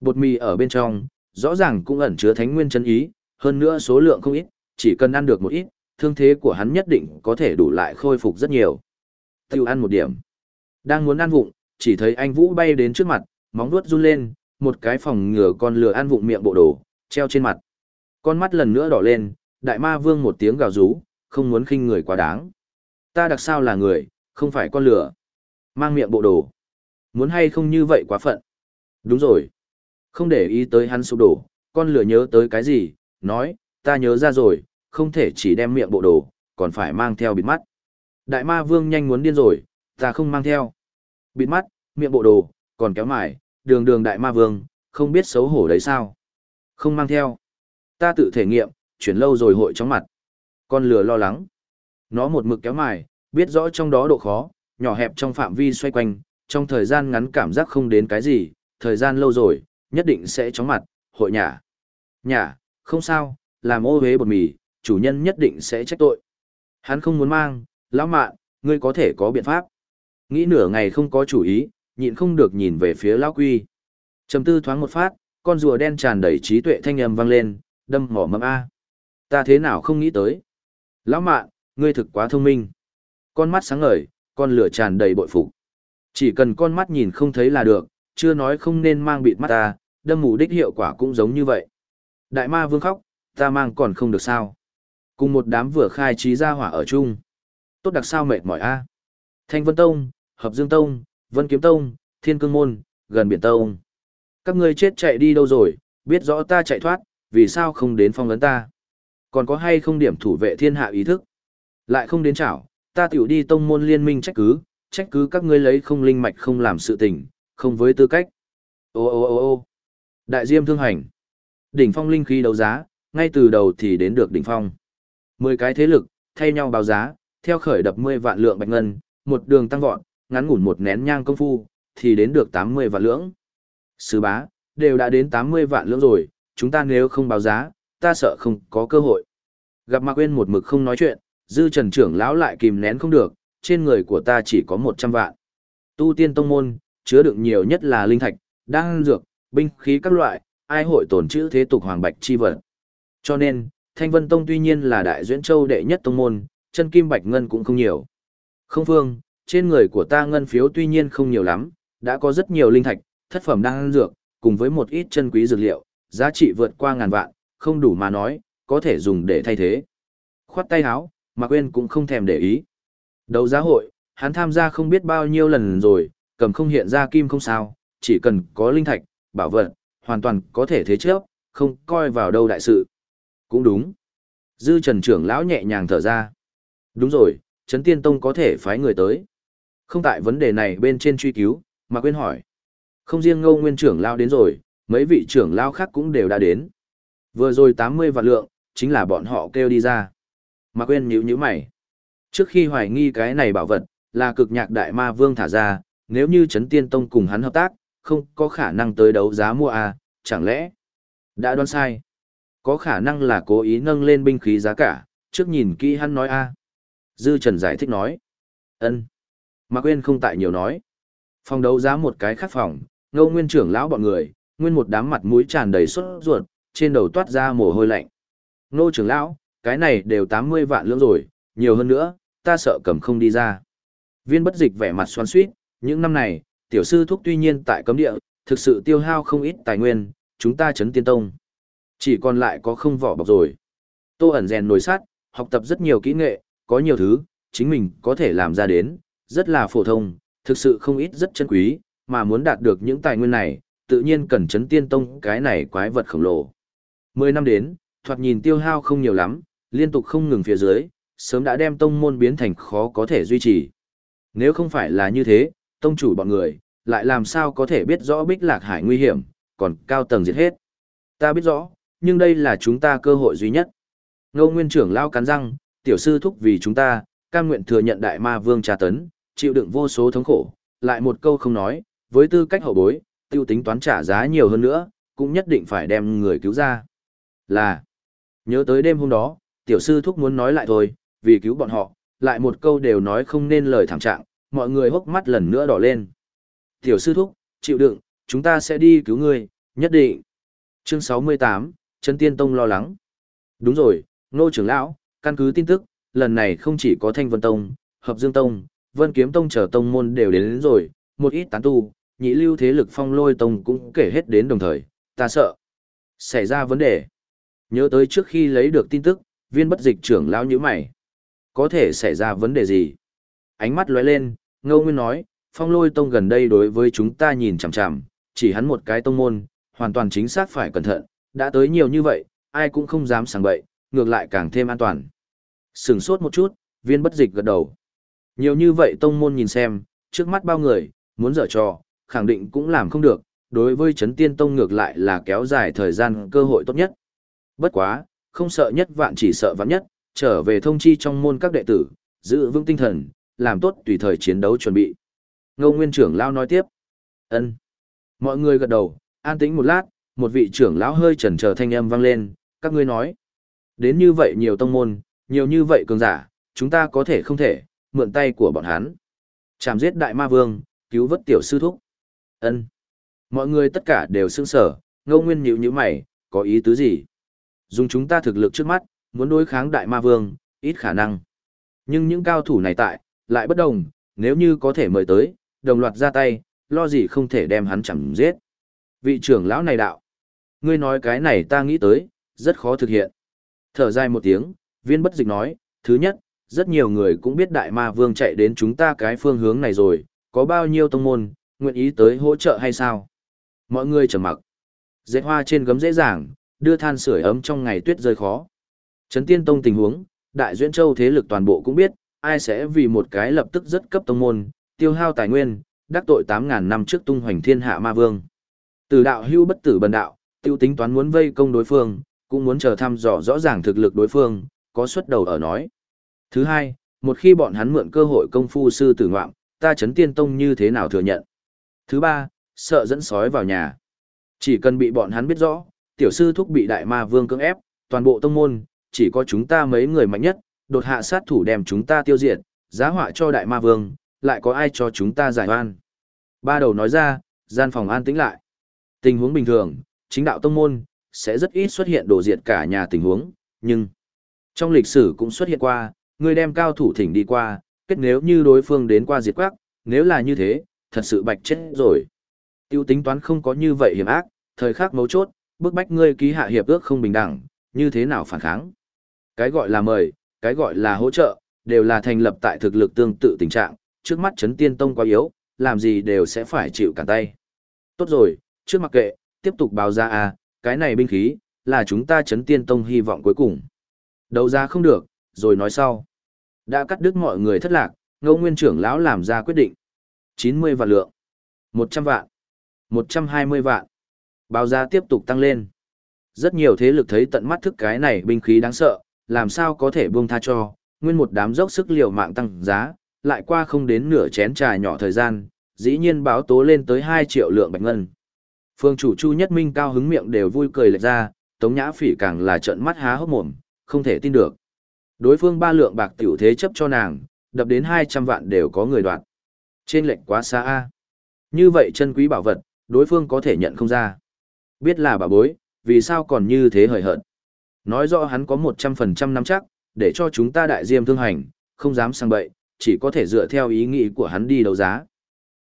Bột mì ở bên trong, rõ ràng cũng ẩn chứa thánh nguyên chân ý, hơn nữa số lượng không ít, chỉ cần ăn được một ít, thương thế của hắn nhất định có thể đủ lại khôi phục rất nhiều. Tiêu ăn một điểm. Đang muốn ăn vụng, chỉ thấy anh Vũ bay đến trước mặt, móng vuốt run lên, một cái phòng ngừa con lừa ăn vụng miệng bộ đồ, treo trên mặt. Con mắt lần nữa đỏ lên, đại ma vương một tiếng gào rú, không muốn khinh người quá đáng. Ta đặc sao là người, không phải con lừa. Mang miệng bộ đồ. Muốn hay không như vậy quá phận. Đúng rồi. Không để ý tới hắn sụp đổ, con lừa nhớ tới cái gì, nói, ta nhớ ra rồi, không thể chỉ đem miệng bộ đồ, còn phải mang theo bịt mắt. Đại ma vương nhanh muốn điên rồi, ta không mang theo. Bịt mắt, miệng bộ đồ, còn kéo mải, đường đường đại ma vương, không biết xấu hổ đấy sao. Không mang theo. Ta tự thể nghiệm, chuyển lâu rồi hội chóng mặt. Con lừa lo lắng. Nó một mực kéo mải, biết rõ trong đó độ khó, nhỏ hẹp trong phạm vi xoay quanh, trong thời gian ngắn cảm giác không đến cái gì, thời gian lâu rồi, nhất định sẽ chóng mặt, hội nhả. Nhả, không sao, làm ô hế bột mì, chủ nhân nhất định sẽ trách tội. Hắn không muốn mang, lão mạn, ngươi có thể có biện pháp. Nghĩ nửa ngày không có chủ ý, nhịn không được nhìn về phía lão quy. Trầm tư thoáng một phát, con rùa đen tràn đầy trí tuệ thanh âm vang lên, đâm mỏ mâm a. Ta thế nào không nghĩ tới. Lão mạn, ngươi thực quá thông minh. Con mắt sáng ngời, con lửa tràn đầy bội phục. Chỉ cần con mắt nhìn không thấy là được, chưa nói không nên mang bịt mắt ta, đâm mù đích hiệu quả cũng giống như vậy. Đại ma vương khóc, ta mang còn không được sao. Cùng một đám vừa khai trí ra hỏa ở chung. Tốt đặc sao mệt mỏi a. Thanh Vân Tông, Hợp Dương Tông, Vân Kiếm Tông, Thiên Cương Môn, gần Biển Tông. Các ngươi chết chạy đi đâu rồi, biết rõ ta chạy thoát, vì sao không đến phong ấn ta? Còn có hay không điểm thủ vệ thiên hạ ý thức? Lại không đến chảo, ta tiểu đi tông môn liên minh trách cứ, trách cứ các ngươi lấy không linh mạch không làm sự tình, không với tư cách. Ô ô ô ô Đại diêm thương hành. Đỉnh phong linh khí đấu giá, ngay từ đầu thì đến được đỉnh phong. Mười cái thế lực, thay nhau báo giá, theo khởi đập 10 vạn lượng bạch ngân, một đường tăng vọt, ngắn ngủn một nén nhang công phu, thì đến được 80 vạn lượng. Sư bá, đều đã đến 80 vạn lượng rồi, chúng ta nếu không báo giá, ta sợ không có cơ hội. Gặp Mạc Quyên một mực không nói chuyện, dư trần trưởng lão lại kìm nén không được, trên người của ta chỉ có 100 vạn. Tu tiên tông môn, chứa đựng nhiều nhất là linh thạch, đan dược, binh khí các loại, ai hội tổn chữ thế tục hoàng bạch chi vật. Cho nên, Thanh Vân Tông tuy nhiên là đại duyễn châu đệ nhất tông môn, chân kim bạch ngân cũng không nhiều. Không phương, trên người của ta ngân phiếu tuy nhiên không nhiều lắm, đã có rất nhiều linh thạch, thất phẩm đan dược, cùng với một ít chân quý dược liệu, giá trị vượt qua ngàn vạn, không đủ mà nói, có thể dùng để thay thế. Khoát tay áo, Mạc Quyên cũng không thèm để ý. Đấu giá hội, hắn tham gia không biết bao nhiêu lần rồi, cầm không hiện ra kim không sao, chỉ cần có linh thạch, bảo vật, hoàn toàn có thể thế chấp, không coi vào đâu đại sự. Cũng đúng. Dư Trần trưởng lão nhẹ nhàng thở ra. Đúng rồi, Trấn Tiên Tông có thể phái người tới. Không tại vấn đề này bên trên truy cứu, mà quên hỏi. Không riêng ngô nguyên trưởng lão đến rồi, mấy vị trưởng lão khác cũng đều đã đến. Vừa rồi 80 vạn lượng, chính là bọn họ kêu đi ra. Mà quên nhíu nhíu mày. Trước khi hoài nghi cái này bảo vật, là cực nhạc đại ma vương thả ra, nếu như Trấn Tiên Tông cùng hắn hợp tác, không có khả năng tới đấu giá mua à, chẳng lẽ đã đoán sai. Có khả năng là cố ý nâng lên binh khí giá cả, trước nhìn kỹ hắn nói a Dư Trần giải thích nói. ân Mạc Quyên không tại nhiều nói. Phòng đấu giá một cái khác phòng, ngô nguyên trưởng lão bọn người, nguyên một đám mặt mũi tràn đầy sốt ruột, trên đầu toát ra mồ hôi lạnh. Ngô trưởng lão, cái này đều 80 vạn lưỡng rồi, nhiều hơn nữa, ta sợ cầm không đi ra. Viên bất dịch vẻ mặt xoắn suýt, những năm này, tiểu sư thúc tuy nhiên tại cấm địa, thực sự tiêu hao không ít tài nguyên, chúng ta chấn tiên tông. Chỉ còn lại có không vỏ bọc rồi. Tô ẩn rèn nồi sát, học tập rất nhiều kỹ nghệ, có nhiều thứ, chính mình có thể làm ra đến, rất là phổ thông, thực sự không ít rất chân quý, mà muốn đạt được những tài nguyên này, tự nhiên cần chấn tiên tông cái này quái vật khổng lồ. Mười năm đến, thoạt nhìn tiêu hao không nhiều lắm, liên tục không ngừng phía dưới, sớm đã đem tông môn biến thành khó có thể duy trì. Nếu không phải là như thế, tông chủ bọn người, lại làm sao có thể biết rõ bích lạc hải nguy hiểm, còn cao tầng diệt hết. Ta biết rõ, nhưng đây là chúng ta cơ hội duy nhất. Ngô Nguyên trưởng lao cắn răng, tiểu sư thúc vì chúng ta, cam nguyện thừa nhận đại ma vương trà tấn, chịu đựng vô số thống khổ, lại một câu không nói, với tư cách hậu bối, tiêu tính toán trả giá nhiều hơn nữa, cũng nhất định phải đem người cứu ra. Là, nhớ tới đêm hôm đó, tiểu sư thúc muốn nói lại thôi, vì cứu bọn họ, lại một câu đều nói không nên lời thảm trạng, mọi người hốc mắt lần nữa đỏ lên. Tiểu sư thúc, chịu đựng, chúng ta sẽ đi cứu ngươi, Nhất định. Chương 68, Trấn Tiên Tông lo lắng. Đúng rồi, Ngô trưởng lão, căn cứ tin tức, lần này không chỉ có Thanh Vân Tông, Hợp Dương Tông, Vân Kiếm Tông trở tông môn đều đến, đến rồi, một ít tán tu, nhị lưu thế lực phong lôi tông cũng kể hết đến đồng thời, ta sợ. Xảy ra vấn đề. Nhớ tới trước khi lấy được tin tức, viên bất dịch trưởng lão như mày. Có thể xảy ra vấn đề gì? Ánh mắt lóe lên, Ngô nguyên nói, phong lôi tông gần đây đối với chúng ta nhìn chằm chằm, chỉ hắn một cái tông môn, hoàn toàn chính xác phải cẩn thận, đã tới nhiều như vậy, ai cũng không dám sảng bậy, ngược lại càng thêm an toàn. Sừng sốt một chút, viên bất dịch gật đầu. Nhiều như vậy tông môn nhìn xem, trước mắt bao người, muốn dở trò, khẳng định cũng làm không được, đối với chấn tiên tông ngược lại là kéo dài thời gian cơ hội tốt nhất. Bất quá, không sợ nhất vạn chỉ sợ vạn nhất, trở về thông chi trong môn các đệ tử, giữ vững tinh thần, làm tốt tùy thời chiến đấu chuẩn bị. Ngô Nguyên trưởng lão nói tiếp. Ân. Mọi người gật đầu, an tĩnh một lát, một vị trưởng lão hơi chần chờ thanh âm vang lên, các ngươi nói. Đến như vậy nhiều tông môn, nhiều như vậy cường giả, chúng ta có thể không thể, mượn tay của bọn hắn. Chạm giết đại ma vương, cứu vớt tiểu sư thúc. Ân. Mọi người tất cả đều sững sở, ngô nguyên nhíu nhíu mày, có ý tứ gì? Dùng chúng ta thực lực trước mắt, muốn đối kháng đại ma vương, ít khả năng. Nhưng những cao thủ này tại, lại bất đồng, nếu như có thể mời tới, đồng loạt ra tay, lo gì không thể đem hắn chẳng giết. Vị trưởng lão này đạo. Ngươi nói cái này ta nghĩ tới, rất khó thực hiện. Thở dài một tiếng, viên bất dịch nói, thứ nhất, rất nhiều người cũng biết đại ma vương chạy đến chúng ta cái phương hướng này rồi, có bao nhiêu tông môn, nguyện ý tới hỗ trợ hay sao? Mọi người trầm mặc. Dệt hoa trên gấm dễ dàng, đưa than sưởi ấm trong ngày tuyết rơi khó. Trấn Tiên Tông tình huống, Đại duyên Châu thế lực toàn bộ cũng biết, ai sẽ vì một cái lập tức rất cấp tông môn, tiêu hao tài nguyên, đắc tội 8.000 năm trước tung hoành thiên hạ ma vương. Từ đạo hưu bất tử bần đạo, tiêu tính toán muốn vây công đối phương, cũng muốn chờ thăm dò rõ ràng thực lực đối phương, có xuất đầu ở nói. Thứ hai, một khi bọn hắn mượn cơ hội công phu sư tử ngoạm, ta chấn tiên tông như thế nào thừa nhận. Thứ ba, sợ dẫn sói vào nhà. Chỉ cần bị bọn hắn biết rõ, tiểu sư thúc bị đại ma vương cưỡng ép, toàn bộ tông môn, chỉ có chúng ta mấy người mạnh nhất, đột hạ sát thủ đem chúng ta tiêu diệt, giá họa cho đại ma vương, lại có ai cho chúng ta giải oan. Ba đầu nói ra, gian phòng an tĩnh lại. Tình huống bình thường, chính đạo tông môn, sẽ rất ít xuất hiện đổ diệt cả nhà tình huống, nhưng trong lịch sử cũng xuất hiện qua, người đem cao thủ thỉnh đi qua, kết nếu như đối phương đến qua diệt quắc, nếu là như thế, thật sự bạch chết rồi. Tiêu tính toán không có như vậy hiểm ác, thời khắc mấu chốt, bức bách ngươi ký hạ hiệp ước không bình đẳng, như thế nào phản kháng. Cái gọi là mời, cái gọi là hỗ trợ, đều là thành lập tại thực lực tương tự tình trạng, trước mắt chấn tiên tông quá yếu, làm gì đều sẽ phải chịu cả tay. Tốt rồi, trước mặc kệ, tiếp tục báo ra à, cái này binh khí, là chúng ta chấn tiên tông hy vọng cuối cùng. Đấu ra không được, rồi nói sau. Đã cắt đứt mọi người thất lạc, ngô nguyên trưởng lão làm ra quyết định. 90 vạn lượng, 100 vạn, 120 vạn. Báo giá tiếp tục tăng lên. Rất nhiều thế lực thấy tận mắt thức cái này binh khí đáng sợ, làm sao có thể buông tha cho, nguyên một đám dốc sức liều mạng tăng giá, lại qua không đến nửa chén trà nhỏ thời gian, dĩ nhiên báo tố lên tới 2 triệu lượng bạch ngân. Phương chủ Chu Nhất Minh cao hứng miệng đều vui cười lệch ra, Tống Nhã Phỉ càng là trợn mắt há hốc mồm, không thể tin được. Đối phương ba lượng bạc tiểu thế chấp cho nàng, đập đến 200 vạn đều có người đoạt. Trên lệnh quá xa a. Như vậy chân quý bảo vật, đối phương có thể nhận không ra. Biết là bà bối, vì sao còn như thế hời hợt. Nói rõ hắn có 100% nắm chắc, để cho chúng ta đại diêm thương hành, không dám sang bậy, chỉ có thể dựa theo ý nghĩ của hắn đi đấu giá.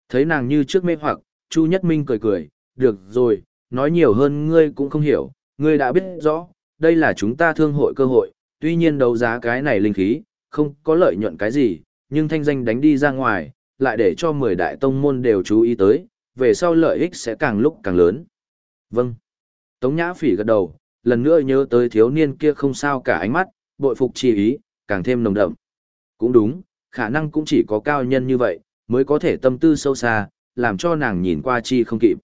Thấy nàng như trước mê hoặc, Chu Nhất Minh cười cười, được rồi, nói nhiều hơn ngươi cũng không hiểu, ngươi đã biết rõ, đây là chúng ta thương hội cơ hội, tuy nhiên đấu giá cái này linh khí, không có lợi nhuận cái gì, nhưng thanh danh đánh đi ra ngoài, lại để cho 10 đại tông môn đều chú ý tới, về sau lợi ích sẽ càng lúc càng lớn. Vâng. Tống Nhã Phỉ gật đầu, lần nữa nhớ tới thiếu niên kia không sao cả ánh mắt, bội phục chi ý, càng thêm nồng đậm. Cũng đúng, khả năng cũng chỉ có cao nhân như vậy, mới có thể tâm tư sâu xa, làm cho nàng nhìn qua chi không kịp.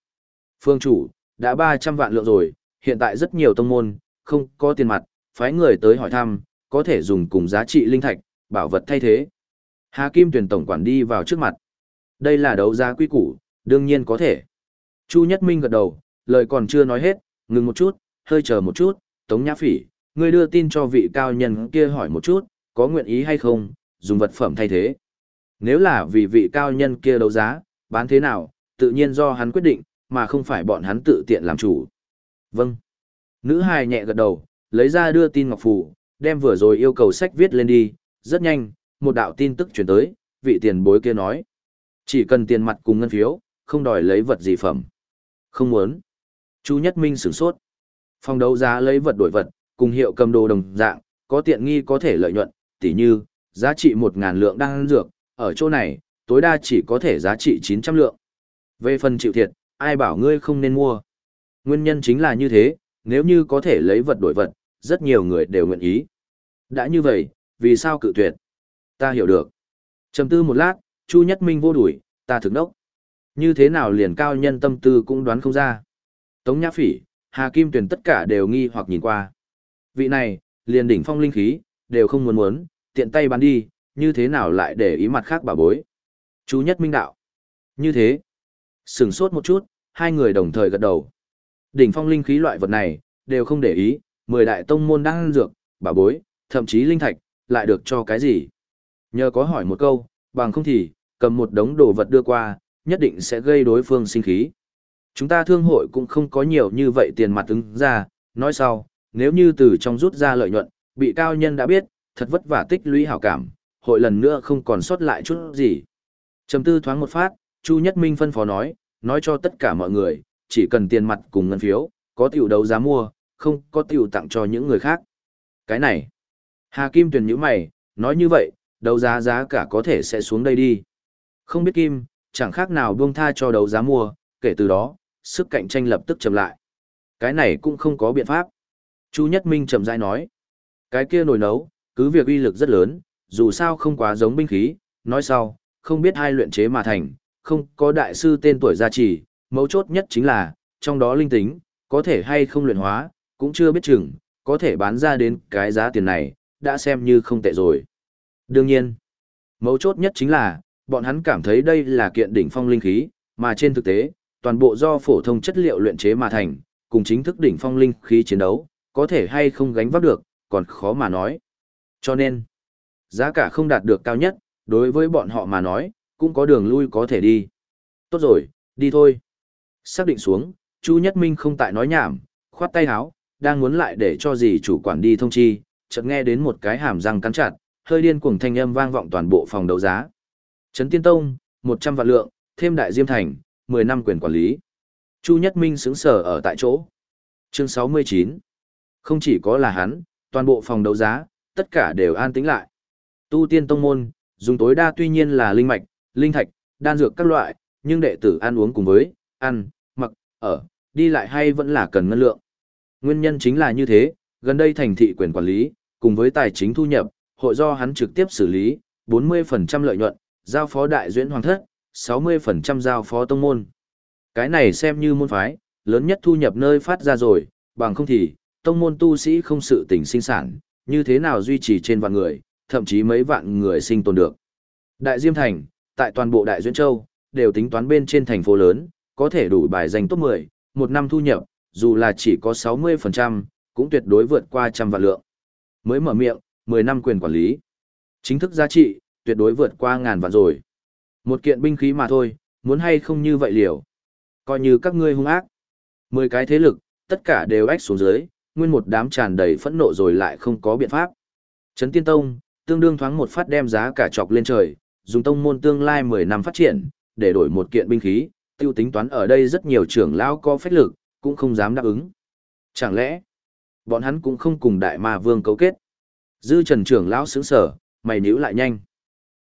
Phương chủ, đã 300 vạn lượng rồi, hiện tại rất nhiều tông môn, không có tiền mặt, phái người tới hỏi thăm, có thể dùng cùng giá trị linh thạch, bảo vật thay thế. Hà Kim tuyển tổng quản đi vào trước mặt. Đây là đấu giá quy củ, đương nhiên có thể. Chu Nhất Minh gật đầu, lời còn chưa nói hết, ngừng một chút, hơi chờ một chút, Tống Nhã Phỉ, ngươi đưa tin cho vị cao nhân kia hỏi một chút, có nguyện ý hay không, dùng vật phẩm thay thế. Nếu là vì vị cao nhân kia đấu giá, bán thế nào, tự nhiên do hắn quyết định, mà không phải bọn hắn tự tiện làm chủ. Vâng. Nữ hài nhẹ gật đầu, lấy ra đưa tin ngọc phủ, đem vừa rồi yêu cầu sách viết lên đi, rất nhanh, một đạo tin tức chuyển tới, vị tiền bối kia nói. Chỉ cần tiền mặt cùng ngân phiếu, không đòi lấy vật gì phẩm. Không muốn. Chu Nhất Minh sửng sốt. Phòng đấu giá lấy vật đổi vật, cùng hiệu cầm đồ đồng dạng, có tiện nghi có thể lợi nhuận, tỉ như, giá trị 1.000 lượng đang dược, ở chỗ này, tối đa chỉ có thể giá trị 900 lượng. Về phần chịu thiệt, ai bảo ngươi không nên mua. Nguyên nhân chính là như thế, nếu như có thể lấy vật đổi vật, rất nhiều người đều nguyện ý. Đã như vậy, vì sao cự tuyệt? Ta hiểu được. Trầm tư một lát, Chu Nhất Minh vô đuổi, ta thực đốc. Như thế nào liền cao nhân tâm tư cũng đoán không ra. Tống Nhã Phỉ, Hà Kim Tuyền tất cả đều nghi hoặc nhìn qua. Vị này, liền đỉnh phong linh khí, đều không muốn muốn, tiện tay bán đi, như thế nào lại để ý mặt khác bà bối. Chú Nhất Minh đạo. Như thế. Sừng sốt một chút, hai người đồng thời gật đầu. Đỉnh phong linh khí loại vật này, đều không để ý, mười đại tông môn đang ăn dược, bà bối, thậm chí linh thạch, lại được cho cái gì. Nhờ có hỏi một câu, bằng không thì, cầm một đống đồ vật đưa qua, nhất định sẽ gây đối phương sinh khí. Chúng ta thương hội cũng không có nhiều như vậy tiền mặt ứng ra, nói sau, nếu như từ trong rút ra lợi nhuận, bị cao nhân đã biết, thật vất vả tích lũy hảo cảm, hội lần nữa không còn sót lại chút gì. Trầm tư thoáng một phát, Chu Nhất Minh phân phó nói, nói cho tất cả mọi người, chỉ cần tiền mặt cùng ngân phiếu, có tiểu đấu giá mua, không có tiểu tặng cho những người khác. Cái này, Hà Kim tuyển như mày, nói như vậy, đấu giá giá cả có thể sẽ xuống đây đi. Không biết Kim, chẳng khác nào buông tha cho đấu giá mua, kể từ đó, sức cạnh tranh lập tức chậm lại. Cái này cũng không có biện pháp. Chu Nhất Minh chậm rãi nói, cái kia nồi nấu, cứ việc uy lực rất lớn, dù sao không quá giống binh khí, nói sau, không biết hai luyện chế mà thành, không có đại sư tên tuổi gia trì, mấu chốt nhất chính là, trong đó linh tính, có thể hay không luyện hóa, cũng chưa biết chừng, có thể bán ra đến cái giá tiền này, đã xem như không tệ rồi. Đương nhiên, mấu chốt nhất chính là, bọn hắn cảm thấy đây là kiện đỉnh phong linh khí, mà trên thực tế, toàn bộ do phổ thông chất liệu luyện chế mà thành, cùng chính thức đỉnh phong linh khí chiến đấu, có thể hay không gánh vác được, còn khó mà nói. Cho nên, giá cả không đạt được cao nhất, đối với bọn họ mà nói, cũng có đường lui có thể đi. Tốt rồi, đi thôi. Xác định xuống, Chu Nhất Minh không tại nói nhảm, khoát tay háo, đang muốn lại để cho gì chủ quản đi thông chi, chợt nghe đến một cái hàm răng cắn chặt, hơi điên cuồng thanh âm vang vọng toàn bộ phòng đấu giá. Trấn Tiên Tông, 100 vạn lượng, thêm đại diêm thành, 10 năm quyền quản lý. Chu Nhất Minh xứng sở ở tại chỗ. Chương 69. Không chỉ có là hắn, toàn bộ phòng đấu giá, tất cả đều an tĩnh lại. Tu tiên tông môn, dùng tối đa tuy nhiên là linh mạch, linh thạch, đan dược các loại, nhưng đệ tử ăn uống cùng với, ăn, mặc, ở, đi lại hay vẫn là cần ngân lượng. Nguyên nhân chính là như thế, gần đây thành thị quyền quản lý, cùng với tài chính thu nhập, hội do hắn trực tiếp xử lý, 40% lợi nhuận, giao phó đại duyễn hoàng thất, 60% giao phó tông môn. Cái này xem như môn phái, lớn nhất thu nhập nơi phát ra rồi, bằng không thì, tông môn tu sĩ không sự tình sinh sản, như thế nào duy trì trên vạn người, thậm chí mấy vạn người sinh tồn được. Đại Diêm Thành, tại toàn bộ Đại Duyên Châu, đều tính toán bên trên thành phố lớn, có thể đủ bài danh top 10, một năm thu nhập, dù là chỉ có 60%, cũng tuyệt đối vượt qua trăm vạn lượng. Mới mở miệng, 10 năm quyền quản lý. Chính thức giá trị, tuyệt đối vượt qua ngàn vạn rồi. Một kiện binh khí mà thôi, muốn hay không như vậy liều. Coi như các ngươi hung ác. 10 cái thế lực, tất cả đều ách xuống dưới, nguyên một đám tràn đầy phẫn nộ rồi lại không có biện pháp. Trấn Tiên Tông, tương đương thoáng một phát đem giá cả chọc lên trời, dùng tông môn tương lai 10 năm phát triển, để đổi một kiện binh khí, tiêu tính toán ở đây rất nhiều trưởng lão có phách lực, cũng không dám đáp ứng. Chẳng lẽ, bọn hắn cũng không cùng đại ma vương cấu kết? Dư trần trưởng lão sướng sở, mày níu lại nhanh.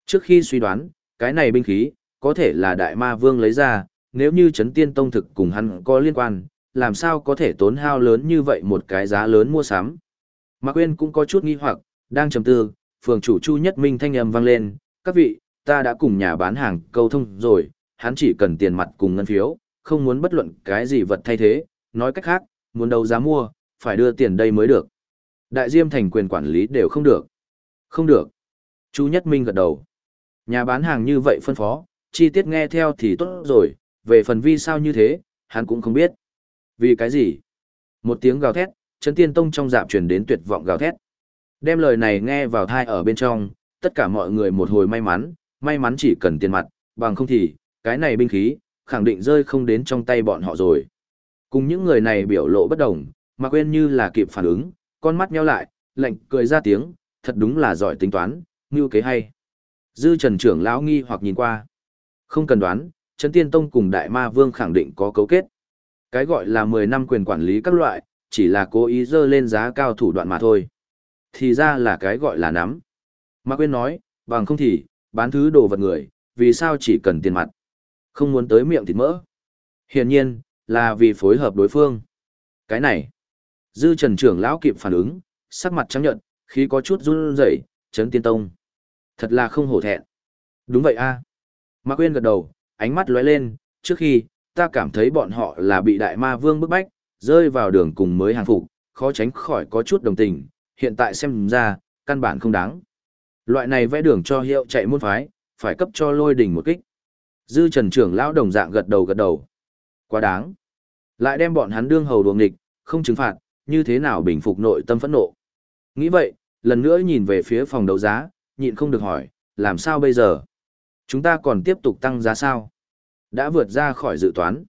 Trước khi suy đoán, cái này binh khí, có thể là đại ma vương lấy ra, nếu như chấn tiên tông thực cùng hắn có liên quan, làm sao có thể tốn hao lớn như vậy một cái giá lớn mua sắm. Mạc Quyên cũng có chút nghi hoặc, đang trầm tư, phường chủ Chu Nhất Minh thanh âm vang lên, các vị, ta đã cùng nhà bán hàng câu thông rồi, hắn chỉ cần tiền mặt cùng ngân phiếu, không muốn bất luận cái gì vật thay thế, nói cách khác, muốn đấu giá mua, phải đưa tiền đây mới được. Đại Diêm thành quyền quản lý đều không được. Không được. Chu Nhất Minh gật đầu. Nhà bán hàng như vậy phân phó, chi tiết nghe theo thì tốt rồi, về phần vi sao như thế, hắn cũng không biết. Vì cái gì? Một tiếng gào thét, chấn Tiên Tông trong dạp truyền đến tuyệt vọng gào thét. Đem lời này nghe vào thai ở bên trong, tất cả mọi người một hồi may mắn, may mắn chỉ cần tiền mặt, bằng không thì, cái này binh khí, khẳng định rơi không đến trong tay bọn họ rồi. Cùng những người này biểu lộ bất đồng, mà quên như là kịp phản ứng, con mắt nheo lại, lạnh cười ra tiếng, thật đúng là giỏi tính toán, ngưu kế hay. Dư trần trưởng lão nghi hoặc nhìn qua. Không cần đoán, Trấn Tiên Tông cùng Đại Ma Vương khẳng định có cấu kết. Cái gọi là 10 năm quyền quản lý các loại, chỉ là cố ý dơ lên giá cao thủ đoạn mà thôi. Thì ra là cái gọi là nắm. Mạc Quyên nói, bằng không thì, bán thứ đồ vật người, vì sao chỉ cần tiền mặt. Không muốn tới miệng thịt mỡ. Hiển nhiên, là vì phối hợp đối phương. Cái này, dư trần trưởng lão kịp phản ứng, sắc mặt trắng nhận, khí có chút run rẩy, Trấn tiên tông. Thật là không hổ thẹn. Đúng vậy a. Mạc Quyên gật đầu, ánh mắt lóe lên, trước khi, ta cảm thấy bọn họ là bị đại ma vương bức bách, rơi vào đường cùng mới hàng phục, khó tránh khỏi có chút đồng tình, hiện tại xem ra, căn bản không đáng. Loại này vẽ đường cho hiệu chạy môn phái, phải cấp cho lôi đỉnh một kích. Dư trần trưởng lão đồng dạng gật đầu gật đầu. Quá đáng. Lại đem bọn hắn đương hầu đuồng địch, không trừng phạt, như thế nào bình phục nội tâm phẫn nộ. Nghĩ vậy, lần nữa nhìn về phía phòng đấu giá, nhịn không được hỏi, làm sao bây giờ? Chúng ta còn tiếp tục tăng giá sao? Đã vượt ra khỏi dự toán.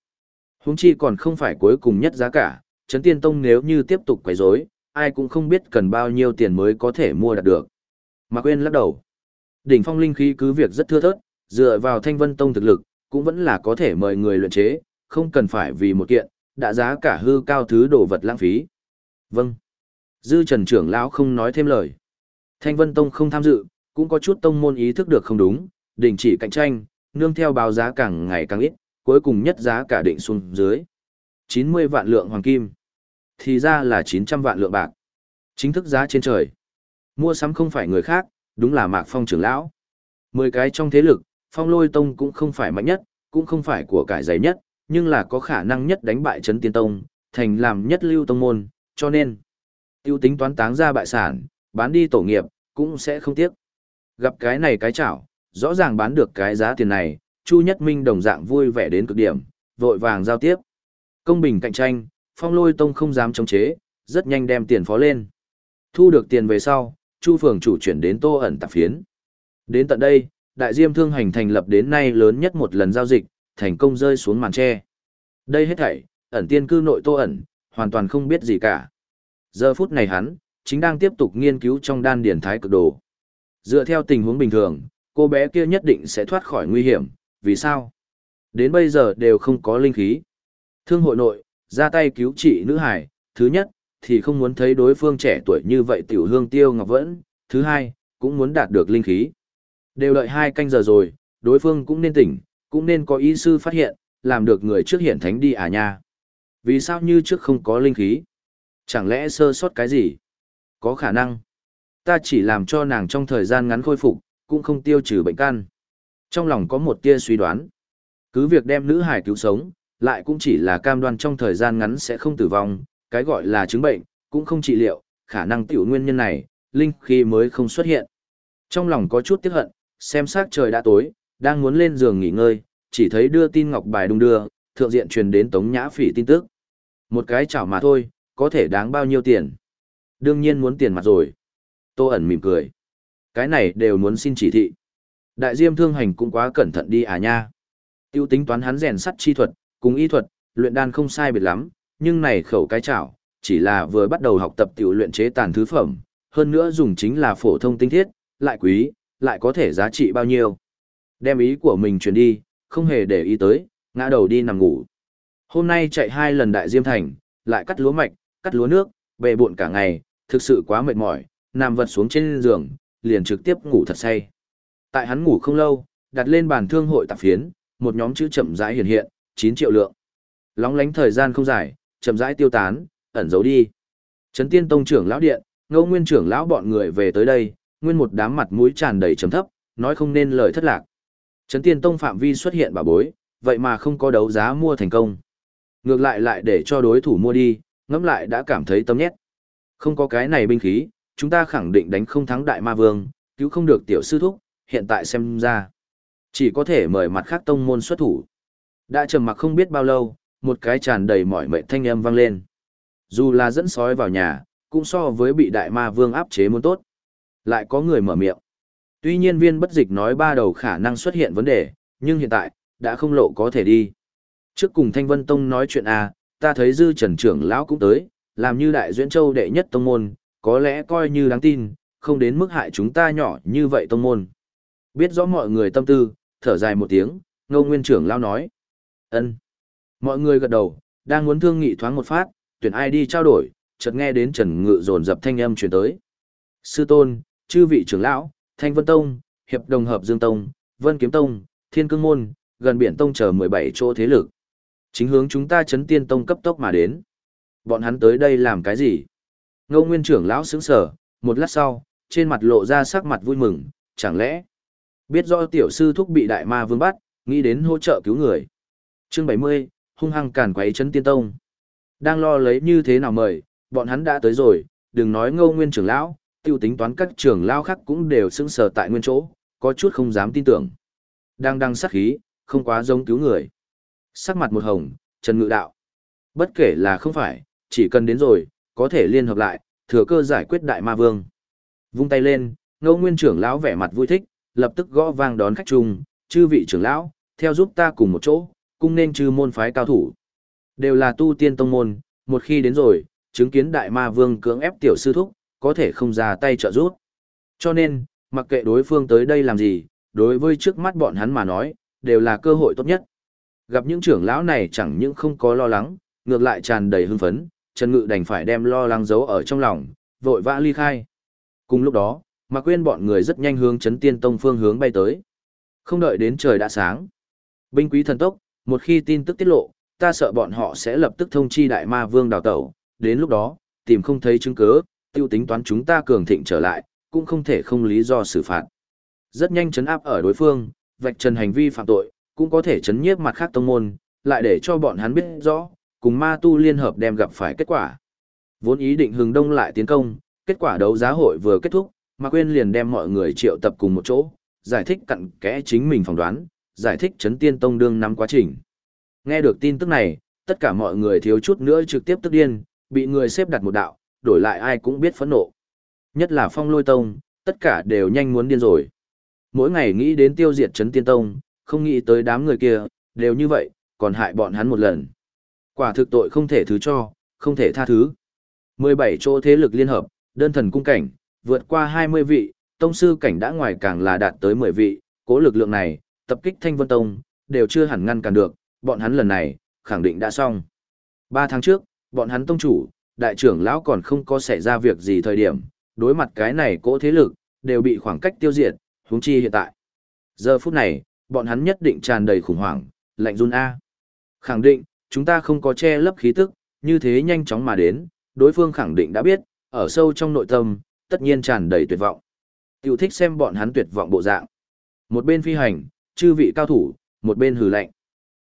Huống chi còn không phải cuối cùng nhất giá cả, Trấn Tiên Tông nếu như tiếp tục quấy rối, ai cũng không biết cần bao nhiêu tiền mới có thể mua đạt được. Mạc Quyên lắc đầu. Đỉnh phong linh khí cứ việc rất thưa thớt, dựa vào Thanh Vân Tông thực lực, cũng vẫn là có thể mời người luyện chế, không cần phải vì một kiện, đã giá cả hư cao thứ đồ vật lãng phí. Vâng. Dư Trần trưởng lão không nói thêm lời. Thanh Vân Tông không tham dự, cũng có chút tông môn ý thức được không đúng, đình chỉ cạnh tranh, nương theo báo giá càng ngày càng ít, cuối cùng nhất giá cả định xuống dưới. 90 vạn lượng hoàng kim. Thì ra là 900 vạn lượng bạc. Chính thức giá trên trời. Mua sắm không phải người khác, đúng là Mạc Phong trưởng lão. Mười cái trong thế lực, Phong Lôi Tông cũng không phải mạnh nhất, cũng không phải của cải giấy nhất, nhưng là có khả năng nhất đánh bại Trấn Tiên Tông, thành làm nhất lưu tông môn, cho nên tiêu tính toán táng ra bại sản, bán đi tổ nghiệp, cũng sẽ không tiếc. Gặp cái này cái chảo, rõ ràng bán được cái giá tiền này, Chu Nhất Minh đồng dạng vui vẻ đến cực điểm, vội vàng giao tiếp. Công bình cạnh tranh, Phong Lôi Tông không dám chống chế, rất nhanh đem tiền phó lên. Thu được tiền về sau, Chu phường chủ chuyển đến Tô ẩn tạp phiến. Đến tận đây, Đại Diêm Thương Hành thành lập đến nay lớn nhất một lần giao dịch, thành công rơi xuống màn tre. Đây hết thảy, ẩn tiên cư nội Tô ẩn, hoàn toàn không biết gì cả. Giờ phút này hắn, chính đang tiếp tục nghiên cứu trong đan điển thái cực đồ. Dựa theo tình huống bình thường, cô bé kia nhất định sẽ thoát khỏi nguy hiểm, vì sao? Đến bây giờ đều không có linh khí. Thương hội nội, ra tay cứu trị nữ hải, thứ nhất, thì không muốn thấy đối phương trẻ tuổi như vậy tiểu hương tiêu ngọc vẫn, thứ hai, cũng muốn đạt được linh khí. Đều đợi hai canh giờ rồi, đối phương cũng nên tỉnh, cũng nên có ý sư phát hiện, làm được người trước hiển thánh đi à nha. Vì sao như trước không có linh khí? Chẳng lẽ sơ sót cái gì? Có khả năng. Ta chỉ làm cho nàng trong thời gian ngắn khôi phục, cũng không tiêu trừ bệnh căn. Trong lòng có một tia suy đoán. Cứ việc đem nữ hải cứu sống, lại cũng chỉ là cam đoan trong thời gian ngắn sẽ không tử vong, cái gọi là chứng bệnh, cũng không trị liệu, khả năng tiểu nguyên nhân này, linh khi mới không xuất hiện. Trong lòng có chút tiếc hận, xem sát trời đã tối, đang muốn lên giường nghỉ ngơi, chỉ thấy đưa tin ngọc bài đung đưa, thượng diện truyền đến Tống Nhã Phỉ tin tức. Một cái chảo mà thôi, có thể đáng bao nhiêu tiền? Đương nhiên muốn tiền mặt rồi. Tô ẩn mỉm cười. Cái này đều muốn xin chỉ thị. Đại diêm thương hành cũng quá cẩn thận đi à nha. Tiêu tính toán hắn rèn sắt chi thuật, cùng y thuật, luyện đan không sai biệt lắm, nhưng này khẩu cái chảo, chỉ là vừa bắt đầu học tập tiểu luyện chế tàn thứ phẩm, hơn nữa dùng chính là phổ thông tinh thiết, lại quý, lại có thể giá trị bao nhiêu. Đem ý của mình truyền đi, không hề để ý tới, ngã đầu đi nằm ngủ. Hôm nay chạy hai lần đại diêm thành, lại cắt lúa mạch, cắt lúa nước, bề bộn cả ngày, thực sự quá mệt mỏi, nằm vật xuống trên giường, liền trực tiếp ngủ thật say. Tại hắn ngủ không lâu, đặt lên bàn thương hội tạp phiến, một nhóm chữ chậm rãi hiện hiện, 9 triệu lượng. Lóng lánh thời gian không dài, chậm rãi tiêu tán, ẩn giấu đi. Trấn Tiên Tông trưởng lão điện, Ngô Nguyên trưởng lão bọn người về tới đây, nguyên một đám mặt mũi tràn đầy trầm thấp, nói không nên lời thất lạc. Trấn Tiên Tông phạm vi xuất hiện bà bối, vậy mà không có đấu giá mua thành công. Ngược lại lại để cho đối thủ mua đi, ngẫm lại đã cảm thấy tâm nhét. Không có cái này binh khí, chúng ta khẳng định đánh không thắng đại ma vương, cứu không được tiểu sư thúc, hiện tại xem ra. Chỉ có thể mời mặt khác tông môn xuất thủ. Đã trầm mặc không biết bao lâu, một cái tràn đầy mỏi mệt thanh âm vang lên. Dù là dẫn sói vào nhà, cũng so với bị đại ma vương áp chế muốn tốt. Lại có người mở miệng. Tuy nhiên viên bất dịch nói ba đầu khả năng xuất hiện vấn đề, nhưng hiện tại, đã không lộ có thể đi. Trước cùng Thanh Vân Tông nói chuyện à, ta thấy dư trần trưởng lão cũng tới, làm như đại duyễn châu đệ nhất tông môn, có lẽ coi như đáng tin, không đến mức hại chúng ta nhỏ như vậy tông môn. Biết rõ mọi người tâm tư, thở dài một tiếng, ngô nguyên trưởng lao nói. ân Mọi người gật đầu, đang muốn thương nghị thoáng một phát, tuyển ai đi trao đổi, chợt nghe đến Trần Ngự dồn dập thanh âm truyền tới. Sư tôn, chư vị trưởng lão, Thanh Vân Tông, Hiệp Đồng Hợp Dương Tông, Vân Kiếm Tông, Thiên Cương Môn, gần biển Tông chờ 17 chỗ thế lực. Chính hướng chúng ta chấn tiên tông cấp tốc mà đến. Bọn hắn tới đây làm cái gì? Ngô Nguyên trưởng lão sững sờ, một lát sau, trên mặt lộ ra sắc mặt vui mừng, chẳng lẽ biết rõ tiểu sư thúc bị đại ma vương bắt, nghĩ đến hỗ trợ cứu người. Chương 70, hung hăng càn quấy trấn tiên tông. Đang lo lấy như thế nào mời, bọn hắn đã tới rồi, đừng nói Ngô Nguyên trưởng lão, tiêu tính toán các trưởng lão khác cũng đều sững sờ tại nguyên chỗ, có chút không dám tin tưởng. Đang đang sát khí, không quá giống cứu người. Sắc mặt một hồng, Trần Ngự đạo. Bất kể là không phải, chỉ cần đến rồi, có thể liên hợp lại, thừa cơ giải quyết đại ma vương. Vung tay lên, ngô nguyên trưởng lão vẻ mặt vui thích, lập tức gõ vang đón khách chung, chư vị trưởng lão, theo giúp ta cùng một chỗ, cung nên chư môn phái cao thủ. Đều là tu tiên tông môn, một khi đến rồi, chứng kiến đại ma vương cưỡng ép tiểu sư thúc, có thể không ra tay trợ giúp. Cho nên, mặc kệ đối phương tới đây làm gì, đối với trước mắt bọn hắn mà nói, đều là cơ hội tốt nhất. Gặp những trưởng lão này chẳng những không có lo lắng, ngược lại tràn đầy hưng phấn, Trần Ngự đành phải đem lo lắng giấu ở trong lòng, vội vã ly khai. Cùng lúc đó, Mạc Quyên bọn người rất nhanh hướng chấn tiên tông phương hướng bay tới. Không đợi đến trời đã sáng. Binh quý thần tốc, một khi tin tức tiết lộ, ta sợ bọn họ sẽ lập tức thông chi đại ma vương đào tẩu, đến lúc đó, tìm không thấy chứng cứ, tiêu tính toán chúng ta cường thịnh trở lại, cũng không thể không lý do xử phạt. Rất nhanh chấn áp ở đối phương, vạch trần hành vi phạm tội, cũng có thể chấn nhiếp mặt khác tông môn, lại để cho bọn hắn biết rõ, cùng ma tu liên hợp đem gặp phải kết quả. Vốn ý định hừng đông lại tiến công, kết quả đấu giá hội vừa kết thúc, Mạc Quyên liền đem mọi người triệu tập cùng một chỗ, giải thích cặn kẽ chính mình phỏng đoán, giải thích chấn tiên tông đương năm quá trình. Nghe được tin tức này, tất cả mọi người thiếu chút nữa trực tiếp tức điên, bị người xếp đặt một đạo, đổi lại ai cũng biết phẫn nộ. Nhất là phong lôi tông, tất cả đều nhanh muốn điên rồi. Mỗi ngày nghĩ đến tiêu diệt chấn tiên tông, không nghĩ tới đám người kia, đều như vậy, còn hại bọn hắn một lần. Quả thực tội không thể thứ cho, không thể tha thứ. 17 chỗ thế lực liên hợp, đơn thần cung cảnh, vượt qua 20 vị, tông sư cảnh đã ngoài càng là đạt tới 10 vị, cố lực lượng này, tập kích Thanh Vân Tông, đều chưa hẳn ngăn cản được, bọn hắn lần này, khẳng định đã xong. 3 tháng trước, bọn hắn tông chủ, đại trưởng lão còn không có xảy ra việc gì thời điểm, đối mặt cái này cố thế lực, đều bị khoảng cách tiêu diệt, huống chi hiện tại. Giờ phút này, bọn hắn nhất định tràn đầy khủng hoảng, lạnh run A. Khẳng định, chúng ta không có che lấp khí tức, như thế nhanh chóng mà đến, đối phương khẳng định đã biết, ở sâu trong nội tâm, tất nhiên tràn đầy tuyệt vọng. Tiểu thích xem bọn hắn tuyệt vọng bộ dạng. Một bên phi hành, chư vị cao thủ, một bên hừ lạnh.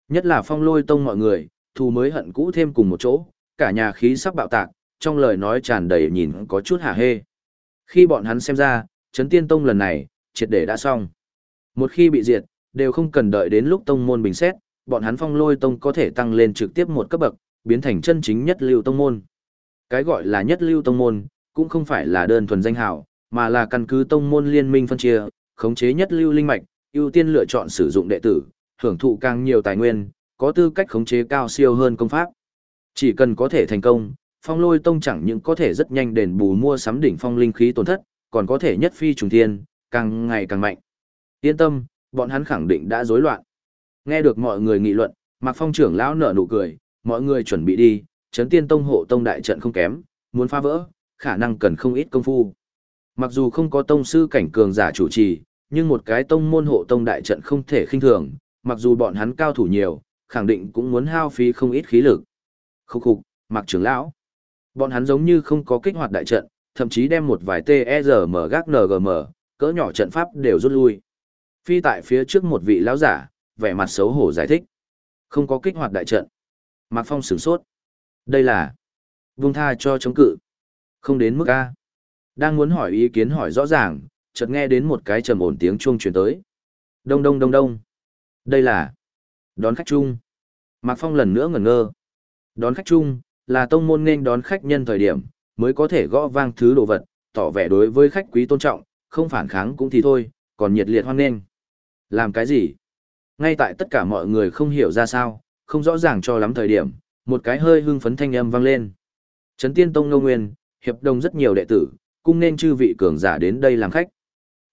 Nhất là phong lôi tông mọi người, thù mới hận cũ thêm cùng một chỗ, cả nhà khí sắp bạo tạc, trong lời nói tràn đầy nhìn có chút hả hê. Khi bọn hắn xem ra, chấn tiên tông lần này, triệt để đã xong. Một khi bị diệt, đều không cần đợi đến lúc tông môn bình xét, bọn hắn phong lôi tông có thể tăng lên trực tiếp một cấp bậc, biến thành chân chính nhất lưu tông môn. Cái gọi là nhất lưu tông môn, cũng không phải là đơn thuần danh hào, mà là căn cứ tông môn liên minh phân chia, khống chế nhất lưu linh mạch, ưu tiên lựa chọn sử dụng đệ tử, hưởng thụ càng nhiều tài nguyên, có tư cách khống chế cao siêu hơn công pháp. Chỉ cần có thể thành công, phong lôi tông chẳng những có thể rất nhanh đền bù mua sắm đỉnh phong linh khí tổn thất, còn có thể nhất phi trùng thiên, càng ngày càng mạnh. Yên tâm, bọn hắn khẳng định đã rối loạn. Nghe được mọi người nghị luận, Mạc Phong trưởng lão nở nụ cười, mọi người chuẩn bị đi, chấn tiên tông hộ tông đại trận không kém, muốn phá vỡ, khả năng cần không ít công phu. Mặc dù không có tông sư cảnh cường giả chủ trì, nhưng một cái tông môn hộ tông đại trận không thể khinh thường, mặc dù bọn hắn cao thủ nhiều, khẳng định cũng muốn hao phí không ít khí lực. Khúc khục, Mạc trưởng lão. Bọn hắn giống như không có kích hoạt đại trận, thậm chí đem một vài TERM gác NGM, cỡ nhỏ trận pháp đều rút lui. Phi tại phía trước một vị lão giả, vẻ mặt xấu hổ giải thích. Không có kích hoạt đại trận. Mạc Phong sửng sốt. Đây là vung tha cho chống cự. Không đến mức A. Đang muốn hỏi ý kiến hỏi rõ ràng, chợt nghe đến một cái trầm ổn tiếng chuông truyền tới. Đông đông đông đông. Đây là đón khách chung. Mạc Phong lần nữa ngẩn ngơ. Đón khách chung là tông môn nên đón khách nhân thời điểm, mới có thể gõ vang thứ đồ vật, tỏ vẻ đối với khách quý tôn trọng, không phản kháng cũng thì thôi, còn nhiệt liệt hoan nghênh. Làm cái gì? Ngay tại tất cả mọi người không hiểu ra sao, không rõ ràng cho lắm thời điểm, một cái hơi hưng phấn thanh âm vang lên. Trấn Tiên Tông Ngô Nguyên, hiệp đồng rất nhiều đệ tử, cung nên chư vị cường giả đến đây làm khách.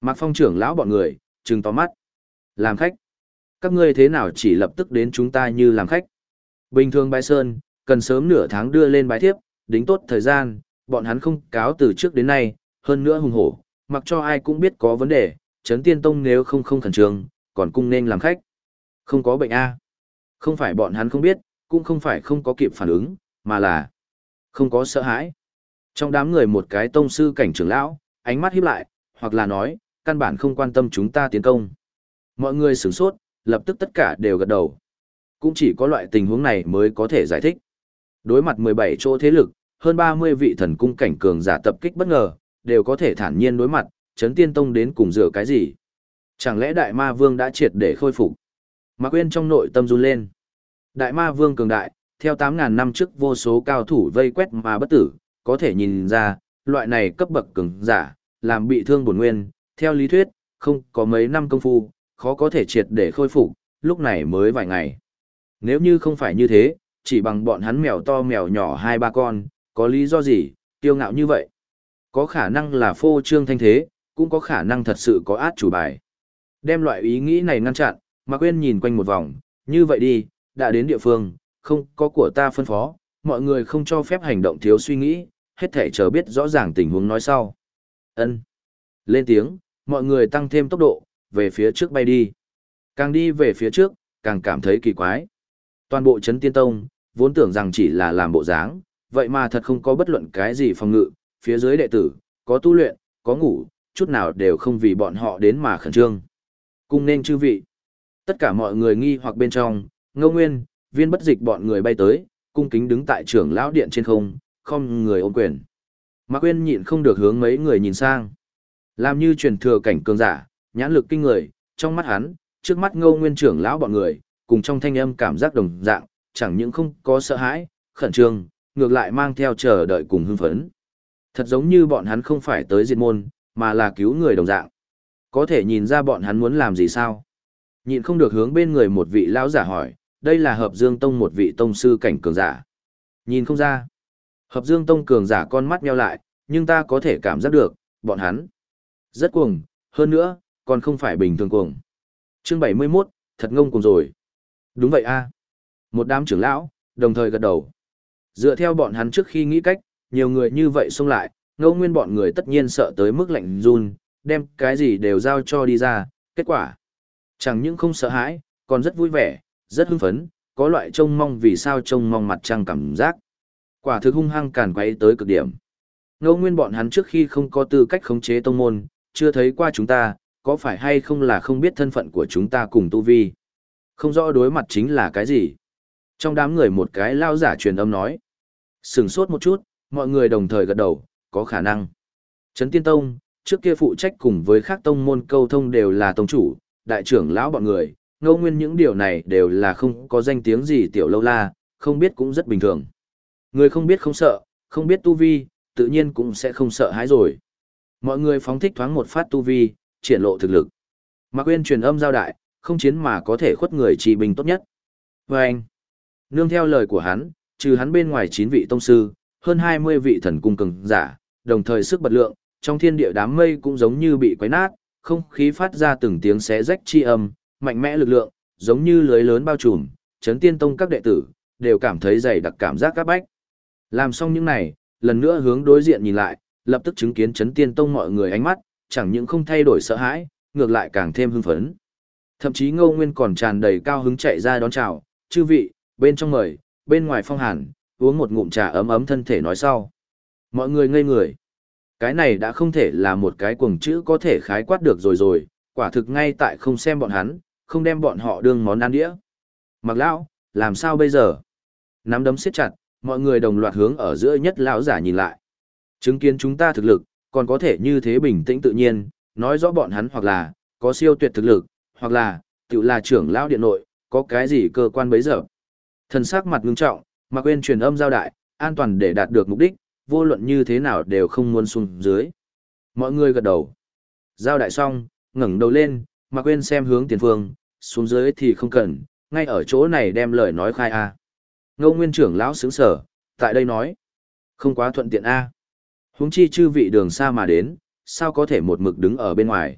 Mạc Phong trưởng lão bọn người, trừng to mắt. Làm khách? Các ngươi thế nào chỉ lập tức đến chúng ta như làm khách? Bình thường bái sơn, cần sớm nửa tháng đưa lên bái thiếp, đính tốt thời gian, bọn hắn không cáo từ trước đến nay, hơn nữa hùng hổ, mặc cho ai cũng biết có vấn đề, Trấn Tiên Tông nếu không không khẩn trương, còn cung nên làm khách. Không có bệnh A. Không phải bọn hắn không biết, cũng không phải không có kịp phản ứng, mà là không có sợ hãi. Trong đám người một cái tông sư cảnh trưởng lão, ánh mắt híp lại, hoặc là nói, căn bản không quan tâm chúng ta tiến công. Mọi người sửng sốt, lập tức tất cả đều gật đầu. Cũng chỉ có loại tình huống này mới có thể giải thích. Đối mặt 17 chỗ thế lực, hơn 30 vị thần cung cảnh cường giả tập kích bất ngờ, đều có thể thản nhiên đối mặt, chấn tiên tông đến cùng dựa cái gì? Chẳng lẽ đại ma vương đã triệt để khôi phục? Mạc Quyên trong nội tâm run lên. Đại ma vương cường đại, theo 8.000 năm trước vô số cao thủ vây quét mà bất tử, có thể nhìn ra, loại này cấp bậc cường giả, làm bị thương bổn nguyên, theo lý thuyết, không có mấy năm công phu, khó có thể triệt để khôi phục, lúc này mới vài ngày. Nếu như không phải như thế, chỉ bằng bọn hắn mèo to mèo nhỏ hai ba con, có lý do gì, tiêu ngạo như vậy. Có khả năng là phô trương thanh thế, cũng có khả năng thật sự có át chủ bài. Đem loại ý nghĩ này ngăn chặn, Mạc Quyên nhìn quanh một vòng, như vậy đi, đã đến địa phương, không có của ta phân phó, mọi người không cho phép hành động thiếu suy nghĩ, hết thể chờ biết rõ ràng tình huống nói sau. Ân. Lên tiếng, mọi người tăng thêm tốc độ, về phía trước bay đi. Càng đi về phía trước, càng cảm thấy kỳ quái. Toàn bộ chấn tiên tông, vốn tưởng rằng chỉ là làm bộ dáng, vậy mà thật không có bất luận cái gì phòng ngự, phía dưới đệ tử, có tu luyện, có ngủ, chút nào đều không vì bọn họ đến mà khẩn trương. Cung nên chư vị. Tất cả mọi người nghi hoặc bên trong, ngô nguyên, viên bất dịch bọn người bay tới, cung kính đứng tại trưởng lão điện trên không, không người ôm quyền. Mạc Quyên nhịn không được hướng mấy người nhìn sang. Làm như truyền thừa cảnh cường giả, nhãn lực kinh người, trong mắt hắn, trước mắt ngô nguyên trưởng lão bọn người, cùng trong thanh âm cảm giác đồng dạng, chẳng những không có sợ hãi, khẩn trương, ngược lại mang theo chờ đợi cùng hưng phấn. Thật giống như bọn hắn không phải tới diệt môn, mà là cứu người đồng dạng. Có thể nhìn ra bọn hắn muốn làm gì sao? Nhịn không được hướng bên người một vị lão giả hỏi, đây là hợp dương tông một vị tông sư cảnh cường giả. Nhìn không ra. Hợp dương tông cường giả con mắt nheo lại, nhưng ta có thể cảm giác được, bọn hắn. Rất cuồng, hơn nữa, còn không phải bình thường cuồng. Chương 71, thật ngông cuồng rồi. Đúng vậy a Một đám trưởng lão, đồng thời gật đầu. Dựa theo bọn hắn trước khi nghĩ cách, nhiều người như vậy xông lại, ngâu nguyên bọn người tất nhiên sợ tới mức lạnh run, đem cái gì đều giao cho đi ra, kết quả. Chẳng những không sợ hãi, còn rất vui vẻ, rất hưng phấn, có loại trông mong vì sao trông mong mặt trăng cảm giác. Quả thực hung hăng càn quay tới cực điểm. Ngô nguyên bọn hắn trước khi không có tư cách khống chế tông môn, chưa thấy qua chúng ta, có phải hay không là không biết thân phận của chúng ta cùng tu vi. Không rõ đối mặt chính là cái gì. Trong đám người một cái lao giả truyền âm nói. Sừng sốt một chút, mọi người đồng thời gật đầu, có khả năng. Trấn Tiên Tông, trước kia phụ trách cùng với các tông môn câu thông đều là tông chủ, đại trưởng lão bọn người, Ngô nguyên những điều này đều là không có danh tiếng gì tiểu lâu la, không biết cũng rất bình thường. Người không biết không sợ, không biết tu vi, tự nhiên cũng sẽ không sợ hãi rồi. Mọi người phóng thích thoáng một phát tu vi, triển lộ thực lực. Mạc Quyên truyền âm giao đại, không chiến mà có thể khuất người trì bình tốt nhất. Và anh, nương theo lời của hắn, trừ hắn bên ngoài 9 vị tông sư, hơn 20 vị thần cung cường giả, đồng thời sức bật lượng, trong thiên địa đám mây cũng giống như bị quấy nát, không khí phát ra từng tiếng xé rách chi âm, mạnh mẽ lực lượng, giống như lưới lớn bao trùm, chấn tiên tông các đệ tử, đều cảm thấy dày đặc cảm giác các bách. Làm xong những này, lần nữa hướng đối diện nhìn lại, lập tức chứng kiến chấn tiên tông mọi người ánh mắt, chẳng những không thay đổi sợ hãi, ngược lại càng thêm hưng phấn. Thậm chí ngô nguyên còn tràn đầy cao hứng chạy ra đón chào, chư vị, bên trong mời, bên ngoài phong hàn, uống một ngụm trà ấm ấm thân thể nói sau. Mọi người ngây người. Cái này đã không thể là một cái cuồng chữ có thể khái quát được rồi rồi, quả thực ngay tại không xem bọn hắn, không đem bọn họ đương món ăn đĩa. Mặc lão, làm sao bây giờ? Nắm đấm siết chặt, mọi người đồng loạt hướng ở giữa nhất lão giả nhìn lại. Chứng kiến chúng ta thực lực, còn có thể như thế bình tĩnh tự nhiên, nói rõ bọn hắn hoặc là, có siêu tuyệt thực lực, hoặc là, tự là trưởng lão điện nội, có cái gì cơ quan bấy giờ. Thần sắc mặt ngưng trọng, mà quên truyền âm giao đại, an toàn để đạt được mục đích, vô luận như thế nào đều không muốn xuống dưới. Mọi người gật đầu. Giao đại xong, ngẩng đầu lên, mà quên xem hướng tiền phương, xuống dưới thì không cần, ngay ở chỗ này đem lời nói khai a. Ngô Nguyên trưởng lão sững sở, tại đây nói, không quá thuận tiện a. Huống chi chư vị đường xa mà đến, sao có thể một mực đứng ở bên ngoài.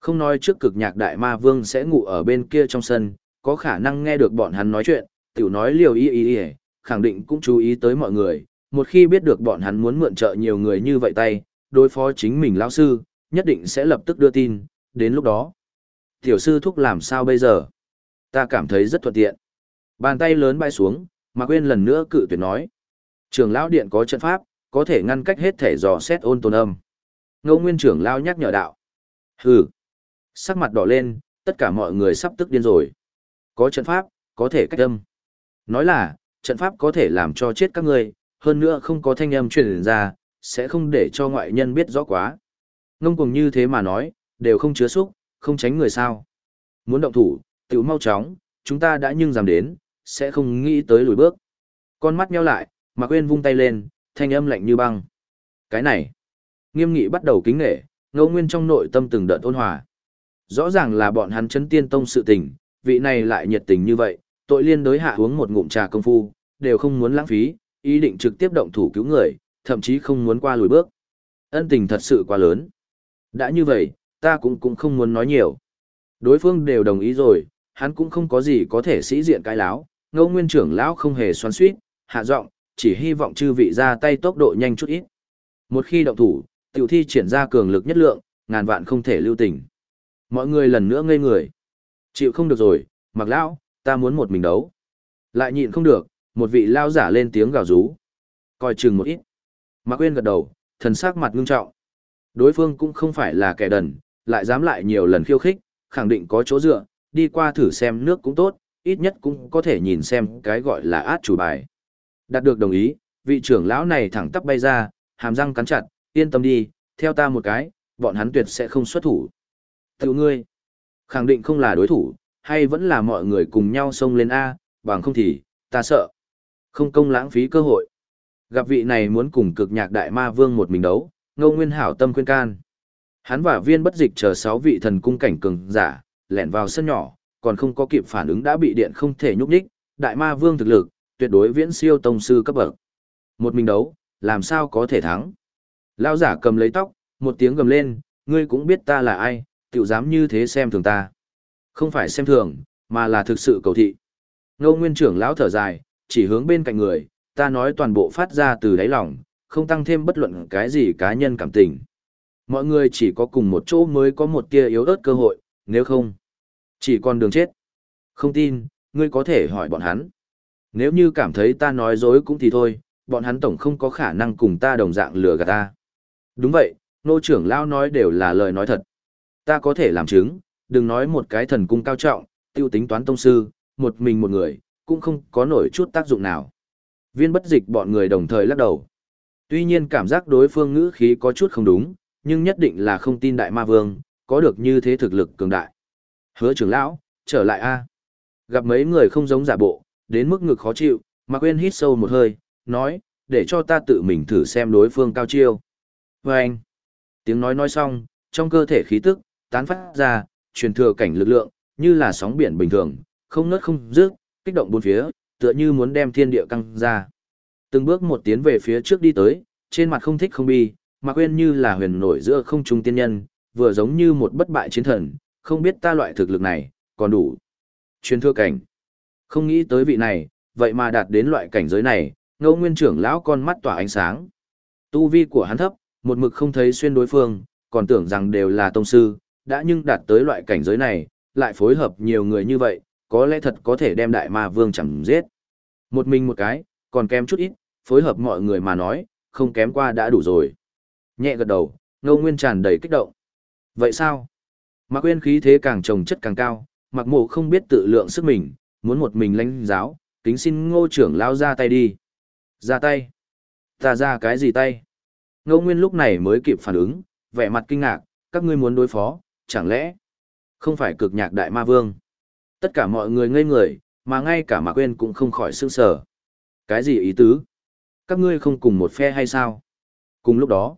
Không nói trước cực nhạc đại ma vương sẽ ngủ ở bên kia trong sân, có khả năng nghe được bọn hắn nói chuyện, tiểu nói liều y y y, khẳng định cũng chú ý tới mọi người, một khi biết được bọn hắn muốn mượn trợ nhiều người như vậy tay, đối phó chính mình lão sư, nhất định sẽ lập tức đưa tin, đến lúc đó. Tiểu sư thúc làm sao bây giờ? Ta cảm thấy rất thuận tiện. Bàn tay lớn bay xuống, mà quên lần nữa cự tuyệt nói. Trường lão điện có trận pháp, có thể ngăn cách hết thể dò xét ôn tồn âm. Ngô Nguyên trưởng lão nhắc nhở đạo. Hừ. Sắc mặt đỏ lên, tất cả mọi người sắp tức điên rồi. Có trận pháp, có thể cách âm. Nói là, trận pháp có thể làm cho chết các ngươi, hơn nữa không có thanh âm truyền ra, sẽ không để cho ngoại nhân biết rõ quá. Ngông cuồng như thế mà nói, đều không chứa xúc, không tránh người sao. Muốn động thủ, tiểu mau chóng, chúng ta đã nhưng dám đến, sẽ không nghĩ tới lùi bước. Con mắt nheo lại, Mạc Uyên vung tay lên, thanh âm lạnh như băng. Cái này, nghiêm nghị bắt đầu kính nể, ngô nguyên trong nội tâm từng đợt ôn hòa. Rõ ràng là bọn hắn chấn tiên tông sự tình, vị này lại nhiệt tình như vậy, tội liên đối hạ uống một ngụm trà công phu, đều không muốn lãng phí, ý định trực tiếp động thủ cứu người, thậm chí không muốn qua lùi bước. Ân tình thật sự quá lớn. Đã như vậy, ta cũng cũng không muốn nói nhiều. Đối phương đều đồng ý rồi, hắn cũng không có gì có thể sĩ diện cái láo, ngô nguyên trưởng lão không hề xoắn suýt, hạ giọng, chỉ hy vọng chư vị ra tay tốc độ nhanh chút ít. Một khi động thủ, tiểu thi triển ra cường lực nhất lượng, ngàn vạn không thể lưu tình. Mọi người lần nữa ngây người. Chịu không được rồi, mặc lão, ta muốn một mình đấu. Lại nhịn không được, một vị lao giả lên tiếng gào rú. Coi chừng một ít. Mạc Quyên gật đầu, thần sắc mặt ngưng trọng. Đối phương cũng không phải là kẻ đần, lại dám lại nhiều lần khiêu khích, khẳng định có chỗ dựa, đi qua thử xem nước cũng tốt, ít nhất cũng có thể nhìn xem cái gọi là át chủ bài. Đạt được đồng ý, vị trưởng lão này thẳng tắp bay ra, hàm răng cắn chặt, yên tâm đi, theo ta một cái, bọn hắn tuyệt sẽ không xuất thủ. Tiểu ngươi, khẳng định không là đối thủ, hay vẫn là mọi người cùng nhau xông lên A, bằng không thì, ta sợ. Không công lãng phí cơ hội. Gặp vị này muốn cùng cực nhạc đại ma vương một mình đấu, ngô nguyên hảo tâm khuyên can. Hắn và viên bất dịch chờ sáu vị thần cung cảnh cường giả, lẻn vào sân nhỏ, còn không có kịp phản ứng đã bị điện không thể nhúc nhích, đại ma vương thực lực, tuyệt đối viễn siêu tông sư cấp bậc. Một mình đấu, làm sao có thể thắng? Lão giả cầm lấy tóc, một tiếng gầm lên, ngươi cũng biết ta là ai, tiểu dám như thế xem thường ta. Không phải xem thường, mà là thực sự cầu thị. Ngô Nguyên trưởng lão thở dài, chỉ hướng bên cạnh người, ta nói toàn bộ phát ra từ đáy lòng, không tăng thêm bất luận cái gì cá nhân cảm tình. Mọi người chỉ có cùng một chỗ mới có một tia yếu ớt cơ hội, nếu không, chỉ còn đường chết. Không tin, ngươi có thể hỏi bọn hắn. Nếu như cảm thấy ta nói dối cũng thì thôi, bọn hắn tổng không có khả năng cùng ta đồng dạng lừa gạt ta. Đúng vậy, nô trưởng lao nói đều là lời nói thật. Ta có thể làm chứng, đừng nói một cái thần cung cao trọng, tiêu tính toán tông sư, một mình một người, cũng không có nổi chút tác dụng nào. Viên bất dịch bọn người đồng thời lắc đầu. Tuy nhiên cảm giác đối phương ngữ khí có chút không đúng, nhưng nhất định là không tin đại ma vương, có được như thế thực lực cường đại. Hứa trưởng lão, trở lại a. Gặp mấy người không giống giả bộ, đến mức ngực khó chịu, mà quên hít sâu một hơi, nói, để cho ta tự mình thử xem đối phương cao chiêu. Và anh, tiếng nói nói xong, trong cơ thể khí tức, tán phát ra, truyền thừa cảnh lực lượng, như là sóng biển bình thường, không nớt không dứt, kích động bốn phía, tựa như muốn đem thiên địa căng ra. Từng bước một tiến về phía trước đi tới, trên mặt không thích không bi, mà quên như là huyền nổi giữa không trung tiên nhân, vừa giống như một bất bại chiến thần, không biết ta loại thực lực này, còn đủ. chuyên thưa cảnh. Không nghĩ tới vị này, vậy mà đạt đến loại cảnh giới này, ngô nguyên trưởng lão con mắt tỏa ánh sáng. Tu vi của hắn thấp, một mực không thấy xuyên đối phương, còn tưởng rằng đều là tông sư, đã nhưng đạt tới loại cảnh giới này, lại phối hợp nhiều người như vậy, có lẽ thật có thể đem đại ma vương chẳng giết. Một mình một cái, còn kém chút ít, phối hợp mọi người mà nói, không kém qua đã đủ rồi. Nhẹ gật đầu, ngô nguyên tràn đầy kích động. Vậy sao? Mạc nguyên khí thế càng trồng chất càng cao, Mạc Mộ không biết tự lượng sức mình, muốn một mình lãnh giáo, kính xin ngô trưởng lao ra tay đi. Ra tay? Ta ra cái gì tay? Ngô Nguyên lúc này mới kịp phản ứng, vẻ mặt kinh ngạc, các ngươi muốn đối phó, chẳng lẽ không phải cực nhạc đại ma vương? Tất cả mọi người ngây người, mà ngay cả Mạc Quyên cũng không khỏi sương sở. Cái gì ý tứ? Các ngươi không cùng một phe hay sao? Cùng lúc đó,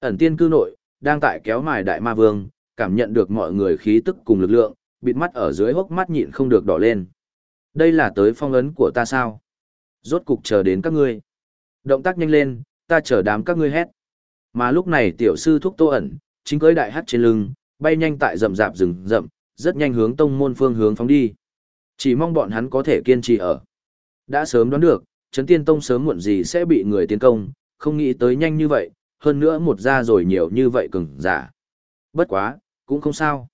ẩn tiên cư nội, đang tại kéo mài đại ma vương, cảm nhận được mọi người khí tức cùng lực lượng, bịt mắt ở dưới hốc mắt nhịn không được đỏ lên. Đây là tới phong ấn của ta sao? Rốt cục chờ đến các ngươi. Động tác nhanh lên, ta chờ đám các ngươi hét. Mà lúc này tiểu sư thúc tô ẩn, chính cưới đại hắt trên lưng, bay nhanh tại rậm rạp rừng rậm, rất nhanh hướng tông môn phương hướng phóng đi. Chỉ mong bọn hắn có thể kiên trì ở. Đã sớm đoán được, Trấn Tiên Tông sớm muộn gì sẽ bị người tiến công, không nghĩ tới nhanh như vậy, hơn nữa một ra rồi nhiều như vậy cứng, giả. Bất quá, cũng không sao.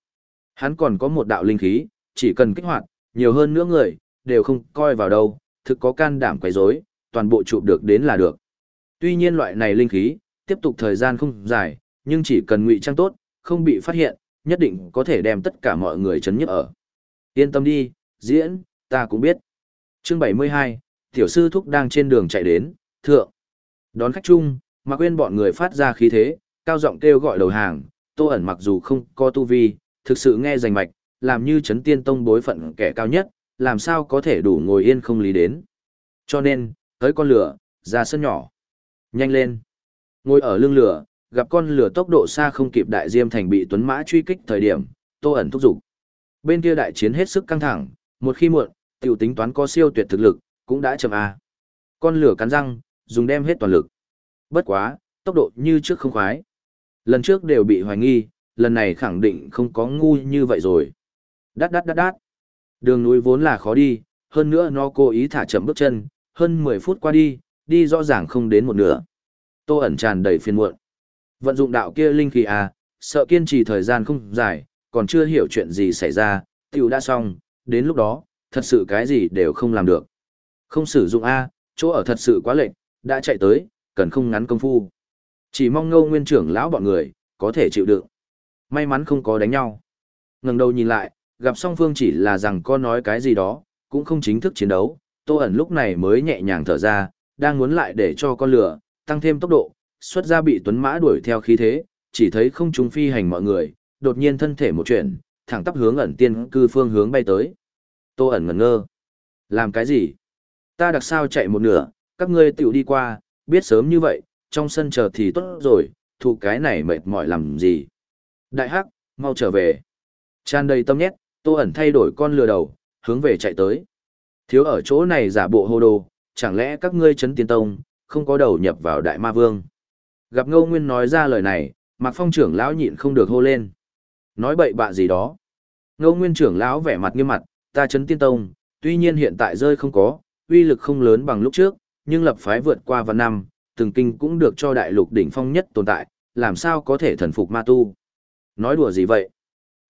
Hắn còn có một đạo linh khí, chỉ cần kích hoạt, nhiều hơn nữa người, đều không coi vào đâu, thực có can đảm quấy rối, toàn bộ chụp được đến là được. Tuy nhiên loại này linh khí, tiếp tục thời gian không dài, nhưng chỉ cần ngụy trang tốt, không bị phát hiện, nhất định có thể đem tất cả mọi người chấn nhức ở. Yên tâm đi, diễn, ta cũng biết. Chương 72, tiểu sư thúc đang trên đường chạy đến, thượng. Đón khách chung, mà quên bọn người phát ra khí thế, cao giọng kêu gọi đầu hàng, tô ẩn mặc dù không có tu vi, thực sự nghe rành mạch, làm như chấn tiên tông bối phận kẻ cao nhất, làm sao có thể đủ ngồi yên không lý đến. Cho nên, tới con lửa, ra sân nhỏ. Nhanh lên. Ngồi ở lưng lửa, gặp con lửa tốc độ xa không kịp đại diêm thành bị tuấn mã truy kích thời điểm, tô ẩn thúc giục. Bên kia đại chiến hết sức căng thẳng, một khi muộn, tiểu tính toán có siêu tuyệt thực lực, cũng đã chậm a. Con lửa cắn răng, dùng đem hết toàn lực. Bất quá, tốc độ như trước không khoái. Lần trước đều bị hoài nghi, lần này khẳng định không có ngu như vậy rồi. Đát đát đát đát. Đường núi vốn là khó đi, hơn nữa nó cố ý thả chậm bước chân, hơn 10 phút qua đi, đi rõ ràng không đến một nửa. Tô ẩn tràn đầy phiền muộn. Vận dụng đạo kia linh khí à, sợ kiên trì thời gian không dài, còn chưa hiểu chuyện gì xảy ra, tiểu đã xong, đến lúc đó, thật sự cái gì đều không làm được. Không sử dụng A, chỗ ở thật sự quá lệnh, đã chạy tới, cần không ngắn công phu. Chỉ mong ngâu nguyên trưởng lão bọn người, có thể chịu đựng. May mắn không có đánh nhau. ngẩng đầu nhìn lại, gặp song phương chỉ là rằng có nói cái gì đó, cũng không chính thức chiến đấu. Tô ẩn lúc này mới nhẹ nhàng thở ra, đang muốn lại để cho con lửa, tăng thêm tốc độ, xuất ra bị tuấn mã đuổi theo khí thế, chỉ thấy không trung phi hành mọi người, đột nhiên thân thể một chuyển, thẳng tắp hướng ẩn tiên cư phương hướng bay tới. Tô ẩn ngẩn ngơ. Làm cái gì? Ta đặc sao chạy một nửa, các ngươi tiểu đi qua, biết sớm như vậy, trong sân chờ thì tốt rồi, thụ cái này mệt mỏi làm gì. Đại hắc, mau trở về. Tràn đầy tâm nhét, tô ẩn thay đổi con lừa đầu, hướng về chạy tới. Thiếu ở chỗ này giả bộ hô đồ, chẳng lẽ các ngươi chấn tiên tông, không có đầu nhập vào đại ma vương. Gặp ngô nguyên nói ra lời này, Mạc phong trưởng lão nhịn không được hô lên. Nói bậy bạ gì đó. Ngô nguyên trưởng lão vẻ mặt nghiêm mặt, ta chấn tiên tông, tuy nhiên hiện tại rơi không có, uy lực không lớn bằng lúc trước, nhưng lập phái vượt qua vạn năm, từng kinh cũng được cho đại lục đỉnh phong nhất tồn tại, làm sao có thể thần phục ma tu. Nói đùa gì vậy?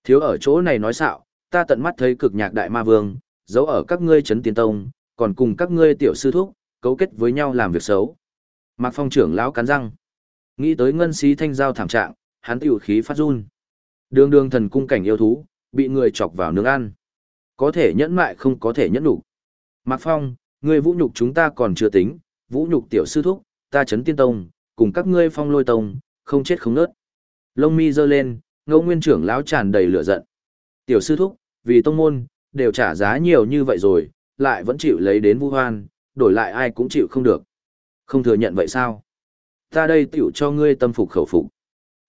Thiếu ở chỗ này nói xạo, ta tận mắt thấy cực nhạc đại ma vương, giấu ở các ngươi chấn tiên tông, còn cùng các ngươi tiểu sư thúc, cấu kết với nhau làm việc xấu. Mạc phong trưởng lão cắn răng. Nghĩ tới ngân xí thanh giao thảm trạng, hắn tiểu khí phát run. Đường đường thần cung cảnh yêu thú, bị người chọc vào nướng ăn. Có thể nhẫn mại không có thể nhẫn đủ. Mạc Phong, ngươi vũ nhục chúng ta còn chưa tính, vũ nhục tiểu sư thúc, ta chấn tiên tông, cùng các ngươi phong lôi tông, không chết không nớt. Lông mi giơ lên, ngẫu nguyên trưởng lão tràn đầy lửa giận. Tiểu sư thúc, vì tông môn, đều trả giá nhiều như vậy rồi, lại vẫn chịu lấy đến vu hoan, đổi lại ai cũng chịu không được. Không thừa nhận vậy sao? Ta đây tiểu cho ngươi tâm phục khẩu phục.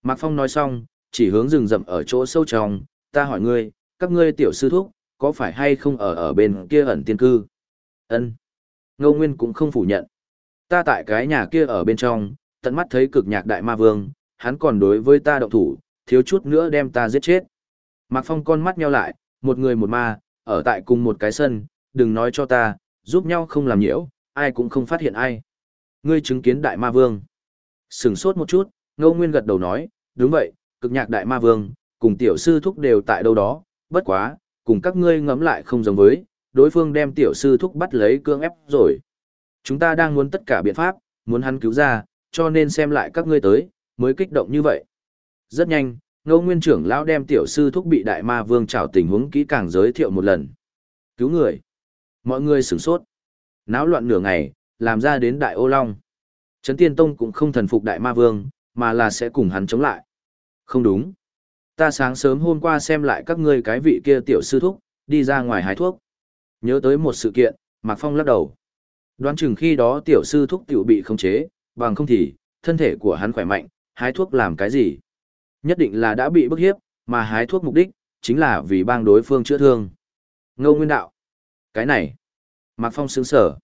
Mạc Phong nói xong, chỉ hướng rừng rậm ở chỗ sâu trong, ta hỏi ngươi, các ngươi tiểu sư thúc, có phải hay không ở ở bên kia ẩn tiên cư? Ân. Ngô Nguyên cũng không phủ nhận. Ta tại cái nhà kia ở bên trong, tận mắt thấy cực nhạc đại ma vương, hắn còn đối với ta động thủ, thiếu chút nữa đem ta giết chết. Mạc Phong con mắt nheo lại, một người một ma, ở tại cùng một cái sân, đừng nói cho ta, giúp nhau không làm nhiễu, ai cũng không phát hiện ai. Ngươi chứng kiến đại ma vương. Sừng sốt một chút, Ngô Nguyên gật đầu nói, đúng vậy, cực nhạc đại ma vương, cùng tiểu sư thúc đều tại đâu đó, bất quá, cùng các ngươi ngẫm lại không giống với, đối phương đem tiểu sư thúc bắt lấy cương ép rồi. Chúng ta đang muốn tất cả biện pháp, muốn hắn cứu ra, cho nên xem lại các ngươi tới, mới kích động như vậy. Rất nhanh, ngô nguyên trưởng lão đem tiểu sư thúc bị đại ma vương trào tình huống kỹ càng giới thiệu một lần. Cứu người. Mọi người sửng sốt. Náo loạn nửa ngày, làm ra đến đại ô long. Trấn Tiên Tông cũng không thần phục đại ma vương, mà là sẽ cùng hắn chống lại. Không đúng. Ta sáng sớm hôm qua xem lại các ngươi cái vị kia tiểu sư thúc, đi ra ngoài hái thuốc. Nhớ tới một sự kiện, Mạc Phong lắc đầu. Đoán chừng khi đó tiểu sư thúc tiểu bị khống chế, bằng không thì, thân thể của hắn khỏe mạnh, hái thuốc làm cái gì? Nhất định là đã bị bức hiếp, mà hái thuốc mục đích, chính là vì bang đối phương chữa thương. Ngô Nguyên Đạo. Cái này, Mạc Phong sướng sở.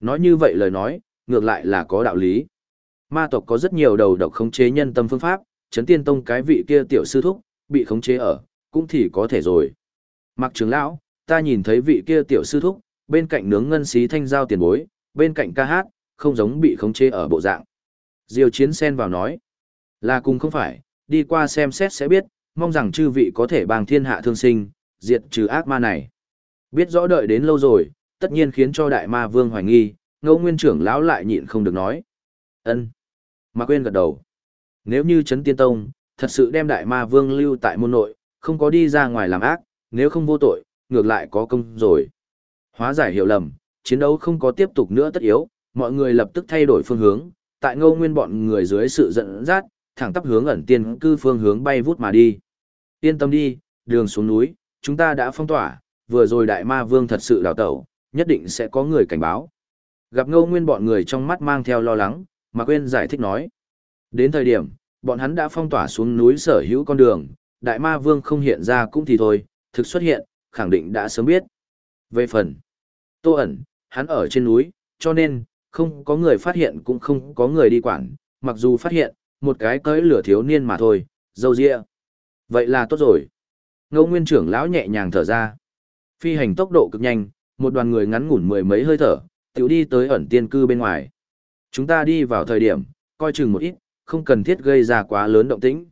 Nói như vậy lời nói, ngược lại là có đạo lý. Ma tộc có rất nhiều đầu độc khống chế nhân tâm phương pháp, chấn tiên tông cái vị kia tiểu sư thúc, bị khống chế ở, cũng thì có thể rồi. mặc trưởng lão, ta nhìn thấy vị kia tiểu sư thúc, bên cạnh nướng ngân xí thanh giao tiền bối, bên cạnh ca hát, không giống bị khống chế ở bộ dạng. Diêu chiến sen vào nói, là cùng không phải, đi qua xem xét sẽ biết, mong rằng chư vị có thể bằng thiên hạ thương sinh, diệt trừ ác ma này. Biết rõ đợi đến lâu rồi, tất nhiên khiến cho đại ma vương hoài nghi, ngô nguyên trưởng lão lại nhịn không được nói. ân Mạc quên gật đầu. Nếu như Trấn tiên tông, thật sự đem đại ma vương lưu tại môn nội, không có đi ra ngoài làm ác, nếu không vô tội, ngược lại có công rồi. Hóa giải hiểu lầm, chiến đấu không có tiếp tục nữa tất yếu, mọi người lập tức thay đổi phương hướng, tại ngô nguyên bọn người dưới sự dẫn dắt, thẳng tắp hướng ẩn tiên cư phương hướng bay vút mà đi. Yên tâm đi, đường xuống núi, chúng ta đã phong tỏa, vừa rồi đại ma vương thật sự đào tẩu, nhất định sẽ có người cảnh báo. Gặp ngô nguyên bọn người trong mắt mang theo lo lắng, mà quên giải thích nói. Đến thời điểm, bọn hắn đã phong tỏa xuống núi sở hữu con đường, đại ma vương không hiện ra cũng thì thôi, thực xuất hiện, khẳng định đã sớm biết. Về phần, tô ẩn, hắn ở trên núi, cho nên, không có người phát hiện cũng không có người đi quản, mặc dù phát hiện, một cái cưỡi lửa thiếu niên mà thôi, dâu dịa. Vậy là tốt rồi. Ngô Nguyên trưởng lão nhẹ nhàng thở ra. Phi hành tốc độ cực nhanh, một đoàn người ngắn ngủn mười mấy hơi thở, tiểu đi tới ẩn tiên cư bên ngoài. Chúng ta đi vào thời điểm, coi chừng một ít, không cần thiết gây ra quá lớn động tĩnh.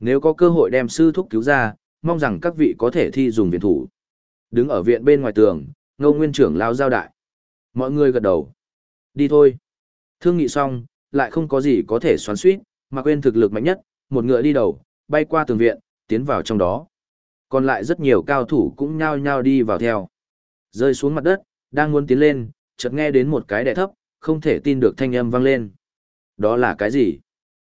Nếu có cơ hội đem sư thúc cứu ra, mong rằng các vị có thể thi dùng viện thủ. Đứng ở viện bên ngoài tường, ngô nguyên trưởng lao giao đại. Mọi người gật đầu. Đi thôi. Thương nghị xong, lại không có gì có thể xoắn suýt, mà quên thực lực mạnh nhất, một ngựa đi đầu, bay qua tường viện, tiến vào trong đó. Còn lại rất nhiều cao thủ cũng nhao nhao đi vào theo. Rơi xuống mặt đất, đang muốn tiến lên, chợt nghe đến một cái đẻ thấp, không thể tin được thanh âm vang lên. Đó là cái gì?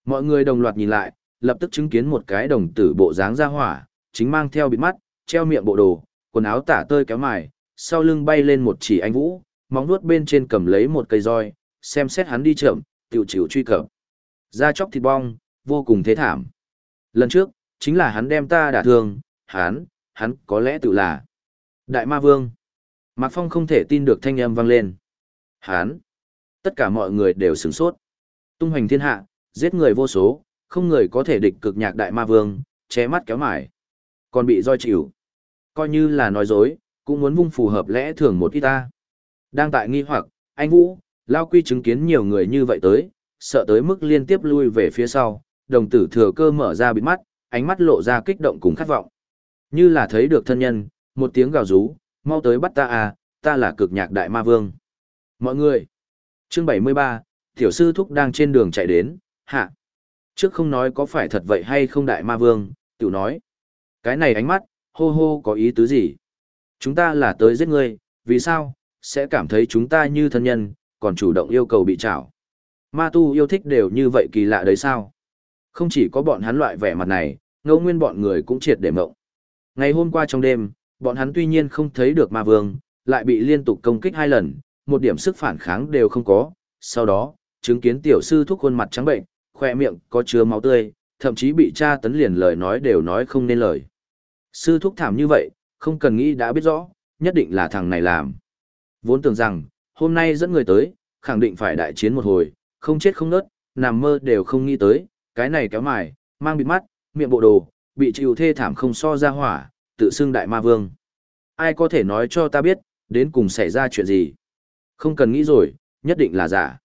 Mọi người đồng loạt nhìn lại, lập tức chứng kiến một cái đồng tử bộ dáng ra hỏa, chính mang theo bịt mắt, treo miệng bộ đồ, quần áo tả tơi kéo mài, sau lưng bay lên một chỉ anh vũ, móng vuốt bên trên cầm lấy một cây roi, xem xét hắn đi chậm, tiểu chịu truy cập. Da chóc thịt bong, vô cùng thế thảm. Lần trước, chính là hắn đem ta đả thương, hắn, hắn có lẽ tự là Đại Ma Vương. Mạc Phong không thể tin được thanh âm vang lên. Hán, Tất cả mọi người đều sửng sốt. Tung hoành thiên hạ, giết người vô số, không người có thể địch cực nhạc đại ma vương, ché mắt kéo mải. Còn bị roi chịu. Coi như là nói dối, cũng muốn vung phù hợp lẽ thường một ít ta. Đang tại nghi hoặc, anh Vũ, Lao Quy chứng kiến nhiều người như vậy tới, sợ tới mức liên tiếp lui về phía sau, đồng tử thừa cơ mở ra bịt mắt, ánh mắt lộ ra kích động cùng khát vọng. Như là thấy được thân nhân, một tiếng gào rú, mau tới bắt ta à, ta là cực nhạc đại ma vương. Mọi người, chương 73, tiểu sư thúc đang trên đường chạy đến, hạ. Trước không nói có phải thật vậy hay không đại ma vương, tiểu nói. Cái này ánh mắt, hô hô có ý tứ gì? Chúng ta là tới giết ngươi, vì sao? Sẽ cảm thấy chúng ta như thân nhân, còn chủ động yêu cầu bị trảo. Ma tu yêu thích đều như vậy kỳ lạ đấy sao? Không chỉ có bọn hắn loại vẻ mặt này, ngẫu nguyên bọn người cũng triệt để mộng. Ngày hôm qua trong đêm, bọn hắn tuy nhiên không thấy được ma vương, lại bị liên tục công kích hai lần, một điểm sức phản kháng đều không có. Sau đó, chứng kiến tiểu sư thuốc khuôn mặt trắng bệnh, khoe miệng có chứa máu tươi, thậm chí bị cha tấn liền lời nói đều nói không nên lời. Sư thúc thảm như vậy, không cần nghĩ đã biết rõ, nhất định là thằng này làm. Vốn tưởng rằng, hôm nay dẫn người tới, khẳng định phải đại chiến một hồi, không chết không nớt, nằm mơ đều không nghĩ tới, cái này kéo mài, mang bịt mắt, miệng bộ đồ, bị chịu thê thảm không so ra hỏa, tự xưng đại ma vương. Ai có thể nói cho ta biết, đến cùng xảy ra chuyện gì? Không cần nghĩ rồi, nhất định là giả.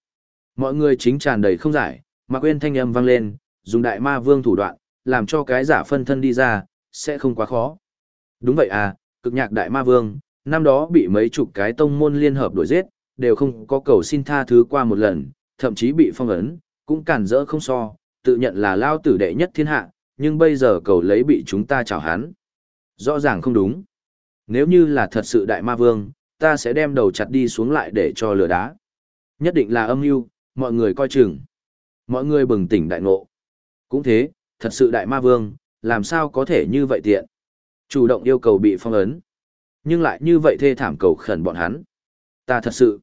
Mọi người chính tràn đầy không giải, mà quên thanh âm vang lên, dùng đại ma vương thủ đoạn, làm cho cái giả phân thân đi ra, sẽ không quá khó. Đúng vậy à, cực nhạc đại ma vương, năm đó bị mấy chục cái tông môn liên hợp đuổi giết, đều không có cầu xin tha thứ qua một lần, thậm chí bị phong ấn, cũng cản rỡ không so, tự nhận là lao tử đệ nhất thiên hạ, nhưng bây giờ cầu lấy bị chúng ta chào hắn. Rõ ràng không đúng. Nếu như là thật sự đại ma vương, ta sẽ đem đầu chặt đi xuống lại để cho lửa đá. Nhất định là âm mưu, mọi người coi chừng. Mọi người bừng tỉnh đại ngộ. Cũng thế, thật sự đại ma vương, làm sao có thể như vậy tiện. Chủ động yêu cầu bị phong ấn. Nhưng lại như vậy thê thảm cầu khẩn bọn hắn. Ta thật sự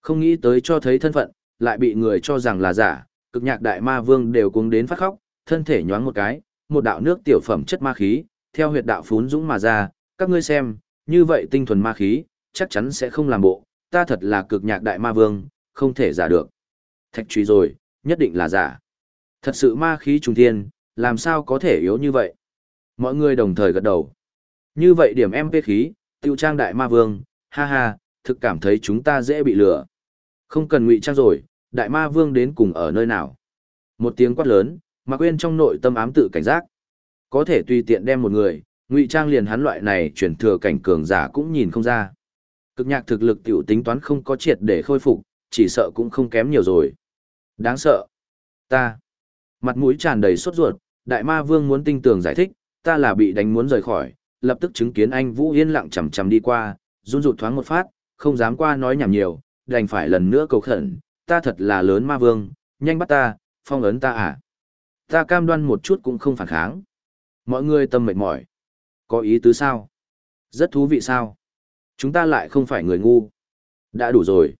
không nghĩ tới cho thấy thân phận, lại bị người cho rằng là giả, cực nhạc đại ma vương đều cuống đến phát khóc, thân thể nhoáng một cái, một đạo nước tiểu phẩm chất ma khí, theo huyệt đạo phún dũng mà ra, các ngươi xem, như vậy tinh thuần ma khí, chắc chắn sẽ không làm bộ, ta thật là cực nhạc đại ma vương, không thể giả được. Thạch truy rồi, nhất định là giả. Thật sự ma khí trùng thiên, làm sao có thể yếu như vậy? Mọi người đồng thời gật đầu. Như vậy điểm MP khí, tiêu trang đại ma vương, ha ha, thực cảm thấy chúng ta dễ bị lừa. Không cần ngụy trang rồi, đại ma vương đến cùng ở nơi nào. Một tiếng quát lớn, mà quên trong nội tâm ám tự cảnh giác. Có thể tùy tiện đem một người, ngụy trang liền hắn loại này chuyển thừa cảnh cường giả cũng nhìn không ra. Cực nhạc thực lực tiểu tính toán không có triệt để khôi phục, chỉ sợ cũng không kém nhiều rồi. Đáng sợ. Ta. Mặt mũi tràn đầy sốt ruột, đại ma vương muốn tinh tường giải thích, ta là bị đánh muốn rời khỏi, lập tức chứng kiến anh Vũ yên lặng chầm chầm đi qua, run rụt thoáng một phát, không dám qua nói nhảm nhiều, đành phải lần nữa cầu khẩn, ta thật là lớn ma vương, nhanh bắt ta, phong ấn ta à. Ta cam đoan một chút cũng không phản kháng. Mọi người tâm mệt mỏi. Có ý tứ sao? Rất thú vị sao? Chúng ta lại không phải người ngu. Đã đủ rồi.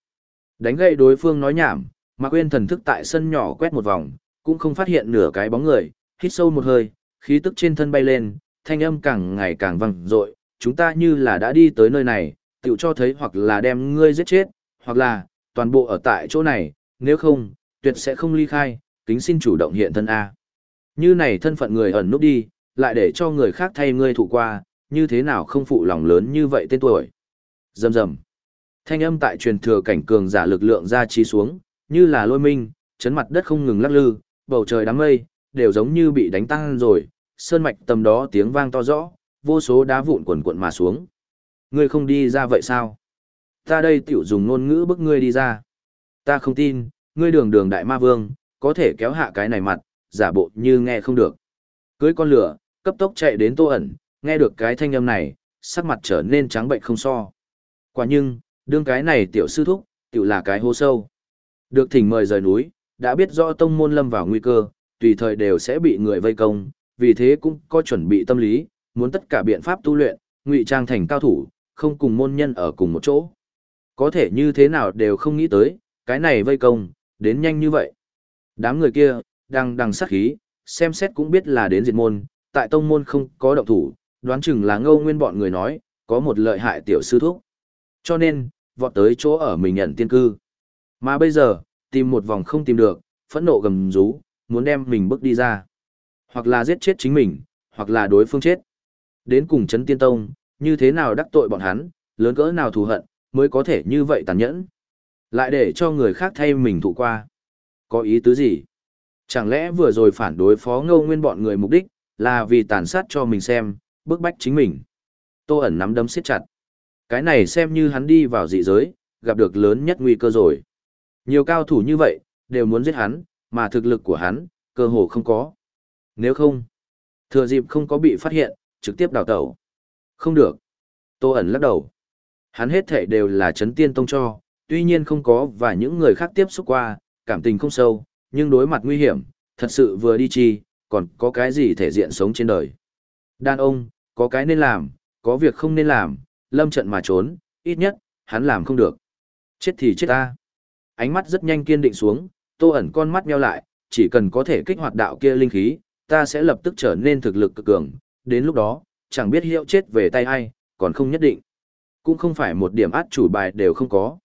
Đánh gậy đối phương nói nhảm, mà quên thần thức tại sân nhỏ quét một vòng, cũng không phát hiện nửa cái bóng người, hít sâu một hơi, khí tức trên thân bay lên, thanh âm càng ngày càng vang dội, chúng ta như là đã đi tới nơi này, tựu cho thấy hoặc là đem ngươi giết chết, hoặc là toàn bộ ở tại chỗ này, nếu không, tuyệt sẽ không ly khai, kính xin chủ động hiện thân a. Như này thân phận người ẩn núp đi, lại để cho người khác thay ngươi thụ qua, như thế nào không phụ lòng lớn như vậy tên tuổi. dầm dầm Thanh âm tại truyền thừa cảnh cường giả lực lượng ra chi xuống, như là lôi minh, chấn mặt đất không ngừng lắc lư, bầu trời đám mây, đều giống như bị đánh tăng rồi, sơn mạch tầm đó tiếng vang to rõ, vô số đá vụn quần cuộn mà xuống. Ngươi không đi ra vậy sao? Ta đây tiểu dùng ngôn ngữ bức ngươi đi ra. Ta không tin, ngươi đường đường đại ma vương, có thể kéo hạ cái này mặt, giả bộ như nghe không được. Cưới con lửa, cấp tốc chạy đến tô ẩn, nghe được cái thanh âm này, sắc mặt trở nên trắng bệnh không so. Quả nhưng, đương cái này tiểu sư thúc, tiểu là cái hố sâu. Được thỉnh mời rời núi, đã biết rõ tông môn lâm vào nguy cơ, tùy thời đều sẽ bị người vây công, vì thế cũng có chuẩn bị tâm lý, muốn tất cả biện pháp tu luyện, ngụy trang thành cao thủ, không cùng môn nhân ở cùng một chỗ. Có thể như thế nào đều không nghĩ tới, cái này vây công, đến nhanh như vậy. Đám người kia, đang đằng sát khí, xem xét cũng biết là đến diệt môn, tại tông môn không có động thủ, đoán chừng là ngâu nguyên bọn người nói, có một lợi hại tiểu sư thúc. Cho nên, vọt tới chỗ ở mình nhận tiên cư. Mà bây giờ, tìm một vòng không tìm được, phẫn nộ gầm rú, muốn đem mình bước đi ra. Hoặc là giết chết chính mình, hoặc là đối phương chết. Đến cùng chấn tiên tông, như thế nào đắc tội bọn hắn, lớn cỡ nào thù hận, mới có thể như vậy tàn nhẫn. Lại để cho người khác thay mình thụ qua. Có ý tứ gì? Chẳng lẽ vừa rồi phản đối phó ngâu nguyên bọn người mục đích, là vì tàn sát cho mình xem, bức bách chính mình. Tô ẩn nắm đấm siết chặt. Cái này xem như hắn đi vào dị giới, gặp được lớn nhất nguy cơ rồi. Nhiều cao thủ như vậy, đều muốn giết hắn, mà thực lực của hắn, cơ hồ không có. Nếu không, thừa dịp không có bị phát hiện, trực tiếp đào tẩu. Không được. Tô ẩn lắc đầu. Hắn hết thể đều là chấn tiên tông cho, tuy nhiên không có và những người khác tiếp xúc qua, cảm tình không sâu, nhưng đối mặt nguy hiểm, thật sự vừa đi chi, còn có cái gì thể diện sống trên đời. Đàn ông, có cái nên làm, có việc không nên làm, lâm trận mà trốn, ít nhất, hắn làm không được. Chết thì chết ta. Ánh mắt rất nhanh kiên định xuống, tô ẩn con mắt nheo lại, chỉ cần có thể kích hoạt đạo kia linh khí, ta sẽ lập tức trở nên thực lực cực cường, đến lúc đó, chẳng biết hiệu chết về tay ai, còn không nhất định. Cũng không phải một điểm át chủ bài đều không có.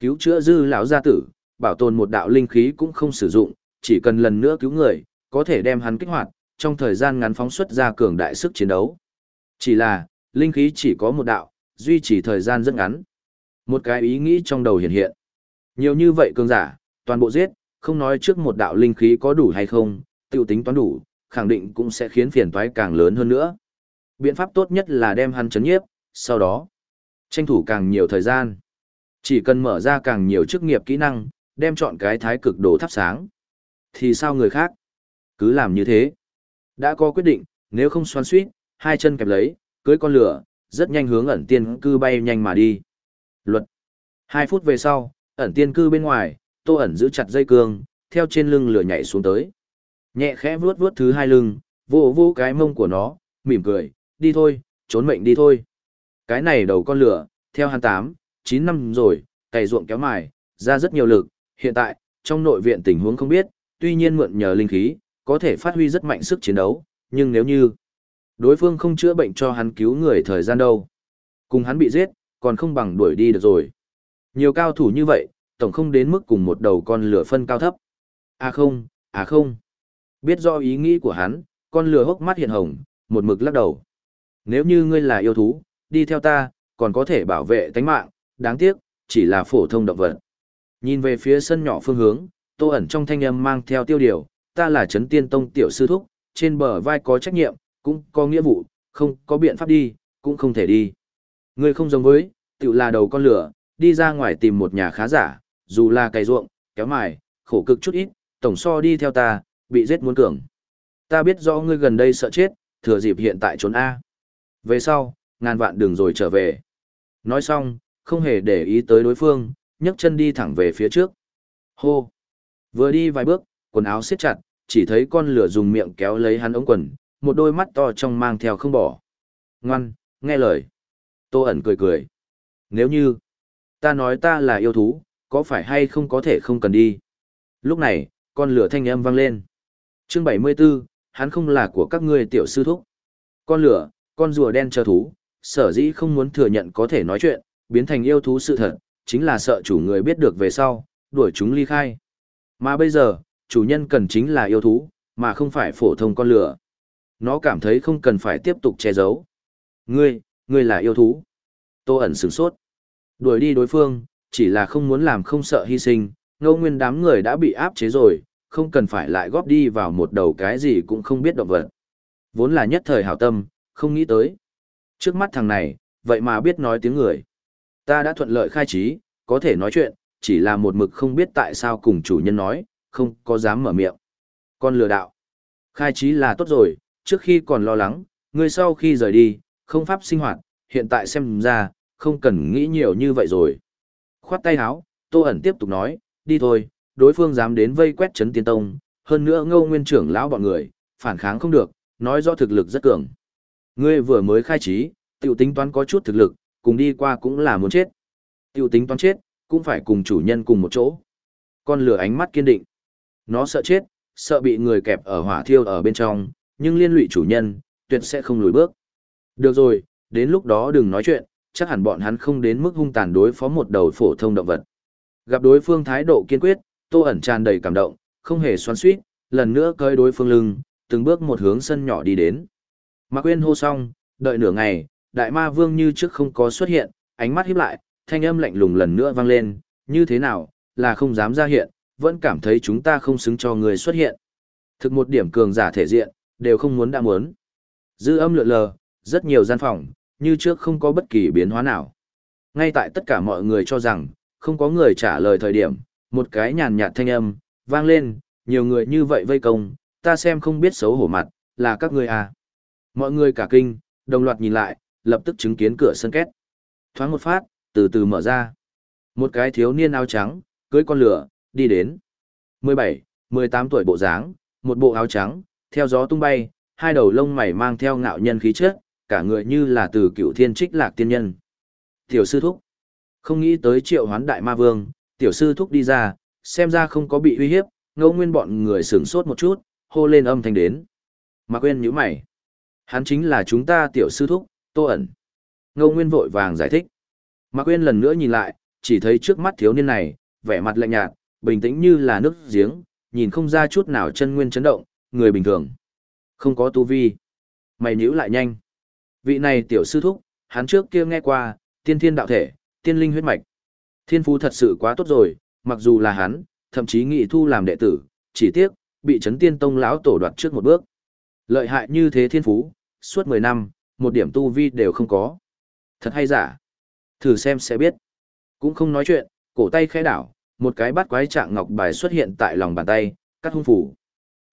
Cứu chữa dư lão gia tử, bảo tồn một đạo linh khí cũng không sử dụng, chỉ cần lần nữa cứu người, có thể đem hắn kích hoạt, trong thời gian ngắn phóng xuất ra cường đại sức chiến đấu. Chỉ là, linh khí chỉ có một đạo, duy trì thời gian rất ngắn. Một cái ý nghĩ trong đầu hiện hiện. Nhiều như vậy cường giả, toàn bộ giết, không nói trước một đạo linh khí có đủ hay không, tiêu tính toán đủ, khẳng định cũng sẽ khiến phiền toái càng lớn hơn nữa. Biện pháp tốt nhất là đem hắn chấn nhiếp, sau đó, tranh thủ càng nhiều thời gian. Chỉ cần mở ra càng nhiều chức nghiệp kỹ năng, đem chọn cái thái cực đồ thắp sáng. Thì sao người khác? Cứ làm như thế. Đã có quyết định, nếu không xoan suýt, hai chân kẹp lấy, cưới con lửa, rất nhanh hướng ẩn tiên cư bay nhanh mà đi. Luật. Hai phút về sau, ẩn tiên cư bên ngoài, tô ẩn giữ chặt dây cương, theo trên lưng lửa nhảy xuống tới. Nhẹ khẽ vuốt vuốt thứ hai lưng, vô vô cái mông của nó, mỉm cười, đi thôi, trốn mệnh đi thôi. Cái này đầu con lửa, theo hắn tám, chín năm rồi, cày ruộng kéo mài, ra rất nhiều lực, hiện tại, trong nội viện tình huống không biết, tuy nhiên mượn nhờ linh khí, có thể phát huy rất mạnh sức chiến đấu, nhưng nếu như đối phương không chữa bệnh cho hắn cứu người thời gian đâu, cùng hắn bị giết, còn không bằng đuổi đi được rồi. Nhiều cao thủ như vậy, tổng không đến mức cùng một đầu con lửa phân cao thấp. À không, à không. Biết do ý nghĩ của hắn, con lửa hốc mắt hiện hồng, một mực lắc đầu. Nếu như ngươi là yêu thú, đi theo ta, còn có thể bảo vệ tánh mạng, đáng tiếc, chỉ là phổ thông động vật. Nhìn về phía sân nhỏ phương hướng, tô ẩn trong thanh âm mang theo tiêu điều, ta là Trấn Tiên Tông tiểu sư thúc, trên bờ vai có trách nhiệm, cũng có nghĩa vụ, không có biện pháp đi, cũng không thể đi. Ngươi không giống với, tiểu là đầu con lửa, đi ra ngoài tìm một nhà khá giả, dù là cày ruộng, kéo mài, khổ cực chút ít, tổng so đi theo ta, bị giết muốn cường. Ta biết rõ ngươi gần đây sợ chết, thừa dịp hiện tại trốn A. Về sau, ngàn vạn đường rồi trở về. Nói xong, không hề để ý tới đối phương, nhấc chân đi thẳng về phía trước. Hô! Vừa đi vài bước, quần áo siết chặt, chỉ thấy con lửa dùng miệng kéo lấy hắn ống quần, một đôi mắt to trong mang theo không bỏ. Ngoan, nghe lời. Tô ẩn cười cười. Nếu như, ta nói ta là yêu thú, có phải hay không có thể không cần đi. Lúc này, con lửa thanh âm vang lên. chương 74, hắn không là của các ngươi tiểu sư thúc. Con lửa, con rùa đen chờ thú, sở dĩ không muốn thừa nhận có thể nói chuyện, biến thành yêu thú sự thật, chính là sợ chủ người biết được về sau, đuổi chúng ly khai. Mà bây giờ, chủ nhân cần chính là yêu thú, mà không phải phổ thông con lửa. Nó cảm thấy không cần phải tiếp tục che giấu. Ngươi, ngươi là yêu thú. Tô ẩn sửng sốt. Đuổi đi đối phương, chỉ là không muốn làm không sợ hy sinh, ngô nguyên đám người đã bị áp chế rồi, không cần phải lại góp đi vào một đầu cái gì cũng không biết động vật. Vốn là nhất thời hảo tâm, không nghĩ tới. Trước mắt thằng này, vậy mà biết nói tiếng người. Ta đã thuận lợi khai trí, có thể nói chuyện, chỉ là một mực không biết tại sao cùng chủ nhân nói, không có dám mở miệng. Con lừa đạo. Khai trí là tốt rồi, trước khi còn lo lắng, người sau khi rời đi, không pháp sinh hoạt, hiện tại xem ra, không cần nghĩ nhiều như vậy rồi. Khoát tay áo, Tô ẩn tiếp tục nói, đi thôi, đối phương dám đến vây quét chấn tiên tông, hơn nữa ngâu nguyên trưởng lão bọn người, phản kháng không được, nói rõ thực lực rất cường. Ngươi vừa mới khai trí, tiểu tính toán có chút thực lực, cùng đi qua cũng là muốn chết. Tiểu tính toán chết, cũng phải cùng chủ nhân cùng một chỗ. Con lửa ánh mắt kiên định. Nó sợ chết, sợ bị người kẹp ở hỏa thiêu ở bên trong, nhưng liên lụy chủ nhân, tuyệt sẽ không lùi bước. Được rồi, đến lúc đó đừng nói chuyện, chắc hẳn bọn hắn không đến mức hung tàn đối phó một đầu phổ thông động vật. Gặp đối phương thái độ kiên quyết, Tô ẩn tràn đầy cảm động, không hề xoắn xuýt, lần nữa cơi đối phương lưng, từng bước một hướng sân nhỏ đi đến. Mạc Quyên hô xong, đợi nửa ngày, đại ma vương như trước không có xuất hiện, ánh mắt híp lại, thanh âm lạnh lùng lần nữa vang lên, như thế nào, là không dám ra hiện, vẫn cảm thấy chúng ta không xứng cho người xuất hiện. Thực một điểm cường giả thể diện, đều không muốn đã muốn. Dư âm lượn lờ, rất nhiều gian phòng, như trước không có bất kỳ biến hóa nào. Ngay tại tất cả mọi người cho rằng, không có người trả lời thời điểm, một cái nhàn nhạt thanh âm, vang lên, nhiều người như vậy vây công, ta xem không biết xấu hổ mặt, là các ngươi à. Mọi người cả kinh, đồng loạt nhìn lại, lập tức chứng kiến cửa sân két. Thoáng một phát, từ từ mở ra. Một cái thiếu niên áo trắng, cưới con lửa, đi đến. 17, 18 tuổi bộ dáng, một bộ áo trắng, theo gió tung bay, hai đầu lông mày mang theo ngạo nhân khí chất, cả người như là từ cựu thiên trích lạc tiên nhân. Tiểu sư thúc. Không nghĩ tới triệu hoán đại ma vương, tiểu sư thúc đi ra, xem ra không có bị uy hiếp, ngẫu nguyên bọn người sửng sốt một chút, hô lên âm thanh đến. mà quên nhíu mày. Hắn chính là chúng ta tiểu sư thúc, tô ẩn. Ngô Nguyên vội vàng giải thích. Mạc Quyên lần nữa nhìn lại, chỉ thấy trước mắt thiếu niên này, vẻ mặt lạnh nhạt, bình tĩnh như là nước giếng, nhìn không ra chút nào chân nguyên chấn động, người bình thường. Không có tu vi. Mày nhíu lại nhanh. Vị này tiểu sư thúc, hắn trước kia nghe qua, tiên thiên đạo thể, tiên linh huyết mạch. Thiên phú thật sự quá tốt rồi, mặc dù là hắn, thậm chí nghị thu làm đệ tử, chỉ tiếc, bị chấn tiên tông lão tổ đoạt trước một bước. Lợi hại như thế thiên phú, suốt 10 năm, một điểm tu vi đều không có. Thật hay giả? Thử xem sẽ biết. Cũng không nói chuyện, cổ tay khẽ đảo, một cái bát quái trạng ngọc bài xuất hiện tại lòng bàn tay, cắt hung phủ.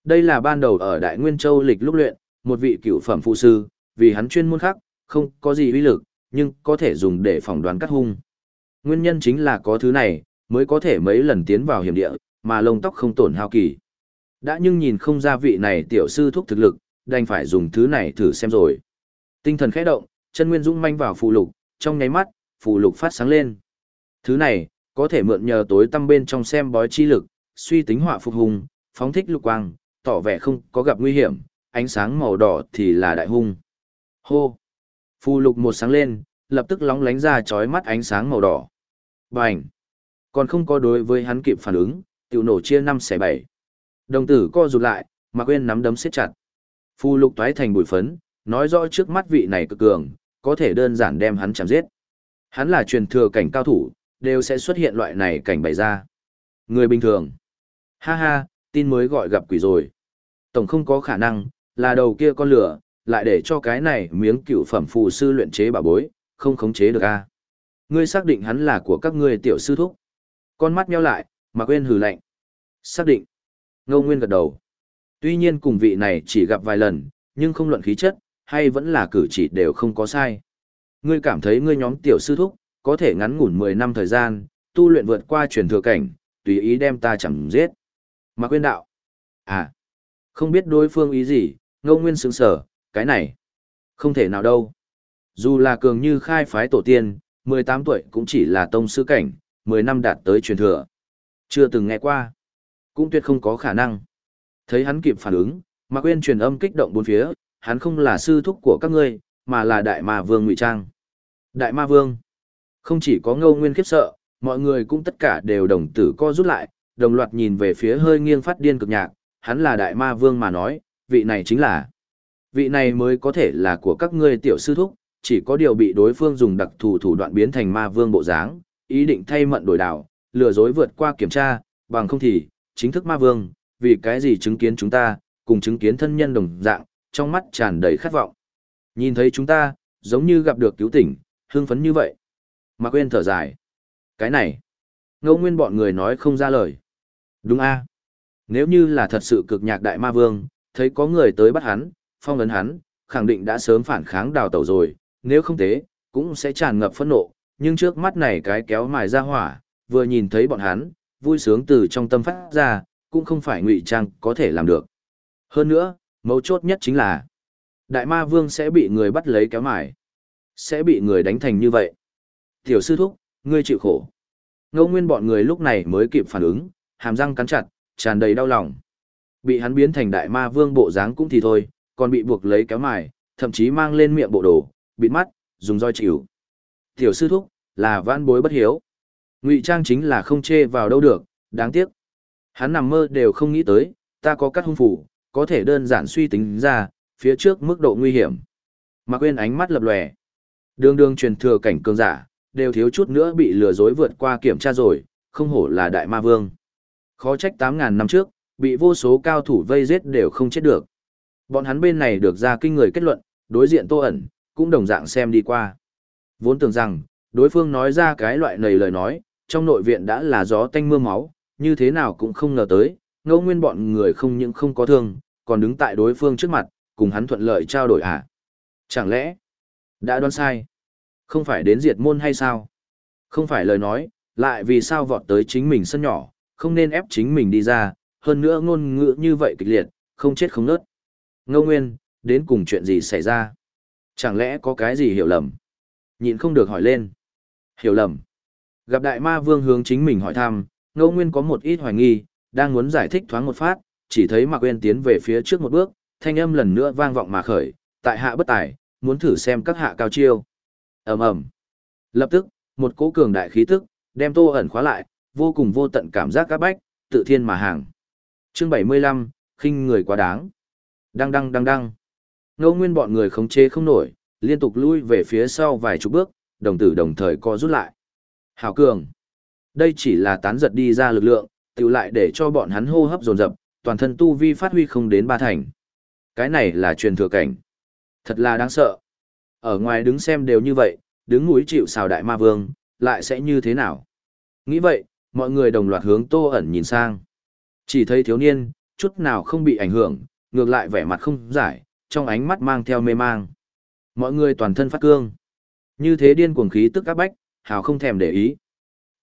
Đây là ban đầu ở Đại Nguyên Châu lịch lúc luyện, một vị cựu phẩm phụ sư, vì hắn chuyên môn khác, không có gì uy lực, nhưng có thể dùng để phỏng đoán cắt hung. Nguyên nhân chính là có thứ này, mới có thể mấy lần tiến vào hiểm địa, mà lông tóc không tổn hao kỳ. Đã nhưng nhìn không ra vị này tiểu sư thúc thực lực, đành phải dùng thứ này thử xem rồi. Tinh thần khẽ động, chân nguyên dũng manh vào phù lục, trong nháy mắt, phù lục phát sáng lên. Thứ này, có thể mượn nhờ tối tăm bên trong xem bói chi lực, suy tính họa phục hùng, phóng thích lục quang, tỏ vẻ không có gặp nguy hiểm, ánh sáng màu đỏ thì là đại hung. Hô! Phù lục một sáng lên, lập tức lóng lánh ra chói mắt ánh sáng màu đỏ. Bành! Còn không có đối với hắn kịp phản ứng, tiểu nổ chia năm xẻ bảy. Đồng tử co rụt lại, mà quên nắm đấm siết chặt. phù lục toái thành bụi phấn, nói rõ trước mắt vị này cực cường, có thể đơn giản đem hắn chạm giết. Hắn là truyền thừa cảnh cao thủ, đều sẽ xuất hiện loại này cảnh bày ra. Người bình thường. Ha ha, tin mới gọi gặp quỷ rồi. Tổng không có khả năng, là đầu kia con lửa, lại để cho cái này miếng cựu phẩm phù sư luyện chế bà bối, không khống chế được a. Ngươi xác định hắn là của các ngươi tiểu sư thúc. Con mắt nheo lại, mà quên hừ lạnh. Xác định. Ngô Nguyên gật đầu. Tuy nhiên cùng vị này chỉ gặp vài lần, nhưng không luận khí chất, hay vẫn là cử chỉ đều không có sai. Ngươi cảm thấy ngươi nhóm tiểu sư thúc, có thể ngắn ngủn 10 năm thời gian, tu luyện vượt qua truyền thừa cảnh, tùy ý đem ta chẳng giết. Mà nguyên đạo. À, không biết đối phương ý gì, ngô nguyên sướng sở, cái này. Không thể nào đâu. Dù là cường như khai phái tổ tiên, 18 tuổi cũng chỉ là tông sư cảnh, 10 năm đạt tới truyền thừa. Chưa từng nghe qua. Cũng tuyệt không có khả năng. Thấy hắn kịp phản ứng, Mạc Quyên truyền âm kích động bốn phía, hắn không là sư thúc của các ngươi, mà là đại ma vương ngụy trang. Đại ma vương. Không chỉ có ngâu nguyên khiếp sợ, mọi người cũng tất cả đều đồng tử co rút lại, đồng loạt nhìn về phía hơi nghiêng phát điên cực nhạc, hắn là đại ma vương mà nói, vị này chính là. Vị này mới có thể là của các ngươi tiểu sư thúc, chỉ có điều bị đối phương dùng đặc thù thủ đoạn biến thành ma vương bộ dáng, ý định thay mận đổi đảo, lừa dối vượt qua kiểm tra, bằng không thì, chính thức ma vương, vì cái gì chứng kiến chúng ta, cùng chứng kiến thân nhân đồng dạng, trong mắt tràn đầy khát vọng. Nhìn thấy chúng ta, giống như gặp được cứu tỉnh, hương phấn như vậy mà quên thở dài. Cái này, ngẫu nguyên bọn người nói không ra lời. Đúng a Nếu như là thật sự cực nhạc đại ma vương, thấy có người tới bắt hắn, phong ấn hắn, khẳng định đã sớm phản kháng đào tẩu rồi, nếu không thế, cũng sẽ tràn ngập phẫn nộ, nhưng trước mắt này cái kéo mài ra hỏa, vừa nhìn thấy bọn hắn, vui sướng từ trong tâm phát ra, cũng không phải ngụy trang có thể làm được. Hơn nữa, mấu chốt nhất chính là, đại ma vương sẽ bị người bắt lấy kéo mài, sẽ bị người đánh thành như vậy. Tiểu sư thúc, ngươi chịu khổ. Ngô nguyên bọn người lúc này mới kịp phản ứng, hàm răng cắn chặt, tràn đầy đau lòng. Bị hắn biến thành đại ma vương bộ dáng cũng thì thôi, còn bị buộc lấy kéo mài, thậm chí mang lên miệng bộ đồ, bịt mắt, dùng roi chịu. Tiểu sư thúc, là vãn bối bất hiếu. Ngụy trang chính là không chê vào đâu được, đáng tiếc. Hắn nằm mơ đều không nghĩ tới, ta có cắt hung phủ, có thể đơn giản suy tính ra, phía trước mức độ nguy hiểm. Mà quên ánh mắt lập lòe. Đường đường truyền thừa cảnh cường giả, đều thiếu chút nữa bị lừa dối vượt qua kiểm tra rồi, không hổ là đại ma vương. Khó trách 8.000 năm trước, bị vô số cao thủ vây giết đều không chết được. Bọn hắn bên này được ra kinh người kết luận, đối diện tô ẩn, cũng đồng dạng xem đi qua. Vốn tưởng rằng, đối phương nói ra cái loại này lời nói, trong nội viện đã là gió tanh mưa máu, như thế nào cũng không ngờ tới, ngẫu nguyên bọn người không những không có thương, còn đứng tại đối phương trước mặt, cùng hắn thuận lợi trao đổi à. Chẳng lẽ, đã đoán sai? Không phải đến diệt môn hay sao? Không phải lời nói, lại vì sao vọt tới chính mình sân nhỏ, không nên ép chính mình đi ra, hơn nữa ngôn ngữ như vậy kịch liệt, không chết không nớt. Ngô Nguyên, đến cùng chuyện gì xảy ra? Chẳng lẽ có cái gì hiểu lầm? Nhịn không được hỏi lên. Hiểu lầm. Gặp đại ma vương hướng chính mình hỏi thăm, Ngô Nguyên có một ít hoài nghi, đang muốn giải thích thoáng một phát, chỉ thấy Mạc Nguyên tiến về phía trước một bước, thanh âm lần nữa vang vọng mà khởi, tại hạ bất tài, muốn thử xem các hạ cao chiêu ầm ầm. Lập tức, một cỗ cường đại khí tức, đem Tô ẩn khóa lại, vô cùng vô tận cảm giác các bách, tự thiên mà hàng. Chương 75, khinh người quá đáng. Đăng đăng đăng đăng. Ngô Nguyên bọn người khống chế không nổi, liên tục lui về phía sau vài chục bước, đồng tử đồng thời co rút lại. Hảo cường. Đây chỉ là tán giật đi ra lực lượng, tự lại để cho bọn hắn hô hấp dồn dập, toàn thân tu vi phát huy không đến ba thành. Cái này là truyền thừa cảnh. Thật là đáng sợ. Ở ngoài đứng xem đều như vậy, đứng núi chịu xào đại ma vương, lại sẽ như thế nào? Nghĩ vậy, mọi người đồng loạt hướng tô ẩn nhìn sang. Chỉ thấy thiếu niên, chút nào không bị ảnh hưởng, ngược lại vẻ mặt không giải, trong ánh mắt mang theo mê mang. Mọi người toàn thân phát cương. Như thế điên cuồng khí tức áp bách, hào không thèm để ý.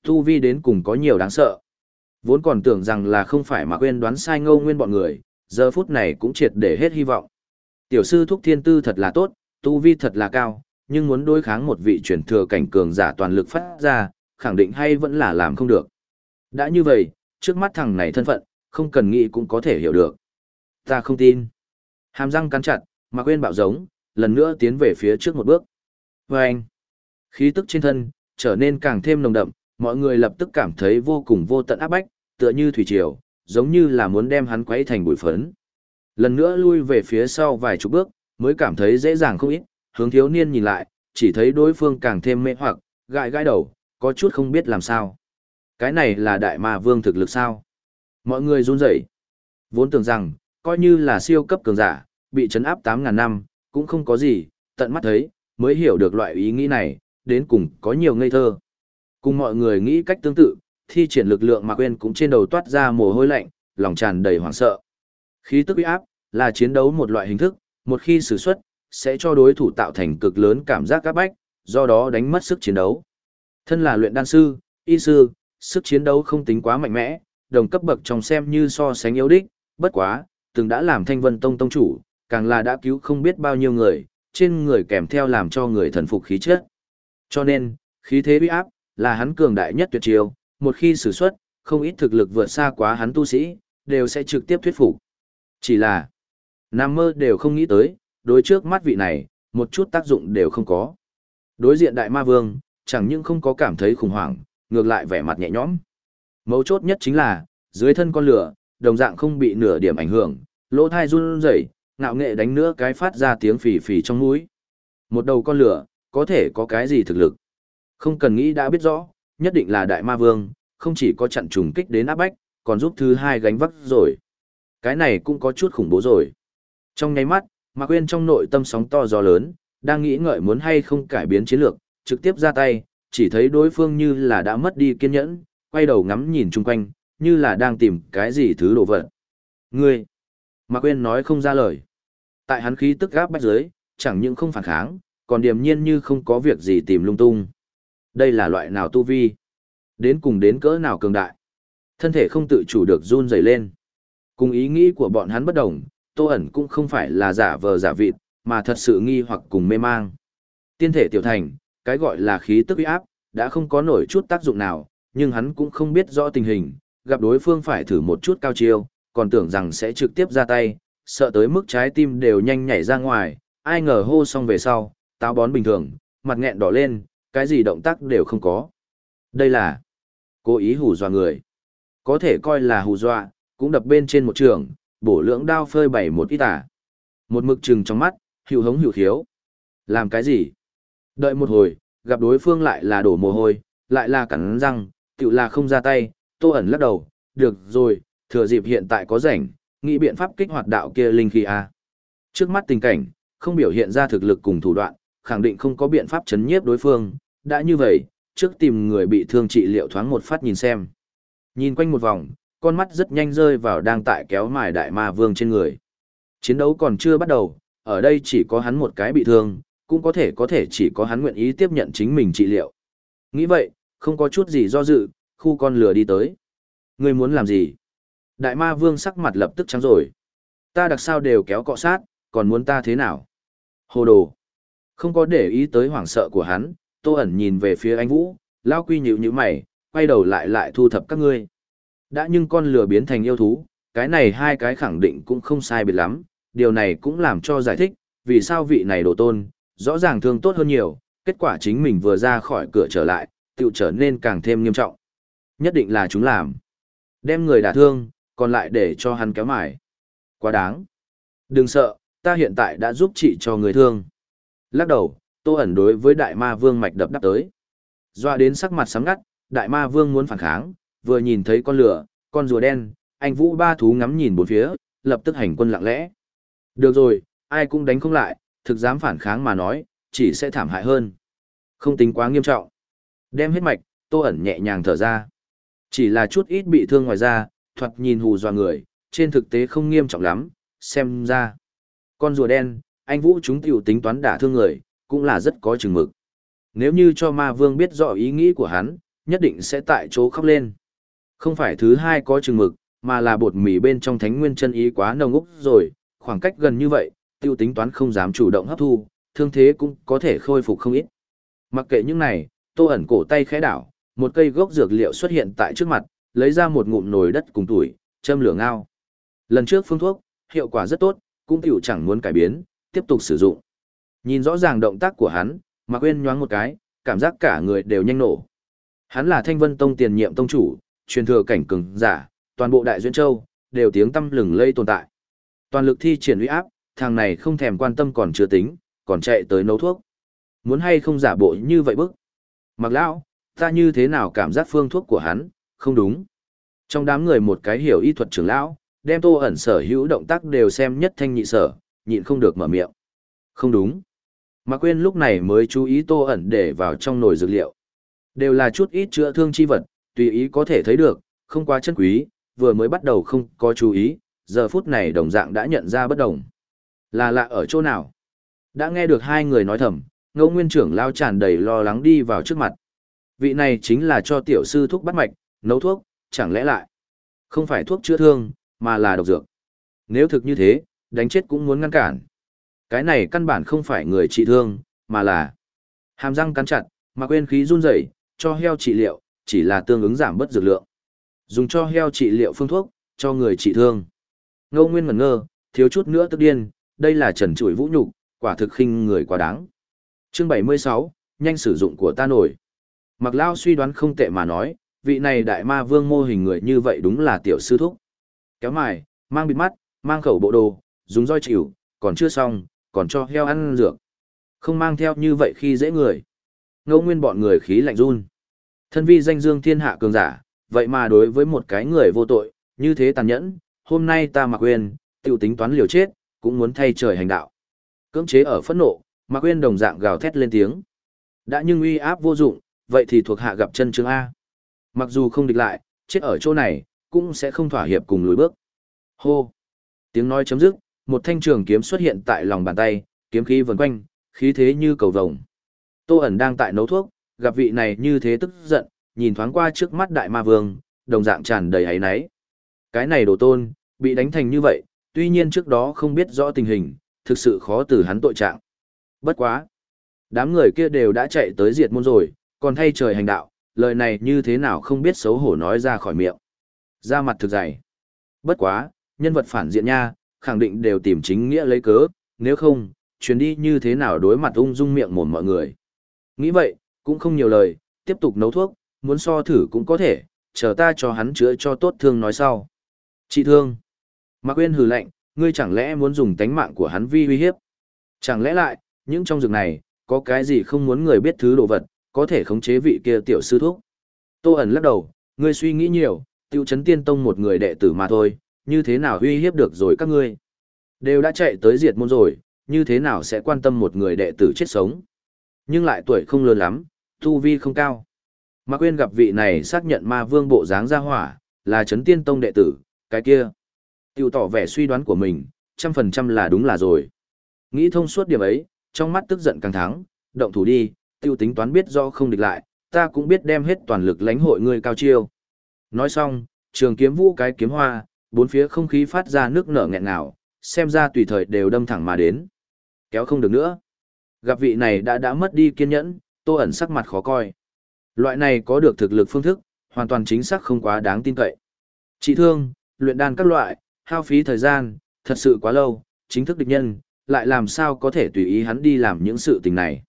Tu vi đến cùng có nhiều đáng sợ. Vốn còn tưởng rằng là không phải mà quên đoán sai ngâu nguyên bọn người, giờ phút này cũng triệt để hết hy vọng. Tiểu sư thúc thiên tư thật là tốt, tu vi thật là cao, nhưng muốn đối kháng một vị truyền thừa cảnh cường giả toàn lực phát ra, khẳng định hay vẫn là làm không được. Đã như vậy, trước mắt thằng này thân phận, không cần nghĩ cũng có thể hiểu được. Ta không tin. Hàm răng cắn chặt, mà quên bạo giống, lần nữa tiến về phía trước một bước. Và anh, Khí tức trên thân, trở nên càng thêm nồng đậm, mọi người lập tức cảm thấy vô cùng vô tận áp bách, tựa như thủy triều, giống như là muốn đem hắn quấy thành bụi phấn. Lần nữa lui về phía sau vài chục bước, mới cảm thấy dễ dàng không ít, hướng thiếu niên nhìn lại, chỉ thấy đối phương càng thêm mê hoặc, gãi gãi đầu, có chút không biết làm sao. Cái này là đại ma vương thực lực sao? Mọi người run rẩy. Vốn tưởng rằng, coi như là siêu cấp cường giả, bị chấn áp 8.000 năm, cũng không có gì, tận mắt thấy, mới hiểu được loại ý nghĩ này, đến cùng có nhiều ngây thơ. Cùng mọi người nghĩ cách tương tự, thi triển lực lượng mà quên cũng trên đầu toát ra mồ hôi lạnh, lòng tràn đầy hoảng sợ. Khí tức uy áp là chiến đấu một loại hình thức, một khi sử xuất, sẽ cho đối thủ tạo thành cực lớn cảm giác các bách, do đó đánh mất sức chiến đấu. Thân là luyện đan sư, y sư, sức chiến đấu không tính quá mạnh mẽ, đồng cấp bậc trong xem như so sánh yếu đích, bất quá, từng đã làm thanh vân tông tông chủ, càng là đã cứu không biết bao nhiêu người, trên người kèm theo làm cho người thần phục khí chất. Cho nên, khí thế uy áp, là hắn cường đại nhất tuyệt chiêu, một khi sử xuất, không ít thực lực vượt xa quá hắn tu sĩ, đều sẽ trực tiếp thuyết phục. Chỉ là, Nam mơ đều không nghĩ tới, đối trước mắt vị này, một chút tác dụng đều không có. Đối diện đại ma vương, chẳng những không có cảm thấy khủng hoảng, ngược lại vẻ mặt nhẹ nhõm. Mấu chốt nhất chính là, dưới thân con lửa, đồng dạng không bị nửa điểm ảnh hưởng, lỗ thai run rẩy, ngạo nghệ đánh nữa cái phát ra tiếng phì phì trong mũi. Một đầu con lửa, có thể có cái gì thực lực? Không cần nghĩ đã biết rõ, nhất định là đại ma vương, không chỉ có chặn trùng kích đến áp bách, còn giúp thứ hai gánh vác rồi. Cái này cũng có chút khủng bố rồi. Trong nháy mắt, Mạc Quyên trong nội tâm sóng to gió lớn, đang nghĩ ngợi muốn hay không cải biến chiến lược, trực tiếp ra tay, chỉ thấy đối phương như là đã mất đi kiên nhẫn, quay đầu ngắm nhìn chung quanh, như là đang tìm cái gì thứ đồ vật. Ngươi! Mạc Quyên nói không ra lời. Tại hắn khí tức gáp bách dưới, chẳng những không phản kháng, còn điềm nhiên như không có việc gì tìm lung tung. Đây là loại nào tu vi? Đến cùng đến cỡ nào cường đại? Thân thể không tự chủ được run rẩy lên. Cùng ý nghĩ của bọn hắn bất đồng, Tô ẩn cũng không phải là giả vờ giả vịt, mà thật sự nghi hoặc cùng mê mang. Tiên thể tiểu thành, cái gọi là khí tức uy áp, đã không có nổi chút tác dụng nào, nhưng hắn cũng không biết rõ tình hình, gặp đối phương phải thử một chút cao chiêu, còn tưởng rằng sẽ trực tiếp ra tay, sợ tới mức trái tim đều nhanh nhảy ra ngoài, ai ngờ hô xong về sau, táo bón bình thường, mặt nghẹn đỏ lên, cái gì động tác đều không có. Đây là cố ý hù dọa người. Có thể coi là hù dọa, cũng đập bên trên một trường, bổ lưỡng đao phơi bày một ít tả. Một mực trừng trong mắt, hữu hống hữu thiếu. Làm cái gì? Đợi một hồi, gặp đối phương lại là đổ mồ hôi, lại là cắn răng, tự là không ra tay, tô ẩn lắc đầu, được rồi, thừa dịp hiện tại có rảnh, nghĩ biện pháp kích hoạt đạo kia linh khí a. Trước mắt tình cảnh, không biểu hiện ra thực lực cùng thủ đoạn, khẳng định không có biện pháp chấn nhiếp đối phương, đã như vậy, trước tìm người bị thương trị liệu thoáng một phát nhìn xem. Nhìn quanh một vòng, con mắt rất nhanh rơi vào đang tại kéo mài đại ma vương trên người. Chiến đấu còn chưa bắt đầu, ở đây chỉ có hắn một cái bị thương, cũng có thể có thể chỉ có hắn nguyện ý tiếp nhận chính mình trị liệu. Nghĩ vậy, không có chút gì do dự, khu con lửa đi tới. Ngươi muốn làm gì? Đại ma vương sắc mặt lập tức trắng rồi. Ta đặc sao đều kéo cọ sát, còn muốn ta thế nào? Hồ đồ. Không có để ý tới hoảng sợ của hắn, tô ẩn nhìn về phía anh Vũ, lao quy nhịu như mày, quay đầu lại lại thu thập các ngươi. Đã nhưng con lừa biến thành yêu thú, cái này hai cái khẳng định cũng không sai biệt lắm, điều này cũng làm cho giải thích, vì sao vị này đồ tôn, rõ ràng thương tốt hơn nhiều, kết quả chính mình vừa ra khỏi cửa trở lại, tựu trở nên càng thêm nghiêm trọng. Nhất định là chúng làm. Đem người đả thương, còn lại để cho hắn kéo mải. Quá đáng. Đừng sợ, ta hiện tại đã giúp chị cho người thương. Lắc đầu, tô ẩn đối với đại ma vương mạch đập đắp tới. Doa đến sắc mặt sắm ngắt, đại ma vương muốn phản kháng, vừa nhìn thấy con lửa, con rùa đen, anh vũ ba thú ngắm nhìn bốn phía, lập tức hành quân lặng lẽ. Được rồi, ai cũng đánh không lại, thực dám phản kháng mà nói, chỉ sẽ thảm hại hơn. Không tính quá nghiêm trọng. Đem hết mạch, tô ẩn nhẹ nhàng thở ra. Chỉ là chút ít bị thương ngoài ra, thoạt nhìn hù dọa người, trên thực tế không nghiêm trọng lắm, xem ra. Con rùa đen, anh Vũ chúng tiểu tính toán đả thương người, cũng là rất có chừng mực. Nếu như cho ma vương biết rõ ý nghĩ của hắn, nhất định sẽ tại chỗ khóc lên. Không phải thứ hai có chừng mực, mà là bột mì bên trong thánh nguyên chân ý quá nồng úc rồi, khoảng cách gần như vậy, tiêu tính toán không dám chủ động hấp thu, thương thế cũng có thể khôi phục không ít. Mặc kệ những này, tô ẩn cổ tay khẽ đảo, một cây gốc dược liệu xuất hiện tại trước mặt, lấy ra một ngụm nồi đất cùng tuổi, châm lửa ngao. Lần trước phương thuốc, hiệu quả rất tốt, cũng tiểu chẳng muốn cải biến, tiếp tục sử dụng. Nhìn rõ ràng động tác của hắn, Mạc quên nhoáng một cái, cảm giác cả người đều nhanh nổ. Hắn là Thanh Vân Tông tiền nhiệm tông chủ, truyền thừa cảnh cường giả, toàn bộ Đại Duyên Châu đều tiếng tâm lừng lây tồn tại. Toàn lực thi triển uy áp, thằng này không thèm quan tâm còn chưa tính, còn chạy tới nấu thuốc. Muốn hay không giả bộ như vậy bức. Mặc lão, ta như thế nào cảm giác phương thuốc của hắn, không đúng. Trong đám người một cái hiểu y thuật trưởng lão, đem tô ẩn sở hữu động tác đều xem nhất thanh nhị sở, nhịn không được mở miệng. Không đúng. Mà quên lúc này mới chú ý tô ẩn để vào trong nồi dược liệu. Đều là chút ít chữa thương chi vật, tùy ý có thể thấy được, không quá chân quý, vừa mới bắt đầu không có chú ý, giờ phút này đồng dạng đã nhận ra bất đồng. Là lạ ở chỗ nào? Đã nghe được hai người nói thầm, ngô nguyên trưởng lao tràn đầy lo lắng đi vào trước mặt. Vị này chính là cho tiểu sư thuốc bắt mạch, nấu thuốc, chẳng lẽ lại không phải thuốc chữa thương, mà là độc dược. Nếu thực như thế, đánh chết cũng muốn ngăn cản. Cái này căn bản không phải người trị thương, mà là hàm răng cắn chặt, mà quên khí run rẩy, cho heo trị liệu, chỉ là tương ứng giảm bớt dược lượng. Dùng cho heo trị liệu phương thuốc, cho người trị thương. Ngô Nguyên ngẩn ngơ, thiếu chút nữa tức điên, đây là trần trụi vũ nhục, quả thực khinh người quá đáng. Chương 76, nhanh sử dụng của ta nổi. Mặc Lao suy đoán không tệ mà nói, vị này đại ma vương mô hình người như vậy đúng là tiểu sư thúc. Kéo mài, mang bịt mắt, mang khẩu bộ đồ, dùng roi chịu, còn chưa xong, còn cho heo ăn dược. Không mang theo như vậy khi dễ người. Ngô Nguyên bọn người khí lạnh run. Thân vi danh dương thiên hạ cường giả, vậy mà đối với một cái người vô tội, như thế tàn nhẫn, hôm nay ta mặc quên, tiêu tính toán liều chết, cũng muốn thay trời hành đạo. Cưỡng chế ở phẫn nộ, mặc quên đồng dạng gào thét lên tiếng. Đã nhưng uy áp vô dụng, vậy thì thuộc hạ gặp chân chứng A. Mặc dù không địch lại, chết ở chỗ này, cũng sẽ không thỏa hiệp cùng lùi bước. Hô! Tiếng nói chấm dứt, một thanh trường kiếm xuất hiện tại lòng bàn tay, kiếm khí vần quanh, khí thế như cầu vồng. Tô ẩn đang tại nấu thuốc, gặp vị này như thế tức giận, nhìn thoáng qua trước mắt đại ma vương, đồng dạng tràn đầy ấy náy. Cái này đồ tôn, bị đánh thành như vậy, tuy nhiên trước đó không biết rõ tình hình, thực sự khó từ hắn tội trạng. Bất quá. Đám người kia đều đã chạy tới diệt môn rồi, còn thay trời hành đạo, lời này như thế nào không biết xấu hổ nói ra khỏi miệng. Ra mặt thực dày. Bất quá, nhân vật phản diện nha, khẳng định đều tìm chính nghĩa lấy cớ, nếu không, chuyến đi như thế nào đối mặt ung dung miệng mồm mọi người. Nghĩ vậy, cũng không nhiều lời, tiếp tục nấu thuốc, muốn so thử cũng có thể, chờ ta cho hắn chữa cho tốt thương nói sau. Chị thương. Mạc Quyên hừ lạnh, ngươi chẳng lẽ muốn dùng tánh mạng của hắn vi uy hiếp? Chẳng lẽ lại, những trong rừng này, có cái gì không muốn người biết thứ đồ vật, có thể khống chế vị kia tiểu sư thuốc? Tô ẩn lắc đầu, ngươi suy nghĩ nhiều, tiêu chấn tiên tông một người đệ tử mà thôi, như thế nào uy hiếp được rồi các ngươi? Đều đã chạy tới diệt môn rồi, như thế nào sẽ quan tâm một người đệ tử chết sống? Nhưng lại tuổi không lớn lắm, tu vi không cao. Mạc Quyên gặp vị này xác nhận ma vương bộ dáng ra hỏa, là chấn tiên tông đệ tử, cái kia. Tiêu tỏ vẻ suy đoán của mình, trăm phần trăm là đúng là rồi. Nghĩ thông suốt điểm ấy, trong mắt tức giận càng thắng, động thủ đi, tiêu tính toán biết do không địch lại, ta cũng biết đem hết toàn lực lãnh hội ngươi cao chiêu. Nói xong, trường kiếm vũ cái kiếm hoa, bốn phía không khí phát ra nước nở nghẹn ngào, xem ra tùy thời đều đâm thẳng mà đến. Kéo không được nữa. Gặp vị này đã đã mất đi kiên nhẫn, tô ẩn sắc mặt khó coi. Loại này có được thực lực phương thức, hoàn toàn chính xác không quá đáng tin cậy. Trị thương, luyện đan các loại, hao phí thời gian, thật sự quá lâu, chính thức địch nhân, lại làm sao có thể tùy ý hắn đi làm những sự tình này.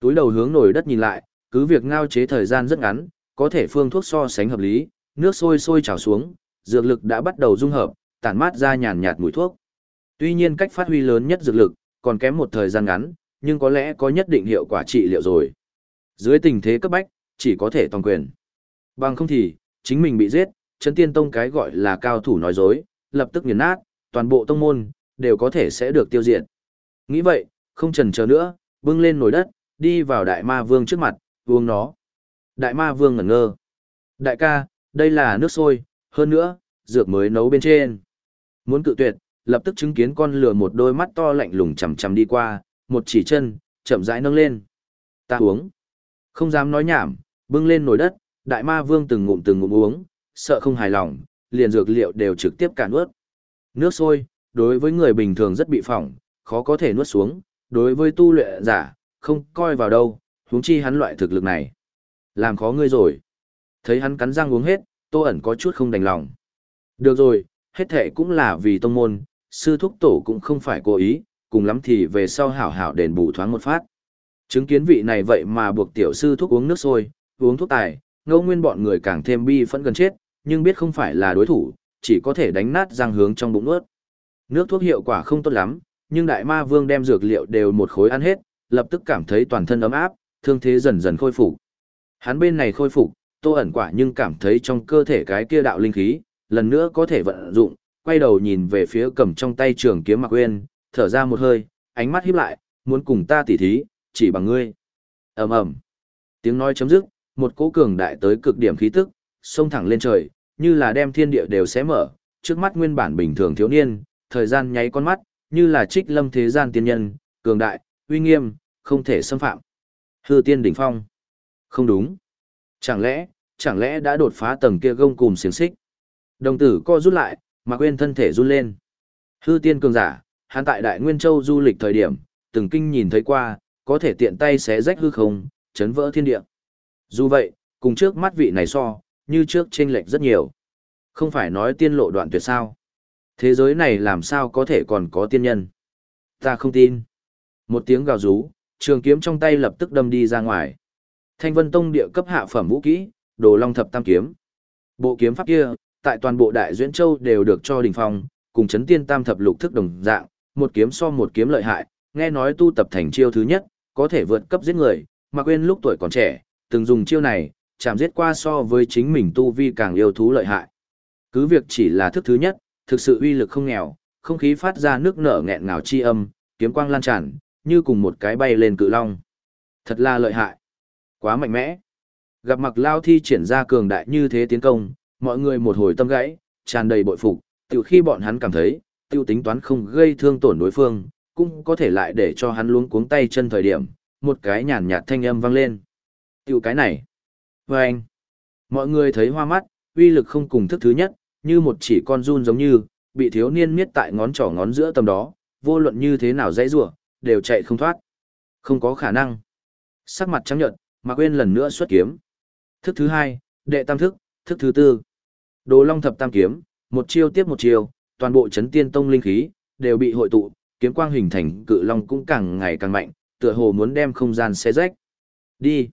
Túi đầu hướng nổi đất nhìn lại, cứ việc ngao chế thời gian rất ngắn, có thể phương thuốc so sánh hợp lý, nước sôi sôi trào xuống, dược lực đã bắt đầu dung hợp, tản mát ra nhàn nhạt mùi thuốc. Tuy nhiên cách phát huy lớn nhất dược lực, còn kém một thời gian ngắn, nhưng có lẽ có nhất định hiệu quả trị liệu rồi. Dưới tình thế cấp bách, chỉ có thể toàn quyền. Bằng không thì, chính mình bị giết, chấn tiên tông cái gọi là cao thủ nói dối, lập tức nghiền nát, toàn bộ tông môn, đều có thể sẽ được tiêu diệt. Nghĩ vậy, không chần chờ nữa, bưng lên nồi đất, đi vào đại ma vương trước mặt, uống nó. Đại ma vương ngẩn ngơ. Đại ca, đây là nước sôi, hơn nữa, dược mới nấu bên trên. Muốn cự tuyệt, lập tức chứng kiến con lừa một đôi mắt to lạnh lùng chằm chằm đi qua, một chỉ chân, chậm rãi nâng lên. Ta uống. Không dám nói nhảm, bưng lên nồi đất, đại ma vương từng ngụm từng ngụm uống, sợ không hài lòng, liền dược liệu đều trực tiếp cạn nuốt. Nước sôi, đối với người bình thường rất bị phỏng, khó có thể nuốt xuống, đối với tu luyện giả, không coi vào đâu, huống chi hắn loại thực lực này. Làm khó ngươi rồi. Thấy hắn cắn răng uống hết, tô ẩn có chút không đành lòng. Được rồi, hết thệ cũng là vì tông môn, sư thúc tổ cũng không phải cố ý, cùng lắm thì về sau hảo hảo đền bù thoáng một phát. Chứng kiến vị này vậy mà buộc tiểu sư thuốc uống nước sôi, uống thuốc tài, ngẫu nguyên bọn người càng thêm bi phẫn gần chết, nhưng biết không phải là đối thủ, chỉ có thể đánh nát răng hướng trong bụng nuốt. Nước thuốc hiệu quả không tốt lắm, nhưng đại ma vương đem dược liệu đều một khối ăn hết, lập tức cảm thấy toàn thân ấm áp, thương thế dần dần khôi phục. Hắn bên này khôi phục, Tô ẩn quả nhưng cảm thấy trong cơ thể cái kia đạo linh khí, lần nữa có thể vận dụng, quay đầu nhìn về phía cầm trong tay trường kiếm Mạc Uyên, thở ra một hơi, ánh mắt híp lại, muốn cùng ta tỉ thí, chỉ bằng ngươi. Ầm ầm. Tiếng nói chấm dứt, một cỗ cường đại tới cực điểm khí tức, xông thẳng lên trời, như là đem thiên địa đều xé mở, trước mắt nguyên bản bình thường thiếu niên, thời gian nháy con mắt, như là trích lâm thế gian tiên nhân, cường đại, uy nghiêm, không thể xâm phạm. Hư tiên đỉnh phong. Không đúng. Chẳng lẽ, chẳng lẽ đã đột phá tầng kia gông cùng xiềng xích? Đồng tử co rút lại, mà quên thân thể run lên. Hư tiên cường giả, hắn tại Đại Nguyên Châu du lịch thời điểm, từng kinh nhìn thấy qua, có thể tiện tay xé rách hư không, chấn vỡ thiên địa. Dù vậy, cùng trước mắt vị này so, như trước chênh lệch rất nhiều. Không phải nói tiên lộ đoạn tuyệt sao? Thế giới này làm sao có thể còn có tiên nhân? Ta không tin. Một tiếng gào rú, trường kiếm trong tay lập tức đâm đi ra ngoài. Thanh Vân Tông địa cấp hạ phẩm vũ kỹ, Đồ Long thập tam kiếm. Bộ kiếm pháp kia, tại toàn bộ Đại Duyễn Châu đều được cho đỉnh phong, cùng chấn tiên tam thập lục thức đồng dạng, một kiếm so một kiếm lợi hại, nghe nói tu tập thành chiêu thứ nhất, có thể vượt cấp giết người, mà quên lúc tuổi còn trẻ, từng dùng chiêu này, chạm giết qua so với chính mình tu vi càng yêu thú lợi hại. Cứ việc chỉ là thức thứ nhất, thực sự uy lực không nghèo, không khí phát ra nước nở nghẹn ngào chi âm, kiếm quang lan tràn, như cùng một cái bay lên cự long. Thật là lợi hại. Quá mạnh mẽ. Gặp mặc lao thi triển ra cường đại như thế tiến công, mọi người một hồi tâm gãy, tràn đầy bội phục, tiểu khi bọn hắn cảm thấy, tiêu tính toán không gây thương tổn đối phương, cũng có thể lại để cho hắn luống cuống tay chân thời điểm, một cái nhàn nhạt thanh âm vang lên. Tiểu cái này. Và anh. Mọi người thấy hoa mắt, uy lực không cùng thức thứ nhất, như một chỉ con run giống như, bị thiếu niên miết tại ngón trỏ ngón giữa tầm đó, vô luận như thế nào dãy rủa đều chạy không thoát. Không có khả năng. Sắc mặt trắng nhợt, Mạc Uyên lần nữa xuất kiếm. Thức thứ hai, đệ tam thức, thức thứ tư. Đồ Long thập tam kiếm, một chiêu tiếp một chiêu, toàn bộ chấn tiên tông linh khí đều bị hội tụ, kiếm quang hình thành cự long cũng càng ngày càng mạnh, tựa hồ muốn đem không gian xé rách. Đi.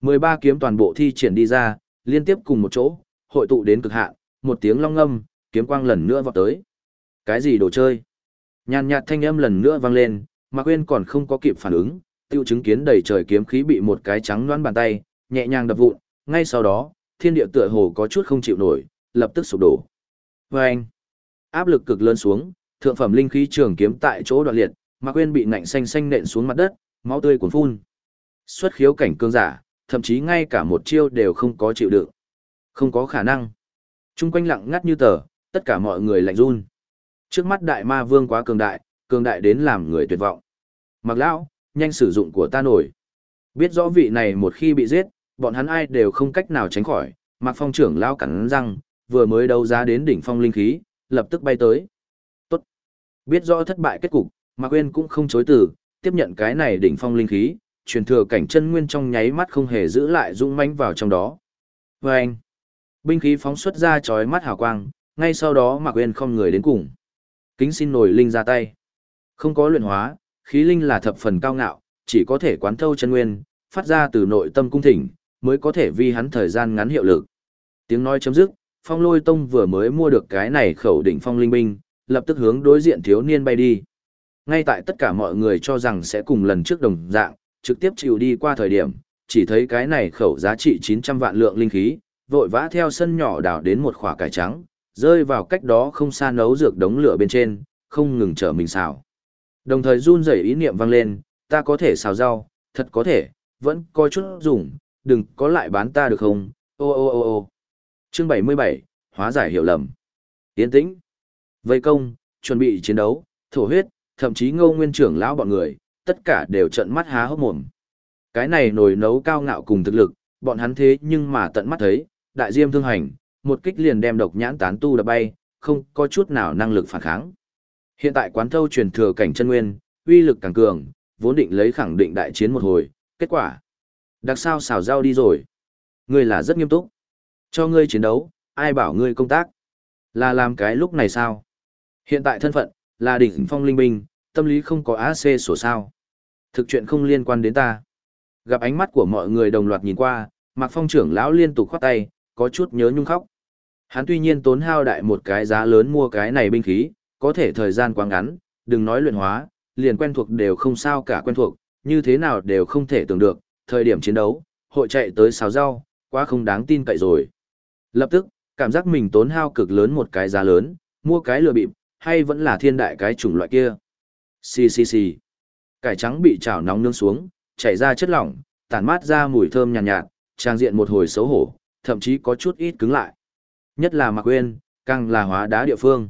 13 kiếm toàn bộ thi triển đi ra, liên tiếp cùng một chỗ, hội tụ đến cực hạn, một tiếng long ngâm, kiếm quang lần nữa vọt tới. Cái gì đồ chơi? Nhàn nhạt thanh âm lần nữa vang lên, Mạc Uyên còn không có kịp phản ứng, tiêu chứng kiến đầy trời kiếm khí bị một cái trắng loãng bàn tay nhẹ nhàng đập vụn, ngay sau đó, thiên địa tựa hồ có chút không chịu nổi, lập tức sụp đổ. Oeng! Áp lực cực lớn xuống, thượng phẩm linh khí trường kiếm tại chỗ đoạn liệt, Mạc Uyên bị ngạnh xanh xanh nện xuống mặt đất, máu tươi cuồn phun. Xuất khiếu cảnh cương giả, thậm chí ngay cả một chiêu đều không có chịu đựng. Không có khả năng. Trung quanh lặng ngắt như tờ, tất cả mọi người lạnh run. Trước mắt đại ma vương quá cường đại, cường đại đến làm người tuyệt vọng. Mặc lão, nhanh sử dụng của ta nổi. Biết rõ vị này một khi bị giết, bọn hắn ai đều không cách nào tránh khỏi. Mạc phong trưởng lao cắn răng, vừa mới đấu giá đến đỉnh phong linh khí, lập tức bay tới. Biết rõ thất bại kết cục, Mạc Quyên cũng không chối từ, tiếp nhận cái này đỉnh phong linh khí, truyền thừa cảnh chân nguyên trong nháy mắt không hề giữ lại dũng mãnh vào trong đó. Và anh, binh khí phóng xuất ra chói mắt hào quang, ngay sau đó Mạc Uyên không người đến cùng. Kính xin nổi linh ra tay. Không có luyện hóa, khí linh là thập phần cao ngạo, chỉ có thể quán thâu chân nguyên, phát ra từ nội tâm cung thỉnh, mới có thể vi hắn thời gian ngắn hiệu lực. Tiếng nói chấm dứt, Phong Lôi Tông vừa mới mua được cái này khẩu đỉnh phong linh binh, lập tức hướng đối diện thiếu niên bay đi. Ngay tại tất cả mọi người cho rằng sẽ cùng lần trước đồng dạng, trực tiếp chịu đi qua thời điểm, chỉ thấy cái này khẩu giá trị 900 vạn lượng linh khí, vội vã theo sân nhỏ đảo đến một khỏa cải trắng, rơi vào cách đó không xa nấu dược đống lửa bên trên, không ngừng trở mình xào. Đồng thời run rẩy ý niệm vang lên, ta có thể xào rau, thật có thể, vẫn có chút dùng, đừng có lại bán ta được không, ô ô ô ô. Chương 77, hóa giải hiểu lầm. Tiến tĩnh. Vây công, chuẩn bị chiến đấu, thổ huyết, thậm chí ngô nguyên trưởng lão bọn người, tất cả đều trợn mắt há hốc mồm. Cái này nổi nấu cao ngạo cùng thực lực, bọn hắn thế nhưng mà tận mắt thấy, đại diêm thương hành, một kích liền đem độc nhãn tán tu đập bay, không có chút nào năng lực phản kháng. Hiện tại quán thâu truyền thừa cảnh chân nguyên, uy lực càng cường, vốn định lấy khẳng định đại chiến một hồi, kết quả. Đặc sao xào rau đi rồi. Ngươi là rất nghiêm túc. Cho ngươi chiến đấu, ai bảo ngươi công tác. Là làm cái lúc này sao? Hiện tại thân phận, là đỉnh phong linh binh, tâm lý không có AC sổ sao. Thực chuyện không liên quan đến ta. Gặp ánh mắt của mọi người đồng loạt nhìn qua, Mạc Phong trưởng lão liên tục khoát tay, có chút nhớ nhung khóc. Hắn tuy nhiên tốn hao đại một cái giá lớn mua cái này binh khí, có thể thời gian quá ngắn, đừng nói luyện hóa, liền quen thuộc đều không sao cả quen thuộc, như thế nào đều không thể tưởng được, thời điểm chiến đấu, hội chạy tới xào rau, quá không đáng tin cậy rồi. Lập tức, cảm giác mình tốn hao cực lớn một cái giá lớn, mua cái lừa bịp, hay vẫn là thiên đại cái chủng loại kia. Xì xì xì. Cải trắng bị chảo nóng nướng xuống, chảy ra chất lỏng, tản mát ra mùi thơm nhàn nhạt, nhạt, trang diện một hồi xấu hổ, thậm chí có chút ít cứng lại. Nhất là Mạc Uyên, càng là hóa đá địa phương.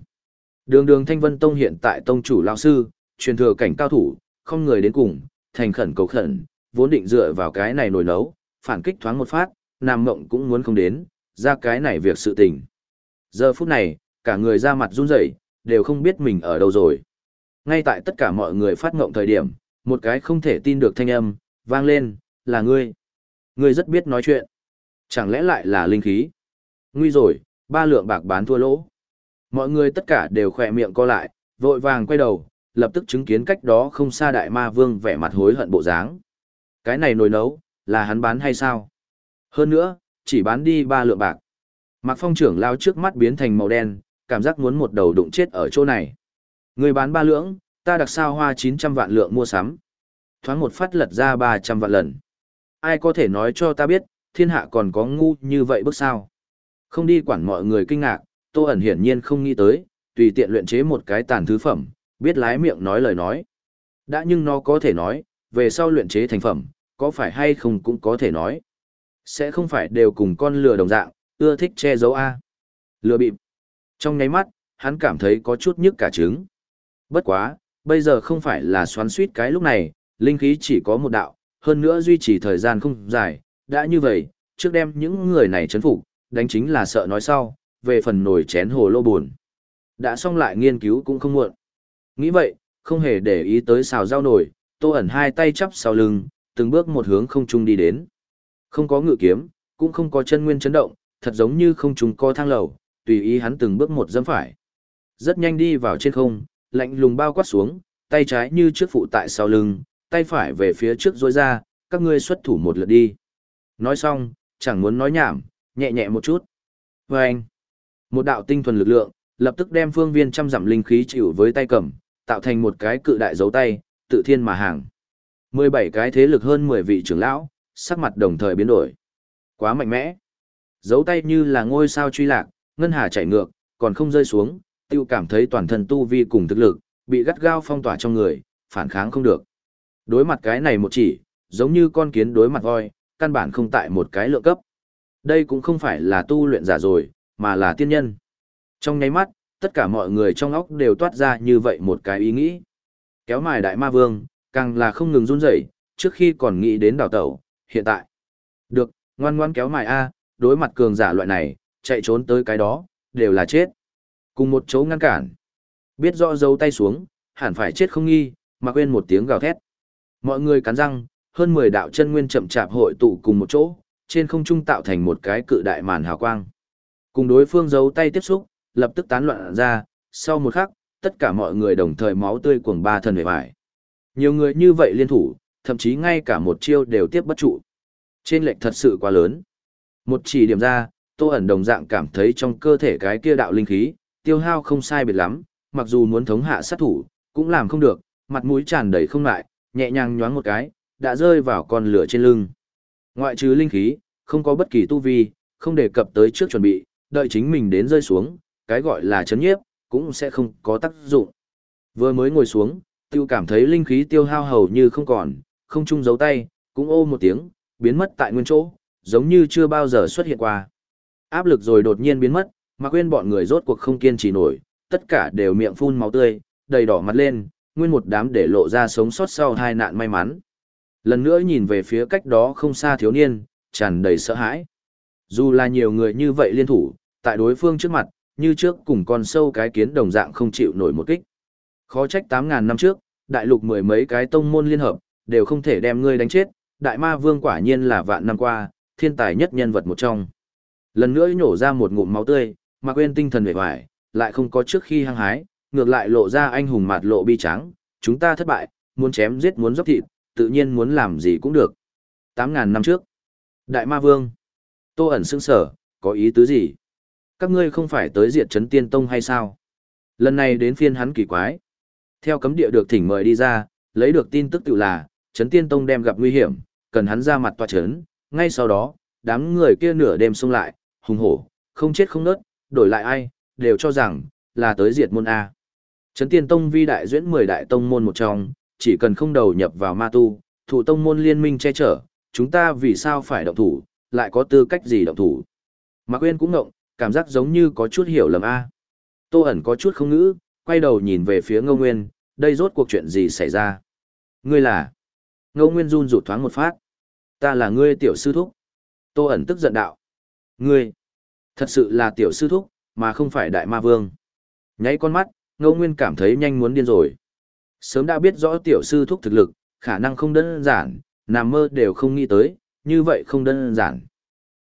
Đường đường Thanh Vân Tông hiện tại tông chủ lão sư, truyền thừa cảnh cao thủ, không người đến cùng, thành khẩn cầu khẩn, vốn định dựa vào cái này nổi nấu, phản kích thoáng một phát, Nam Mộng cũng muốn không đến, ra cái này việc sự tình. Giờ phút này, cả người ra mặt run rẩy, đều không biết mình ở đâu rồi. Ngay tại tất cả mọi người phát ngộng thời điểm, một cái không thể tin được thanh âm, vang lên, là ngươi. Ngươi rất biết nói chuyện. Chẳng lẽ lại là linh khí? Nguy rồi, ba lượng bạc bán thua lỗ. Mọi người tất cả đều khỏe miệng co lại, vội vàng quay đầu, lập tức chứng kiến cách đó không xa đại ma vương vẻ mặt hối hận bộ dáng. Cái này nồi nấu, là hắn bán hay sao? Hơn nữa, chỉ bán đi ba lượng bạc. Mạc Phong trưởng lao trước mắt biến thành màu đen, cảm giác muốn một đầu đụng chết ở chỗ này. Người bán ba lượng, ta đặc sao hoa 900 vạn lượng mua sắm. Thoáng một phát lật ra 300 vạn lần. Ai có thể nói cho ta biết, thiên hạ còn có ngu như vậy bước sao? Không đi quản mọi người kinh ngạc, Tô ẩn hiển nhiên không nghĩ tới, tùy tiện luyện chế một cái tàn thứ phẩm, biết lái miệng nói lời nói. Đã nhưng nó có thể nói, về sau luyện chế thành phẩm, có phải hay không cũng có thể nói. Sẽ không phải đều cùng con lừa đồng dạng, ưa thích che giấu A. Lừa bịp. Trong nháy mắt, hắn cảm thấy có chút nhức cả trứng. Bất quá, bây giờ không phải là xoắn suýt cái lúc này, linh khí chỉ có một đạo, hơn nữa duy trì thời gian không dài. Đã như vậy, trước đem những người này chấn phục, đánh chính là sợ nói sau, về phần nổi chén hồ lô buồn. Đã xong lại nghiên cứu cũng không muộn. Nghĩ vậy, không hề để ý tới xào rau nổi tô ẩn hai tay chắp sau lưng, từng bước một hướng không trung đi đến. Không có ngự kiếm, cũng không có chân nguyên chấn động, thật giống như không trung co thang lầu, tùy ý hắn từng bước một dẫm phải. Rất nhanh đi vào trên không, lạnh lùng bao quát xuống, tay trái như trước phụ tại sau lưng, tay phải về phía trước rối ra, các ngươi xuất thủ một lượt đi. Nói xong, chẳng muốn nói nhảm, nhẹ nhẹ một chút. Và anh, một đạo tinh thuần lực lượng, lập tức đem phương viên trăm giảm linh khí chịu với tay cầm, tạo thành một cái cự đại dấu tay, tự thiên mà hàng. 17 cái thế lực hơn 10 vị trưởng lão, sắc mặt đồng thời biến đổi. Quá mạnh mẽ. Dấu tay như là ngôi sao truy lạc, ngân hà chạy ngược, còn không rơi xuống, tiêu cảm thấy toàn thân tu vi cùng thực lực, bị gắt gao phong tỏa trong người, phản kháng không được. Đối mặt cái này một chỉ, giống như con kiến đối mặt voi, căn bản không tại một cái lượng cấp. Đây cũng không phải là tu luyện giả rồi, mà là tiên nhân. Trong nháy mắt, tất cả mọi người trong óc đều toát ra như vậy một cái ý nghĩ. Kéo mài đại ma vương, càng là không ngừng run rẩy, trước khi còn nghĩ đến đào tẩu, hiện tại. Được, ngoan ngoan kéo mài A, đối mặt cường giả loại này, chạy trốn tới cái đó, đều là chết. Cùng một chỗ ngăn cản. Biết rõ dấu tay xuống, hẳn phải chết không nghi, mà quên một tiếng gào thét. Mọi người cắn răng, hơn 10 đạo chân nguyên chậm chạp hội tụ cùng một chỗ, trên không trung tạo thành một cái cự đại màn hào quang. Cùng đối phương giấu tay tiếp xúc, lập tức tán loạn ra, sau một khắc, tất cả mọi người đồng thời máu tươi cuồng ba thần về vải. Nhiều người như vậy liên thủ, thậm chí ngay cả một chiêu đều tiếp bất trụ. Trên lệch thật sự quá lớn. Một chỉ điểm ra, Tô ẩn đồng dạng cảm thấy trong cơ thể cái kia đạo linh khí, tiêu hao không sai biệt lắm, mặc dù muốn thống hạ sát thủ, cũng làm không được, mặt mũi tràn đầy không lại, nhẹ nhàng nhoáng một cái, đã rơi vào con lửa trên lưng. Ngoại trừ linh khí, không có bất kỳ tu vi, không đề cập tới trước chuẩn bị, đợi chính mình đến rơi xuống, cái gọi là chấn nhiếp, cũng sẽ không có tác dụng. Vừa mới ngồi xuống, tiêu cảm thấy linh khí tiêu hao hầu như không còn, không chung giấu tay, cũng ô một tiếng, biến mất tại nguyên chỗ, giống như chưa bao giờ xuất hiện qua. Áp lực rồi đột nhiên biến mất, mà quên bọn người rốt cuộc không kiên trì nổi, tất cả đều miệng phun máu tươi, đầy đỏ mặt lên, nguyên một đám để lộ ra sống sót sau hai nạn may mắn. Lần nữa nhìn về phía cách đó không xa thiếu niên, tràn đầy sợ hãi. Dù là nhiều người như vậy liên thủ, tại đối phương trước mặt, như trước cùng con sâu cái kiến đồng dạng không chịu nổi một kích. Khó trách 8.000 năm trước, đại lục mười mấy cái tông môn liên hợp, đều không thể đem ngươi đánh chết, đại ma vương quả nhiên là vạn năm qua, thiên tài nhất nhân vật một trong. Lần nữa nhổ ra một ngụm máu tươi, mà quên tinh thần vẻ vải, lại không có trước khi hăng hái, ngược lại lộ ra anh hùng mạt lộ bi trắng, chúng ta thất bại, muốn chém giết muốn dốc thịt, tự nhiên muốn làm gì cũng được. 8.000 năm trước. Đại ma vương. Tô ẩn sững sở, có ý tứ gì? Các ngươi không phải tới diệt trấn tiên tông hay sao? Lần này đến phiên hắn kỳ quái. Theo cấm địa được thỉnh mời đi ra, lấy được tin tức tự là, trấn tiên tông đem gặp nguy hiểm, cần hắn ra mặt tòa trấn. Ngay sau đó, đám người kia nửa đêm xông lại, hùng hổ, không chết không nớt, đổi lại ai, đều cho rằng, là tới diệt môn A. Trấn tiên tông vi đại duyễn 10 đại tông môn một trong, chỉ cần không đầu nhập vào ma tu, thủ tông môn liên minh che chở, chúng ta vì sao phải động thủ, lại có tư cách gì động thủ. Mạc Quyên cũng ngộng, cảm giác giống như có chút hiểu lầm A. Tô ẩn có chút không ngữ, quay đầu nhìn về phía Ngô Nguyên, đây rốt cuộc chuyện gì xảy ra. Ngươi là... Ngô Nguyên run rụt thoáng một phát. Ta là ngươi tiểu sư thúc. Tô ẩn tức giận đạo. Ngươi... Thật sự là tiểu sư thúc, mà không phải đại ma vương. Nháy con mắt, Ngô Nguyên cảm thấy nhanh muốn điên rồi. Sớm đã biết rõ tiểu sư thúc thực lực, khả năng không đơn giản, nằm mơ đều không nghĩ tới, như vậy không đơn giản.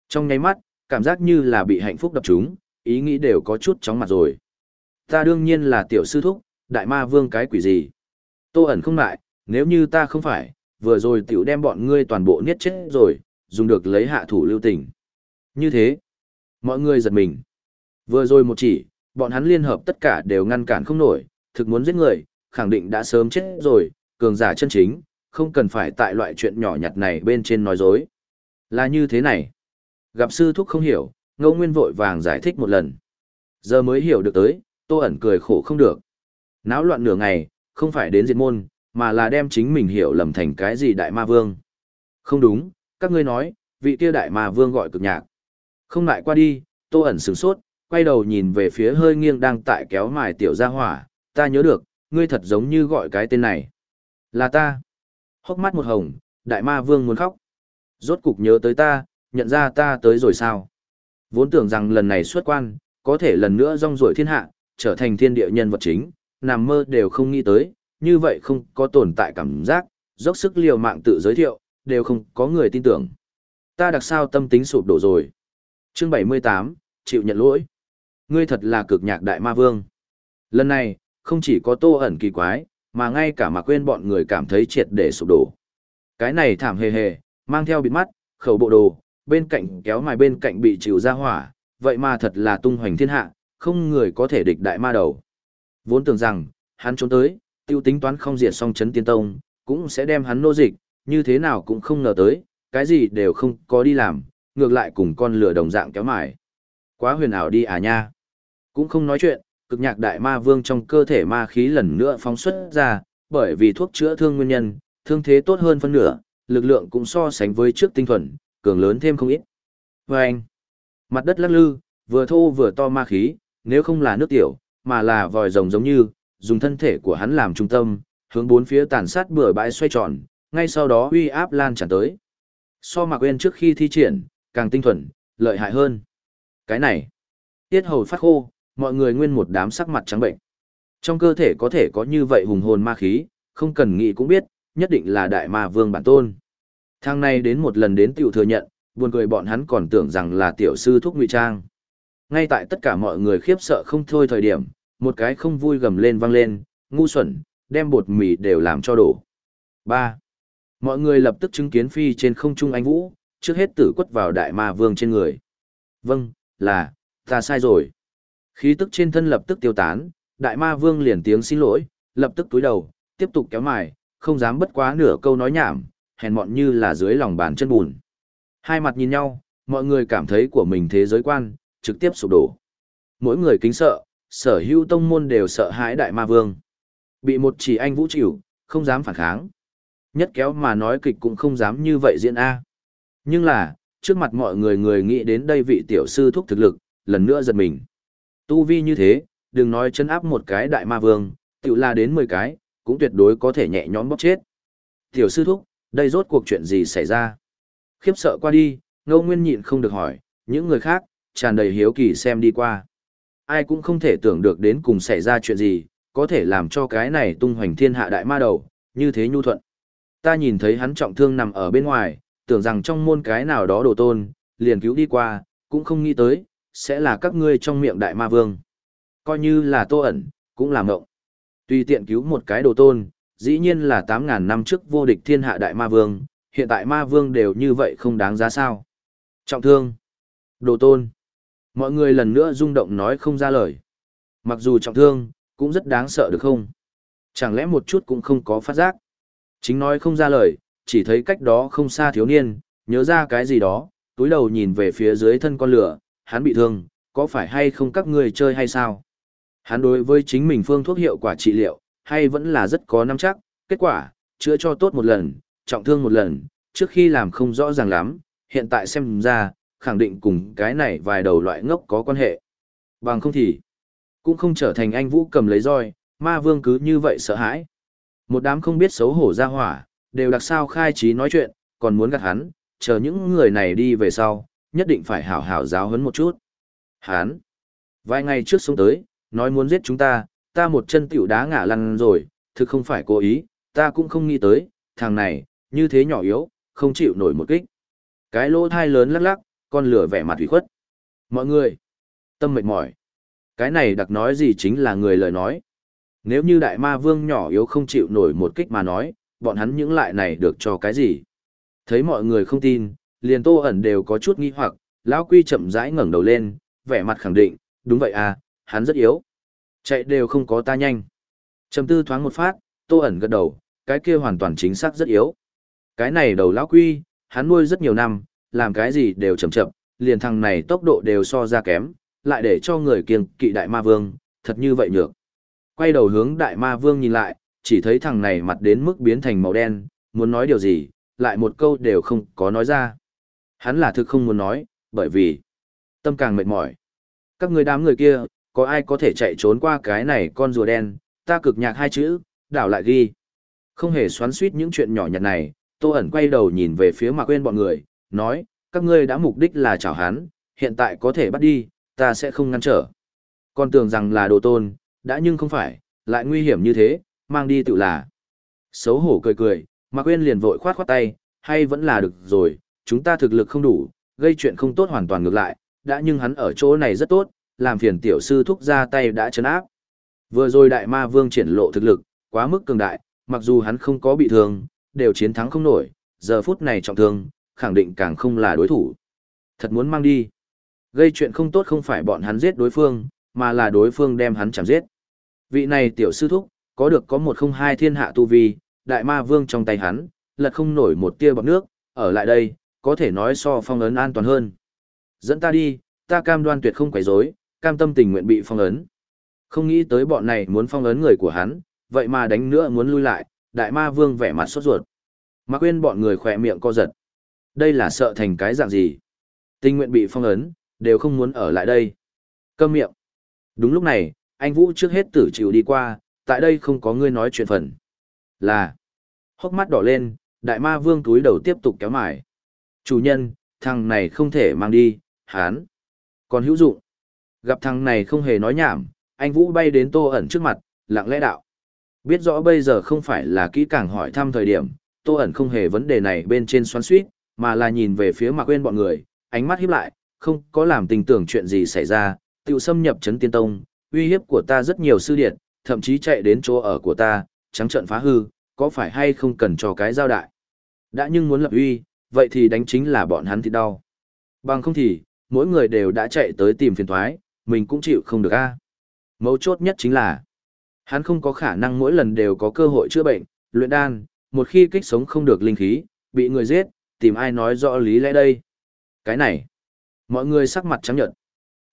Trong nháy mắt, cảm giác như là bị hạnh phúc đập trúng, ý nghĩ đều có chút chóng mặt rồi. Ta đương nhiên là tiểu sư thúc, đại ma vương cái quỷ gì. Tô ẩn không lại, nếu như ta không phải, vừa rồi tiểu đem bọn ngươi toàn bộ niết chết rồi, dùng được lấy hạ thủ lưu tình. Như thế, mọi người giật mình. Vừa rồi một chỉ, bọn hắn liên hợp tất cả đều ngăn cản không nổi, thực muốn giết người, khẳng định đã sớm chết rồi, cường giả chân chính, không cần phải tại loại chuyện nhỏ nhặt này bên trên nói dối. Là như thế này. Gặp sư thúc không hiểu, ngô nguyên vội vàng giải thích một lần. Giờ mới hiểu được tới, tô ẩn cười khổ không được. Náo loạn nửa ngày, không phải đến diệt môn, mà là đem chính mình hiểu lầm thành cái gì đại ma vương. Không đúng, các ngươi nói, vị kia đại ma vương gọi cực nhạc. Không lại qua đi, tô ẩn sửng sốt, quay đầu nhìn về phía hơi nghiêng đang tại kéo mài tiểu gia hỏa, ta nhớ được, ngươi thật giống như gọi cái tên này. Là ta. Hốc mắt một hồng, đại ma vương muốn khóc. Rốt cục nhớ tới ta, nhận ra ta tới rồi sao. Vốn tưởng rằng lần này xuất quan, có thể lần nữa rong ruổi thiên hạ, trở thành thiên địa nhân vật chính, nằm mơ đều không nghĩ tới, như vậy không có tồn tại cảm giác, dốc sức liều mạng tự giới thiệu, đều không có người tin tưởng. Ta đặc sao tâm tính sụp đổ rồi. Chương 78, chịu nhận lỗi. Ngươi thật là cực nhạc đại ma vương. Lần này, không chỉ có tô ẩn kỳ quái, mà ngay cả mà quên bọn người cảm thấy triệt để sụp đổ. Cái này thảm hề hề, mang theo bịt mắt, khẩu bộ đồ, bên cạnh kéo mài bên cạnh bị chịu ra hỏa, vậy mà thật là tung hoành thiên hạ, không người có thể địch đại ma đầu. Vốn tưởng rằng, hắn trốn tới, tiêu tính toán không diệt song chấn tiên tông, cũng sẽ đem hắn nô dịch, như thế nào cũng không ngờ tới, cái gì đều không có đi làm, ngược lại cùng con lửa đồng dạng kéo mải. Quá huyền ảo đi à nha. Cũng không nói chuyện, cực nhạc đại ma vương trong cơ thể ma khí lần nữa phóng xuất ra, bởi vì thuốc chữa thương nguyên nhân, thương thế tốt hơn phân nửa, lực lượng cũng so sánh với trước tinh thuần, cường lớn thêm không ít. Và anh, mặt đất lắc lư, vừa thô vừa to ma khí, nếu không là nước tiểu, mà là vòi rồng giống như, dùng thân thể của hắn làm trung tâm, hướng bốn phía tàn sát bừa bãi xoay tròn, ngay sau đó uy áp lan tràn tới. So mạc quên trước khi thi triển, càng tinh thuần, lợi hại hơn. Cái này, tiết hầu phát khô, mọi người nguyên một đám sắc mặt trắng bệnh. Trong cơ thể có thể có như vậy hùng hồn ma khí, không cần nghĩ cũng biết, nhất định là đại ma vương bản tôn. Thang này đến một lần đến tiểu thừa nhận, buồn cười bọn hắn còn tưởng rằng là tiểu sư thúc ngụy trang. Ngay tại tất cả mọi người khiếp sợ không thôi thời điểm, một cái không vui gầm lên vang lên, ngu xuẩn, đem bột mì đều làm cho đổ. 3. Mọi người lập tức chứng kiến phi trên không trung anh vũ, trước hết tử quất vào đại ma vương trên người. Vâng, là, ta sai rồi. Khí tức trên thân lập tức tiêu tán, đại ma vương liền tiếng xin lỗi, lập tức túi đầu, tiếp tục kéo mài, không dám bất quá nửa câu nói nhảm, hèn mọn như là dưới lòng bàn chân bùn. Hai mặt nhìn nhau, mọi người cảm thấy của mình thế giới quan, trực tiếp sụp đổ. Mỗi người kính sợ, sở hữu tông môn đều sợ hãi đại ma vương. Bị một chỉ anh vũ chịu, không dám phản kháng. Nhất kéo mà nói kịch cũng không dám như vậy diễn A. Nhưng là, trước mặt mọi người người nghĩ đến đây vị tiểu sư thúc thực lực, lần nữa giật mình. Tu vi như thế, đừng nói chân áp một cái đại ma vương, tự la đến 10 cái, cũng tuyệt đối có thể nhẹ nhõm bóp chết. Tiểu sư thúc, đây rốt cuộc chuyện gì xảy ra? Khiếp sợ qua đi, ngô nguyên nhịn không được hỏi, những người khác, tràn đầy hiếu kỳ xem đi qua. Ai cũng không thể tưởng được đến cùng xảy ra chuyện gì, có thể làm cho cái này tung hoành thiên hạ đại ma đầu, như thế nhu thuận. Ta nhìn thấy hắn trọng thương nằm ở bên ngoài, tưởng rằng trong môn cái nào đó đồ tôn, liền cứu đi qua, cũng không nghĩ tới, sẽ là các ngươi trong miệng đại ma vương. Coi như là tô ẩn, cũng làm mộng. Tùy tiện cứu một cái đồ tôn, dĩ nhiên là 8.000 năm trước vô địch thiên hạ đại ma vương, hiện tại ma vương đều như vậy không đáng giá sao. Trọng thương. Đồ tôn. Mọi người lần nữa rung động nói không ra lời. Mặc dù trọng thương, cũng rất đáng sợ được không? Chẳng lẽ một chút cũng không có phát giác? Chính nói không ra lời, chỉ thấy cách đó không xa thiếu niên, nhớ ra cái gì đó, túi đầu nhìn về phía dưới thân con lửa, hắn bị thương, có phải hay không các người chơi hay sao? Hắn đối với chính mình phương thuốc hiệu quả trị liệu, hay vẫn là rất có nắm chắc, kết quả, chữa cho tốt một lần, trọng thương một lần, trước khi làm không rõ ràng lắm, hiện tại xem ra, khẳng định cùng cái này vài đầu loại ngốc có quan hệ. Bằng không thì, cũng không trở thành anh Vũ cầm lấy roi, ma vương cứ như vậy sợ hãi. Một đám không biết xấu hổ ra hỏa, đều đặc sao khai trí nói chuyện, còn muốn gạt hắn, chờ những người này đi về sau, nhất định phải hảo hảo giáo huấn một chút. Hắn, vài ngày trước xuống tới, nói muốn giết chúng ta, ta một chân tiểu đá ngã lăn rồi, thực không phải cố ý, ta cũng không nghĩ tới, thằng này, như thế nhỏ yếu, không chịu nổi một kích. Cái lỗ thai lớn lắc lắc, con lửa vẻ mặt hủy khuất. Mọi người, tâm mệt mỏi. Cái này đặc nói gì chính là người lời nói. Nếu như đại ma vương nhỏ yếu không chịu nổi một kích mà nói, bọn hắn những lại này được cho cái gì? Thấy mọi người không tin, liền tô ẩn đều có chút nghi hoặc, lão quy chậm rãi ngẩng đầu lên, vẻ mặt khẳng định, đúng vậy à, hắn rất yếu. Chạy đều không có ta nhanh. Trầm tư thoáng một phát, tô ẩn gật đầu, cái kia hoàn toàn chính xác rất yếu. Cái này đầu lão quy, hắn nuôi rất nhiều năm, làm cái gì đều chậm chậm, liền thằng này tốc độ đều so ra kém, lại để cho người kiêng kỵ đại ma vương, thật như vậy nhược. Quay đầu hướng đại ma vương nhìn lại, chỉ thấy thằng này mặt đến mức biến thành màu đen, muốn nói điều gì, lại một câu đều không có nói ra. Hắn là thực không muốn nói, bởi vì tâm càng mệt mỏi. Các người đám người kia, có ai có thể chạy trốn qua cái này con rùa đen, ta cực nhạc hai chữ, đảo lại ghi. Không hề xoắn suýt những chuyện nhỏ nhặt này, Tô ẩn quay đầu nhìn về phía Mạc quên bọn người, nói, các ngươi đã mục đích là chào hắn, hiện tại có thể bắt đi, ta sẽ không ngăn trở. Con tưởng rằng là đồ tôn, đã nhưng không phải, lại nguy hiểm như thế, mang đi tự là. Xấu hổ cười cười, Mạc Quyên liền vội khoát khoát tay, hay vẫn là được rồi, chúng ta thực lực không đủ, gây chuyện không tốt hoàn toàn ngược lại, đã nhưng hắn ở chỗ này rất tốt, làm phiền tiểu sư thúc ra tay đã chấn áp. Vừa rồi đại ma vương triển lộ thực lực, quá mức cường đại, mặc dù hắn không có bị thương, đều chiến thắng không nổi, giờ phút này trọng thương, khẳng định càng không là đối thủ. Thật muốn mang đi. Gây chuyện không tốt không phải bọn hắn giết đối phương, mà là đối phương đem hắn chạm giết. Vị này tiểu sư thúc, có được có một không hai thiên hạ tu vi, đại ma vương trong tay hắn, lật không nổi một tia bọc nước, ở lại đây, có thể nói so phong ấn an toàn hơn. Dẫn ta đi, ta cam đoan tuyệt không quấy rối, cam tâm tình nguyện bị phong ấn. Không nghĩ tới bọn này muốn phong ấn người của hắn, vậy mà đánh nữa muốn lui lại, đại ma vương vẻ mặt sốt ruột. Mà quên bọn người khỏe miệng co giật. Đây là sợ thành cái dạng gì? Tình nguyện bị phong ấn, đều không muốn ở lại đây. Câm miệng. Đúng lúc này, anh Vũ trước hết tử chịu đi qua, tại đây không có ngươi nói chuyện phần. Là. Hốc mắt đỏ lên, đại ma vương túi đầu tiếp tục kéo mải. Chủ nhân, thằng này không thể mang đi, hán. Còn hữu dụng. Gặp thằng này không hề nói nhảm, anh Vũ bay đến tô ẩn trước mặt, lặng lẽ đạo. Biết rõ bây giờ không phải là kỹ càng hỏi thăm thời điểm, tô ẩn không hề vấn đề này bên trên xoắn suýt, mà là nhìn về phía mạc quên bọn người, ánh mắt híp lại, không có làm tình tưởng chuyện gì xảy ra, tiêu xâm nhập chấn tiên tông, uy hiếp của ta rất nhiều sư điện, thậm chí chạy đến chỗ ở của ta, trắng trận phá hư, có phải hay không cần cho cái giao đại. Đã nhưng muốn lập uy, vậy thì đánh chính là bọn hắn thì đau. Bằng không thì, mỗi người đều đã chạy tới tìm phiền thoái, mình cũng chịu không được a. Mấu chốt nhất chính là, hắn không có khả năng mỗi lần đều có cơ hội chữa bệnh, luyện đan, một khi kích sống không được linh khí, bị người giết, tìm ai nói rõ lý lẽ đây. Cái này, mọi người sắc mặt trắng nhợt.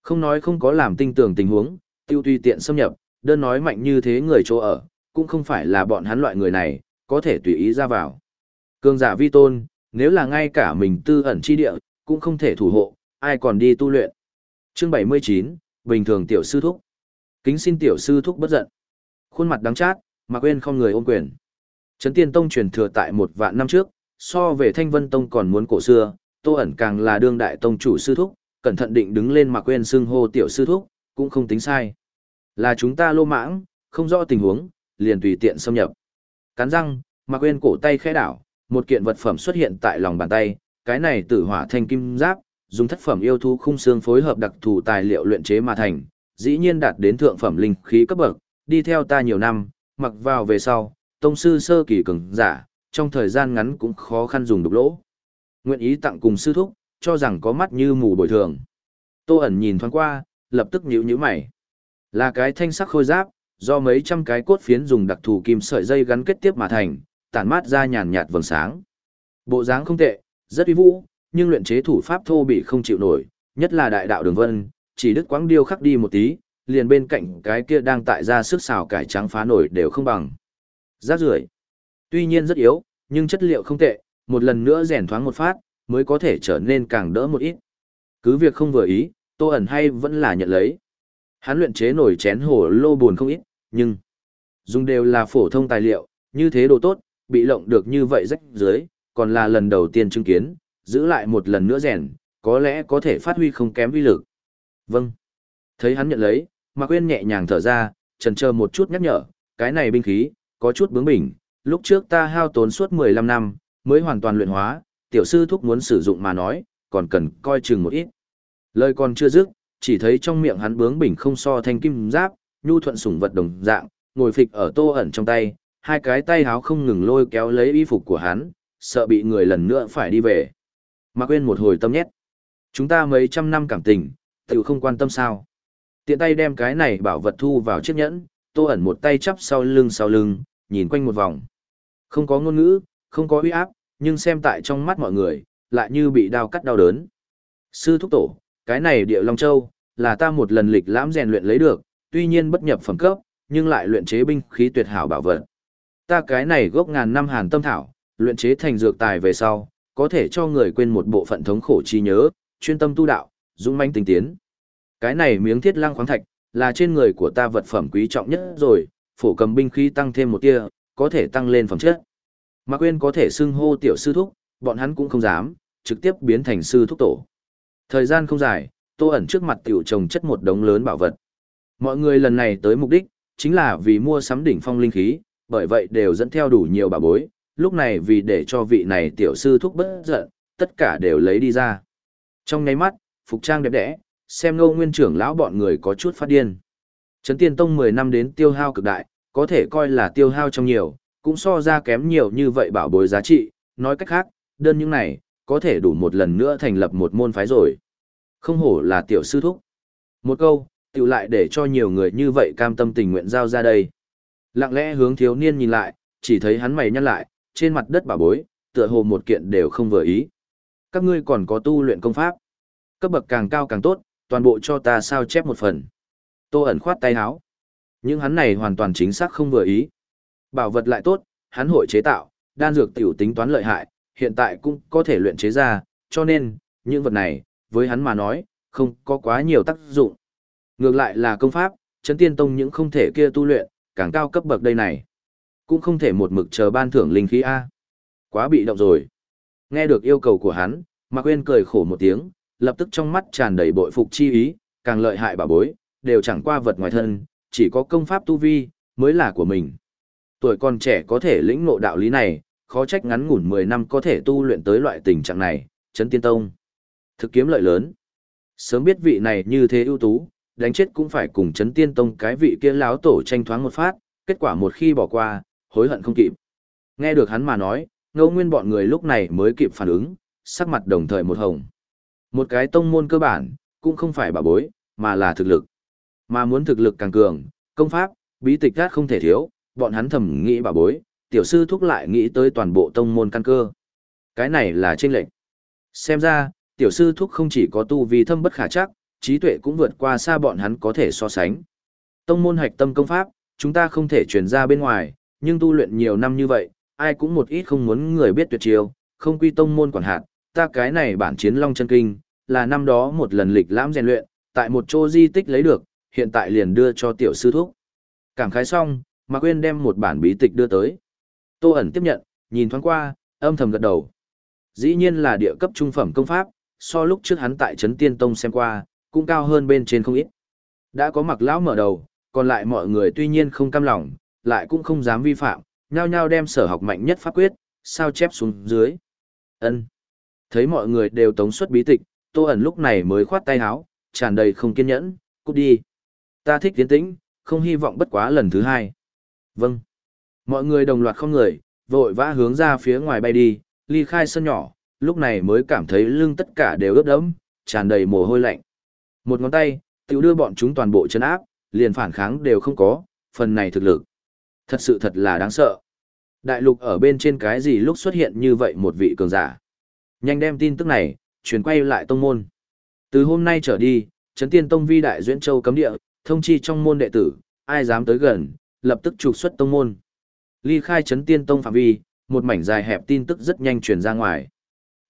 Không nói không có làm tinh tưởng tình huống, tiêu tùy tiện xâm nhập, đơn nói mạnh như thế người chỗ ở, cũng không phải là bọn hắn loại người này, có thể tùy ý ra vào. Cường giả vi tôn, nếu là ngay cả mình tư ẩn chi địa, cũng không thể thủ hộ, ai còn đi tu luyện. Chương 79, bình thường tiểu sư thúc. Kính xin tiểu sư thúc bất giận. Khuôn mặt đắng chát, mà quên không người ôm quyền. Trấn Tiên Tông truyền thừa tại một vạn năm trước, so về Thanh Vân Tông còn muốn cổ xưa, Tô ẩn càng là đương đại tông chủ sư thúc, cẩn thận định đứng lên mà quên xưng hô tiểu sư thúc, cũng không tính sai. Là chúng ta lô mãng, không rõ tình huống, liền tùy tiện xâm nhập. Cắn răng, mà quên cổ tay khẽ đảo, một kiện vật phẩm xuất hiện tại lòng bàn tay, cái này tử hỏa thanh kim giáp, dùng thất phẩm yêu thú khung xương phối hợp đặc thù tài liệu luyện chế mà thành, dĩ nhiên đạt đến thượng phẩm linh khí cấp bậc, đi theo ta nhiều năm, mặc vào về sau, tông sư sơ kỳ cường giả, trong thời gian ngắn cũng khó khăn dùng đục lỗ. Nguyện ý tặng cùng sư thúc, cho rằng có mắt như mù bồi thường. Tô ẩn nhìn thoáng qua, lập tức nhíu nhíu mày. Là cái thanh sắc khôi giáp, do mấy trăm cái cốt phiến dùng đặc thù kim sợi dây gắn kết tiếp mà thành, tản mát ra nhàn nhạt vầng sáng. Bộ dáng không tệ, rất uy vũ, nhưng luyện chế thủ pháp thô bị không chịu nổi, nhất là đại đạo đường vân, chỉ đứt quãng điêu khắc đi một tí, liền bên cạnh cái kia đang tại ra sức xào cải trắng phá nổi đều không bằng. Rác rưởi. Tuy nhiên rất yếu, nhưng chất liệu không tệ, một lần nữa rèn thoáng một phát, mới có thể trở nên càng đỡ một ít. Cứ việc không vừa ý, Tô ẩn hay vẫn là nhận lấy. Hắn luyện chế nổi chén hồ lô buồn không ít, nhưng dùng đều là phổ thông tài liệu, như thế đồ tốt, bị lộng được như vậy rách dưới, còn là lần đầu tiên chứng kiến, giữ lại một lần nữa rèn, có lẽ có thể phát huy không kém uy lực. Vâng. Thấy hắn nhận lấy, Mạc Quyên nhẹ nhàng thở ra, chần chờ một chút nhắc nhở, cái này binh khí, có chút bướng bỉnh, lúc trước ta hao tốn suốt 15 năm, mới hoàn toàn luyện hóa, tiểu sư thúc muốn sử dụng mà nói, còn cần coi chừng một ít. Lời còn chưa dứt, chỉ thấy trong miệng hắn bướng bỉnh không so thanh kim giáp, nhu thuận sủng vật đồng dạng, ngồi phịch ở tô ẩn trong tay, hai cái tay háo không ngừng lôi kéo lấy y phục của hắn, sợ bị người lần nữa phải đi về. Mạc Uyên một hồi tâm nhét. Chúng ta mấy trăm năm cảm tình, tự không quan tâm sao. Tiện tay đem cái này bảo vật thu vào chiếc nhẫn, tô ẩn một tay chắp sau lưng sau lưng, nhìn quanh một vòng. Không có ngôn ngữ, không có uy áp, nhưng xem tại trong mắt mọi người, lại như bị đau cắt đau đớn. Sư thúc tổ, cái này địa Long Châu, là ta một lần lịch lãm rèn luyện lấy được, tuy nhiên bất nhập phẩm cấp, nhưng lại luyện chế binh khí tuyệt hảo bảo vật. Ta cái này gốc ngàn năm hàn tâm thảo, luyện chế thành dược tài về sau, có thể cho người quên một bộ phận thống khổ chi nhớ, chuyên tâm tu đạo, dũng manh tinh tiến. Cái này miếng thiết lăng khoáng thạch, là trên người của ta vật phẩm quý trọng nhất rồi, phổ cầm binh khí tăng thêm một tia, có thể tăng lên phẩm chất. Mạc Quyên có thể xưng hô tiểu sư thúc, bọn hắn cũng không dám, trực tiếp biến thành sư thúc tổ. Thời gian không dài, tô ẩn trước mặt tiểu trồng chất một đống lớn bảo vật. Mọi người lần này tới mục đích, chính là vì mua sắm đỉnh phong linh khí, bởi vậy đều dẫn theo đủ nhiều bảo bối, lúc này vì để cho vị này tiểu sư thúc bất giận, tất cả đều lấy đi ra. Trong ngay mắt, phục trang đẹp đẽ, xem ngô nguyên trưởng lão bọn người có chút phát điên. Trấn Tiên Tông 10 năm đến tiêu hao cực đại, có thể coi là tiêu hao trong nhiều, cũng so ra kém nhiều như vậy bảo bối giá trị, nói cách khác, đơn những này, có thể đủ một lần nữa thành lập một môn phái rồi. Không hổ là tiểu sư thúc. Một câu, tiểu lại để cho nhiều người như vậy cam tâm tình nguyện giao ra đây. Lặng lẽ hướng thiếu niên nhìn lại, chỉ thấy hắn mày nhăn lại, trên mặt đất bà bối, tựa hồ một kiện đều không vừa ý. Các ngươi còn có tu luyện công pháp. Cấp bậc càng cao càng tốt, toàn bộ cho ta sao chép một phần. Tô ẩn khoát tay áo. Nhưng hắn này hoàn toàn chính xác không vừa ý. Bảo vật lại tốt, hắn hội chế tạo, đan dược tiểu tính toán lợi hại, hiện tại cũng có thể luyện chế ra, cho nên, những vật này, với hắn mà nói, không có quá nhiều tác dụng. Ngược lại là công pháp, chấn tiên tông những không thể kia tu luyện, càng cao cấp bậc đây này. Cũng không thể một mực chờ ban thưởng linh khí A. Quá bị động rồi. Nghe được yêu cầu của hắn, Mạc Quyên cười khổ một tiếng, lập tức trong mắt tràn đầy bội phục chi ý, càng lợi hại bà bối, đều chẳng qua vật ngoài thân, chỉ có công pháp tu vi, mới là của mình. Tuổi còn trẻ có thể lĩnh ngộ đạo lý này, khó trách ngắn ngủn 10 năm có thể tu luyện tới loại tình trạng này, chấn tiên tông. Thực kiếm lợi lớn. Sớm biết vị này như thế ưu tú, đánh chết cũng phải cùng chấn tiên tông cái vị kia láo tổ tranh thoáng một phát, kết quả một khi bỏ qua, hối hận không kịp. Nghe được hắn mà nói, ngâu nguyên bọn người lúc này mới kịp phản ứng, sắc mặt đồng thời một hồng. Một cái tông môn cơ bản, cũng không phải bà bối, mà là thực lực. Mà muốn thực lực càng cường, công pháp, bí tịch gác không thể thiếu, bọn hắn thầm nghĩ bà bối, tiểu sư thúc lại nghĩ tới toàn bộ tông môn căn cơ. Cái này là trên lệnh. Xem ra, tiểu sư thúc không chỉ có tu vi thâm bất khả chắc, trí tuệ cũng vượt qua xa bọn hắn có thể so sánh. Tông môn hạch tâm công pháp, chúng ta không thể truyền ra bên ngoài, nhưng tu luyện nhiều năm như vậy, ai cũng một ít không muốn người biết tuyệt chiêu, không quy tông môn quản hạt, ta cái này bản chiến long chân kinh, là năm đó một lần lịch lãm rèn luyện, tại một chỗ di tích lấy được, hiện tại liền đưa cho tiểu sư thúc. Cảm khái xong, Mạc Quyên đem một bản bí tịch đưa tới. Tô ẩn tiếp nhận, nhìn thoáng qua, âm thầm gật đầu. Dĩ nhiên là địa cấp trung phẩm công pháp, so lúc trước hắn tại Trấn Tiên Tông xem qua, cũng cao hơn bên trên không ít. Đã có mặc lão mở đầu, còn lại mọi người tuy nhiên không cam lòng, lại cũng không dám vi phạm, nhao nhao đem sở học mạnh nhất pháp quyết, sao chép xuống dưới. Ân. Thấy mọi người đều tống xuất bí tịch, Tô ẩn lúc này mới khoát tay áo, tràn đầy không kiên nhẫn, cút đi. Ta thích tiến tĩnh, không hy vọng bất quá lần thứ hai. Vâng. Mọi người đồng loạt không người, vội vã hướng ra phía ngoài bay đi, ly khai sân nhỏ, lúc này mới cảm thấy lưng tất cả đều ướt đẫm, tràn đầy mồ hôi lạnh. Một ngón tay, tiểu đưa bọn chúng toàn bộ chân áp, liền phản kháng đều không có, phần này thực lực. Thật sự thật là đáng sợ. Đại lục ở bên trên cái gì lúc xuất hiện như vậy một vị cường giả. Nhanh đem tin tức này, truyền quay lại tông môn. Từ hôm nay trở đi, Trấn Tiên Tông vi đại duyễn châu cấm địa, thông chi trong môn đệ tử, ai dám tới gần, lập tức trục xuất tông môn. Ly khai chấn Tiên Tông phạm vi, một mảnh dài hẹp tin tức rất nhanh truyền ra ngoài.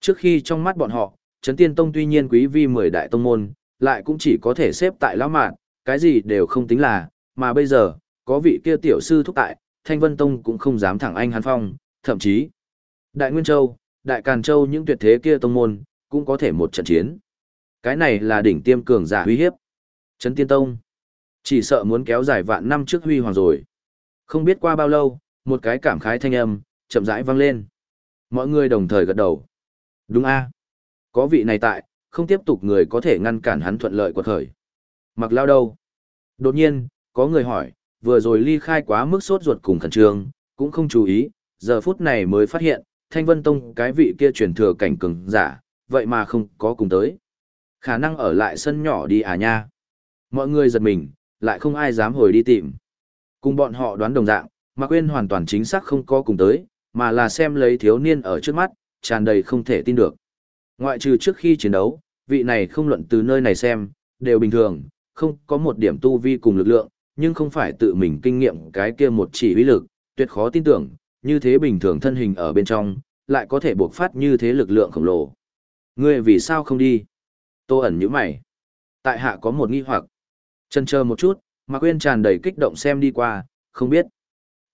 Trước khi trong mắt bọn họ, chấn Tiên Tông tuy nhiên quý vi mười đại tông môn, lại cũng chỉ có thể xếp tại lão mạn, cái gì đều không tính là, mà bây giờ, có vị kia tiểu sư thúc tại, Thanh Vân Tông cũng không dám thẳng anh hắn phong, thậm chí, Đại Nguyên Châu, Đại Càn Châu những tuyệt thế kia tông môn, cũng có thể một trận chiến. Cái này là đỉnh tiêm cường giả uy hiếp. Trấn Tiên Tông, chỉ sợ muốn kéo dài vạn năm trước huy hoàng rồi. Không biết qua bao lâu, một cái cảm khái thanh âm, chậm rãi vang lên. Mọi người đồng thời gật đầu. Đúng a Có vị này tại, không tiếp tục người có thể ngăn cản hắn thuận lợi của thời. Mặc lao đâu? Đột nhiên, có người hỏi, vừa rồi ly khai quá mức sốt ruột cùng khẩn trương, cũng không chú ý, giờ phút này mới phát hiện, Thanh Vân Tông cái vị kia truyền thừa cảnh cường giả, vậy mà không có cùng tới. Khả năng ở lại sân nhỏ đi à nha. Mọi người giật mình, lại không ai dám hồi đi tìm. Cùng bọn họ đoán đồng dạng, mà quên hoàn toàn chính xác không có cùng tới, mà là xem lấy thiếu niên ở trước mắt, tràn đầy không thể tin được. Ngoại trừ trước khi chiến đấu, vị này không luận từ nơi này xem, đều bình thường, không có một điểm tu vi cùng lực lượng, nhưng không phải tự mình kinh nghiệm cái kia một chỉ uy lực, tuyệt khó tin tưởng, như thế bình thường thân hình ở bên trong, lại có thể buộc phát như thế lực lượng khổng lồ. Ngươi vì sao không đi? Tô ẩn như mày. Tại hạ có một nghi hoặc. Chân chờ một chút, mà quên tràn đầy kích động xem đi qua, không biết.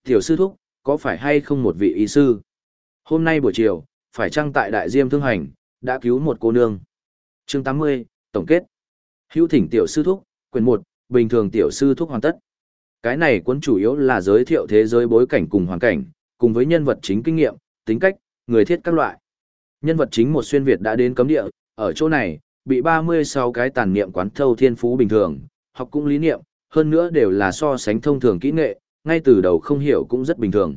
Tiểu sư thúc, có phải hay không một vị y sư? Hôm nay buổi chiều, phải chăng tại đại diêm thương hành, đã cứu một cô nương. Chương 80, Tổng kết. Hữu thỉnh tiểu sư thúc, quyền 1, bình thường tiểu sư thúc hoàn tất. Cái này cuốn chủ yếu là giới thiệu thế giới bối cảnh cùng hoàn cảnh, cùng với nhân vật chính kinh nghiệm, tính cách, người thiết các loại. Nhân vật chính một xuyên Việt đã đến cấm địa, ở chỗ này, bị 36 cái tàn niệm quán thâu thiên phú bình thường, học cũng lý niệm, hơn nữa đều là so sánh thông thường kỹ nghệ, ngay từ đầu không hiểu cũng rất bình thường.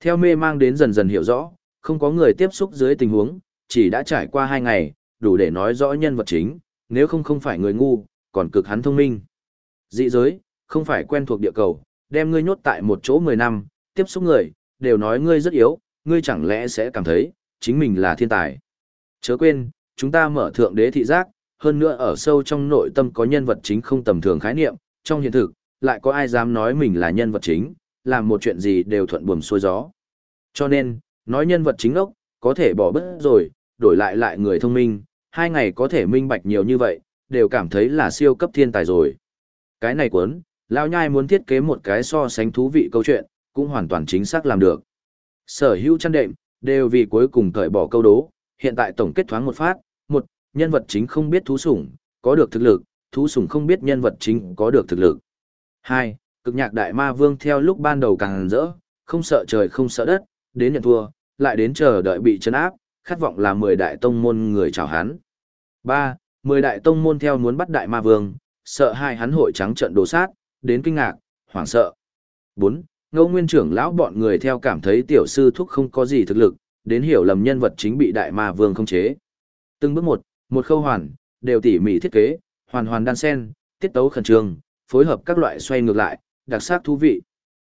Theo mê mang đến dần dần hiểu rõ, không có người tiếp xúc dưới tình huống, chỉ đã trải qua hai ngày, đủ để nói rõ nhân vật chính, nếu không không phải người ngu, còn cực hắn thông minh. Dị giới, không phải quen thuộc địa cầu, đem ngươi nhốt tại một chỗ 10 năm, tiếp xúc người, đều nói ngươi rất yếu, ngươi chẳng lẽ sẽ cảm thấy, chính mình là thiên tài. Chớ quên, chúng ta mở thượng đế thị giác, hơn nữa ở sâu trong nội tâm có nhân vật chính không tầm thường khái niệm, trong hiện thực, lại có ai dám nói mình là nhân vật chính, làm một chuyện gì đều thuận buồm xuôi gió. Cho nên, nói nhân vật chính ốc, có thể bỏ bớt rồi, đổi lại lại người thông minh, hai ngày có thể minh bạch nhiều như vậy, đều cảm thấy là siêu cấp thiên tài rồi. Cái này cuốn, Lao Nhai muốn thiết kế một cái so sánh thú vị câu chuyện, cũng hoàn toàn chính xác làm được. Sở hữu chăn đệm, đều vì cuối cùng cởi bỏ câu đố, hiện tại tổng kết thoáng một phát, một, nhân vật chính không biết thú sủng, có được thực lực, thú sủng không biết nhân vật chính có được thực lực. Hai, cực nhạc đại ma vương theo lúc ban đầu càng rỡ, không sợ trời không sợ đất, đến nhận thua, lại đến chờ đợi bị chấn áp, khát vọng là mười đại tông môn người chào hắn. Ba, mười đại tông môn theo muốn bắt đại ma vương, sợ hai hắn hội trắng trận đổ sát, đến kinh ngạc, hoảng sợ. Bốn, ngô nguyên trưởng lão bọn người theo cảm thấy tiểu sư thúc không có gì thực lực, đến hiểu lầm nhân vật chính bị đại ma vương không chế. Từng bước một, một khâu hoàn, đều tỉ mỉ thiết kế, hoàn hoàn đan sen, tiết tấu khẩn trương, phối hợp các loại xoay ngược lại, đặc sắc thú vị.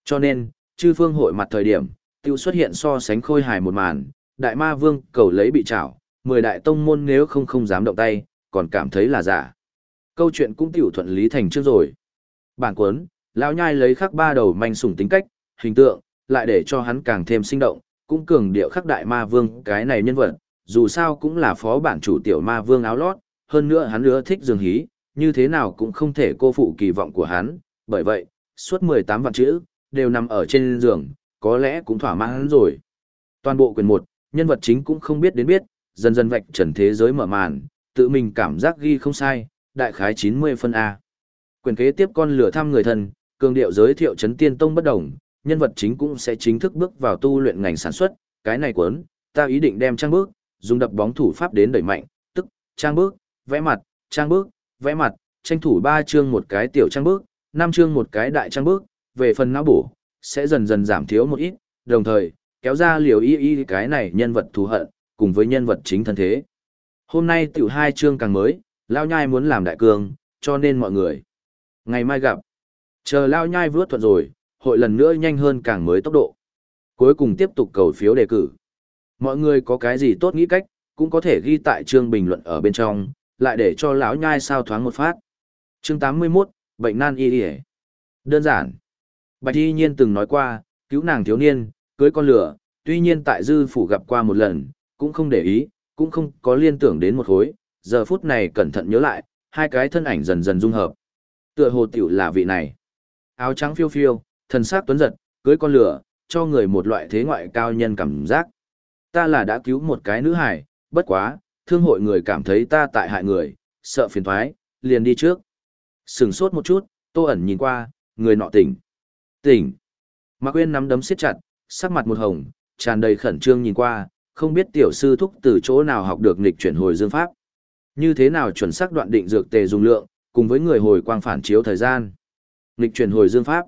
Cho nên, chư phương hội mặt thời điểm, tiêu xuất hiện so sánh khôi hài một màn, đại ma vương cầu lấy bị trảo, mười đại tông môn nếu không không dám động tay, còn cảm thấy là giả. Câu chuyện cũng tiểu thuận lý thành trước rồi. Bản cuốn, lão nhai lấy khắc ba đầu manh sủng tính cách, hình tượng, lại để cho hắn càng thêm sinh động, cũng cường điệu khắc đại ma vương cái này nhân vật, dù sao cũng là phó bản chủ tiểu ma vương áo lót, hơn nữa hắn nữa thích dường hí, như thế nào cũng không thể cô phụ kỳ vọng của hắn, bởi vậy, suốt 18 vạn chữ, đều nằm ở trên giường, có lẽ cũng thỏa mãn hắn rồi. Toàn bộ quyền 1, nhân vật chính cũng không biết đến biết, dần dần vạch trần thế giới mở màn, tự mình cảm giác ghi không sai, đại khái 90 phân A. Quyền kế tiếp con lửa thăm người thân, cường điệu giới thiệu chấn tiên tông bất đồng, nhân vật chính cũng sẽ chính thức bước vào tu luyện ngành sản xuất, cái này cuốn, ta ý định đem trang bước, dùng đập bóng thủ pháp đến đẩy mạnh, tức, trang bước, vẽ mặt, trang bước, vẽ mặt, tranh thủ 3 chương một cái tiểu trang bước, 5 chương một cái đại trang bước, về phần não bổ, sẽ dần dần giảm thiếu một ít, đồng thời, kéo ra liều y y cái này nhân vật thù hận, cùng với nhân vật chính thân thế. Hôm nay tiểu hai chương càng mới, Lao Nhai muốn làm đại cường cho nên mọi người. Ngày mai gặp. Chờ Lao Nhai vướt thuận rồi, hội lần nữa nhanh hơn càng mới tốc độ. Cuối cùng tiếp tục cầu phiếu đề cử. Mọi người có cái gì tốt nghĩ cách, cũng có thể ghi tại chương bình luận ở bên trong, lại để cho lão nhai sao thoáng một phát. Chương 81, bệnh nan y y Đơn giản. Bạch y nhiên từng nói qua, cứu nàng thiếu niên, cưới con lửa, tuy nhiên tại dư phủ gặp qua một lần, cũng không để ý, cũng không có liên tưởng đến một khối, giờ phút này cẩn thận nhớ lại, hai cái thân ảnh dần dần dung hợp. Tựa hồ tiểu là vị này. Áo trắng phiêu phiêu, thần sắc tuấn giật, cưới con lửa, cho người một loại thế ngoại cao nhân cảm giác. Ta là đã cứu một cái nữ hải, bất quá, thương hội người cảm thấy ta tại hại người, sợ phiền thoái, liền đi trước. Sừng sốt một chút, tô ẩn nhìn qua, người nọ tỉnh. Tỉnh. Mạc Quyên nắm đấm siết chặt, sắc mặt một hồng, tràn đầy khẩn trương nhìn qua, không biết tiểu sư thúc từ chỗ nào học được nghịch chuyển hồi dương pháp. Như thế nào chuẩn xác đoạn định dược tề dùng lượng, cùng với người hồi quang phản chiếu thời gian. Nghịch chuyển hồi dương pháp.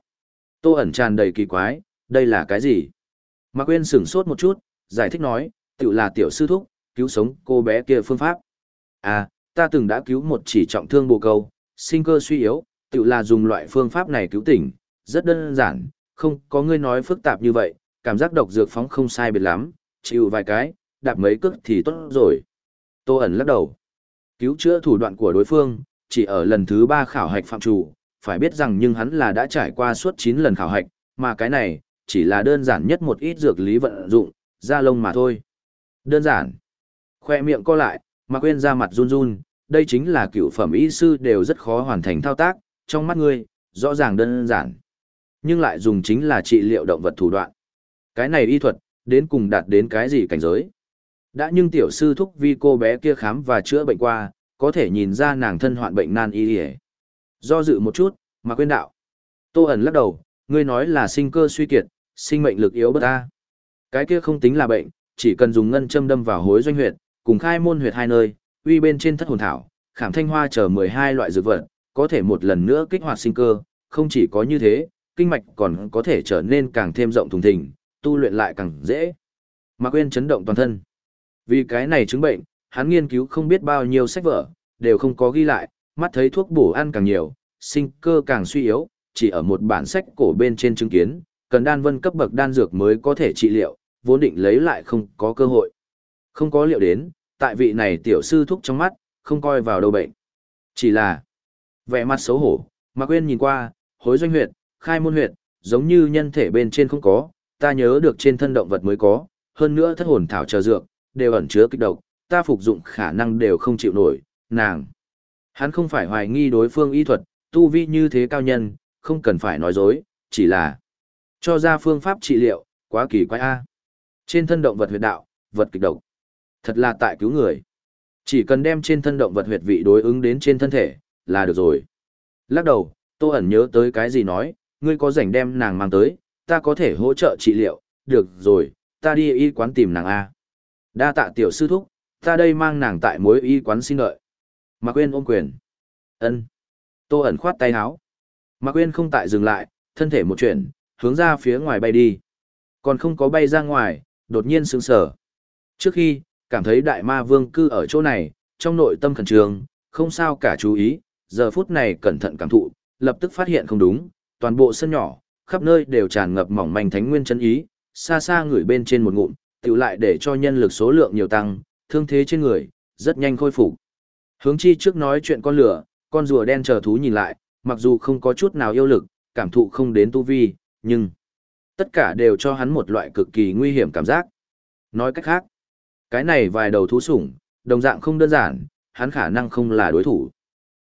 Tô ẩn tràn đầy kỳ quái, đây là cái gì? Mạc Quyên sửng sốt một chút, giải thích nói, tự là tiểu sư thúc, cứu sống cô bé kia phương pháp. À, ta từng đã cứu một chỉ trọng thương bồ câu, sinh cơ suy yếu, tự là dùng loại phương pháp này cứu tỉnh, rất đơn giản, không có ngươi nói phức tạp như vậy, cảm giác độc dược phóng không sai biệt lắm, chịu vài cái, đạp mấy cước thì tốt rồi. Tô ẩn lắc đầu. Cứu chữa thủ đoạn của đối phương, chỉ ở lần thứ ba khảo hạch phạm chủ, phải biết rằng nhưng hắn là đã trải qua suốt 9 lần khảo hạch, mà cái này, chỉ là đơn giản nhất một ít dược lý vận dụng, da lông mà thôi. Đơn giản. Khoe miệng co lại, mà quên ra mặt run run, đây chính là cựu phẩm y sư đều rất khó hoàn thành thao tác, trong mắt ngươi, rõ ràng đơn giản. Nhưng lại dùng chính là trị liệu động vật thủ đoạn. Cái này y thuật, đến cùng đạt đến cái gì cảnh giới. Đã nhưng tiểu sư thúc vi cô bé kia khám và chữa bệnh qua, có thể nhìn ra nàng thân hoạn bệnh nan y hề. Do dự một chút, mà quên đạo. Tô ẩn lắc đầu, ngươi nói là sinh cơ suy kiệt, sinh mệnh lực yếu bất ta. Cái kia không tính là bệnh, chỉ cần dùng ngân châm đâm vào hối doanh huyệt, cùng khai môn huyệt hai nơi, uy bên trên thất hồn thảo, khảm thanh hoa chờ 12 loại dược vật, có thể một lần nữa kích hoạt sinh cơ, không chỉ có như thế, kinh mạch còn có thể trở nên càng thêm rộng thùng thình, tu luyện lại càng dễ. Mạc quên chấn động toàn thân. Vì cái này chứng bệnh, hắn nghiên cứu không biết bao nhiêu sách vở, đều không có ghi lại, mắt thấy thuốc bổ ăn càng nhiều, sinh cơ càng suy yếu, chỉ ở một bản sách cổ bên trên chứng kiến, cần đan vân cấp bậc đan dược mới có thể trị liệu, vốn định lấy lại không có cơ hội. Không có liệu đến, tại vị này tiểu sư thúc trong mắt, không coi vào đâu bệnh. Chỉ là vẻ mặt xấu hổ, mà quên nhìn qua, hối doanh huyệt, khai môn huyệt, giống như nhân thể bên trên không có, ta nhớ được trên thân động vật mới có, hơn nữa thất hồn thảo chờ dược, đều ẩn chứa kích độc, ta phục dụng khả năng đều không chịu nổi, nàng. Hắn không phải hoài nghi đối phương y thuật, tu vi như thế cao nhân, không cần phải nói dối, chỉ là cho ra phương pháp trị liệu, quá kỳ quái a. Trên thân động vật huyệt đạo, vật kịch độc. Thật là tại cứu người. Chỉ cần đem trên thân động vật huyệt vị đối ứng đến trên thân thể, là được rồi. Lắc đầu, Tô ẩn nhớ tới cái gì nói, ngươi có rảnh đem nàng mang tới, ta có thể hỗ trợ trị liệu, được rồi, ta đi y quán tìm nàng A. Đa tạ tiểu sư thúc, ta đây mang nàng tại mối y quán xin đợi. Mạc Quyên ôm quyền. ân Tô ẩn khoát tay áo. Mạc Quyên không tại dừng lại, thân thể một chuyển, hướng ra phía ngoài bay đi. Còn không có bay ra ngoài, đột nhiên sững sờ. Trước khi, cảm thấy đại ma vương cư ở chỗ này, trong nội tâm khẩn trương, không sao cả chú ý, giờ phút này cẩn thận cảm thụ, lập tức phát hiện không đúng, toàn bộ sân nhỏ, khắp nơi đều tràn ngập mỏng manh thánh nguyên chân ý, xa xa người bên trên một ngụm, tự lại để cho nhân lực số lượng nhiều tăng, thương thế trên người, rất nhanh khôi phục. Hướng chi trước nói chuyện con lửa, con rùa đen chờ thú nhìn lại, mặc dù không có chút nào yêu lực, cảm thụ không đến tu vi, nhưng tất cả đều cho hắn một loại cực kỳ nguy hiểm cảm giác. Nói cách khác, cái này vài đầu thú sủng, đồng dạng không đơn giản, hắn khả năng không là đối thủ.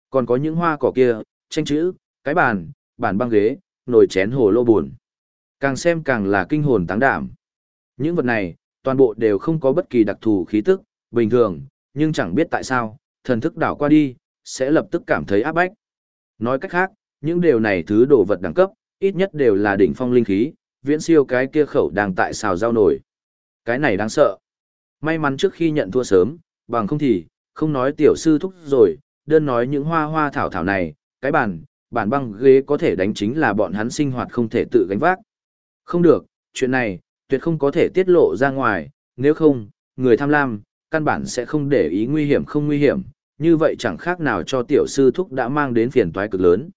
Còn có những hoa cỏ kia, tranh chữ, cái bàn, bàn băng ghế, nồi chén hồ lô buồn. Càng xem càng là kinh hồn táng đảm. Những vật này, toàn bộ đều không có bất kỳ đặc thù khí tức, bình thường, nhưng chẳng biết tại sao, thần thức đảo qua đi, sẽ lập tức cảm thấy áp bách. Nói cách khác, những điều này thứ đồ vật đẳng cấp, ít nhất đều là đỉnh phong linh khí, viễn siêu cái kia khẩu đang tại xào rau nổi. Cái này đáng sợ. May mắn trước khi nhận thua sớm, bằng không thì, không nói tiểu sư thúc rồi, đơn nói những hoa hoa thảo thảo này, cái bàn, bàn băng ghế có thể đánh chính là bọn hắn sinh hoạt không thể tự gánh vác. Không được, chuyện này, tuyệt không có thể tiết lộ ra ngoài, nếu không, người tham lam, căn bản sẽ không để ý nguy hiểm không nguy hiểm, như vậy chẳng khác nào cho tiểu sư thúc đã mang đến phiền toái cực lớn.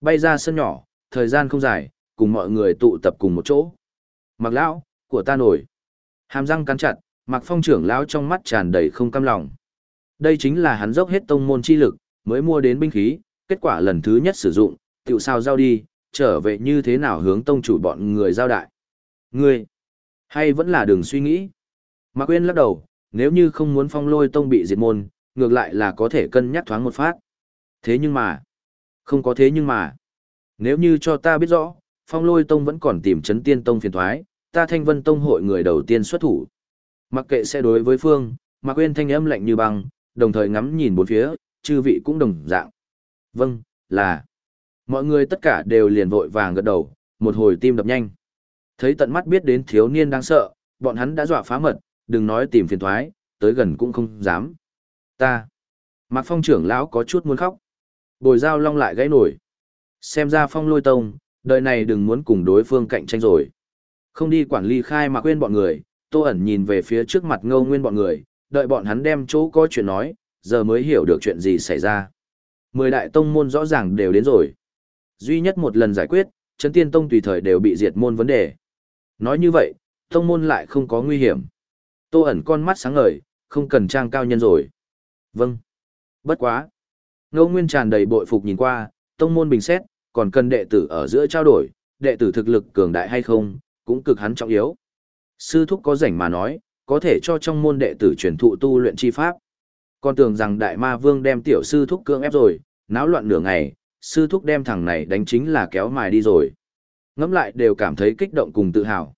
Bay ra sân nhỏ, thời gian không dài, cùng mọi người tụ tập cùng một chỗ. Mặc lão, của ta nổi. Hàm răng cắn chặt, mặc phong trưởng lão trong mắt tràn đầy không cam lòng. Đây chính là hắn dốc hết tông môn chi lực, mới mua đến binh khí, kết quả lần thứ nhất sử dụng, tiểu sao giao đi, trở về như thế nào hướng tông chủ bọn người giao đại. Ngươi, hay vẫn là đừng suy nghĩ. Mạc Quyên lắc đầu, nếu như không muốn phong lôi tông bị diệt môn, ngược lại là có thể cân nhắc thoáng một phát. Thế nhưng mà, không có thế nhưng mà, nếu như cho ta biết rõ, phong lôi tông vẫn còn tìm chấn tiên tông phiền thoái, ta thanh vân tông hội người đầu tiên xuất thủ. Mặc kệ sẽ đối với phương, Mạc quên thanh âm lạnh như băng, đồng thời ngắm nhìn bốn phía, chư vị cũng đồng dạng. Vâng, là. Mọi người tất cả đều liền vội vàng gật đầu, một hồi tim đập nhanh. Thấy tận mắt biết đến thiếu niên đang sợ, bọn hắn đã dọa phá mật, đừng nói tìm phiền thoái, tới gần cũng không dám. Ta. Mạc Phong trưởng lão có chút muốn khóc. Bồi dao long lại gãy nổi. Xem ra Phong lôi tông, đời này đừng muốn cùng đối phương cạnh tranh rồi. Không đi quản lý khai mà quên bọn người, Tô ẩn nhìn về phía trước mặt ngâu nguyên bọn người, đợi bọn hắn đem chỗ có chuyện nói, giờ mới hiểu được chuyện gì xảy ra. Mười đại tông môn rõ ràng đều đến rồi. Duy nhất một lần giải quyết, chấn Tiên Tông tùy thời đều bị diệt môn vấn đề. Nói như vậy, tông môn lại không có nguy hiểm. Tô ẩn con mắt sáng ngời, không cần trang cao nhân rồi. Vâng. Bất quá. Ngô Nguyên tràn đầy bội phục nhìn qua, tông môn bình xét, còn cần đệ tử ở giữa trao đổi, đệ tử thực lực cường đại hay không, cũng cực hắn trọng yếu. Sư thúc có rảnh mà nói, có thể cho trong môn đệ tử truyền thụ tu luyện chi pháp. Con tưởng rằng đại ma vương đem tiểu sư thúc cưỡng ép rồi, náo loạn nửa ngày, sư thúc đem thằng này đánh chính là kéo mài đi rồi. Ngẫm lại đều cảm thấy kích động cùng tự hào.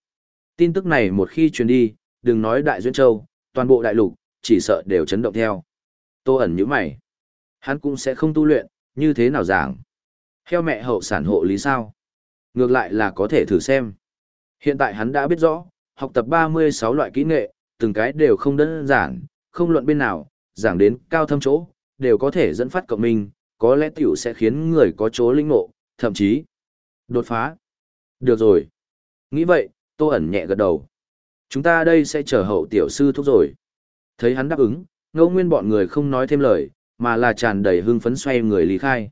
Tin tức này một khi truyền đi, đừng nói đại duyên châu, toàn bộ đại lục, chỉ sợ đều chấn động theo. Tô ẩn như mày. Hắn cũng sẽ không tu luyện, như thế nào giảng. Heo mẹ hậu sản hộ lý sao? Ngược lại là có thể thử xem. Hiện tại hắn đã biết rõ, học tập 36 loại kỹ nghệ, từng cái đều không đơn giản, không luận bên nào, giảng đến cao thâm chỗ, đều có thể dẫn phát cộng minh, có lẽ tiểu sẽ khiến người có chỗ linh ngộ, thậm chí đột phá. Được rồi. Nghĩ vậy, Tô ẩn nhẹ gật đầu. Chúng ta đây sẽ chờ hậu tiểu sư thúc rồi. Thấy hắn đáp ứng, ngẫu nguyên bọn người không nói thêm lời, mà là tràn đầy hưng phấn xoay người lý khai.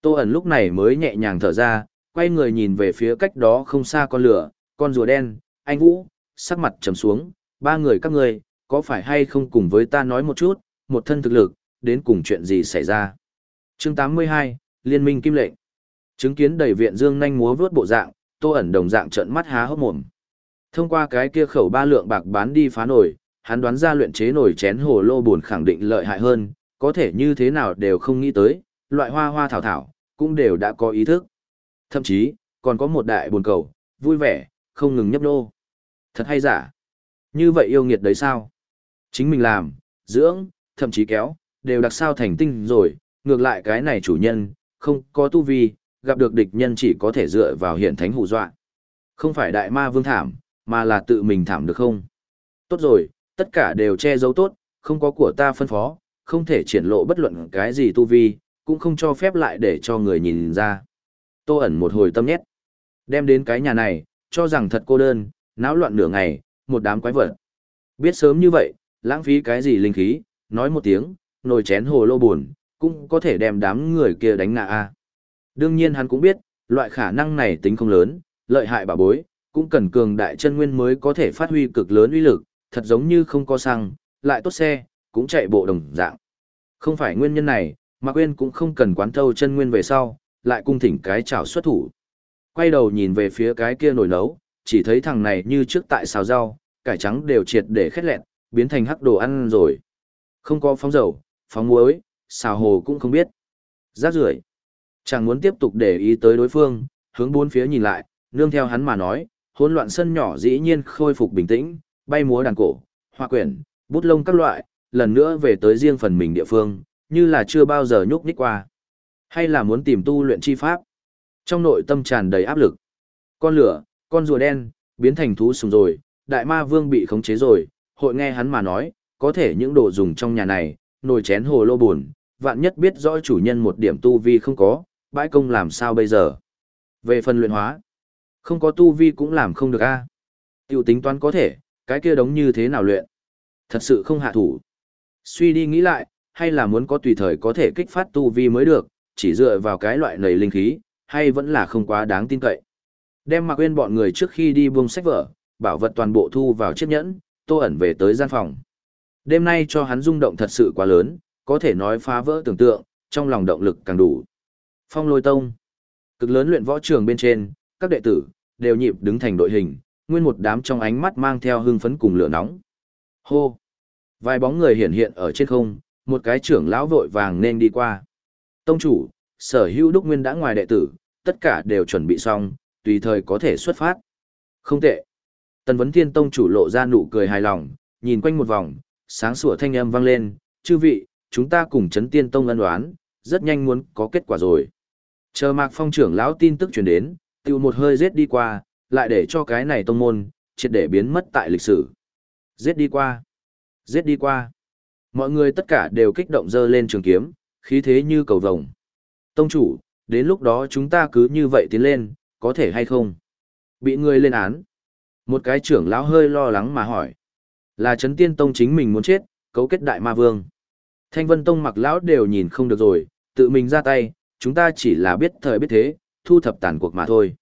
Tô ẩn lúc này mới nhẹ nhàng thở ra, quay người nhìn về phía cách đó không xa con lửa, con rùa đen, anh Vũ, sắc mặt trầm xuống, ba người các ngươi, có phải hay không cùng với ta nói một chút, một thân thực lực, đến cùng chuyện gì xảy ra. chương 82, Liên minh Kim lệnh. Chứng kiến đầy viện dương nhanh múa vướt bộ dạng, tô ẩn đồng dạng trợn mắt há hốc mồm. Thông qua cái kia khẩu ba lượng bạc bán đi phá nổi, hắn đoán ra luyện chế nổi chén hồ lô buồn khẳng định lợi hại hơn, có thể như thế nào đều không nghĩ tới, loại hoa hoa thảo thảo, cũng đều đã có ý thức. Thậm chí, còn có một đại buồn cầu, vui vẻ, không ngừng nhấp nô. Thật hay giả? Như vậy yêu nghiệt đấy sao? Chính mình làm, dưỡng, thậm chí kéo, đều đặc sao thành tinh rồi, ngược lại cái này chủ nhân, không có tu vi, gặp được địch nhân chỉ có thể dựa vào hiện thánh hù dọa. Không phải đại ma vương thảm, mà là tự mình thảm được không? Tốt rồi, tất cả đều che giấu tốt, không có của ta phân phó, không thể triển lộ bất luận cái gì tu vi, cũng không cho phép lại để cho người nhìn ra. Tô ẩn một hồi tâm nhét. Đem đến cái nhà này, cho rằng thật cô đơn, náo loạn nửa ngày, một đám quái vật. Biết sớm như vậy, lãng phí cái gì linh khí, nói một tiếng, nồi chén hồ lô buồn, cũng có thể đem đám người kia đánh ngã a. Đương nhiên hắn cũng biết, loại khả năng này tính không lớn, lợi hại bà bối, cũng cần cường đại chân nguyên mới có thể phát huy cực lớn uy lực, thật giống như không có xăng, lại tốt xe, cũng chạy bộ đồng dạng. Không phải nguyên nhân này, mà quên cũng không cần quán thâu chân nguyên về sau, lại cung thỉnh cái chảo xuất thủ. Quay đầu nhìn về phía cái kia nồi nấu, chỉ thấy thằng này như trước tại xào rau, cải trắng đều triệt để khét lẹn, biến thành hắc đồ ăn rồi. Không có phóng dầu, phóng muối, xào hồ cũng không biết. Rác rưởi Chẳng muốn tiếp tục để ý tới đối phương, hướng bốn phía nhìn lại, nương theo hắn mà nói, hỗn loạn sân nhỏ dĩ nhiên khôi phục bình tĩnh, bay múa đàn cổ, hoa quyển, bút lông các loại, lần nữa về tới riêng phần mình địa phương, như là chưa bao giờ nhúc nhích qua. Hay là muốn tìm tu luyện chi pháp. Trong nội tâm tràn đầy áp lực. Con lửa, con rùa đen, biến thành thú sùng rồi, đại ma vương bị khống chế rồi, hội nghe hắn mà nói, có thể những đồ dùng trong nhà này, nồi chén hồ lô buồn, vạn nhất biết rõ chủ nhân một điểm tu vi không có, bãi công làm sao bây giờ. Về phần luyện hóa, không có tu vi cũng làm không được a. Tiểu tính toán có thể, cái kia đống như thế nào luyện. Thật sự không hạ thủ. Suy đi nghĩ lại, hay là muốn có tùy thời có thể kích phát tu vi mới được, chỉ dựa vào cái loại nầy linh khí, hay vẫn là không quá đáng tin cậy. Đem mặc quên bọn người trước khi đi buông sách vở, bảo vật toàn bộ thu vào chiếc nhẫn, tô ẩn về tới gian phòng. Đêm nay cho hắn rung động thật sự quá lớn, có thể nói phá vỡ tưởng tượng, trong lòng động lực càng đủ. Phong lôi tông. Cực lớn luyện võ trường bên trên, các đệ tử, đều nhịp đứng thành đội hình, nguyên một đám trong ánh mắt mang theo hưng phấn cùng lửa nóng. Hô! Vài bóng người hiện hiện ở trên không, một cái trưởng lão vội vàng nên đi qua. Tông chủ, sở hữu đúc nguyên đã ngoài đệ tử, tất cả đều chuẩn bị xong, tùy thời có thể xuất phát. Không tệ. Tần vấn thiên tông chủ lộ ra nụ cười hài lòng, nhìn quanh một vòng, sáng sủa thanh âm vang lên, chư vị, chúng ta cùng chấn tiên tông ân đoán, rất nhanh muốn có kết quả rồi. Chờ mạc phong trưởng lão tin tức truyền đến, tiêu một hơi giết đi qua, lại để cho cái này tông môn, triệt để biến mất tại lịch sử. Giết đi qua. Giết đi qua. Mọi người tất cả đều kích động dơ lên trường kiếm, khí thế như cầu vồng. Tông chủ, đến lúc đó chúng ta cứ như vậy tiến lên, có thể hay không? Bị người lên án. Một cái trưởng lão hơi lo lắng mà hỏi. Là Trấn Tiên Tông chính mình muốn chết, cấu kết đại ma vương. Thanh Vân Tông mặc lão đều nhìn không được rồi, tự mình ra tay, chúng ta chỉ là biết thời biết thế, thu thập tàn cuộc mà thôi.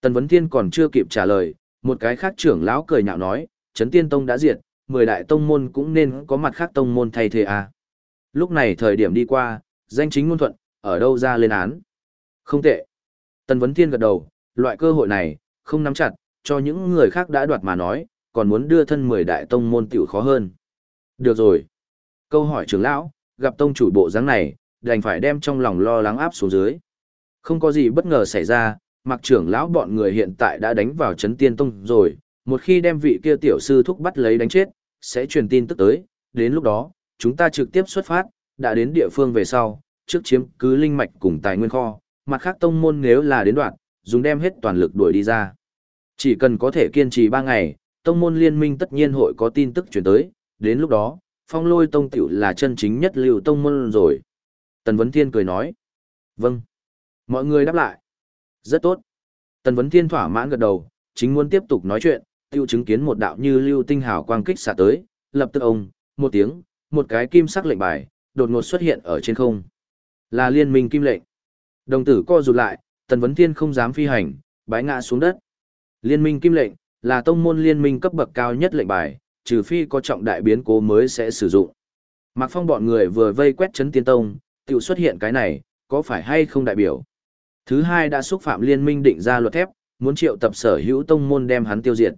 Tần Vấn Thiên còn chưa kịp trả lời, một cái khác trưởng lão cười nhạo nói, Trấn Tiên Tông đã diệt, mười đại tông môn cũng nên có mặt khác tông môn thay thế à. Lúc này thời điểm đi qua, danh chính ngôn thuận, ở đâu ra lên án. Không tệ. Tần Vấn Thiên gật đầu, loại cơ hội này, không nắm chặt, cho những người khác đã đoạt mà nói, còn muốn đưa thân mười đại tông môn tiểu khó hơn. Được rồi. Câu hỏi trưởng lão, gặp tông chủ bộ dáng này, đành phải đem trong lòng lo lắng áp xuống dưới. Không có gì bất ngờ xảy ra, mặc trưởng lão bọn người hiện tại đã đánh vào chấn tiên tông rồi, một khi đem vị kia tiểu sư thúc bắt lấy đánh chết, sẽ truyền tin tức tới, đến lúc đó, chúng ta trực tiếp xuất phát, đã đến địa phương về sau, trước chiếm cứ linh mạch cùng tài nguyên kho, mặt khác tông môn nếu là đến đoạn, dùng đem hết toàn lực đuổi đi ra. Chỉ cần có thể kiên trì 3 ngày, tông môn liên minh tất nhiên hội có tin tức chuyển tới, đến lúc đó, phong lôi tông tiểu là chân chính nhất lưu tông môn rồi. Tần Vấn Thiên cười nói. Vâng. Mọi người đáp lại. Rất tốt. Tần Vấn Thiên thỏa mãn gật đầu, chính muốn tiếp tục nói chuyện, tiêu chứng kiến một đạo như lưu tinh hào quang kích xạ tới, lập tức ông, một tiếng, một cái kim sắc lệnh bài, đột ngột xuất hiện ở trên không. Là liên minh kim lệnh. Đồng tử co rụt lại, Tần Vấn Thiên không dám phi hành, bái ngã xuống đất. Liên minh kim lệnh, là tông môn liên minh cấp bậc cao nhất lệnh bài, trừ phi có trọng đại biến cố mới sẽ sử dụng. Mạc Phong bọn người vừa vây quét chấn tiên tông, tiểu xuất hiện cái này, có phải hay không đại biểu? Thứ hai đã xúc phạm liên minh định ra luật thép, muốn triệu tập sở hữu tông môn đem hắn tiêu diệt.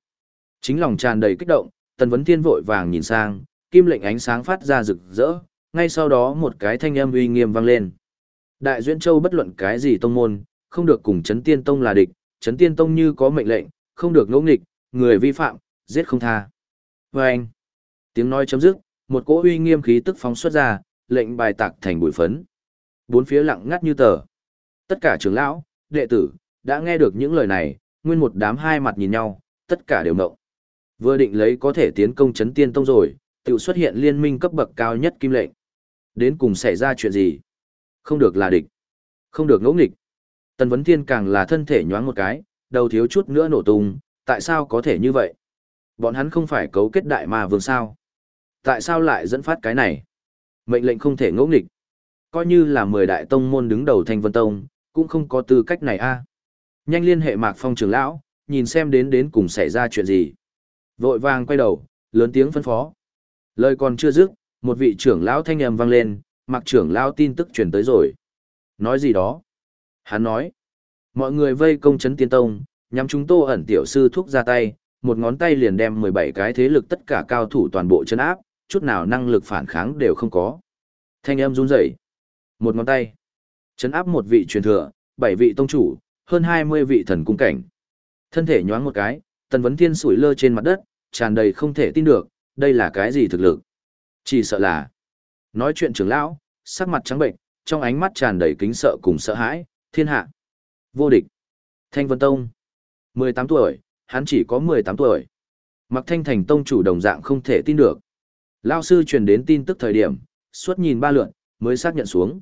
Chính lòng tràn đầy kích động, Tần Vấn Thiên vội vàng nhìn sang, kim lệnh ánh sáng phát ra rực rỡ, ngay sau đó một cái thanh âm uy nghiêm vang lên. Đại Duyên Châu bất luận cái gì tông môn, không được cùng Chấn Tiên Tông là địch, Chấn Tiên Tông như có mệnh lệnh, không được ngỗ nghịch, người vi phạm, giết không tha. Và anh, tiếng nói chấm dứt, một cỗ uy nghiêm khí tức phóng xuất ra, lệnh bài tạc thành bụi phấn. Bốn phía lặng ngắt như tờ. Tất cả trưởng lão, đệ tử, đã nghe được những lời này, nguyên một đám hai mặt nhìn nhau, tất cả đều ngộng. Vừa định lấy có thể tiến công chấn tiên tông rồi, tự xuất hiện liên minh cấp bậc cao nhất kim lệnh. Đến cùng xảy ra chuyện gì? Không được là địch. Không được ngỗ nghịch. Tần Vấn Thiên càng là thân thể nhoáng một cái, đầu thiếu chút nữa nổ tung, tại sao có thể như vậy? Bọn hắn không phải cấu kết đại mà vương sao? Tại sao lại dẫn phát cái này? Mệnh lệnh không thể ngỗ nghịch. Coi như là 10 đại tông môn đứng đầu Thanh Vân Tông, cũng không có tư cách này a. À. Nhanh liên hệ Mạc Phong trưởng lão, nhìn xem đến đến cùng xảy ra chuyện gì. Vội vàng quay đầu, lớn tiếng phân phó. Lời còn chưa dứt, một vị trưởng lão thanh âm vang lên, Mạc trưởng lão tin tức truyền tới rồi. Nói gì đó? Hắn nói, mọi người vây công chấn tiên tông, nhằm chúng tô ẩn tiểu sư thúc ra tay, một ngón tay liền đem 17 cái thế lực tất cả cao thủ toàn bộ chấn áp, chút nào năng lực phản kháng đều không có. Thanh âm run rẩy. Một ngón tay. Chấn áp một vị truyền thừa, bảy vị tông chủ, hơn 20 vị thần cung cảnh. Thân thể nhoáng một cái, tần vấn thiên sủi lơ trên mặt đất, tràn đầy không thể tin được, đây là cái gì thực lực. Chỉ sợ là. Nói chuyện trưởng lão, sắc mặt trắng bệnh, trong ánh mắt tràn đầy kính sợ cùng sợ hãi, thiên hạ. Vô địch. Thanh Vân Tông. 18 tuổi, hắn chỉ có 18 tuổi. Mặc thanh thành tông chủ đồng dạng không thể tin được. Lao sư truyền đến tin tức thời điểm, suốt nhìn ba lượn, mới xác nhận xuống.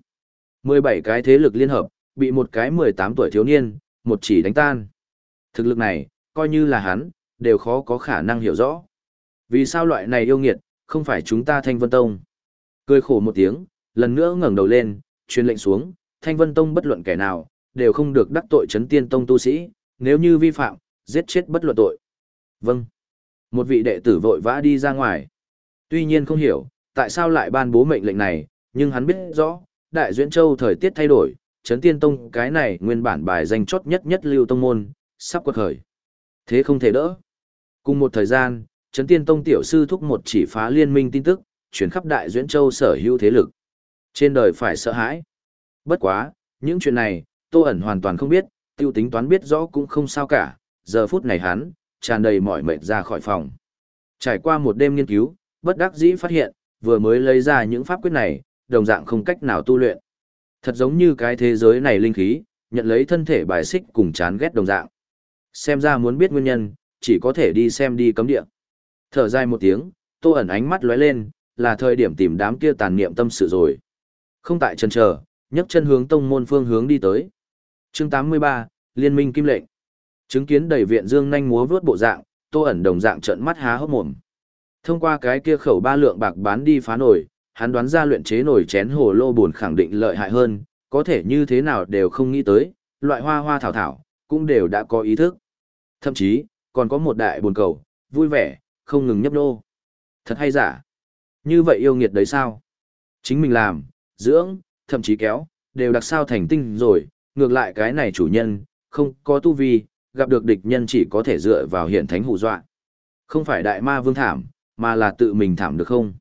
17 cái thế lực liên hợp, bị một cái 18 tuổi thiếu niên, một chỉ đánh tan. Thực lực này, coi như là hắn, đều khó có khả năng hiểu rõ. Vì sao loại này yêu nghiệt, không phải chúng ta Thanh Vân Tông? Cười khổ một tiếng, lần nữa ngẩng đầu lên, truyền lệnh xuống, Thanh Vân Tông bất luận kẻ nào, đều không được đắc tội chấn tiên tông tu sĩ, nếu như vi phạm, giết chết bất luận tội. Vâng. Một vị đệ tử vội vã đi ra ngoài. Tuy nhiên không hiểu, tại sao lại ban bố mệnh lệnh này, nhưng hắn biết rõ, Đại Duyễn Châu thời tiết thay đổi, chấn tiên tông cái này nguyên bản bài danh chốt nhất nhất lưu tông môn, sắp quật khởi. Thế không thể đỡ. Cùng một thời gian, chấn tiên tông tiểu sư thúc một chỉ phá liên minh tin tức, chuyển khắp Đại Duyễn Châu sở hữu thế lực. Trên đời phải sợ hãi. Bất quá, những chuyện này, Tô ẩn hoàn toàn không biết, tiêu tính toán biết rõ cũng không sao cả, giờ phút này hắn, tràn đầy mỏi mệt ra khỏi phòng. Trải qua một đêm nghiên cứu, bất đắc dĩ phát hiện, vừa mới lấy ra những pháp quyết này, đồng dạng không cách nào tu luyện. Thật giống như cái thế giới này linh khí, nhận lấy thân thể bài xích cùng chán ghét đồng dạng. Xem ra muốn biết nguyên nhân, chỉ có thể đi xem đi cấm địa. Thở dài một tiếng, tô ẩn ánh mắt lóe lên, là thời điểm tìm đám kia tàn niệm tâm sự rồi. Không tại chân chờ, nhấc chân hướng tông môn phương hướng đi tới. Chương 83, Liên minh kim lệnh. Chứng kiến đầy viện dương nhanh múa vướt bộ dạng, Tô ẩn đồng dạng trợn mắt há hốc mồm. Thông qua cái kia khẩu ba lượng bạc bán đi phá nổi, hắn đoán ra luyện chế nổi chén hồ lô buồn khẳng định lợi hại hơn, có thể như thế nào đều không nghĩ tới, loại hoa hoa thảo thảo, cũng đều đã có ý thức. Thậm chí, còn có một đại buồn cầu, vui vẻ, không ngừng nhấp nô. Thật hay giả. Như vậy yêu nghiệt đấy sao? Chính mình làm, dưỡng, thậm chí kéo, đều đặc sao thành tinh rồi, ngược lại cái này chủ nhân, không có tu vi, gặp được địch nhân chỉ có thể dựa vào hiện thánh hù dọa. Không phải đại ma vương thảm, mà là tự mình thảm được không?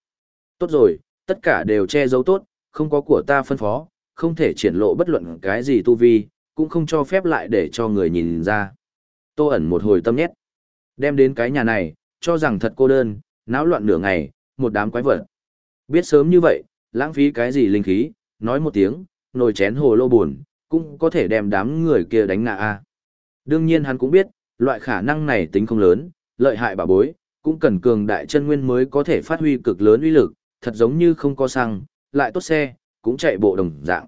Tốt rồi, tất cả đều che giấu tốt, không có của ta phân phó, không thể triển lộ bất luận cái gì tu vi, cũng không cho phép lại để cho người nhìn ra. Tô ẩn một hồi tâm nhét. Đem đến cái nhà này, cho rằng thật cô đơn, náo loạn nửa ngày, một đám quái vật. Biết sớm như vậy, lãng phí cái gì linh khí, nói một tiếng, nồi chén hồ lô buồn, cũng có thể đem đám người kia đánh ngã a. Đương nhiên hắn cũng biết, loại khả năng này tính không lớn, lợi hại bà bối, cũng cần cường đại chân nguyên mới có thể phát huy cực lớn uy lực, thật giống như không có xăng, lại tốt xe, cũng chạy bộ đồng dạng.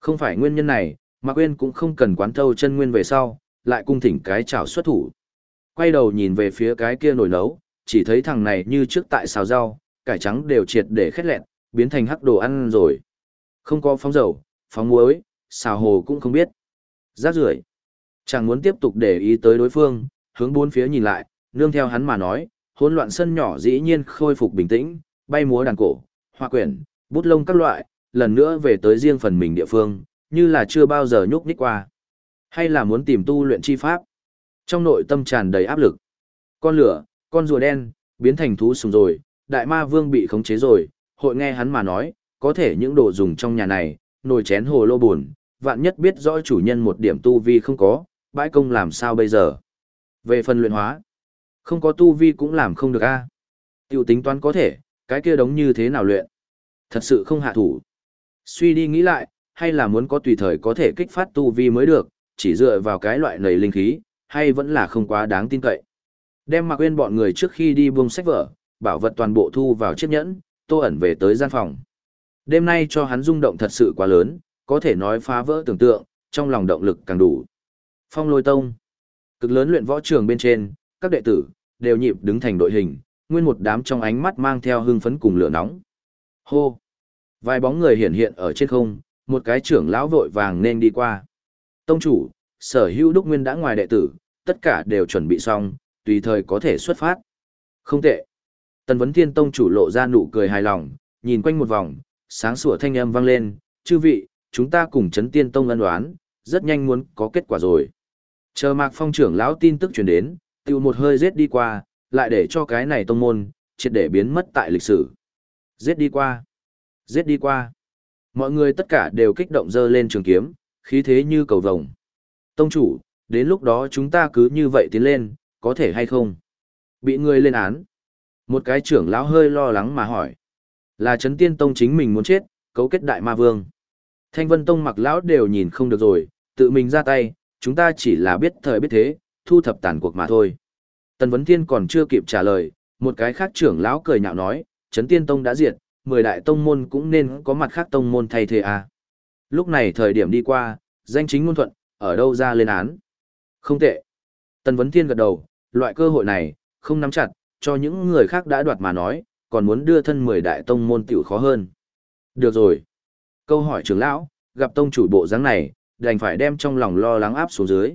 Không phải nguyên nhân này, mà quên cũng không cần quán thâu chân nguyên về sau, lại cung thỉnh cái chảo xuất thủ. Quay đầu nhìn về phía cái kia nồi nấu, chỉ thấy thằng này như trước tại xào rau, cải trắng đều triệt để khét lẹn, biến thành hắc đồ ăn rồi. Không có phóng dầu, phóng muối, xào hồ cũng không biết. Rác rưởi Chẳng muốn tiếp tục để ý tới đối phương, hướng bốn phía nhìn lại, nương theo hắn mà nói, hỗn loạn sân nhỏ dĩ nhiên khôi phục bình tĩnh, bay múa đàn cổ, hoa quyển, bút lông các loại, lần nữa về tới riêng phần mình địa phương, như là chưa bao giờ nhúc nhích qua. Hay là muốn tìm tu luyện chi pháp. Trong nội tâm tràn đầy áp lực. Con lửa, con rùa đen, biến thành thú sùng rồi, đại ma vương bị khống chế rồi, hội nghe hắn mà nói, có thể những đồ dùng trong nhà này, nồi chén hồ lô buồn, vạn nhất biết rõ chủ nhân một điểm tu vi không có, bãi công làm sao bây giờ. Về phần luyện hóa, không có tu vi cũng làm không được a. Tiểu tính toán có thể, cái kia đống như thế nào luyện. Thật sự không hạ thủ. Suy đi nghĩ lại, hay là muốn có tùy thời có thể kích phát tu vi mới được, chỉ dựa vào cái loại nầy linh khí, hay vẫn là không quá đáng tin cậy. Đem mặc quên bọn người trước khi đi buông sách vở, bảo vật toàn bộ thu vào chiếc nhẫn, tô ẩn về tới gian phòng. Đêm nay cho hắn rung động thật sự quá lớn, có thể nói phá vỡ tưởng tượng, trong lòng động lực càng đủ. Phong lôi tông. Cực lớn luyện võ trường bên trên, các đệ tử, đều nhịp đứng thành đội hình, nguyên một đám trong ánh mắt mang theo hưng phấn cùng lửa nóng. Hô! Vài bóng người hiện hiện ở trên không, một cái trưởng lão vội vàng nên đi qua. Tông chủ, sở hữu đúc nguyên đã ngoài đệ tử, tất cả đều chuẩn bị xong, tùy thời có thể xuất phát. Không tệ. Tần vấn thiên tông chủ lộ ra nụ cười hài lòng, nhìn quanh một vòng, sáng sủa thanh âm vang lên, chư vị, chúng ta cùng chấn tiên tông ân đoán, rất nhanh muốn có kết quả rồi. Chờ mạc phong trưởng lão tin tức truyền đến, tiêu một hơi giết đi qua, lại để cho cái này tông môn, triệt để biến mất tại lịch sử. Giết đi qua. Giết đi qua. Mọi người tất cả đều kích động dơ lên trường kiếm, khí thế như cầu vồng. Tông chủ, đến lúc đó chúng ta cứ như vậy tiến lên, có thể hay không? Bị người lên án. Một cái trưởng lão hơi lo lắng mà hỏi. Là chấn tiên tông chính mình muốn chết, cấu kết đại ma vương. Thanh vân tông mặc lão đều nhìn không được rồi, tự mình ra tay, chúng ta chỉ là biết thời biết thế, thu thập tàn cuộc mà thôi. Tần Vấn Thiên còn chưa kịp trả lời, một cái khác trưởng lão cười nhạo nói, chấn tiên tông đã diệt, mười đại tông môn cũng nên có mặt khác tông môn thay thế à. Lúc này thời điểm đi qua, danh chính ngôn thuận, ở đâu ra lên án. Không tệ. Tần Vấn Thiên gật đầu, loại cơ hội này, không nắm chặt, cho những người khác đã đoạt mà nói, còn muốn đưa thân 10 đại tông môn tiểu khó hơn. Được rồi. Câu hỏi trưởng lão, gặp tông chủ bộ dáng này, đành phải đem trong lòng lo lắng áp xuống dưới.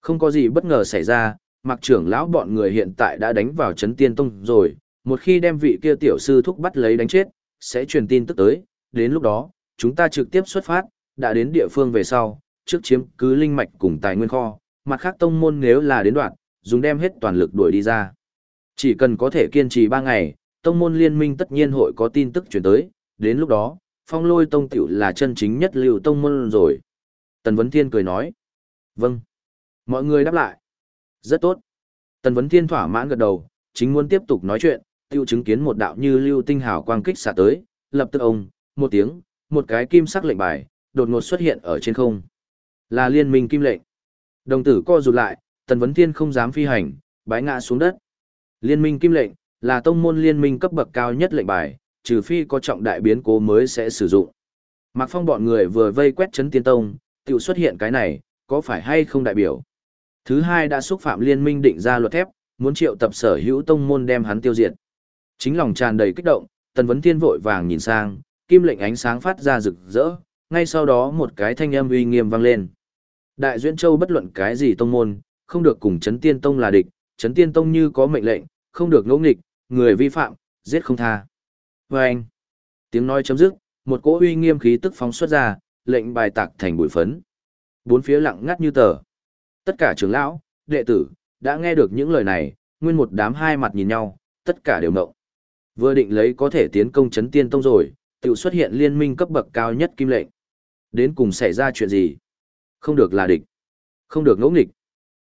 Không có gì bất ngờ xảy ra, mặc trưởng lão bọn người hiện tại đã đánh vào chấn tiên tông rồi, một khi đem vị kia tiểu sư thúc bắt lấy đánh chết, sẽ truyền tin tức tới, đến lúc đó, chúng ta trực tiếp xuất phát, đã đến địa phương về sau, trước chiếm cứ linh mạch cùng tài nguyên kho, mặt khác tông môn nếu là đến đoạn, dùng đem hết toàn lực đuổi đi ra. Chỉ cần có thể kiên trì 3 ngày, tông môn liên minh tất nhiên hội có tin tức chuyển tới, đến lúc đó, phong lôi tông tiểu là chân chính nhất lưu tông môn rồi. Tần Vấn Thiên cười nói. Vâng. Mọi người đáp lại. Rất tốt. Tần Vấn Thiên thỏa mãn gật đầu, chính muốn tiếp tục nói chuyện, tiêu chứng kiến một đạo như lưu tinh hào quang kích xạ tới, lập tức ông, một tiếng, một cái kim sắc lệnh bài, đột ngột xuất hiện ở trên không. Là liên minh kim lệnh. Đồng tử co rụt lại, Tần Vấn Thiên không dám phi hành, bái ngã xuống đất. Liên minh kim lệnh, là tông môn liên minh cấp bậc cao nhất lệnh bài, trừ phi có trọng đại biến cố mới sẽ sử dụng. Mạc Phong bọn người vừa vây quét chấn tiên tông, tiểu xuất hiện cái này, có phải hay không đại biểu? Thứ hai đã xúc phạm liên minh định ra luật thép, muốn triệu tập sở hữu tông môn đem hắn tiêu diệt. Chính lòng tràn đầy kích động, Tần Vấn Thiên vội vàng nhìn sang, kim lệnh ánh sáng phát ra rực rỡ, ngay sau đó một cái thanh âm uy nghiêm vang lên. Đại Duyên Châu bất luận cái gì tông môn, không được cùng Chấn Tiên Tông là địch, Chấn Tiên Tông như có mệnh lệnh, không được ngỗ nghịch, người vi phạm, giết không tha. Và anh, tiếng nói chấm dứt, một cỗ uy nghiêm khí tức phóng xuất ra, lệnh bài tạc thành bụi phấn. Bốn phía lặng ngắt như tờ. Tất cả trưởng lão, đệ tử, đã nghe được những lời này, nguyên một đám hai mặt nhìn nhau, tất cả đều mộng. Vừa định lấy có thể tiến công chấn tiên tông rồi, tự xuất hiện liên minh cấp bậc cao nhất kim lệnh. Đến cùng xảy ra chuyện gì? Không được là địch. Không được ngỗ nghịch.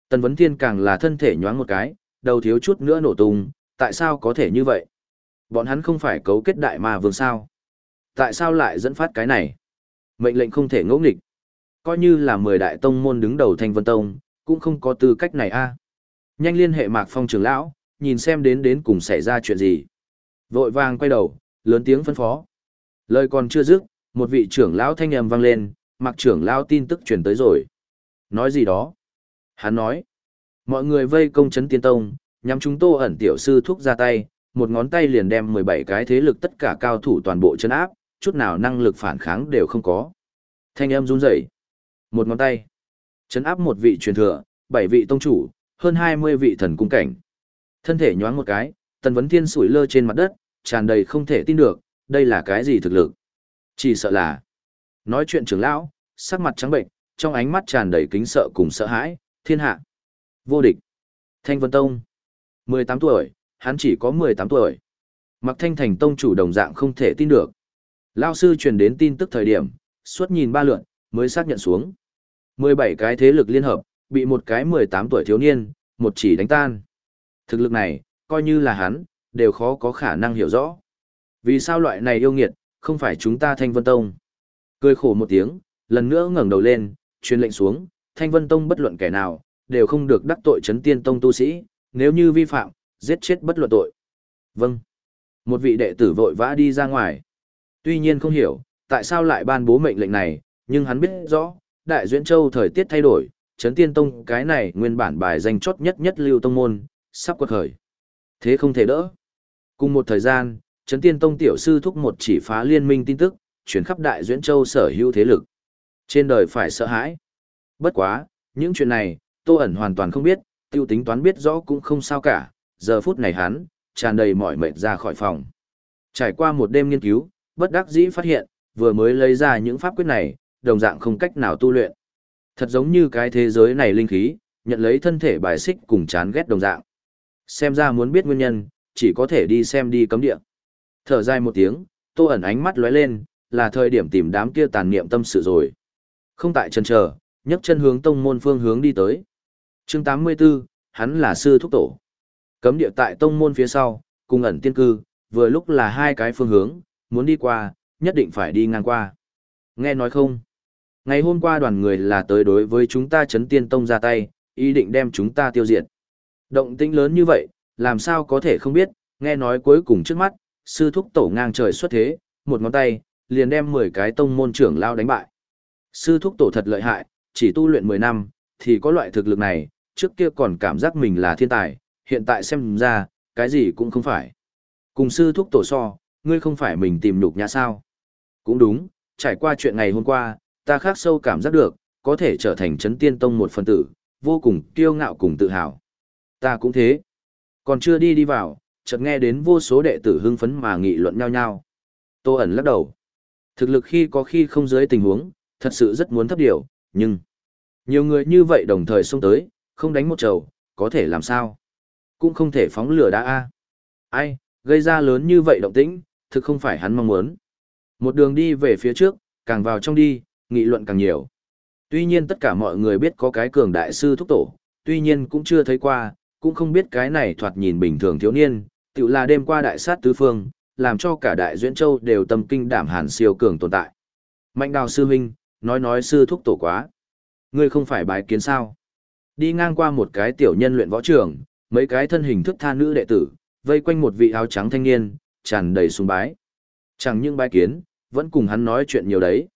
Tần Vấn Thiên càng là thân thể nhoáng một cái, đầu thiếu chút nữa nổ tung, tại sao có thể như vậy? Bọn hắn không phải cấu kết đại ma vương sao? Tại sao lại dẫn phát cái này? Mệnh lệnh không thể ngỗ nghịch. Coi như là 10 đại tông môn đứng đầu Thanh Vân Tông, cũng không có tư cách này a. Nhanh liên hệ Mạc Phong trưởng lão, nhìn xem đến đến cùng xảy ra chuyện gì. Vội vàng quay đầu, lớn tiếng phân phó. Lời còn chưa dứt, một vị trưởng lão thanh âm vang lên, Mạc trưởng lão tin tức truyền tới rồi. Nói gì đó? Hắn nói, mọi người vây công chấn tiên tông, nhằm chúng tô ẩn tiểu sư thúc ra tay, một ngón tay liền đem 17 cái thế lực tất cả cao thủ toàn bộ chân áp, chút nào năng lực phản kháng đều không có. Thanh âm run rẩy. Một ngón tay. Chấn áp một vị truyền thừa, bảy vị tông chủ, hơn 20 vị thần cung cảnh. Thân thể nhoáng một cái, tần vấn thiên sủi lơ trên mặt đất, tràn đầy không thể tin được, đây là cái gì thực lực. Chỉ sợ là. Nói chuyện trưởng lão, sắc mặt trắng bệnh, trong ánh mắt tràn đầy kính sợ cùng sợ hãi, thiên hạ. Vô địch. Thanh Vân Tông. 18 tuổi, hắn chỉ có 18 tuổi. Mặc thanh thành tông chủ đồng dạng không thể tin được. Lao sư truyền đến tin tức thời điểm, suốt nhìn ba lượn, mới xác nhận xuống. 17 cái thế lực liên hợp, bị một cái 18 tuổi thiếu niên, một chỉ đánh tan. Thực lực này, coi như là hắn, đều khó có khả năng hiểu rõ. Vì sao loại này yêu nghiệt, không phải chúng ta Thanh Vân Tông? Cười khổ một tiếng, lần nữa ngẩng đầu lên, truyền lệnh xuống, Thanh Vân Tông bất luận kẻ nào, đều không được đắc tội chấn tiên tông tu sĩ, nếu như vi phạm, giết chết bất luận tội. Vâng. Một vị đệ tử vội vã đi ra ngoài. Tuy nhiên không hiểu, tại sao lại ban bố mệnh lệnh này, nhưng hắn biết rõ, Đại Duyễn Châu thời tiết thay đổi, chấn tiên tông cái này nguyên bản bài danh chốt nhất nhất lưu tông môn, sắp quật khởi. Thế không thể đỡ. Cùng một thời gian, chấn tiên tông tiểu sư thúc một chỉ phá liên minh tin tức, chuyển khắp Đại Duyễn Châu sở hữu thế lực. Trên đời phải sợ hãi. Bất quá, những chuyện này, Tô ẩn hoàn toàn không biết, tiêu tính toán biết rõ cũng không sao cả, giờ phút này hắn, tràn đầy mỏi mệt ra khỏi phòng. Trải qua một đêm nghiên cứu, bất đắc dĩ phát hiện, vừa mới lấy ra những pháp quyết này, đồng dạng không cách nào tu luyện. Thật giống như cái thế giới này linh khí, nhận lấy thân thể bài xích cùng chán ghét đồng dạng. Xem ra muốn biết nguyên nhân, chỉ có thể đi xem đi cấm địa. Thở dài một tiếng, tô ẩn ánh mắt lóe lên, là thời điểm tìm đám kia tàn niệm tâm sự rồi. Không tại chân chờ, nhấc chân hướng tông môn phương hướng đi tới chương 84, hắn là sư thúc tổ. Cấm địa tại tông môn phía sau, cùng ẩn tiên cư, vừa lúc là hai cái phương hướng, muốn đi qua, nhất định phải đi ngang qua. Nghe nói không? Ngày hôm qua đoàn người là tới đối với chúng ta chấn tiên tông ra tay, ý định đem chúng ta tiêu diệt. Động tĩnh lớn như vậy, làm sao có thể không biết, nghe nói cuối cùng trước mắt, sư thúc tổ ngang trời xuất thế, một ngón tay, liền đem 10 cái tông môn trưởng lao đánh bại. Sư thúc tổ thật lợi hại, chỉ tu luyện 10 năm, thì có loại thực lực này, trước kia còn cảm giác mình là thiên tài, hiện tại xem ra, cái gì cũng không phải. Cùng sư thúc tổ so, ngươi không phải mình tìm nhục nhã sao? Cũng đúng, trải qua chuyện ngày hôm qua, ta khác sâu cảm giác được, có thể trở thành chấn tiên tông một phần tử, vô cùng kiêu ngạo cùng tự hào. Ta cũng thế. Còn chưa đi đi vào, chợt nghe đến vô số đệ tử hưng phấn mà nghị luận nhau nhau. Tô ẩn lắc đầu. Thực lực khi có khi không dưới tình huống, thật sự rất muốn thấp điều, nhưng... Nhiều người như vậy đồng thời xông tới, không đánh một trầu, có thể làm sao? Cũng không thể phóng lửa đã a. Ai, gây ra lớn như vậy động tĩnh, thực không phải hắn mong muốn. Một đường đi về phía trước, càng vào trong đi, nghị luận càng nhiều. Tuy nhiên tất cả mọi người biết có cái cường đại sư thúc tổ, tuy nhiên cũng chưa thấy qua, cũng không biết cái này thoạt nhìn bình thường thiếu niên, tự là đêm qua đại sát tứ phương, làm cho cả đại duyễn châu đều tâm kinh đảm hàn siêu cường tồn tại. Mạnh đào sư huynh, nói nói sư thúc tổ quá. Ngươi không phải bái kiến sao? Đi ngang qua một cái tiểu nhân luyện võ trường, mấy cái thân hình thức tha nữ đệ tử, vây quanh một vị áo trắng thanh niên, tràn đầy sùng bái. Chẳng những bái kiến, vẫn cùng hắn nói chuyện nhiều đấy.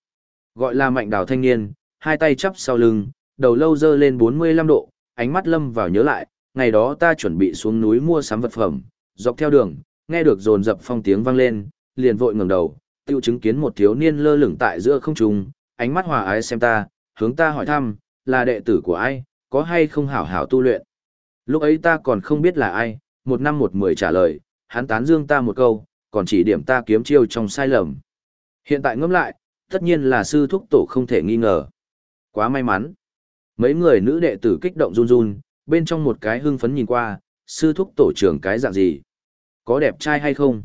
Gọi là mạnh đào thanh niên, hai tay chắp sau lưng, đầu lâu dơ lên 45 độ, ánh mắt lâm vào nhớ lại, ngày đó ta chuẩn bị xuống núi mua sắm vật phẩm, dọc theo đường, nghe được rồn dập phong tiếng vang lên, liền vội ngẩng đầu, tiêu chứng kiến một thiếu niên lơ lửng tại giữa không trung, ánh mắt hòa ái xem ta, hướng ta hỏi thăm, là đệ tử của ai, có hay không hảo hảo tu luyện. Lúc ấy ta còn không biết là ai, một năm một mười trả lời, hắn tán dương ta một câu, còn chỉ điểm ta kiếm chiêu trong sai lầm. Hiện tại ngẫm lại, tất nhiên là sư thúc tổ không thể nghi ngờ. Quá may mắn. Mấy người nữ đệ tử kích động run run, bên trong một cái hưng phấn nhìn qua, sư thúc tổ trưởng cái dạng gì? Có đẹp trai hay không?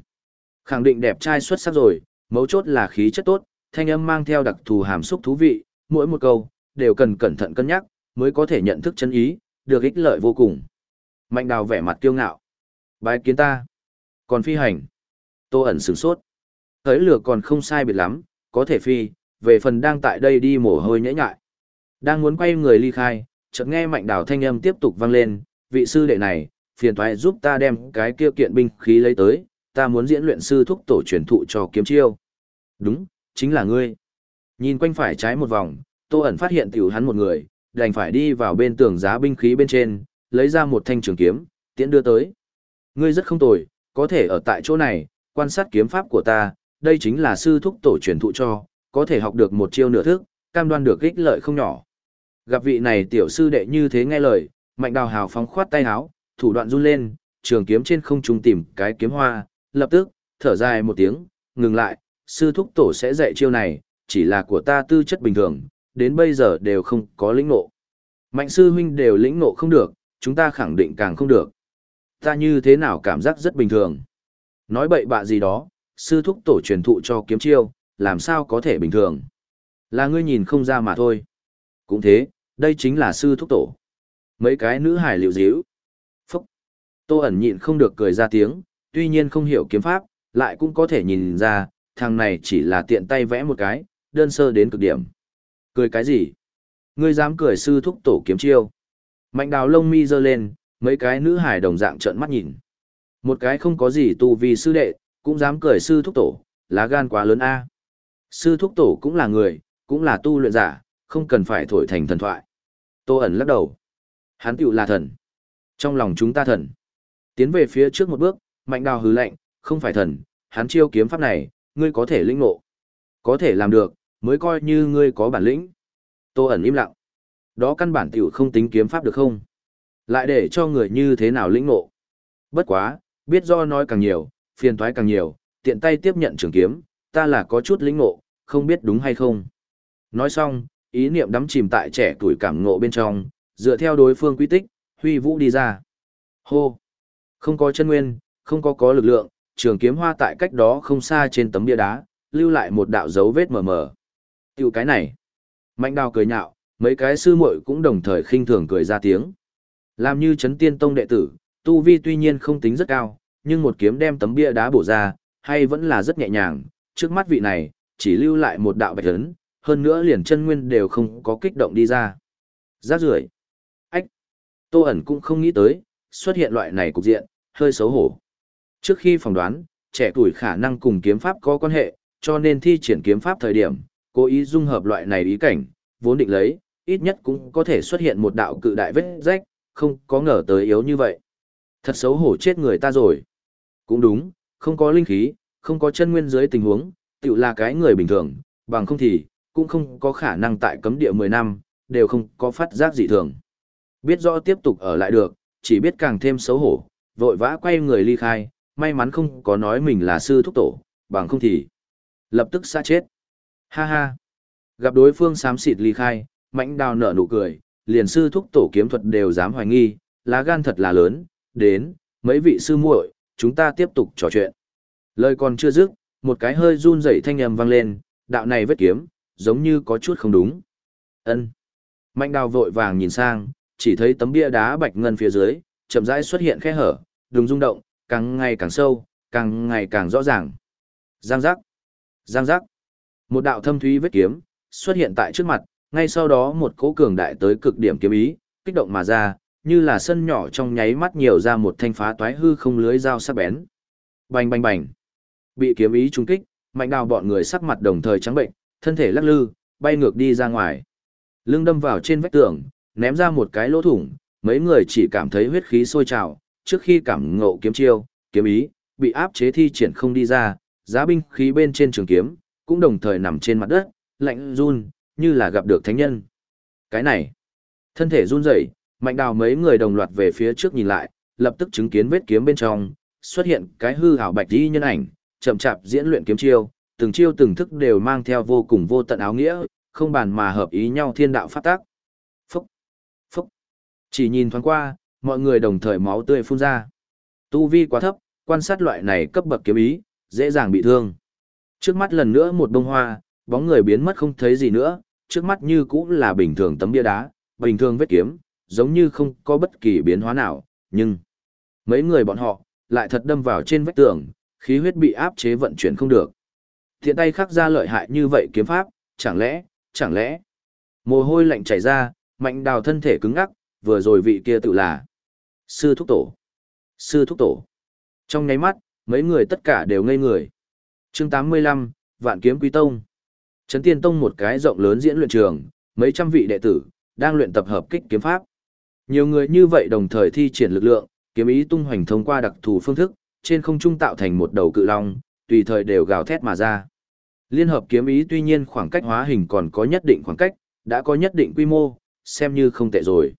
Khẳng định đẹp trai xuất sắc rồi, mấu chốt là khí chất tốt, thanh âm mang theo đặc thù hàm xúc thú vị, mỗi một câu, đều cần cẩn thận cân nhắc, mới có thể nhận thức chân ý, được ích lợi vô cùng. Mạnh đào vẻ mặt kiêu ngạo. Bái kiến ta. Còn phi hành. Tô ẩn sửng sốt. Tới lửa còn không sai biệt lắm, có thể phi, về phần đang tại đây đi mồ hôi nhễ nhại. Đang muốn quay người ly khai, chợt nghe mạnh đào thanh âm tiếp tục vang lên, vị sư đệ này, phiền thoại giúp ta đem cái kia kiện binh khí lấy tới, ta muốn diễn luyện sư thúc tổ truyền thụ cho kiếm chiêu. Đúng, chính là ngươi. Nhìn quanh phải trái một vòng, Tô ẩn phát hiện tiểu hắn một người, đành phải đi vào bên tường giá binh khí bên trên, lấy ra một thanh trường kiếm, tiễn đưa tới. Ngươi rất không tồi, có thể ở tại chỗ này, quan sát kiếm pháp của ta, đây chính là sư thúc tổ truyền thụ cho, có thể học được một chiêu nửa thức, cam đoan được ích lợi không nhỏ. Gặp vị này tiểu sư đệ như thế nghe lời, mạnh đào hào phóng khoát tay áo, thủ đoạn run lên, trường kiếm trên không trung tìm cái kiếm hoa, lập tức, thở dài một tiếng, ngừng lại, sư thúc tổ sẽ dạy chiêu này, chỉ là của ta tư chất bình thường, đến bây giờ đều không có lĩnh ngộ. Mạnh sư huynh đều lĩnh ngộ không được, chúng ta khẳng định càng không được. Ta như thế nào cảm giác rất bình thường. Nói bậy bạ gì đó, sư thúc tổ truyền thụ cho kiếm chiêu, làm sao có thể bình thường. Là ngươi nhìn không ra mà thôi. Cũng thế, đây chính là sư thúc tổ. Mấy cái nữ hải liệu díu. Phúc. Tô ẩn nhịn không được cười ra tiếng, tuy nhiên không hiểu kiếm pháp, lại cũng có thể nhìn ra, thằng này chỉ là tiện tay vẽ một cái, đơn sơ đến cực điểm. Cười cái gì? Ngươi dám cười sư thúc tổ kiếm chiêu. Mạnh đào lông mi giơ lên, mấy cái nữ hải đồng dạng trợn mắt nhìn. Một cái không có gì tu vì sư đệ, cũng dám cười sư thúc tổ, lá gan quá lớn a. Sư thúc tổ cũng là người, cũng là tu luyện giả, không cần phải thổi thành thần thoại. Tô ẩn lắc đầu. Hắn tựu là thần. Trong lòng chúng ta thần. Tiến về phía trước một bước, mạnh đào hứ lạnh, không phải thần, hắn chiêu kiếm pháp này, ngươi có thể linh ngộ. Có thể làm được, mới coi như ngươi có bản lĩnh. Tô ẩn im lặng. Đó căn bản tiểu không tính kiếm pháp được không? Lại để cho người như thế nào lĩnh ngộ. Bất quá, biết do nói càng nhiều, phiền toái càng nhiều, tiện tay tiếp nhận trường kiếm, ta là có chút lĩnh ngộ, không biết đúng hay không. Nói xong, ý niệm đắm chìm tại trẻ tuổi cảm ngộ bên trong, dựa theo đối phương quy tích, huy vũ đi ra. Hô! Không có chân nguyên, không có có lực lượng, trường kiếm hoa tại cách đó không xa trên tấm bia đá, lưu lại một đạo dấu vết mờ mờ. Tiểu cái này. Mạnh đào cười nhạo, mấy cái sư muội cũng đồng thời khinh thường cười ra tiếng. Làm như chấn tiên tông đệ tử, tu vi tuy nhiên không tính rất cao, nhưng một kiếm đem tấm bia đá bổ ra, hay vẫn là rất nhẹ nhàng, trước mắt vị này, chỉ lưu lại một đạo bạch ấn, hơn nữa liền chân nguyên đều không có kích động đi ra. Giác rưởi Ách! Tô ẩn cũng không nghĩ tới, xuất hiện loại này cục diện, hơi xấu hổ. Trước khi phỏng đoán, trẻ tuổi khả năng cùng kiếm pháp có quan hệ, cho nên thi triển kiếm pháp thời điểm, cố ý dung hợp loại này ý cảnh, vốn định lấy, ít nhất cũng có thể xuất hiện một đạo cự đại vết rách, không có ngờ tới yếu như vậy. Thật xấu hổ chết người ta rồi. Cũng đúng, không có linh khí, không có chân nguyên dưới tình huống, tự là cái người bình thường, bằng không thì, cũng không có khả năng tại cấm địa 10 năm, đều không có phát giác dị thường. Biết rõ tiếp tục ở lại được, chỉ biết càng thêm xấu hổ, vội vã quay người ly khai, may mắn không có nói mình là sư thúc tổ, bằng không thì lập tức xa chết. Ha ha. Gặp đối phương xám xịt ly khai, mạnh đào nở nụ cười, liền sư thúc tổ kiếm thuật đều dám hoài nghi, lá gan thật là lớn, đến, mấy vị sư muội, chúng ta tiếp tục trò chuyện. Lời còn chưa dứt, một cái hơi run rẩy thanh âm vang lên, đạo này vết kiếm, giống như có chút không đúng. Ân. Mạnh đào vội vàng nhìn sang, chỉ thấy tấm bia đá bạch ngân phía dưới, chậm rãi xuất hiện khe hở, đường rung động, càng ngày càng sâu, càng ngày càng rõ ràng. Giang giác. Giang giác. Một đạo thâm thúy vết kiếm, xuất hiện tại trước mặt, ngay sau đó một cỗ cường đại tới cực điểm kiếm ý, kích động mà ra, như là sân nhỏ trong nháy mắt nhiều ra một thanh phá toái hư không lưới dao sắc bén. Bành bành bành. Bị kiếm ý trúng kích, mạnh đào bọn người sắc mặt đồng thời trắng bệnh, thân thể lắc lư, bay ngược đi ra ngoài. Lưng đâm vào trên vách tường, ném ra một cái lỗ thủng, mấy người chỉ cảm thấy huyết khí sôi trào, trước khi cảm ngộ kiếm chiêu, kiếm ý, bị áp chế thi triển không đi ra, giá binh khí bên trên trường kiếm, cũng đồng thời nằm trên mặt đất, lạnh run, như là gặp được thánh nhân. Cái này, thân thể run rẩy, mạnh đào mấy người đồng loạt về phía trước nhìn lại, lập tức chứng kiến vết kiếm bên trong, xuất hiện cái hư hảo bạch đi nhân ảnh, chậm chạp diễn luyện kiếm chiêu, từng chiêu từng thức đều mang theo vô cùng vô tận áo nghĩa, không bàn mà hợp ý nhau thiên đạo phát tác. Phúc, phúc. Chỉ nhìn thoáng qua, mọi người đồng thời máu tươi phun ra. Tu vi quá thấp, quan sát loại này cấp bậc kiếm ý, dễ dàng bị thương. Trước mắt lần nữa một bông hoa, bóng người biến mất không thấy gì nữa, trước mắt như cũng là bình thường tấm bia đá, bình thường vết kiếm, giống như không có bất kỳ biến hóa nào, nhưng mấy người bọn họ lại thật đâm vào trên vách tường, khí huyết bị áp chế vận chuyển không được. Thiện tay khắc ra lợi hại như vậy kiếm pháp, chẳng lẽ, chẳng lẽ. Mồ hôi lạnh chảy ra, mạnh đào thân thể cứng ngắc, vừa rồi vị kia tự là sư thúc tổ. Sư thúc tổ. Trong nháy mắt, mấy người tất cả đều ngây người chương 85, Vạn Kiếm Quý Tông. Trấn Tiên Tông một cái rộng lớn diễn luyện trường, mấy trăm vị đệ tử, đang luyện tập hợp kích kiếm pháp. Nhiều người như vậy đồng thời thi triển lực lượng, kiếm ý tung hoành thông qua đặc thù phương thức, trên không trung tạo thành một đầu cự long, tùy thời đều gào thét mà ra. Liên hợp kiếm ý tuy nhiên khoảng cách hóa hình còn có nhất định khoảng cách, đã có nhất định quy mô, xem như không tệ rồi.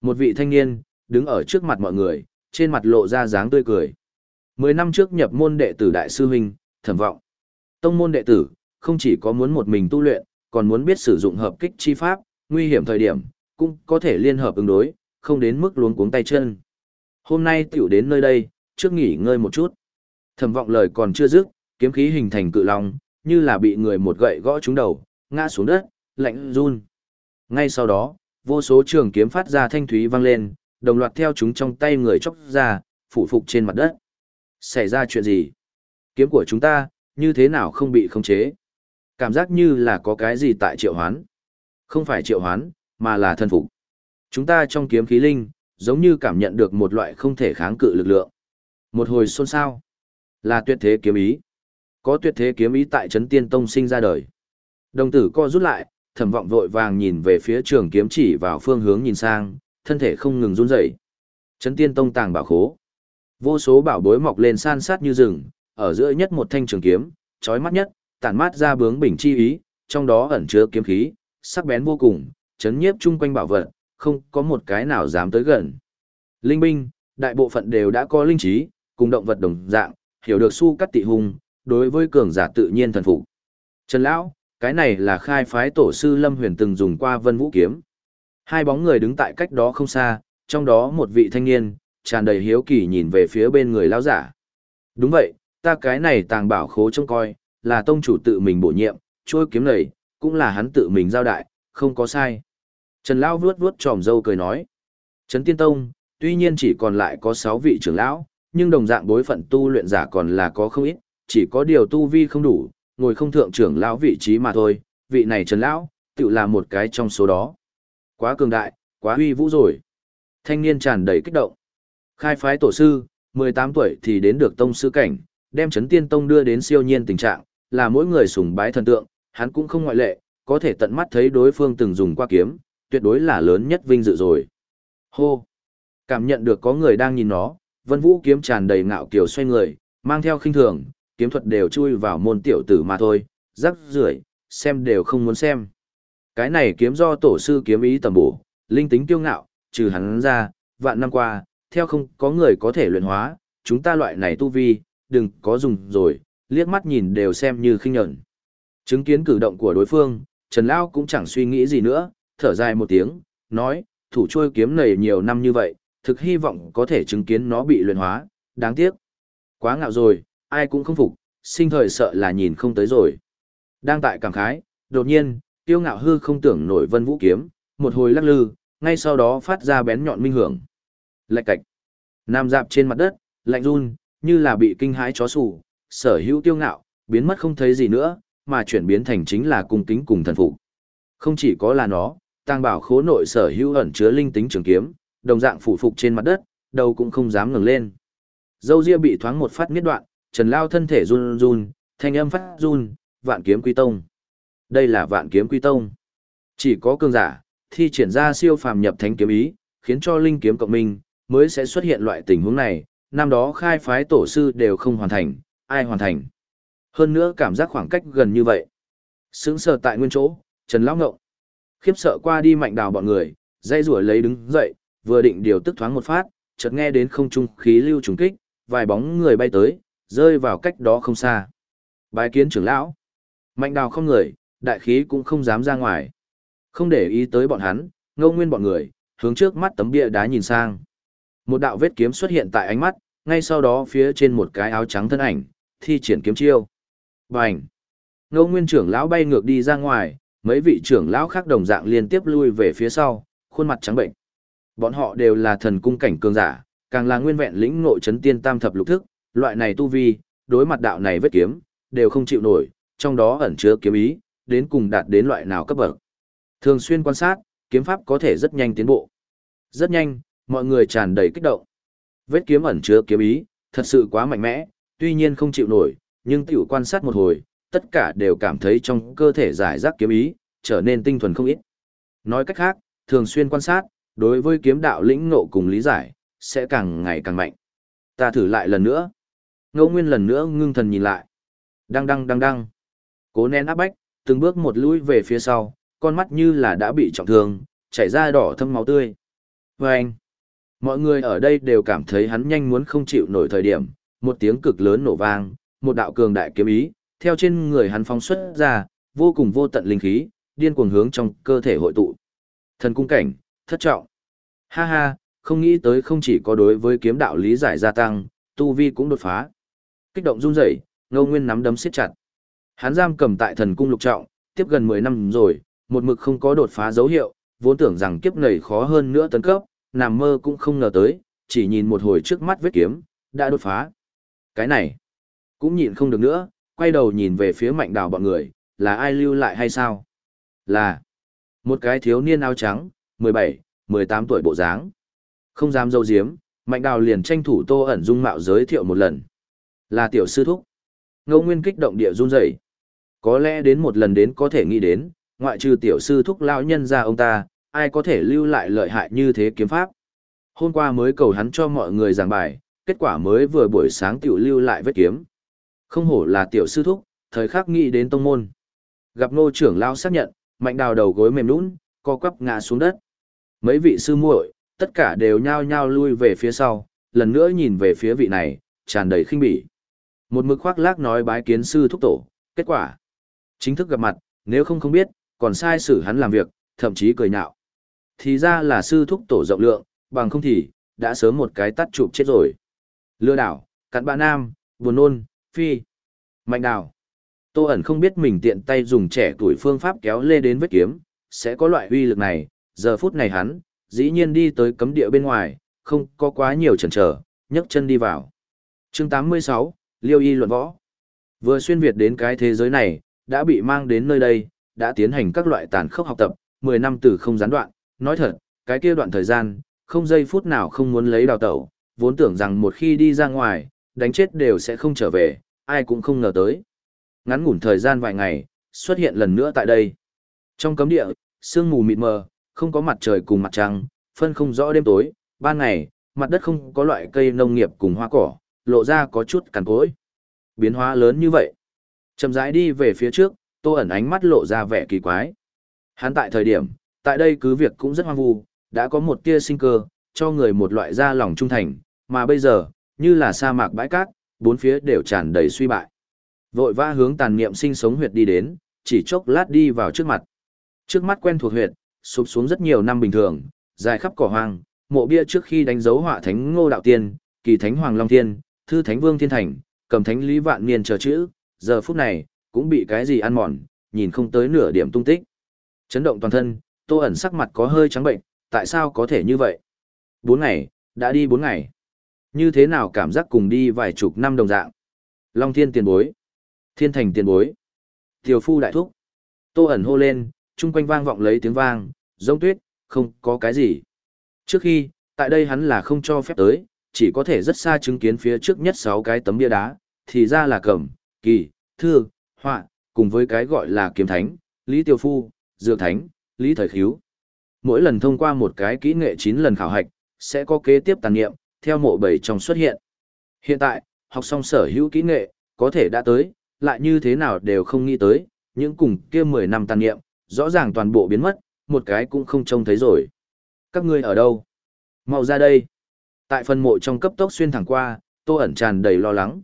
Một vị thanh niên, đứng ở trước mặt mọi người, trên mặt lộ ra dáng tươi cười. Mười năm trước nhập môn đệ tử đại sư huynh, thẩm vọng. Tông môn đệ tử, không chỉ có muốn một mình tu luyện, còn muốn biết sử dụng hợp kích chi pháp, nguy hiểm thời điểm, cũng có thể liên hợp ứng đối, không đến mức luống cuống tay chân. Hôm nay tiểu đến nơi đây, trước nghỉ ngơi một chút. Thẩm vọng lời còn chưa dứt, kiếm khí hình thành cự long, như là bị người một gậy gõ trúng đầu, ngã xuống đất, lạnh run. Ngay sau đó, vô số trường kiếm phát ra thanh thúy vang lên, đồng loạt theo chúng trong tay người chóc ra, phủ phục trên mặt đất. Xảy ra chuyện gì? Kiếm của chúng ta, như thế nào không bị khống chế? Cảm giác như là có cái gì tại triệu hoán. Không phải triệu hoán, mà là thân phục. Chúng ta trong kiếm khí linh, giống như cảm nhận được một loại không thể kháng cự lực lượng. Một hồi xôn xao. Là tuyệt thế kiếm ý. Có tuyệt thế kiếm ý tại Trấn Tiên Tông sinh ra đời. Đồng tử co rút lại, thẩm vọng vội vàng nhìn về phía trường kiếm chỉ vào phương hướng nhìn sang, thân thể không ngừng run rẩy. Trấn Tiên Tông tàng bảo khố. Vô số bảo bối mọc lên san sát như rừng, ở giữa nhất một thanh trường kiếm, chói mắt nhất, tản mát ra bướng bình chi ý, trong đó ẩn chứa kiếm khí, sắc bén vô cùng, chấn nhiếp chung quanh bảo vật, không có một cái nào dám tới gần. Linh binh, đại bộ phận đều đã có linh trí, cùng động vật đồng dạng, hiểu được su cắt tị hung, đối với cường giả tự nhiên thần phục. Trần Lão, cái này là khai phái tổ sư Lâm Huyền từng dùng qua vân vũ kiếm. Hai bóng người đứng tại cách đó không xa, trong đó một vị thanh niên, tràn đầy hiếu kỳ nhìn về phía bên người lão giả. Đúng vậy, ta cái này tàng bảo khố trông coi, là tông chủ tự mình bổ nhiệm, trôi kiếm này, cũng là hắn tự mình giao đại, không có sai. Trần Lão vuốt vuốt tròm dâu cười nói. Trấn Tiên Tông, tuy nhiên chỉ còn lại có 6 vị trưởng lão, nhưng đồng dạng bối phận tu luyện giả còn là có không ít, chỉ có điều tu vi không đủ, ngồi không thượng trưởng lão vị trí mà thôi, vị này Trần Lão, tự là một cái trong số đó. Quá cường đại, quá huy vũ rồi. Thanh niên tràn đầy kích động. Khai phái tổ sư, 18 tuổi thì đến được tông sư cảnh, đem chấn tiên tông đưa đến siêu nhiên tình trạng, là mỗi người sùng bái thần tượng, hắn cũng không ngoại lệ, có thể tận mắt thấy đối phương từng dùng qua kiếm, tuyệt đối là lớn nhất vinh dự rồi. Hô! Cảm nhận được có người đang nhìn nó, Vân Vũ kiếm tràn đầy ngạo kiều xoay người, mang theo khinh thường, kiếm thuật đều chui vào môn tiểu tử mà thôi, rắc rưởi, xem đều không muốn xem. Cái này kiếm do tổ sư kiếm ý tầm bổ, linh tính kiêu ngạo, trừ hắn ra, vạn năm qua, theo không có người có thể luyện hóa, chúng ta loại này tu vi, đừng có dùng rồi, liếc mắt nhìn đều xem như khinh nhẫn. Chứng kiến cử động của đối phương, Trần Lao cũng chẳng suy nghĩ gì nữa, thở dài một tiếng, nói, thủ trôi kiếm này nhiều năm như vậy, thực hy vọng có thể chứng kiến nó bị luyện hóa, đáng tiếc. Quá ngạo rồi, ai cũng không phục, sinh thời sợ là nhìn không tới rồi. Đang tại cảm khái, đột nhiên, tiêu ngạo hư không tưởng nổi vân vũ kiếm, một hồi lắc lư, ngay sau đó phát ra bén nhọn minh hưởng. Lạch cạch. Nam dạp trên mặt đất, lạnh run, như là bị kinh hãi chó sủ, sở hữu tiêu ngạo, biến mất không thấy gì nữa, mà chuyển biến thành chính là cung kính cùng thần phục. Không chỉ có là nó, tàng bảo khố nội sở hữu ẩn chứa linh tính trường kiếm, đồng dạng phủ phục trên mặt đất, đầu cũng không dám ngẩng lên. Dâu ria bị thoáng một phát miết đoạn, Trần Lao thân thể run run, thanh âm phát run, vạn kiếm quy tông. Đây là vạn kiếm quy tông. Chỉ có cường giả, thi triển ra siêu phàm nhập thánh kiếm ý, khiến cho linh kiếm cộng minh, mới sẽ xuất hiện loại tình huống này, năm đó khai phái tổ sư đều không hoàn thành, ai hoàn thành. Hơn nữa cảm giác khoảng cách gần như vậy. Sững sờ tại nguyên chỗ, Trần Lão Ngộng. Khiếp sợ qua đi mạnh đào bọn người, dây rủa lấy đứng dậy, vừa định điều tức thoáng một phát, chợt nghe đến không trung khí lưu trùng kích, vài bóng người bay tới, rơi vào cách đó không xa. Bái kiến trưởng lão. Mạnh đào không người, đại khí cũng không dám ra ngoài. Không để ý tới bọn hắn, ngâu nguyên bọn người, hướng trước mắt tấm bia đá nhìn sang. Một đạo vết kiếm xuất hiện tại ánh mắt, ngay sau đó phía trên một cái áo trắng thân ảnh, thi triển kiếm chiêu. Bành! Ngô nguyên trưởng lão bay ngược đi ra ngoài, mấy vị trưởng lão khác đồng dạng liên tiếp lui về phía sau, khuôn mặt trắng bệnh. Bọn họ đều là thần cung cảnh cường giả, càng là nguyên vẹn lĩnh ngộ chấn tiên tam thập lục thức, loại này tu vi, đối mặt đạo này vết kiếm, đều không chịu nổi, trong đó ẩn chứa kiếm ý, đến cùng đạt đến loại nào cấp bậc. Thường xuyên quan sát, kiếm pháp có thể rất nhanh tiến bộ. Rất nhanh, mọi người tràn đầy kích động. Vết kiếm ẩn chứa kiếm ý, thật sự quá mạnh mẽ, tuy nhiên không chịu nổi, nhưng tiểu quan sát một hồi, tất cả đều cảm thấy trong cơ thể giải rác kiếm ý, trở nên tinh thuần không ít. Nói cách khác, thường xuyên quan sát, đối với kiếm đạo lĩnh ngộ cùng lý giải, sẽ càng ngày càng mạnh. Ta thử lại lần nữa. Ngô Nguyên lần nữa ngưng thần nhìn lại. Đăng đăng đăng đăng. Cố nén áp bách, từng bước một lùi về phía sau, con mắt như là đã bị trọng thương, chảy ra đỏ thâm máu tươi. Vâng anh, mọi người ở đây đều cảm thấy hắn nhanh muốn không chịu nổi thời điểm, một tiếng cực lớn nổ vang, một đạo cường đại kiếm ý, theo trên người hắn phóng xuất ra, vô cùng vô tận linh khí, điên cuồng hướng trong cơ thể hội tụ. Thần cung cảnh, thất trọng. Ha ha, không nghĩ tới không chỉ có đối với kiếm đạo lý giải gia tăng, tu vi cũng đột phá. Kích động run rẩy, Ngô Nguyên nắm đấm siết chặt. Hắn giam cầm tại thần cung lục trọng, tiếp gần 10 năm rồi, một mực không có đột phá dấu hiệu, vốn tưởng rằng kiếp này khó hơn nữa tấn cấp, nằm mơ cũng không ngờ tới, chỉ nhìn một hồi trước mắt vết kiếm, đã đột phá. Cái này, cũng nhìn không được nữa, quay đầu nhìn về phía mạnh đào bọn người, là ai lưu lại hay sao? Là một cái thiếu niên áo trắng, 17, 18 tuổi bộ dáng. Không dám dâu diếm, mạnh đào liền tranh thủ tô ẩn dung mạo giới thiệu một lần. Là tiểu sư thúc. Ngô Nguyên kích động địa run rẩy. Có lẽ đến một lần đến có thể nghĩ đến, ngoại trừ tiểu sư thúc lão nhân ra ông ta, ai có thể lưu lại lợi hại như thế kiếm pháp. Hôm qua mới cầu hắn cho mọi người giảng bài, kết quả mới vừa buổi sáng tiểu lưu lại vết kiếm. Không hổ là tiểu sư thúc, thời khắc nghĩ đến tông môn. Gặp nô trưởng lao xác nhận, mạnh đào đầu gối mềm nũng, co quắp ngã xuống đất. Mấy vị sư muội, tất cả đều nhao nhao lui về phía sau, lần nữa nhìn về phía vị này, tràn đầy khinh bỉ. Một mực khoác lác nói bái kiến sư thúc tổ, kết quả. Chính thức gặp mặt, nếu không không biết, còn sai xử hắn làm việc, thậm chí cười nhạo. Thì ra là sư thúc tổ rộng lượng, bằng không thì, đã sớm một cái tắt chụp chết rồi. Lừa đảo, cặn bạ nam, buồn nôn, phi, mạnh đào. Tô ẩn không biết mình tiện tay dùng trẻ tuổi phương pháp kéo lê đến vết kiếm, sẽ có loại uy lực này, giờ phút này hắn, dĩ nhiên đi tới cấm địa bên ngoài, không có quá nhiều chần trở, nhấc chân đi vào. chương 86, Liêu Y luận võ. Vừa xuyên Việt đến cái thế giới này, đã bị mang đến nơi đây, đã tiến hành các loại tàn khốc học tập, 10 năm từ không gián đoạn, nói thật, cái kia đoạn thời gian, không giây phút nào không muốn lấy đào tẩu, vốn tưởng rằng một khi đi ra ngoài, đánh chết đều sẽ không trở về, ai cũng không ngờ tới. Ngắn ngủn thời gian vài ngày, xuất hiện lần nữa tại đây. Trong cấm địa, sương mù mịt mờ, không có mặt trời cùng mặt trăng, phân không rõ đêm tối, ban ngày, mặt đất không có loại cây nông nghiệp cùng hoa cỏ, lộ ra có chút cằn cỗi. Biến hóa lớn như vậy. Chậm rãi đi về phía trước, Tô ẩn ánh mắt lộ ra vẻ kỳ quái. Hắn tại thời điểm, tại đây cứ việc cũng rất hoang vu, đã có một tia sinh cơ, cho người một loại da lòng trung thành, mà bây giờ, như là sa mạc bãi cát, bốn phía đều tràn đầy suy bại. Vội vã hướng tàn niệm sinh sống huyệt đi đến, chỉ chốc lát đi vào trước mặt. Trước mắt quen thuộc huyệt, sụp xuống rất nhiều năm bình thường, dài khắp cỏ hoang, mộ bia trước khi đánh dấu họa thánh Ngô đạo tiên, kỳ thánh Hoàng Long tiên, thư thánh Vương Thiên Thành, cầm thánh Lý Vạn Niên chờ chữ, giờ phút này cũng bị cái gì ăn mòn, nhìn không tới nửa điểm tung tích. Chấn động toàn thân, Tô ẩn sắc mặt có hơi trắng bệnh, tại sao có thể như vậy? Bốn ngày, đã đi bốn ngày. Như thế nào cảm giác cùng đi vài chục năm đồng dạng? Long Thiên tiền bối, Thiên Thành tiền bối, Tiểu Phu đại thúc. Tô ẩn hô lên, chung quanh vang vọng lấy tiếng vang, giống tuyết, không có cái gì. Trước khi, tại đây hắn là không cho phép tới, chỉ có thể rất xa chứng kiến phía trước nhất sáu cái tấm bia đá, thì ra là cẩm, kỳ, thư, họa, cùng với cái gọi là kiếm thánh, Lý Tiêu Phu, Dược Thánh, Lý Thời Khíu. Mỗi lần thông qua một cái kỹ nghệ 9 lần khảo hạch, sẽ có kế tiếp tàn nghiệm, theo mộ bảy trong xuất hiện. Hiện tại, học xong sở hữu kỹ nghệ, có thể đã tới, lại như thế nào đều không nghĩ tới, những cùng kia 10 năm tàn nghiệm, rõ ràng toàn bộ biến mất, một cái cũng không trông thấy rồi. Các ngươi ở đâu? Mau ra đây. Tại phần mộ trong cấp tốc xuyên thẳng qua, Tô ẩn tràn đầy lo lắng.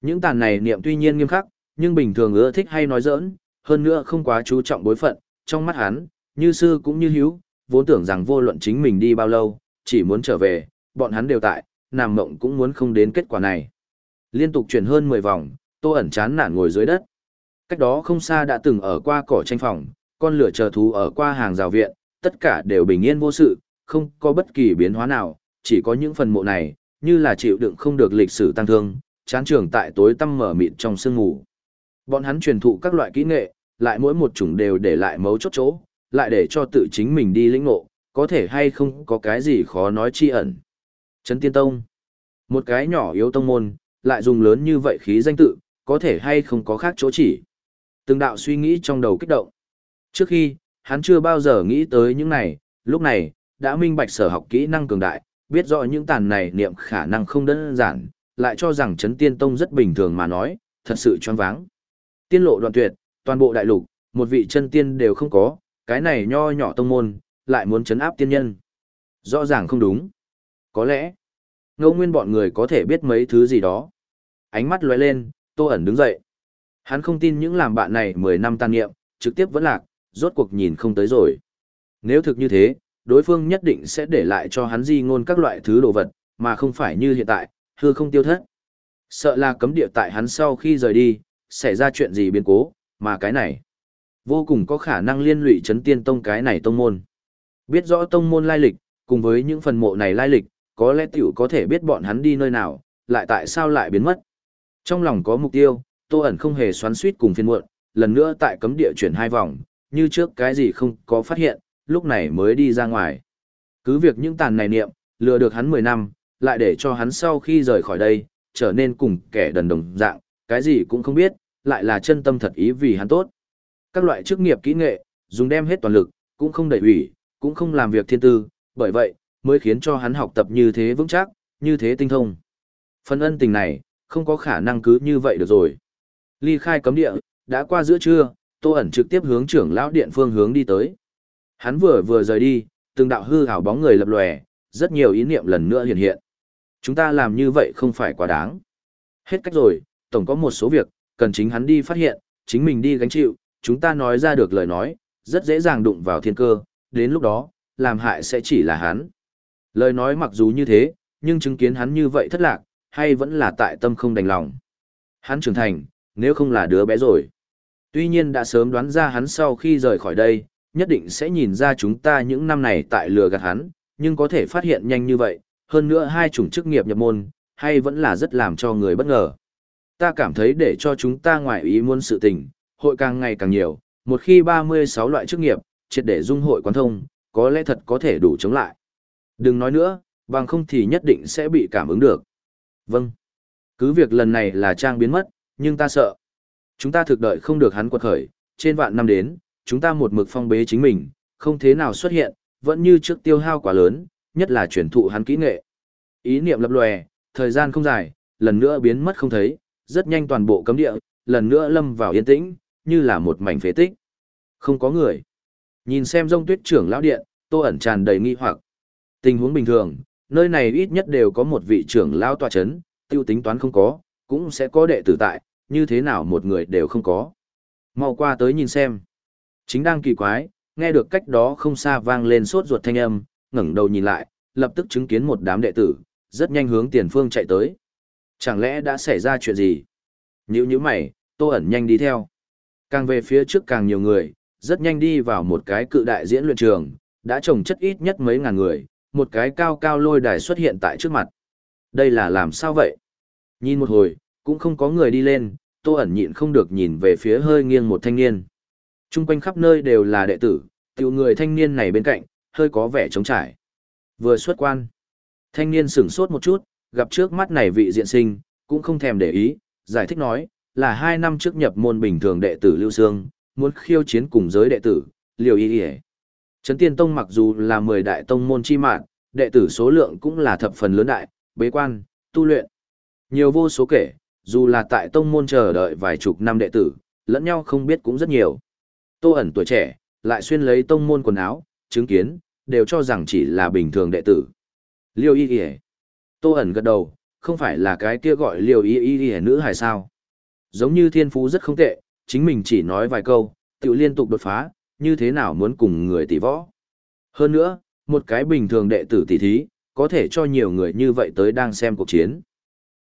Những tàn này niệm tuy nhiên nghiêm khắc, nhưng bình thường ưa thích hay nói giỡn, hơn nữa không quá chú trọng bối phận, trong mắt hắn, như sư cũng như hiếu, vốn tưởng rằng vô luận chính mình đi bao lâu, chỉ muốn trở về, bọn hắn đều tại, nằm mộng cũng muốn không đến kết quả này. Liên tục chuyển hơn 10 vòng, Tô ẩn chán nản ngồi dưới đất. Cách đó không xa đã từng ở qua cỏ tranh phòng, con lửa chờ thú ở qua hàng rào viện, tất cả đều bình yên vô sự, không có bất kỳ biến hóa nào, chỉ có những phần mộ này, như là chịu đựng không được lịch sử tăng thương, chán trường tại tối tăm mở mịt trong sương ngủ. Bọn hắn truyền thụ các loại kỹ nghệ, lại mỗi một chủng đều để lại mấu chốt chỗ, lại để cho tự chính mình đi lĩnh ngộ, có thể hay không có cái gì khó nói chi ẩn. Trấn Tiên Tông Một cái nhỏ yếu tông môn, lại dùng lớn như vậy khí danh tự, có thể hay không có khác chỗ chỉ. Từng đạo suy nghĩ trong đầu kích động. Trước khi, hắn chưa bao giờ nghĩ tới những này, lúc này, đã minh bạch sở học kỹ năng cường đại, biết rõ những tàn này niệm khả năng không đơn giản, lại cho rằng Trấn tiên tông rất bình thường mà nói, thật sự choáng váng. Tiên lộ đoạn tuyệt, toàn bộ đại lục, một vị chân tiên đều không có, cái này nho nhỏ tông môn, lại muốn chấn áp tiên nhân. Rõ ràng không đúng. Có lẽ, ngẫu nguyên bọn người có thể biết mấy thứ gì đó. Ánh mắt lóe lên, tô ẩn đứng dậy. Hắn không tin những làm bạn này 10 năm tan nghiệm, trực tiếp vẫn lạc, rốt cuộc nhìn không tới rồi. Nếu thực như thế, đối phương nhất định sẽ để lại cho hắn di ngôn các loại thứ đồ vật, mà không phải như hiện tại, hư không tiêu thất. Sợ là cấm địa tại hắn sau khi rời đi, xảy ra chuyện gì biến cố, mà cái này, vô cùng có khả năng liên lụy chấn tiên tông cái này tông môn. Biết rõ tông môn lai lịch, cùng với những phần mộ này lai lịch, có lẽ tiểu có thể biết bọn hắn đi nơi nào, lại tại sao lại biến mất. Trong lòng có mục tiêu, Tô ẩn không hề xoắn suýt cùng phiên muộn, lần nữa tại cấm địa chuyển hai vòng, như trước cái gì không có phát hiện, lúc này mới đi ra ngoài. Cứ việc những tàn này niệm, lừa được hắn 10 năm, lại để cho hắn sau khi rời khỏi đây, trở nên cùng kẻ đần đồng dạng, cái gì cũng không biết, lại là chân tâm thật ý vì hắn tốt. Các loại chức nghiệp kỹ nghệ, dùng đem hết toàn lực, cũng không đẩy ủy, cũng không làm việc thiên tư, bởi vậy, mới khiến cho hắn học tập như thế vững chắc, như thế tinh thông. Phần ân tình này, không có khả năng cứ như vậy được rồi. Ly khai cấm địa, đã qua giữa trưa, Tô ẩn trực tiếp hướng trưởng lão điện phương hướng đi tới. Hắn vừa vừa rời đi, từng đạo hư ảo bóng người lập lòe, rất nhiều ý niệm lần nữa hiện hiện. Chúng ta làm như vậy không phải quá đáng. Hết cách rồi, tổng có một số việc, cần chính hắn đi phát hiện, chính mình đi gánh chịu, chúng ta nói ra được lời nói, rất dễ dàng đụng vào thiên cơ, đến lúc đó, làm hại sẽ chỉ là hắn. Lời nói mặc dù như thế, nhưng chứng kiến hắn như vậy thất lạc, hay vẫn là tại tâm không đành lòng. Hắn trưởng thành, nếu không là đứa bé rồi. Tuy nhiên đã sớm đoán ra hắn sau khi rời khỏi đây, nhất định sẽ nhìn ra chúng ta những năm này tại lừa gạt hắn, nhưng có thể phát hiện nhanh như vậy, hơn nữa hai chủng chức nghiệp nhập môn, hay vẫn là rất làm cho người bất ngờ. Ta cảm thấy để cho chúng ta ngoại ý muốn sự tình, hội càng ngày càng nhiều, một khi 36 loại chức nghiệp, triệt để dung hội quán thông, có lẽ thật có thể đủ chống lại. Đừng nói nữa, bằng không thì nhất định sẽ bị cảm ứng được. Vâng. Cứ việc lần này là trang biến mất, nhưng ta sợ. Chúng ta thực đợi không được hắn quật khởi, trên vạn năm đến, chúng ta một mực phong bế chính mình, không thế nào xuất hiện, vẫn như trước tiêu hao quá lớn, nhất là chuyển thụ hắn kỹ nghệ. Ý niệm lập lòe, thời gian không dài, lần nữa biến mất không thấy, rất nhanh toàn bộ cấm địa, lần nữa lâm vào yên tĩnh, như là một mảnh phế tích. Không có người. Nhìn xem rông tuyết trưởng lão điện, tô ẩn tràn đầy nghi hoặc. Tình huống bình thường, nơi này ít nhất đều có một vị trưởng lão tòa chấn, tiêu tính toán không có, cũng sẽ có đệ tử tại, như thế nào một người đều không có. Mau qua tới nhìn xem. Chính đang kỳ quái, nghe được cách đó không xa vang lên sốt ruột thanh âm, ngẩng đầu nhìn lại, lập tức chứng kiến một đám đệ tử, rất nhanh hướng tiền phương chạy tới. Chẳng lẽ đã xảy ra chuyện gì? Nhữ như mày, tô ẩn nhanh đi theo. Càng về phía trước càng nhiều người, rất nhanh đi vào một cái cự đại diễn luyện trường, đã trồng chất ít nhất mấy ngàn người, một cái cao cao lôi đài xuất hiện tại trước mặt. Đây là làm sao vậy? Nhìn một hồi, cũng không có người đi lên, tô ẩn nhịn không được nhìn về phía hơi nghiêng một thanh niên. Trung quanh khắp nơi đều là đệ tử, tiểu người thanh niên này bên cạnh, hơi có vẻ trống trải. Vừa xuất quan, thanh niên sửng sốt một chút, gặp trước mắt này vị diện sinh, cũng không thèm để ý, giải thích nói, là hai năm trước nhập môn bình thường đệ tử Lưu Sương, muốn khiêu chiến cùng giới đệ tử, liều y y Trấn Tiên Tông mặc dù là 10 đại tông môn chi mạng, đệ tử số lượng cũng là thập phần lớn đại, bế quan, tu luyện. Nhiều vô số kể, dù là tại tông môn chờ đợi vài chục năm đệ tử, lẫn nhau không biết cũng rất nhiều. Tô ẩn tuổi trẻ, lại xuyên lấy tông môn quần áo, chứng kiến, đều cho rằng chỉ là bình thường đệ tử. Liêu y y Tô ẩn gật đầu, không phải là cái kia gọi liêu y y nữ hay sao. Giống như thiên phú rất không tệ, chính mình chỉ nói vài câu, tự liên tục đột phá, như thế nào muốn cùng người tỷ võ. Hơn nữa, một cái bình thường đệ tử tỷ thí, có thể cho nhiều người như vậy tới đang xem cuộc chiến.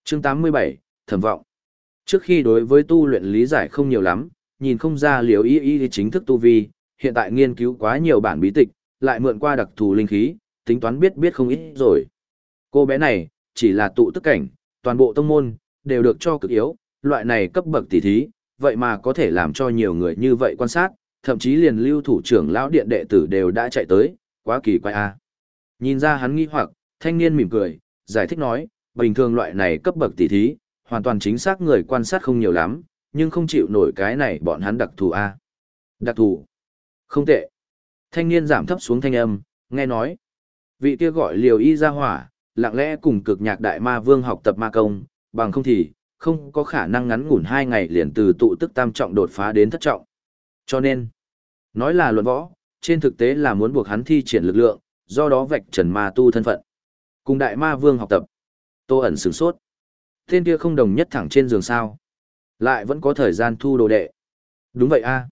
Chương 87, Thẩm vọng. Trước khi đối với tu luyện lý giải không nhiều lắm, nhìn không ra liều y y chính thức tu vi, hiện tại nghiên cứu quá nhiều bản bí tịch, lại mượn qua đặc thù linh khí, tính toán biết biết không ít rồi. Cô bé này, chỉ là tụ tức cảnh, toàn bộ tông môn, đều được cho cực yếu, loại này cấp bậc tỷ thí, vậy mà có thể làm cho nhiều người như vậy quan sát, thậm chí liền lưu thủ trưởng lão điện đệ tử đều đã chạy tới, quá kỳ quái a. Nhìn ra hắn nghi hoặc, thanh niên mỉm cười, giải thích nói, bình thường loại này cấp bậc tỷ thí, hoàn toàn chính xác người quan sát không nhiều lắm, nhưng không chịu nổi cái này bọn hắn đặc thù a. Đặc thù? Không tệ. Thanh niên giảm thấp xuống thanh âm, nghe nói. Vị kia gọi liều y ra hỏa, lặng lẽ cùng cực nhạc đại ma vương học tập ma công, bằng không thì, không có khả năng ngắn ngủn hai ngày liền từ tụ tức tam trọng đột phá đến thất trọng. Cho nên, nói là luận võ, trên thực tế là muốn buộc hắn thi triển lực lượng, do đó vạch trần ma tu thân phận. Cùng đại ma vương học tập. Tô ẩn sửng sốt. Tên kia không đồng nhất thẳng trên giường sao. Lại vẫn có thời gian thu đồ đệ. Đúng vậy a à.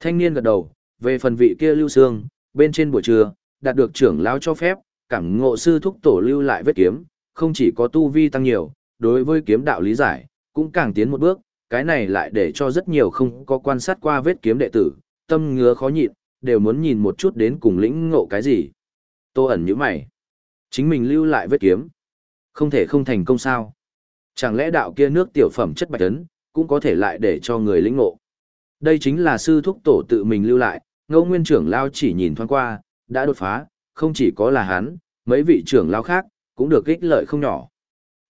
Thanh niên gật đầu, về phần vị kia lưu xương, bên trên buổi trưa, đạt được trưởng lão cho phép, cảm ngộ sư thúc tổ lưu lại vết kiếm, không chỉ có tu vi tăng nhiều, đối với kiếm đạo lý giải, cũng càng tiến một bước, cái này lại để cho rất nhiều không có quan sát qua vết kiếm đệ tử, tâm ngứa khó nhịn, đều muốn nhìn một chút đến cùng lĩnh ngộ cái gì. Tô ẩn như mày. Chính mình lưu lại vết kiếm. Không thể không thành công sao. Chẳng lẽ đạo kia nước tiểu phẩm chất bạch tấn, cũng có thể lại để cho người lĩnh ngộ. Đây chính là sư thúc tổ tự mình lưu lại, ngô nguyên trưởng lao chỉ nhìn thoáng qua, đã đột phá, không chỉ có là hắn, mấy vị trưởng lao khác, cũng được ích lợi không nhỏ.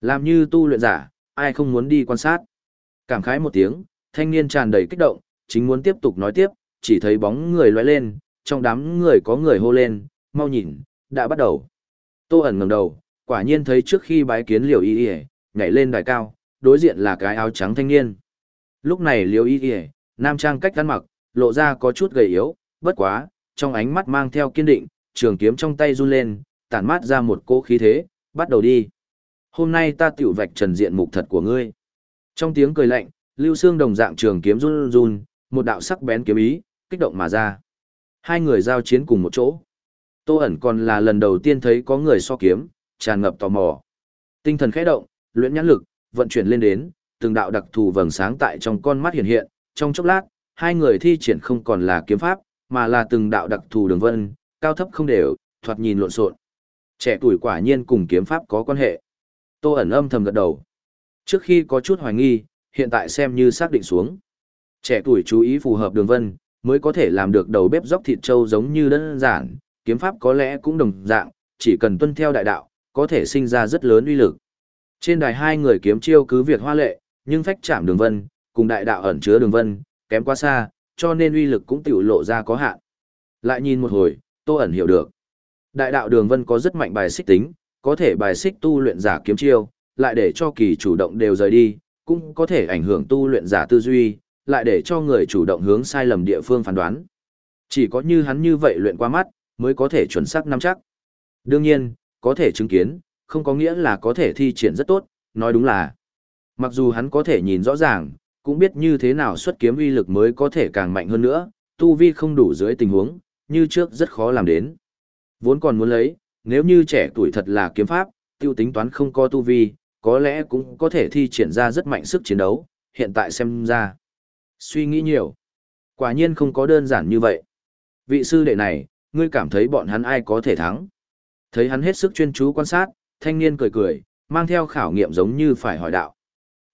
Làm như tu luyện giả, ai không muốn đi quan sát. Cảm khái một tiếng, thanh niên tràn đầy kích động, chính muốn tiếp tục nói tiếp, chỉ thấy bóng người lóe lên, trong đám người có người hô lên, mau nhìn, đã bắt đầu. Tô ẩn ngẩng đầu, quả nhiên thấy trước khi bái kiến liều y y, nhảy lên đài cao, đối diện là cái áo trắng thanh niên. Lúc này liều y y, nam trang cách ăn mặc, lộ ra có chút gầy yếu, bất quá, trong ánh mắt mang theo kiên định, trường kiếm trong tay run lên, tản mát ra một cỗ khí thế, bắt đầu đi. Hôm nay ta tiểu vạch trần diện mục thật của ngươi. Trong tiếng cười lạnh, Lưu Xương đồng dạng trường kiếm run run, một đạo sắc bén kiếm ý, kích động mà ra. Hai người giao chiến cùng một chỗ. Tô ẩn còn là lần đầu tiên thấy có người so kiếm, tràn ngập tò mò. Tinh thần khẽ động, luyện nhãn lực, vận chuyển lên đến, từng đạo đặc thù vầng sáng tại trong con mắt hiện hiện, trong chốc lát, hai người thi triển không còn là kiếm pháp, mà là từng đạo đặc thù đường vân, cao thấp không đều, thoạt nhìn lộn xộn. Trẻ tuổi quả nhiên cùng kiếm pháp có quan hệ. Tô ẩn âm thầm gật đầu. Trước khi có chút hoài nghi, hiện tại xem như xác định xuống. Trẻ tuổi chú ý phù hợp đường vân, mới có thể làm được đầu bếp dốc thịt trâu giống như đơn giản, kiếm pháp có lẽ cũng đồng dạng, chỉ cần tuân theo đại đạo, có thể sinh ra rất lớn uy lực. Trên đài hai người kiếm chiêu cứ việc hoa lệ, nhưng phách chạm đường vân, cùng đại đạo ẩn chứa đường vân, kém quá xa, cho nên uy lực cũng tiểu lộ ra có hạn. Lại nhìn một hồi, Tô ẩn hiểu được. Đại đạo đường vân có rất mạnh bài xích tính, có thể bài xích tu luyện giả kiếm chiêu, lại để cho kỳ chủ động đều rời đi, cũng có thể ảnh hưởng tu luyện giả tư duy, lại để cho người chủ động hướng sai lầm địa phương phán đoán. Chỉ có như hắn như vậy luyện qua mắt, mới có thể chuẩn xác nắm chắc. Đương nhiên, có thể chứng kiến, không có nghĩa là có thể thi triển rất tốt, nói đúng là. Mặc dù hắn có thể nhìn rõ ràng, cũng biết như thế nào xuất kiếm uy lực mới có thể càng mạnh hơn nữa, tu vi không đủ dưới tình huống, như trước rất khó làm đến. Vốn còn muốn lấy, nếu như trẻ tuổi thật là kiếm pháp, tiêu tính toán không có tu vi, có lẽ cũng có thể thi triển ra rất mạnh sức chiến đấu, hiện tại xem ra. Suy nghĩ nhiều. Quả nhiên không có đơn giản như vậy. Vị sư đệ này, ngươi cảm thấy bọn hắn ai có thể thắng. Thấy hắn hết sức chuyên chú quan sát, thanh niên cười cười, mang theo khảo nghiệm giống như phải hỏi đạo.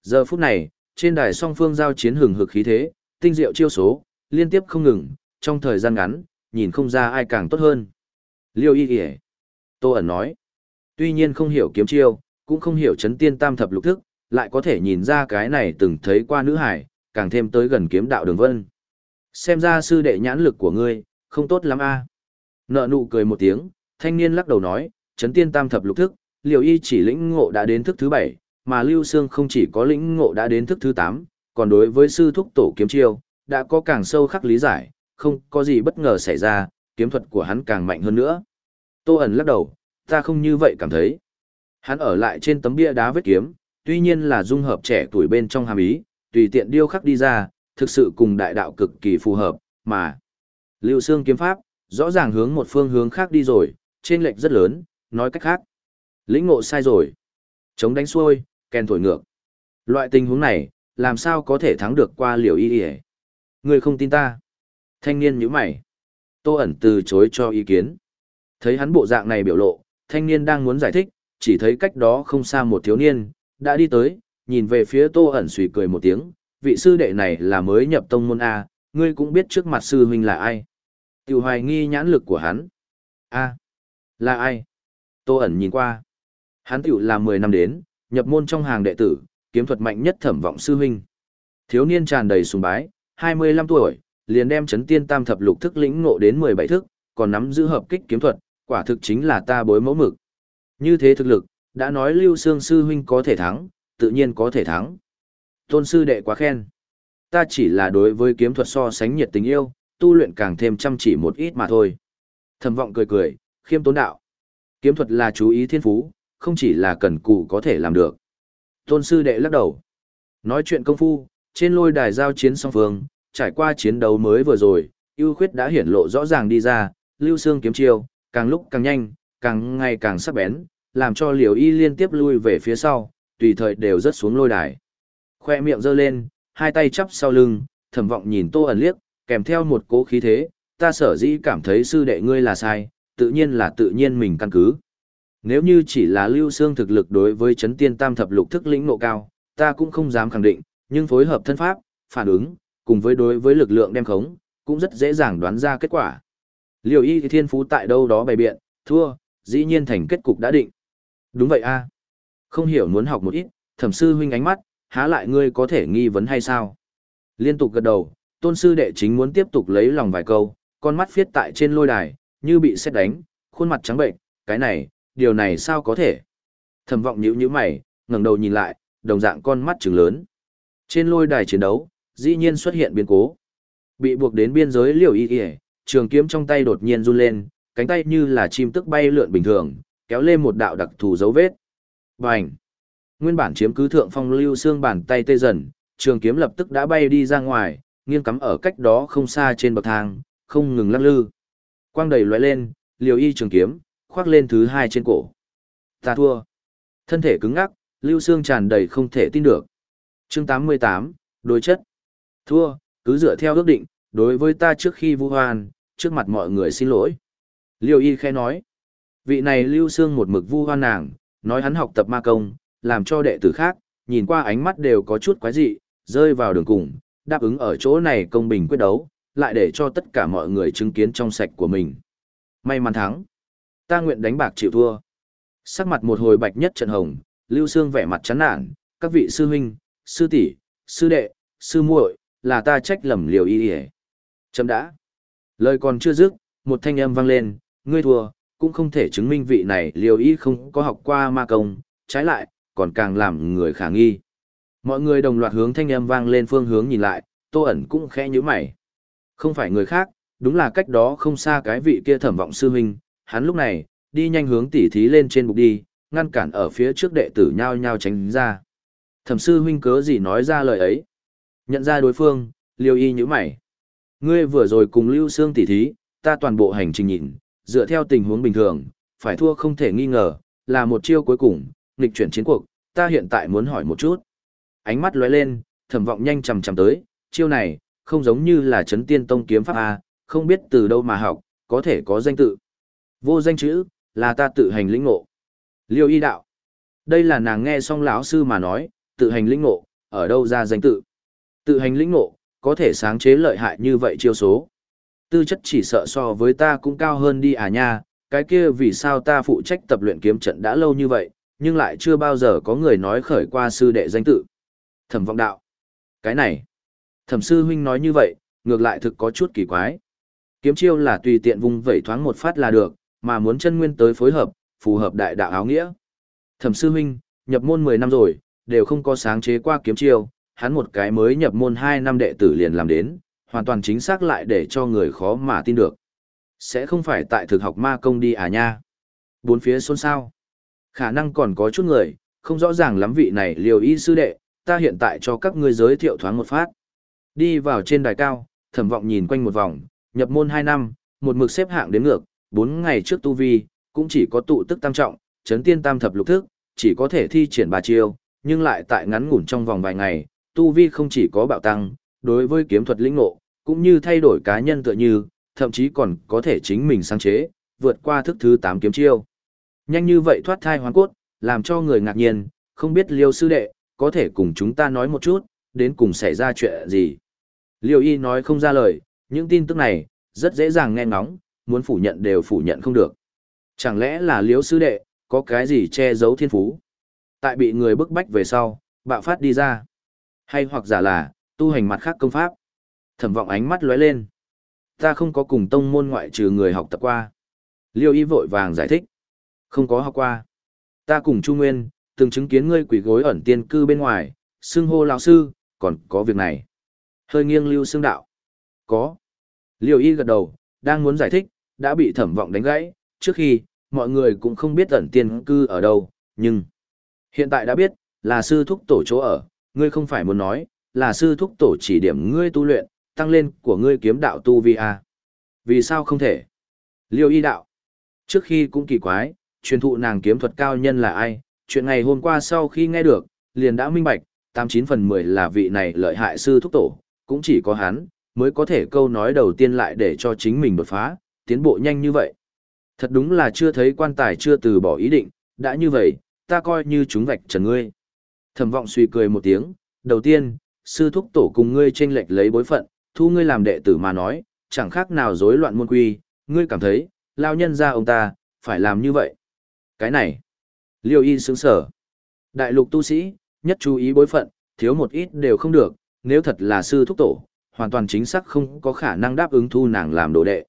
Giờ phút này, trên đài song phương giao chiến hừng hực khí thế, tinh diệu chiêu số, liên tiếp không ngừng, trong thời gian ngắn, nhìn không ra ai càng tốt hơn. Liêu y kìa. Tô ẩn nói. Tuy nhiên không hiểu kiếm chiêu, cũng không hiểu chấn tiên tam thập lục thức, lại có thể nhìn ra cái này từng thấy qua nữ hải, càng thêm tới gần kiếm đạo đường vân. Xem ra sư đệ nhãn lực của ngươi, không tốt lắm a. Nợ nụ cười một tiếng, thanh niên lắc đầu nói, chấn tiên tam thập lục thức, liều y chỉ lĩnh ngộ đã đến thức thứ bảy, mà lưu xương không chỉ có lĩnh ngộ đã đến thức thứ tám, còn đối với sư thúc tổ kiếm chiêu, đã có càng sâu khắc lý giải, không có gì bất ngờ xảy ra, kiếm thuật của hắn càng mạnh hơn nữa. Tô ẩn lắc đầu, ta không như vậy cảm thấy. Hắn ở lại trên tấm bia đá vết kiếm, tuy nhiên là dung hợp trẻ tuổi bên trong hàm ý, tùy tiện điêu khắc đi ra, thực sự cùng đại đạo cực kỳ phù hợp, mà Lưu Xương kiếm pháp, rõ ràng hướng một phương hướng khác đi rồi, trên lệch rất lớn, nói cách khác. Lĩnh ngộ sai rồi. Chống đánh xuôi, kèn thổi ngược. Loại tình huống này, làm sao có thể thắng được qua liều y y Người không tin ta. Thanh niên nhíu mày. Tô ẩn từ chối cho ý kiến. Thấy hắn bộ dạng này biểu lộ, thanh niên đang muốn giải thích, chỉ thấy cách đó không xa một thiếu niên, đã đi tới, nhìn về phía tô ẩn suy cười một tiếng, vị sư đệ này là mới nhập tông môn A, ngươi cũng biết trước mặt sư huynh là ai. Tiểu hoài nghi nhãn lực của hắn. A, là ai? Tô ẩn nhìn qua. Hắn tiểu là 10 năm đến, nhập môn trong hàng đệ tử, kiếm thuật mạnh nhất thẩm vọng sư huynh. Thiếu niên tràn đầy sùng bái, 25 tuổi, liền đem chấn tiên tam thập lục thức lĩnh ngộ đến 17 thức, còn nắm giữ hợp kích kiếm thuật, quả thực chính là ta bối mẫu mực. Như thế thực lực, đã nói Lưu Sương sư huynh có thể thắng, tự nhiên có thể thắng. Tôn sư đệ quá khen. Ta chỉ là đối với kiếm thuật so sánh nhiệt tình yêu, tu luyện càng thêm chăm chỉ một ít mà thôi. Thẩm vọng cười cười, khiêm tốn đạo. Kiếm thuật là chú ý thiên phú, không chỉ là cần cù có thể làm được. Tôn sư đệ lắc đầu. Nói chuyện công phu, trên lôi đài giao chiến song phương, trải qua chiến đấu mới vừa rồi, ưu khuyết đã hiển lộ rõ ràng đi ra, lưu xương kiếm chiêu, càng lúc càng nhanh, càng ngày càng sắc bén, làm cho liều y liên tiếp lui về phía sau, tùy thời đều rớt xuống lôi đài. Khoe miệng giơ lên, hai tay chắp sau lưng, thẩm vọng nhìn tô ẩn liếc, kèm theo một cố khí thế, ta sở dĩ cảm thấy sư đệ ngươi là sai, tự nhiên là tự nhiên mình căn cứ. Nếu như chỉ là lưu xương thực lực đối với chấn tiên tam thập lục thức lĩnh nộ cao, ta cũng không dám khẳng định, nhưng phối hợp thân pháp, phản ứng, cùng với đối với lực lượng đem khống, cũng rất dễ dàng đoán ra kết quả. Liều y thiên phú tại đâu đó bày biện, thua, dĩ nhiên thành kết cục đã định. Đúng vậy a Không hiểu muốn học một ít, thẩm sư huynh ánh mắt, há lại ngươi có thể nghi vấn hay sao? Liên tục gật đầu, tôn sư đệ chính muốn tiếp tục lấy lòng vài câu, con mắt phiết tại trên lôi đài, như bị xét đánh, khuôn mặt trắng bệnh, cái này, điều này sao có thể? Thẩm vọng nhíu nhíu mày, ngẩng đầu nhìn lại, đồng dạng con mắt trừng lớn. Trên lôi đài chiến đấu, dĩ nhiên xuất hiện biến cố. Bị buộc đến biên giới liều y y, trường kiếm trong tay đột nhiên run lên, cánh tay như là chim tức bay lượn bình thường, kéo lên một đạo đặc thù dấu vết. Bành! Nguyên bản chiếm cứ thượng phong lưu xương bàn tay tê dần, trường kiếm lập tức đã bay đi ra ngoài, nghiêng cắm ở cách đó không xa trên bậc thang, không ngừng lắc lư. Quang đầy lóe lên, liều y trường kiếm, khoác lên thứ hai trên cổ. Ta thua. Thân thể cứng ngắc, lưu xương tràn đầy không thể tin được. Chương 88, đối chất. Thua, cứ dựa theo ước định, đối với ta trước khi vu hoan, trước mặt mọi người xin lỗi. Liêu y khẽ nói. Vị này lưu xương một mực vu hoan nàng, nói hắn học tập ma công, làm cho đệ tử khác, nhìn qua ánh mắt đều có chút quái dị, rơi vào đường cùng, đáp ứng ở chỗ này công bình quyết đấu, lại để cho tất cả mọi người chứng kiến trong sạch của mình. May mắn thắng. Ta nguyện đánh bạc chịu thua. Sắc mặt một hồi bạch nhất trận hồng, Lưu Sương vẻ mặt chán nản, các vị sư huynh, sư tỷ, sư đệ, sư muội, là ta trách lầm liều y y. Chấm đã. Lời còn chưa dứt, một thanh âm vang lên, ngươi thua, cũng không thể chứng minh vị này liều y không có học qua ma công, trái lại, còn càng làm người khả nghi. Mọi người đồng loạt hướng thanh âm vang lên phương hướng nhìn lại, tô ẩn cũng khẽ như mày. Không phải người khác, đúng là cách đó không xa cái vị kia thẩm vọng sư huynh, hắn lúc này, đi nhanh hướng tỉ thí lên trên bục đi, ngăn cản ở phía trước đệ tử nhao nhao tránh ra. Thẩm sư huynh cớ gì nói ra lời ấy? Nhận ra đối phương, liều y như mày. Ngươi vừa rồi cùng Lưu Sương tỉ thí, ta toàn bộ hành trình nhìn, dựa theo tình huống bình thường, phải thua không thể nghi ngờ, là một chiêu cuối cùng, nghịch chuyển chiến cuộc, ta hiện tại muốn hỏi một chút. Ánh mắt lóe lên, thẩm vọng nhanh chằm chằm tới, chiêu này, không giống như là chấn tiên tông kiếm pháp A, không biết từ đâu mà học, có thể có danh tự. Vô danh chữ, là ta tự hành lĩnh ngộ. Liêu y đạo. Đây là nàng nghe xong lão sư mà nói, tự hành lĩnh ngộ, ở đâu ra danh tự. Tự hành lĩnh ngộ, có thể sáng chế lợi hại như vậy chiêu số. Tư chất chỉ sợ so với ta cũng cao hơn đi à nha, cái kia vì sao ta phụ trách tập luyện kiếm trận đã lâu như vậy, nhưng lại chưa bao giờ có người nói khởi qua sư đệ danh tự. Thẩm vọng đạo. Cái này. Thẩm sư huynh nói như vậy, ngược lại thực có chút kỳ quái. Kiếm chiêu là tùy tiện vùng vẩy thoáng một phát là được, mà muốn chân nguyên tới phối hợp, phù hợp đại đạo áo nghĩa. Thẩm sư huynh, nhập môn 10 năm rồi, đều không có sáng chế qua kiếm chiêu, hắn một cái mới nhập môn 2 năm đệ tử liền làm đến, hoàn toàn chính xác lại để cho người khó mà tin được. Sẽ không phải tại thực học ma công đi à nha. Bốn phía xôn xao. Khả năng còn có chút người, không rõ ràng lắm vị này liều y sư đệ, ta hiện tại cho các ngươi giới thiệu thoáng một phát. Đi vào trên đài cao, thẩm vọng nhìn quanh một vòng, nhập môn 2 năm, một mực xếp hạng đến ngược, 4 ngày trước tu vi, cũng chỉ có tụ tức tam trọng, chấn tiên tam thập lục thức, chỉ có thể thi triển ba chiêu, nhưng lại tại ngắn ngủn trong vòng vài ngày, tu vi không chỉ có bạo tăng, đối với kiếm thuật lĩnh ngộ, cũng như thay đổi cá nhân tựa như, thậm chí còn có thể chính mình sáng chế, vượt qua thức thứ 8 kiếm chiêu. Nhanh như vậy thoát thai hoàn cốt, làm cho người ngạc nhiên, không biết Liêu sư đệ, có thể cùng chúng ta nói một chút, đến cùng xảy ra chuyện gì. Liêu y nói không ra lời, những tin tức này, rất dễ dàng nghe ngóng, muốn phủ nhận đều phủ nhận không được. Chẳng lẽ là Liêu sư đệ, có cái gì che giấu thiên phú? Tại bị người bức bách về sau, bạo phát đi ra. Hay hoặc giả là, tu hành mặt khác công pháp. Thẩm vọng ánh mắt lóe lên. Ta không có cùng tông môn ngoại trừ người học tập qua. Liêu y vội vàng giải thích. Không có học qua. Ta cùng Chu Nguyên, từng chứng kiến ngươi quỷ gối ẩn tiên cư bên ngoài, xưng hô lão sư, còn có việc này. Hơi nghiêng lưu xương đạo. Có. Liêu y gật đầu, đang muốn giải thích, đã bị thẩm vọng đánh gãy, trước khi, mọi người cũng không biết ẩn tiên cư ở đâu, nhưng... Hiện tại đã biết, là sư thúc tổ chỗ ở, ngươi không phải muốn nói, là sư thúc tổ chỉ điểm ngươi tu luyện, tăng lên của ngươi kiếm đạo tu vi à? Vì sao không thể? Liêu y đạo. Trước khi cũng kỳ quái, truyền thụ nàng kiếm thuật cao nhân là ai, chuyện ngày hôm qua sau khi nghe được, liền đã minh bạch, 89 phần 10 là vị này lợi hại sư thúc tổ, cũng chỉ có hắn, mới có thể câu nói đầu tiên lại để cho chính mình đột phá, tiến bộ nhanh như vậy. Thật đúng là chưa thấy quan tài chưa từ bỏ ý định, đã như vậy, ta coi như chúng vạch trần ngươi. Thẩm vọng suy cười một tiếng, đầu tiên, sư thúc tổ cùng ngươi tranh lệch lấy bối phận, thu ngươi làm đệ tử mà nói, chẳng khác nào rối loạn môn quy, ngươi cảm thấy, lao nhân ra ông ta, phải làm như vậy. Cái này, liêu y sướng sở. Đại lục tu sĩ, nhất chú ý bối phận, thiếu một ít đều không được, nếu thật là sư thúc tổ, hoàn toàn chính xác không có khả năng đáp ứng thu nàng làm đồ đệ.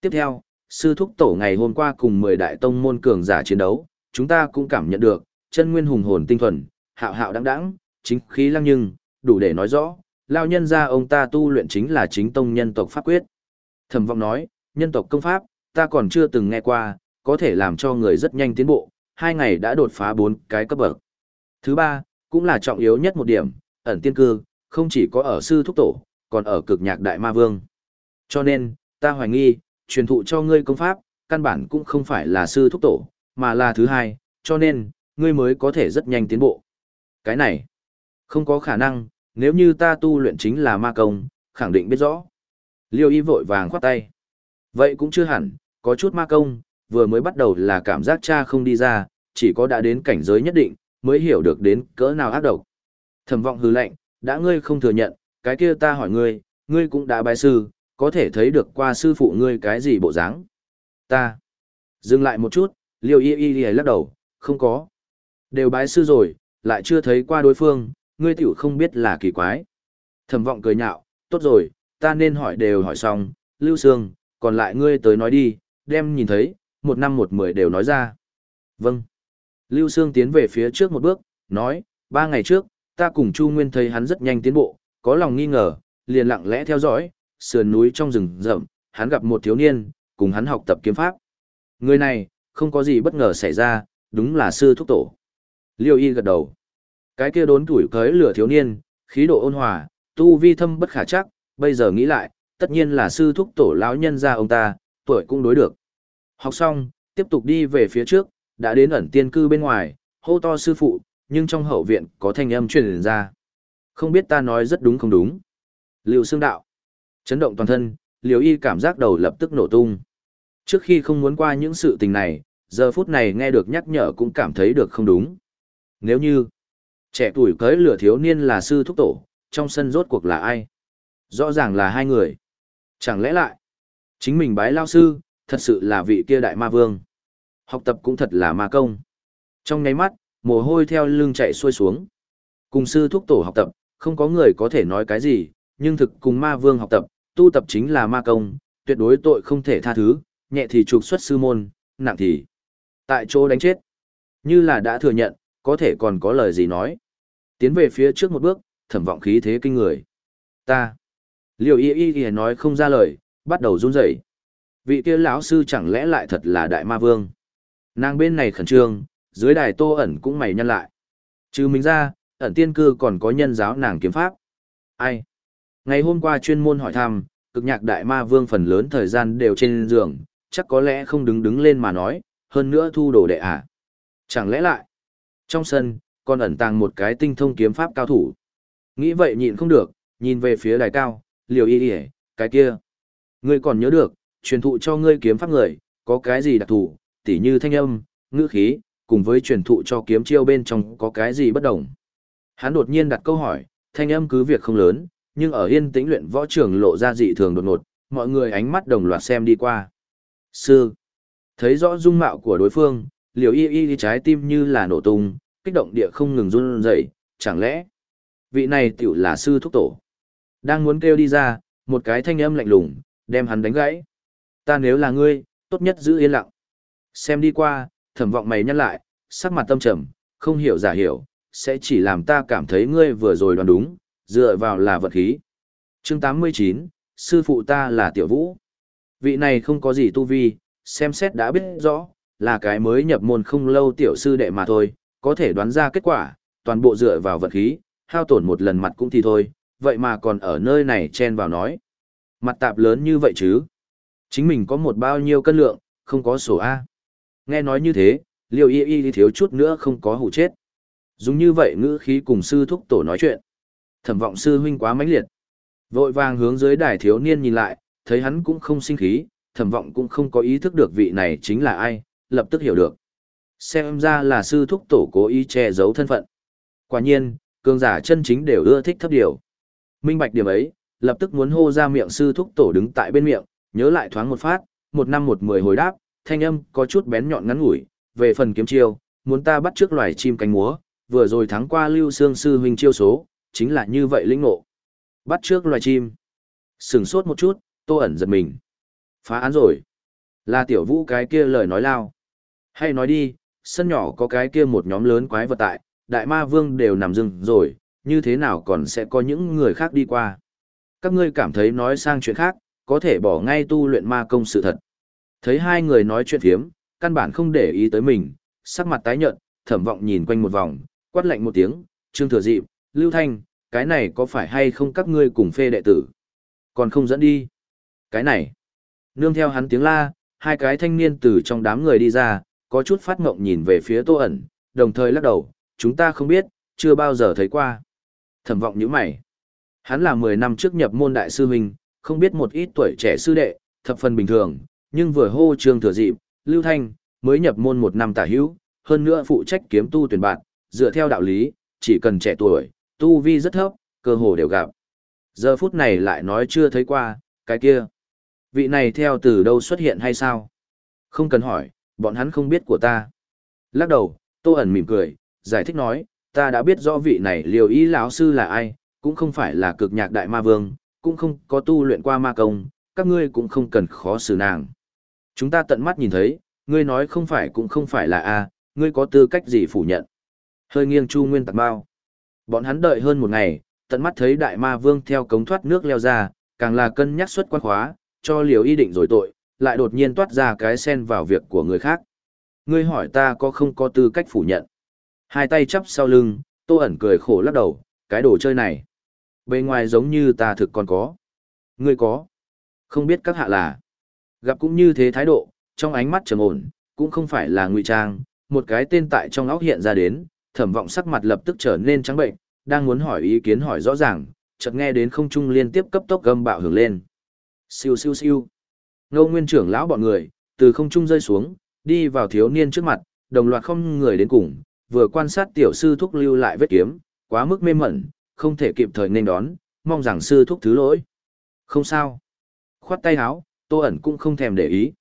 Tiếp theo, sư thúc tổ ngày hôm qua cùng 10 đại tông môn cường giả chiến đấu, chúng ta cũng cảm nhận được, chân nguyên hùng hồn tinh thuần, hạo hạo đáng đáng, chính khí lăng nhưng, đủ để nói rõ, lao nhân ra ông ta tu luyện chính là chính tông nhân tộc pháp quyết. Thẩm vọng nói, nhân tộc công pháp, ta còn chưa từng nghe qua, có thể làm cho người rất nhanh tiến bộ, hai ngày đã đột phá bốn cái cấp bậc. Thứ ba, cũng là trọng yếu nhất một điểm, ẩn tiên cư, không chỉ có ở sư thúc tổ, còn ở cực nhạc đại ma vương. Cho nên, ta hoài nghi, truyền thụ cho ngươi công pháp, căn bản cũng không phải là sư thúc tổ, mà là thứ hai, cho nên, ngươi mới có thể rất nhanh tiến bộ. Cái này, không có khả năng, nếu như ta tu luyện chính là ma công, khẳng định biết rõ. Liêu y vội vàng khoát tay. Vậy cũng chưa hẳn, có chút ma công, vừa mới bắt đầu là cảm giác cha không đi ra, chỉ có đã đến cảnh giới nhất định, mới hiểu được đến cỡ nào ác độc. Thẩm vọng hư lệnh, đã ngươi không thừa nhận, cái kia ta hỏi ngươi, ngươi cũng đã bái sư, có thể thấy được qua sư phụ ngươi cái gì bộ dáng. Ta. Dừng lại một chút, liêu y y y lắc đầu, không có. Đều bái sư rồi, lại chưa thấy qua đối phương, ngươi tiểu không biết là kỳ quái. Thẩm vọng cười nhạo, tốt rồi, ta nên hỏi đều hỏi xong, Lưu Sương, còn lại ngươi tới nói đi, đem nhìn thấy, một năm một mười đều nói ra. Vâng. Lưu Sương tiến về phía trước một bước, nói, ba ngày trước, ta cùng Chu Nguyên thấy hắn rất nhanh tiến bộ, có lòng nghi ngờ, liền lặng lẽ theo dõi, sườn núi trong rừng rậm, hắn gặp một thiếu niên, cùng hắn học tập kiếm pháp. Người này, không có gì bất ngờ xảy ra, đúng là sư thúc tổ. Liêu y gật đầu. Cái kia đốn tuổi cưới lửa thiếu niên, khí độ ôn hòa, tu vi thâm bất khả chắc, bây giờ nghĩ lại, tất nhiên là sư thúc tổ lão nhân ra ông ta, tuổi cũng đối được. Học xong, tiếp tục đi về phía trước, đã đến ẩn tiên cư bên ngoài, hô to sư phụ, nhưng trong hậu viện có thanh âm truyền ra. Không biết ta nói rất đúng không đúng. Liều xương đạo. Chấn động toàn thân, liều y cảm giác đầu lập tức nổ tung. Trước khi không muốn qua những sự tình này, giờ phút này nghe được nhắc nhở cũng cảm thấy được không đúng. Nếu như, trẻ tuổi cưới lửa thiếu niên là sư thúc tổ, trong sân rốt cuộc là ai? Rõ ràng là hai người. Chẳng lẽ lại, chính mình bái lao sư, thật sự là vị kia đại ma vương. Học tập cũng thật là ma công. Trong nháy mắt, mồ hôi theo lưng chạy xuôi xuống. Cùng sư thúc tổ học tập, không có người có thể nói cái gì, nhưng thực cùng ma vương học tập, tu tập chính là ma công, tuyệt đối tội không thể tha thứ, nhẹ thì trục xuất sư môn, nặng thì tại chỗ đánh chết. Như là đã thừa nhận, có thể còn có lời gì nói. Tiến về phía trước một bước, thẩm vọng khí thế kinh người. Ta. Liều y y y nói không ra lời, bắt đầu run rẩy. Vị kia lão sư chẳng lẽ lại thật là đại ma vương. Nàng bên này khẩn trương, dưới đài tô ẩn cũng mày nhăn lại. Chứ mình ra, ẩn tiên cư còn có nhân giáo nàng kiếm pháp. Ai? Ngày hôm qua chuyên môn hỏi thăm, cực nhạc đại ma vương phần lớn thời gian đều trên giường, chắc có lẽ không đứng đứng lên mà nói, hơn nữa thu đồ đệ à. Chẳng lẽ lại, trong sân, còn ẩn tàng một cái tinh thông kiếm pháp cao thủ. Nghĩ vậy nhịn không được, nhìn về phía đài cao, liều y ỉa cái kia. Ngươi còn nhớ được, truyền thụ cho ngươi kiếm pháp người, có cái gì đặc thù, tỉ như thanh âm, ngữ khí, cùng với truyền thụ cho kiếm chiêu bên trong có cái gì bất đồng. Hắn đột nhiên đặt câu hỏi, thanh âm cứ việc không lớn, nhưng ở yên tĩnh luyện võ trường lộ ra dị thường đột ngột, mọi người ánh mắt đồng loạt xem đi qua. Sư, thấy rõ dung mạo của đối phương, liều y y trái tim như là nổ tung, kích động địa không ngừng run rẩy, chẳng lẽ vị này tiểu là sư thúc tổ. Đang muốn kêu đi ra, một cái thanh âm lạnh lùng, đem hắn đánh gãy. Ta nếu là ngươi, tốt nhất giữ yên lặng. Xem đi qua, thẩm vọng mày nhăn lại, sắc mặt tâm trầm, không hiểu giả hiểu, sẽ chỉ làm ta cảm thấy ngươi vừa rồi đoán đúng, dựa vào là vật khí. Chương 89, sư phụ ta là tiểu vũ. Vị này không có gì tu vi, xem xét đã biết rõ, là cái mới nhập môn không lâu tiểu sư đệ mà thôi, có thể đoán ra kết quả, toàn bộ dựa vào vật khí, hao tổn một lần mặt cũng thì thôi, vậy mà còn ở nơi này chen vào nói. Mặt tạp lớn như vậy chứ? Chính mình có một bao nhiêu cân lượng, không có sổ A. Nghe nói như thế, liều y y thiếu chút nữa không có hủ chết. Dùng như vậy ngữ khí cùng sư thúc tổ nói chuyện. Thẩm vọng sư huynh quá mãnh liệt. Vội vàng hướng dưới đài thiếu niên nhìn lại, thấy hắn cũng không sinh khí, thẩm vọng cũng không có ý thức được vị này chính là ai, lập tức hiểu được. Xem ra là sư thúc tổ cố ý che giấu thân phận. Quả nhiên, cường giả chân chính đều ưa thích thấp điều. Minh bạch điểm ấy, lập tức muốn hô ra miệng sư thúc tổ đứng tại bên miệng, nhớ lại thoáng một phát, một năm một mười hồi đáp, thanh âm có chút bén nhọn ngắn ngủi, về phần kiếm chiêu, muốn ta bắt trước loài chim cánh múa, vừa rồi thắng qua Lưu Sương sư huynh chiêu số, chính là như vậy linh ngộ. Bắt trước loài chim. Sừng sốt một chút, Tô ẩn giật mình. Phá án rồi. Là tiểu vũ cái kia lời nói lao. Hay nói đi, sân nhỏ có cái kia một nhóm lớn quái vật tại, đại ma vương đều nằm rừng rồi, như thế nào còn sẽ có những người khác đi qua. Các ngươi cảm thấy nói sang chuyện khác, có thể bỏ ngay tu luyện ma công sự thật. Thấy hai người nói chuyện thiếm, căn bản không để ý tới mình, sắc mặt tái nhợt, thẩm vọng nhìn quanh một vòng, quát lạnh một tiếng, trương thừa dịp, lưu thanh, cái này có phải hay không các ngươi cùng phê đệ tử? Còn không dẫn đi. Cái này. Nương theo hắn tiếng la, hai cái thanh niên từ trong đám người đi ra, có chút phát ngộng nhìn về phía tô ẩn, đồng thời lắc đầu, chúng ta không biết, chưa bao giờ thấy qua. Thẩm vọng như mày. Hắn là 10 năm trước nhập môn đại sư huynh, không biết một ít tuổi trẻ sư đệ, thập phần bình thường, nhưng vừa hô trương thừa dịp, Lưu Thanh, mới nhập môn một năm tả hữu, hơn nữa phụ trách kiếm tu tuyển bạn, dựa theo đạo lý, chỉ cần trẻ tuổi, tu vi rất thấp, cơ hồ đều gặp. Giờ phút này lại nói chưa thấy qua, cái kia. Vị này theo từ đâu xuất hiện hay sao? Không cần hỏi, bọn hắn không biết của ta. Lắc đầu, Tô ẩn mỉm cười, giải thích nói, ta đã biết rõ vị này liều ý lão sư là ai, cũng không phải là cực nhạc đại ma vương, cũng không có tu luyện qua ma công, các ngươi cũng không cần khó xử nàng. Chúng ta tận mắt nhìn thấy, ngươi nói không phải cũng không phải là A, ngươi có tư cách gì phủ nhận. Hơi nghiêng Chu Nguyên tạc bao. Bọn hắn đợi hơn một ngày, tận mắt thấy đại ma vương theo cống thoát nước leo ra, càng là cân nhắc xuất quan khóa, cho liều y định rồi tội, lại đột nhiên toát ra cái sen vào việc của người khác. Ngươi hỏi ta có không có tư cách phủ nhận. Hai tay chắp sau lưng, tô ẩn cười khổ lắc đầu, cái đồ chơi này. Bề ngoài giống như ta thực còn có. Ngươi có. Không biết các hạ là. Gặp cũng như thế thái độ, trong ánh mắt trầm ổn, cũng không phải là ngụy trang, một cái tên tại trong óc hiện ra đến, thẩm vọng sắc mặt lập tức trở nên trắng bệnh, đang muốn hỏi ý kiến hỏi rõ ràng, chợt nghe đến không trung liên tiếp cấp tốc gầm bạo hưởng lên. Siêu siêu siêu. Ngô Nguyên trưởng lão bọn người, từ không trung rơi xuống, đi vào thiếu niên trước mặt, đồng loạt không người đến cùng, vừa quan sát tiểu sư thúc lưu lại vết kiếm, quá mức mê mẩn, không thể kịp thời nên đón, mong rằng sư thúc thứ lỗi. Không sao. Khoát tay áo, Tô ẩn cũng không thèm để ý.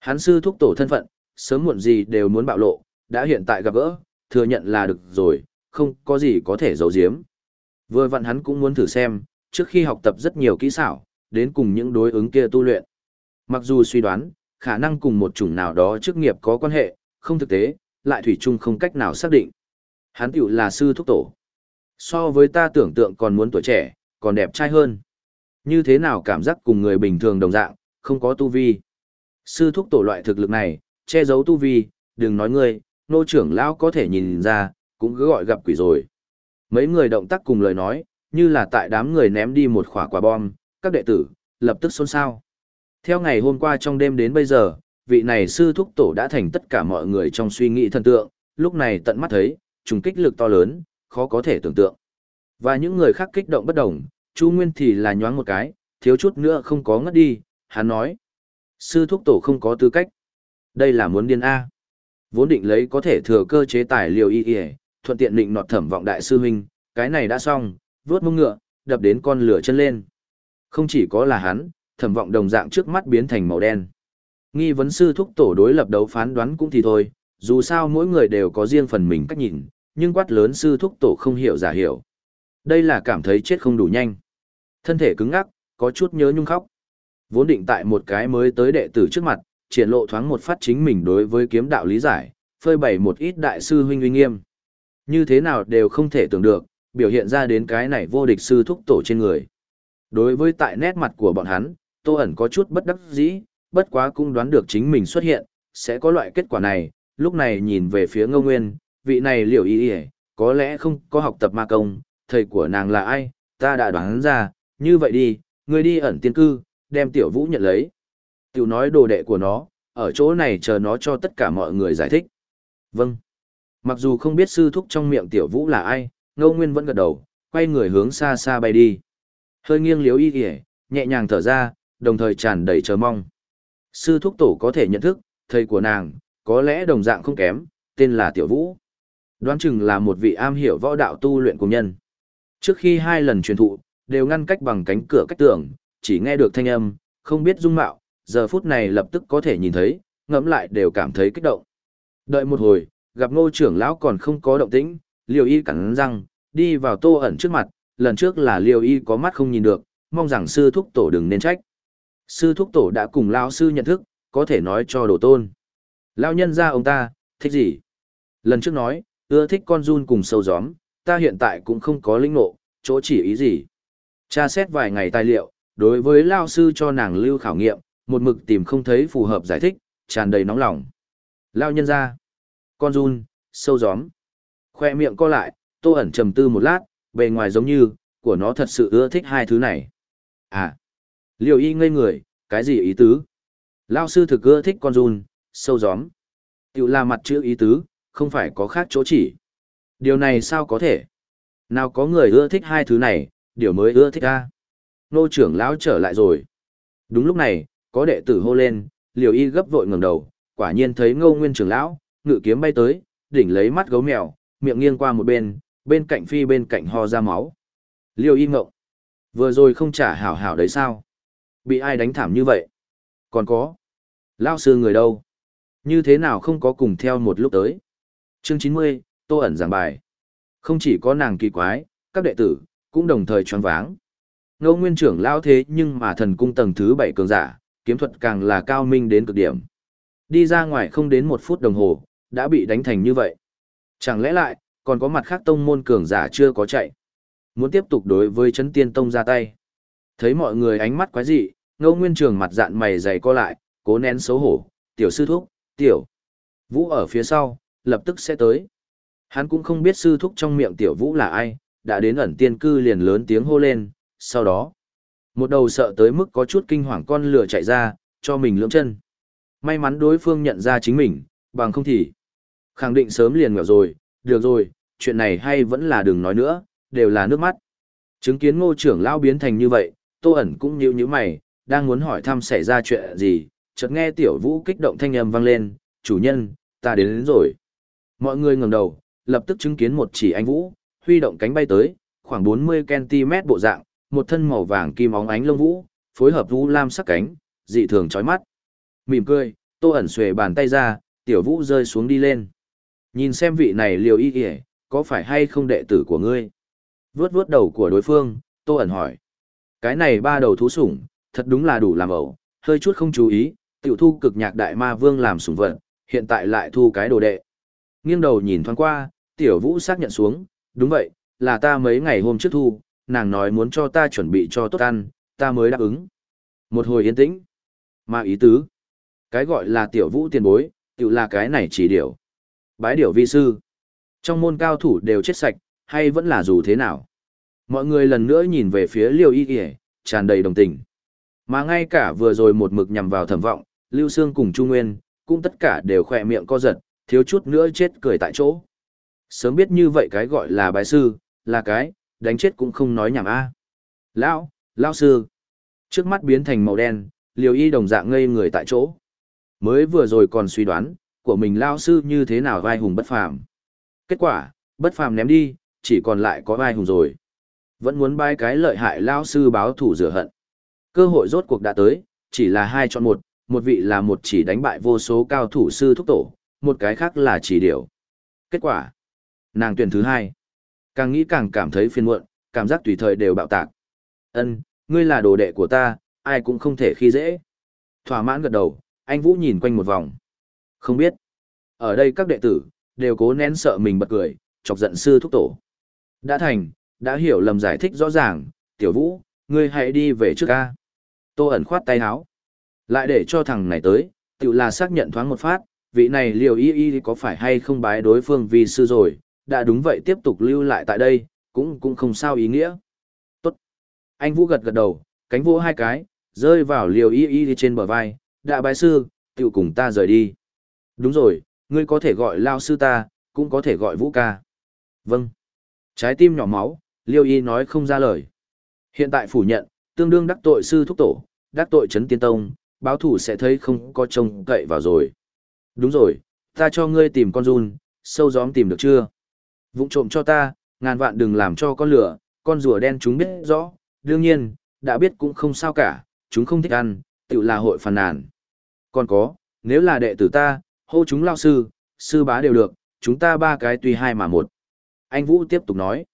Hắn sư thúc tổ thân phận, sớm muộn gì đều muốn bạo lộ, đã hiện tại gặp gỡ, thừa nhận là được rồi, không có gì có thể giấu giếm. Vừa vặn hắn cũng muốn thử xem, trước khi học tập rất nhiều kỹ xảo, đến cùng những đối ứng kia tu luyện. Mặc dù suy đoán, khả năng cùng một chủng nào đó chức nghiệp có quan hệ, không thực tế, lại thủy chung không cách nào xác định. Hắn tiểu là sư thúc tổ. So với ta tưởng tượng còn muốn tuổi trẻ, còn đẹp trai hơn. Như thế nào cảm giác cùng người bình thường đồng dạng, không có tu vi. Sư thúc tổ loại thực lực này, che giấu tu vi, đừng nói ngươi, nô trưởng lão có thể nhìn ra, cũng cứ gọi gặp quỷ rồi. Mấy người động tác cùng lời nói, như là tại đám người ném đi một quả quả bom, các đệ tử, lập tức xôn xao. Theo ngày hôm qua trong đêm đến bây giờ, vị này sư thúc tổ đã thành tất cả mọi người trong suy nghĩ thần tượng, lúc này tận mắt thấy, trùng kích lực to lớn, khó có thể tưởng tượng. Và những người khác kích động bất đồng, Chu Nguyên thì là nhoáng một cái, thiếu chút nữa không có ngất đi, hắn nói. Sư thúc tổ không có tư cách. Đây là muốn điên A. Vốn định lấy có thể thừa cơ chế tài liều y y, thuận tiện định nọt thẩm vọng đại sư huynh, cái này đã xong, vướt mông ngựa, đập đến con lửa chân lên. Không chỉ có là hắn, thẩm vọng đồng dạng trước mắt biến thành màu đen. Nghi vấn sư thúc tổ đối lập đấu phán đoán cũng thì thôi, dù sao mỗi người đều có riêng phần mình cách nhìn, nhưng quát lớn sư thúc tổ không hiểu giả hiểu. Đây là cảm thấy chết không đủ nhanh. Thân thể cứng ngắc, có chút nhớ nhung khóc. Vốn định tại một cái mới tới đệ tử trước mặt, triển lộ thoáng một phát chính mình đối với kiếm đạo lý giải, phơi bày một ít đại sư huynh uy nghiêm. Như thế nào đều không thể tưởng được, biểu hiện ra đến cái này vô địch sư thúc tổ trên người. Đối với tại nét mặt của bọn hắn, Tô ẩn có chút bất đắc dĩ, bất quá cũng đoán được chính mình xuất hiện, sẽ có loại kết quả này, lúc này nhìn về phía ngô nguyên, vị này liệu ý ý, có lẽ không có học tập ma công, thầy của nàng là ai, ta đã đoán ra, như vậy đi, người đi ẩn tiên cư, đem tiểu vũ nhận lấy. Tiểu nói đồ đệ của nó, ở chỗ này chờ nó cho tất cả mọi người giải thích. Vâng. Mặc dù không biết sư thúc trong miệng tiểu vũ là ai, ngô nguyên vẫn gật đầu, quay người hướng xa xa bay đi. Hơi nghiêng liếu y kìa, nhẹ nhàng thở ra, đồng thời tràn đầy chờ mong. Sư thúc tổ có thể nhận thức, thầy của nàng, có lẽ đồng dạng không kém, tên là Tiểu Vũ. Đoán chừng là một vị am hiểu võ đạo tu luyện của nhân. Trước khi hai lần truyền thụ, đều ngăn cách bằng cánh cửa cách tường, chỉ nghe được thanh âm, không biết dung mạo, giờ phút này lập tức có thể nhìn thấy, ngẫm lại đều cảm thấy kích động. Đợi một hồi, gặp ngô trưởng lão còn không có động tĩnh, liều y cắn răng, đi vào tô ẩn trước mặt, lần trước là liều y có mắt không nhìn được, mong rằng sư thúc tổ đừng nên trách. Sư thúc tổ đã cùng lão sư nhận thức, có thể nói cho đồ tôn. Lão nhân ra ông ta, thích gì? Lần trước nói, ưa thích con run cùng sâu gióm, ta hiện tại cũng không có linh ngộ, chỗ chỉ ý gì. Tra xét vài ngày tài liệu, đối với lao sư cho nàng lưu khảo nghiệm, một mực tìm không thấy phù hợp giải thích, tràn đầy nóng lòng. Lao nhân ra, con run, sâu gióm. Khoe miệng co lại, tô ẩn trầm tư một lát, bề ngoài giống như, của nó thật sự ưa thích hai thứ này. À, liều y ngây người, cái gì ý tứ? Lao sư thực ưa thích con run, sâu gióm. Tiểu là mặt chữ ý tứ, không phải có khác chỗ chỉ. Điều này sao có thể? Nào có người ưa thích hai thứ này, điều mới ưa thích a. Nô trưởng lão trở lại rồi. Đúng lúc này, có đệ tử hô lên, liều y gấp vội ngẩng đầu, quả nhiên thấy ngô nguyên trưởng lão, ngự kiếm bay tới, đỉnh lấy mắt gấu mèo, miệng nghiêng qua một bên, bên cạnh phi bên cạnh ho ra máu. Liều y ngộng. Vừa rồi không trả hảo hảo đấy sao? Bị ai đánh thảm như vậy? Còn có. Lao sư người đâu? Như thế nào không có cùng theo một lúc tới? Chương chín mươi Tô ẩn giảng bài. Không chỉ có nàng kỳ quái, các đệ tử, cũng đồng thời choáng váng. Ngô nguyên trưởng lao thế nhưng mà thần cung tầng thứ bảy cường giả, kiếm thuật càng là cao minh đến cực điểm. Đi ra ngoài không đến một phút đồng hồ, đã bị đánh thành như vậy. Chẳng lẽ lại, còn có mặt khác tông môn cường giả chưa có chạy. Muốn tiếp tục đối với chấn tiên tông ra tay. Thấy mọi người ánh mắt quái dị, ngô nguyên trường mặt dạn mày dày co lại, cố nén xấu hổ, tiểu sư thúc, tiểu. Vũ ở phía sau, lập tức sẽ tới. Hắn cũng không biết sư thúc trong miệng tiểu vũ là ai, đã đến ẩn tiên cư liền lớn tiếng hô lên, sau đó. Một đầu sợ tới mức có chút kinh hoàng con lửa chạy ra, cho mình lưỡng chân. May mắn đối phương nhận ra chính mình, bằng không thì. Khẳng định sớm liền nghèo rồi, được rồi, chuyện này hay vẫn là đừng nói nữa, đều là nước mắt. Chứng kiến ngô trưởng lão biến thành như vậy, tô ẩn cũng nhíu nhíu mày, đang muốn hỏi thăm xảy ra chuyện gì, chợt nghe tiểu vũ kích động thanh âm vang lên, chủ nhân, ta đến, đến rồi. Mọi người ngẩng đầu, lập tức chứng kiến một chỉ anh vũ, huy động cánh bay tới, khoảng 40cm bộ dạng, một thân màu vàng kim óng ánh lông vũ, phối hợp vũ lam sắc cánh, dị thường chói mắt. Mỉm cười, tô ẩn xuề bàn tay ra, tiểu vũ rơi xuống đi lên. Nhìn xem vị này liều y kìa, có phải hay không đệ tử của ngươi? Vướt vướt đầu của đối phương, tô ẩn hỏi. Cái này ba đầu thú sủng, thật đúng là đủ làm ẩu, hơi chút không chú ý, tiểu thu cực nhạc đại ma vương làm sủng vật, hiện tại lại thu cái đồ đệ. Nghiêng đầu nhìn thoáng qua, tiểu vũ xác nhận xuống, đúng vậy, là ta mấy ngày hôm trước thu, nàng nói muốn cho ta chuẩn bị cho tốt ăn, ta mới đáp ứng. Một hồi yên tĩnh. Mà ý tứ. Cái gọi là tiểu vũ tiền bối, tiểu là cái này chỉ điều. Bái điểu vi sư. Trong môn cao thủ đều chết sạch, hay vẫn là dù thế nào. Mọi người lần nữa nhìn về phía liêu y kìa, tràn đầy đồng tình. Mà ngay cả vừa rồi một mực nhằm vào thẩm vọng, Lưu Sương cùng Trung Nguyên, cũng tất cả đều khỏe miệng co giật, thiếu chút nữa chết cười tại chỗ. Sớm biết như vậy cái gọi là bái sư, là cái, đánh chết cũng không nói nhảm a. Lão, lão sư. Trước mắt biến thành màu đen, liều y đồng dạng ngây người tại chỗ. Mới vừa rồi còn suy đoán, của mình lao sư như thế nào vai hùng bất phàm. Kết quả, bất phàm ném đi, chỉ còn lại có vai hùng rồi. Vẫn muốn bay cái lợi hại lao sư báo thủ rửa hận. Cơ hội rốt cuộc đã tới, chỉ là hai chọn một, một vị là một chỉ đánh bại vô số cao thủ sư thúc tổ, một cái khác là chỉ điều. Kết quả, nàng tuyển thứ hai. Càng nghĩ càng cảm thấy phiền muộn, cảm giác tùy thời đều bạo tạc. Ân, ngươi là đồ đệ của ta, ai cũng không thể khi dễ. Thỏa mãn gật đầu, anh Vũ nhìn quanh một vòng. Không biết. Ở đây các đệ tử, đều cố nén sợ mình bật cười, chọc giận sư thúc tổ. Đã thành, đã hiểu lầm giải thích rõ ràng, tiểu vũ, ngươi hãy đi về trước ca. Tô ẩn khoát tay áo. Lại để cho thằng này tới, tự là xác nhận thoáng một phát, vị này liều y y có phải hay không bái đối phương vì sư rồi, đã đúng vậy tiếp tục lưu lại tại đây, cũng cũng không sao ý nghĩa. Tốt. Anh Vũ gật gật đầu, cánh vũ hai cái, rơi vào liều y y trên bờ vai, đã bái sư, tự cùng ta rời đi. Đúng rồi, ngươi có thể gọi lao sư ta, cũng có thể gọi vũ ca. Vâng. Trái tim nhỏ máu, liêu y nói không ra lời. Hiện tại phủ nhận, tương đương đắc tội sư thúc tổ, đắc tội chấn tiên tông, báo thủ sẽ thấy không có trông cậy vào rồi. Đúng rồi, ta cho ngươi tìm con run, sâu gióm tìm được chưa? Vụng trộm cho ta, ngàn vạn đừng làm cho con lửa, con rùa đen chúng biết rõ, đương nhiên, đã biết cũng không sao cả, chúng không thích ăn, tự là hội phàn nàn. Còn có, nếu là đệ tử ta, hô chúng lao sư, sư bá đều được, chúng ta ba cái tùy hai mà một. Anh Vũ tiếp tục nói.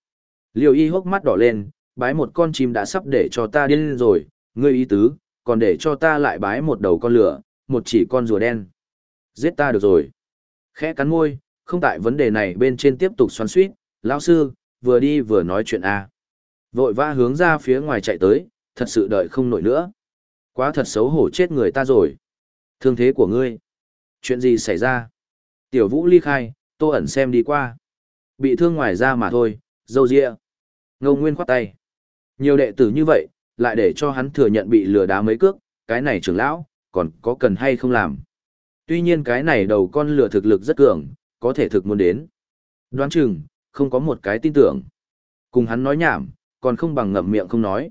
Liêu y hốc mắt đỏ lên, bái một con chim đã sắp để cho ta điên rồi, ngươi ý tứ, còn để cho ta lại bái một đầu con lửa, một chỉ con rùa đen. Giết ta được rồi. Khẽ cắn môi, không tại vấn đề này bên trên tiếp tục xoắn suýt, lão sư, vừa đi vừa nói chuyện A. Vội vã hướng ra phía ngoài chạy tới, thật sự đợi không nổi nữa. Quá thật xấu hổ chết người ta rồi. Thương thế của ngươi. Chuyện gì xảy ra? Tiểu vũ ly khai, tô ẩn xem đi qua. Bị thương ngoài ra mà thôi, dâu dịa. Ngô Nguyên khoát tay. Nhiều đệ tử như vậy, lại để cho hắn thừa nhận bị lừa đá mấy cước, cái này trưởng lão, còn có cần hay không làm. Tuy nhiên cái này đầu con lừa thực lực rất cường, có thể thực muốn đến. Đoán chừng, không có một cái tin tưởng. Cùng hắn nói nhảm, còn không bằng ngậm miệng không nói.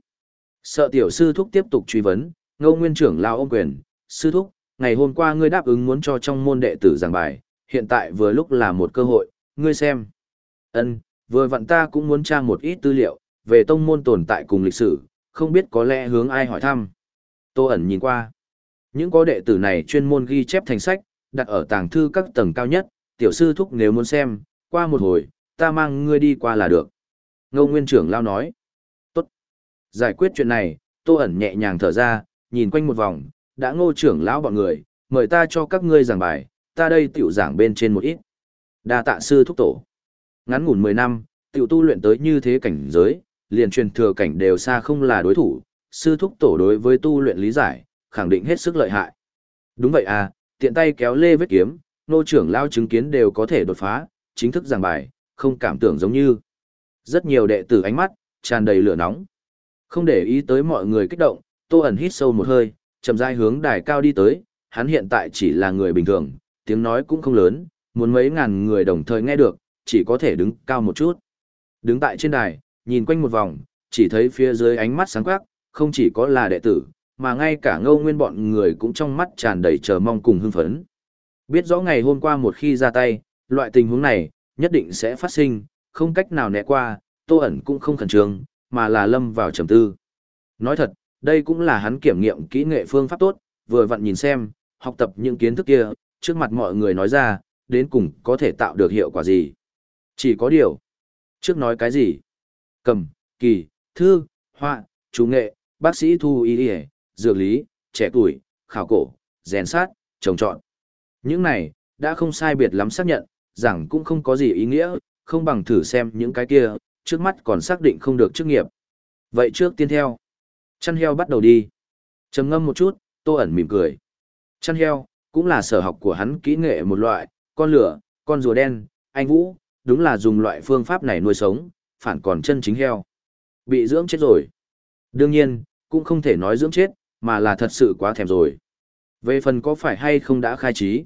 Sợ tiểu sư thúc tiếp tục truy vấn, ngô nguyên trưởng lao ôm quyền, sư thúc, ngày hôm qua ngươi đáp ứng muốn cho trong môn đệ tử giảng bài, hiện tại vừa lúc là một cơ hội, ngươi xem. Ân, vừa vặn ta cũng muốn tra một ít tư liệu, về tông môn tồn tại cùng lịch sử, không biết có lẽ hướng ai hỏi thăm. Tô ẩn nhìn qua. Những có đệ tử này chuyên môn ghi chép thành sách, đặt ở tàng thư các tầng cao nhất, tiểu sư thúc nếu muốn xem, qua một hồi, ta mang ngươi đi qua là được. Ngô Nguyên trưởng lao nói. Tốt. Giải quyết chuyện này, Tô ẩn nhẹ nhàng thở ra, nhìn quanh một vòng, đã ngô trưởng lão bọn người, mời ta cho các ngươi giảng bài, ta đây tiểu giảng bên trên một ít. Đa tạ sư thúc tổ. Ngắn ngủn 10 năm, tiểu tu luyện tới như thế cảnh giới, liền truyền thừa cảnh đều xa không là đối thủ, sư thúc tổ đối với tu luyện lý giải, khẳng định hết sức lợi hại. Đúng vậy à, tiện tay kéo lê vết kiếm, nô trưởng lao chứng kiến đều có thể đột phá, chính thức giảng bài, không cảm tưởng giống như. Rất nhiều đệ tử ánh mắt, tràn đầy lửa nóng. Không để ý tới mọi người kích động, Tô ẩn hít sâu một hơi, chậm rãi hướng đài cao đi tới, hắn hiện tại chỉ là người bình thường, tiếng nói cũng không lớn, muốn mấy ngàn người đồng thời nghe được, chỉ có thể đứng cao một chút. Đứng tại trên đài, nhìn quanh một vòng, chỉ thấy phía dưới ánh mắt sáng quắc, không chỉ có là đệ tử, mà ngay cả ngâu nguyên bọn người cũng trong mắt tràn đầy chờ mong cùng hưng phấn. Biết rõ ngày hôm qua một khi ra tay, loại tình huống này, nhất định sẽ phát sinh, không cách nào né qua, tô ẩn cũng không khẩn trương, mà là lâm vào trầm tư. Nói thật, đây cũng là hắn kiểm nghiệm kỹ nghệ phương pháp tốt, vừa vặn nhìn xem, học tập những kiến thức kia, trước mặt mọi người nói ra, đến cùng có thể tạo được hiệu quả gì. Chỉ có điều. Trước nói cái gì? Cầm, kỳ, thư, họa, chú nghệ, bác sĩ thu y y, dược lý, trẻ tuổi, khảo cổ, rèn sát, trồng trọn. Những này, đã không sai biệt lắm xác nhận, rằng cũng không có gì ý nghĩa, không bằng thử xem những cái kia, trước mắt còn xác định không được chức nghiệp. Vậy trước tiên theo. Chăn heo bắt đầu đi. trầm ngâm một chút, tô ẩn mỉm cười. Chăn heo, cũng là sở học của hắn kỹ nghệ một loại, con lửa, con rùa đen, anh vũ, đúng là dùng loại phương pháp này nuôi sống, phản còn chân chính heo. Bị dưỡng chết rồi. Đương nhiên, cũng không thể nói dưỡng chết, mà là thật sự quá thèm rồi. Về phần có phải hay không đã khai trí.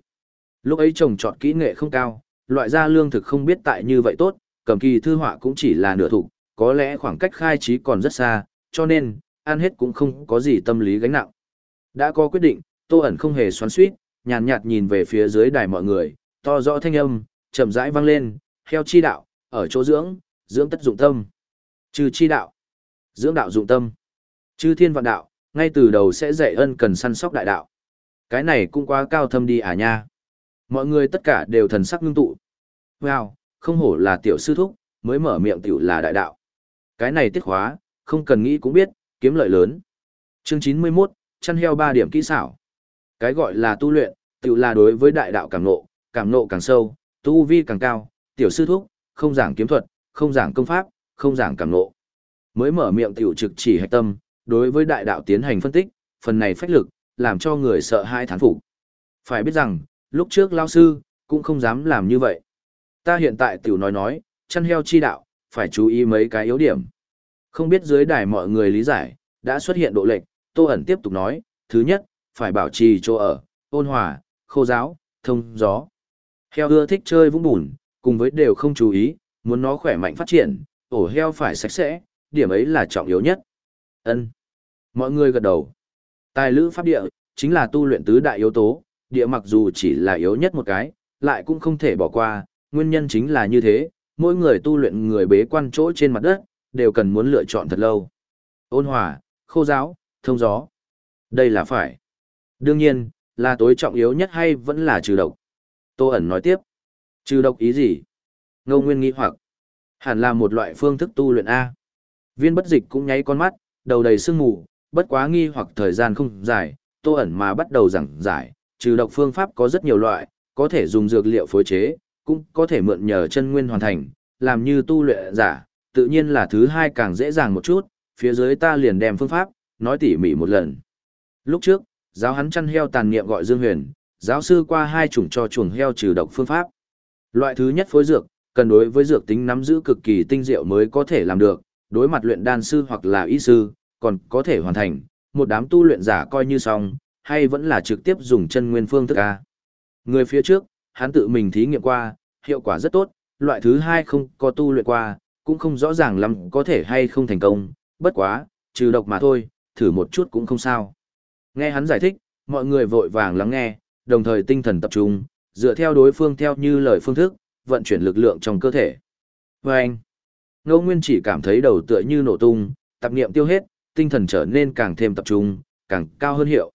Lúc ấy trồng trọt kỹ nghệ không cao, loại ra lương thực không biết tại như vậy tốt, cầm kỳ thư họa cũng chỉ là nửa thủ, có lẽ khoảng cách khai trí còn rất xa, cho nên, ăn hết cũng không có gì tâm lý gánh nặng. Đã có quyết định, Tô ẩn không hề xoắn suýt, nhàn nhạt nhìn về phía dưới đài mọi người, to rõ thanh âm, chậm rãi vang lên, heo chi đạo, ở chỗ dưỡng, dưỡng tất dụng tâm. Trừ chi đạo, dưỡng đạo dụng tâm. Chư thiên vạn đạo, ngay từ đầu sẽ dạy ân cần săn sóc đại đạo. Cái này cũng quá cao thâm đi à nha. Mọi người tất cả đều thần sắc ngưng tụ. Wow, không hổ là tiểu sư thúc, mới mở miệng tiểu là đại đạo. Cái này tiết khóa, không cần nghĩ cũng biết, kiếm lợi lớn. Chương 91, chăn heo 3 điểm kỹ xảo. Cái gọi là tu luyện, tiểu là đối với đại đạo càng nộ, càng nộ càng sâu, tu vi càng cao, tiểu sư thúc, không giảng kiếm thuật, không giảng công pháp, không giảng cảm nộ. Mới mở miệng tiểu trực chỉ hạch tâm, đối với đại đạo tiến hành phân tích, phần này phách lực, làm cho người sợ hai thán phục. Phải biết rằng, lúc trước lao sư, cũng không dám làm như vậy. Ta hiện tại tiểu nói nói, chăn heo chi đạo, phải chú ý mấy cái yếu điểm. Không biết dưới đài mọi người lý giải, đã xuất hiện độ lệch, Tô ẩn tiếp tục nói, thứ nhất, phải bảo trì chỗ ở, ôn hòa, khô giáo, thông gió. Heo ưa thích chơi vũng bùn, cùng với đều không chú ý, muốn nó khỏe mạnh phát triển, ổ heo phải sạch sẽ, điểm ấy là trọng yếu nhất. Ân. Mọi người gật đầu. Tài lữ pháp địa, chính là tu luyện tứ đại yếu tố, địa mặc dù chỉ là yếu nhất một cái, lại cũng không thể bỏ qua, nguyên nhân chính là như thế, mỗi người tu luyện người bế quan chỗ trên mặt đất, đều cần muốn lựa chọn thật lâu. Ôn hòa, khô giáo, thông gió. Đây là phải. Đương nhiên, là tối trọng yếu nhất hay vẫn là trừ độc. Tô ẩn nói tiếp. Trừ độc ý gì? Ngô Nguyên nghĩ hoặc. Hẳn là một loại phương thức tu luyện A. Viên bất dịch cũng nháy con mắt, đầu đầy sương mù, bất quá nghi hoặc thời gian không dài, tô ẩn mà bắt đầu giảng giải, trừ độc phương pháp có rất nhiều loại, có thể dùng dược liệu phối chế, cũng có thể mượn nhờ chân nguyên hoàn thành, làm như tu luyện giả, tự nhiên là thứ hai càng dễ dàng một chút, phía dưới ta liền đem phương pháp, nói tỉ mỉ một lần. Lúc trước, giáo hắn chăn heo tàn niệm gọi Dương Huyền, giáo sư qua hai chủng cho chuồng heo trừ độc phương pháp. Loại thứ nhất phối dược, cần đối với dược tính nắm giữ cực kỳ tinh diệu mới có thể làm được, đối mặt luyện đan sư hoặc là y sư, còn có thể hoàn thành, một đám tu luyện giả coi như xong, hay vẫn là trực tiếp dùng chân nguyên phương thức A. Người phía trước, hắn tự mình thí nghiệm qua, hiệu quả rất tốt, loại thứ hai không có tu luyện qua, cũng không rõ ràng lắm có thể hay không thành công, bất quá, trừ độc mà thôi, thử một chút cũng không sao. Nghe hắn giải thích, mọi người vội vàng lắng nghe, đồng thời tinh thần tập trung, dựa theo đối phương theo như lời phương thức, vận chuyển lực lượng trong cơ thể. Và anh, Ngô Nguyên chỉ cảm thấy đầu tựa như nổ tung, tập niệm tiêu hết, tinh thần trở nên càng thêm tập trung, càng cao hơn hiệu.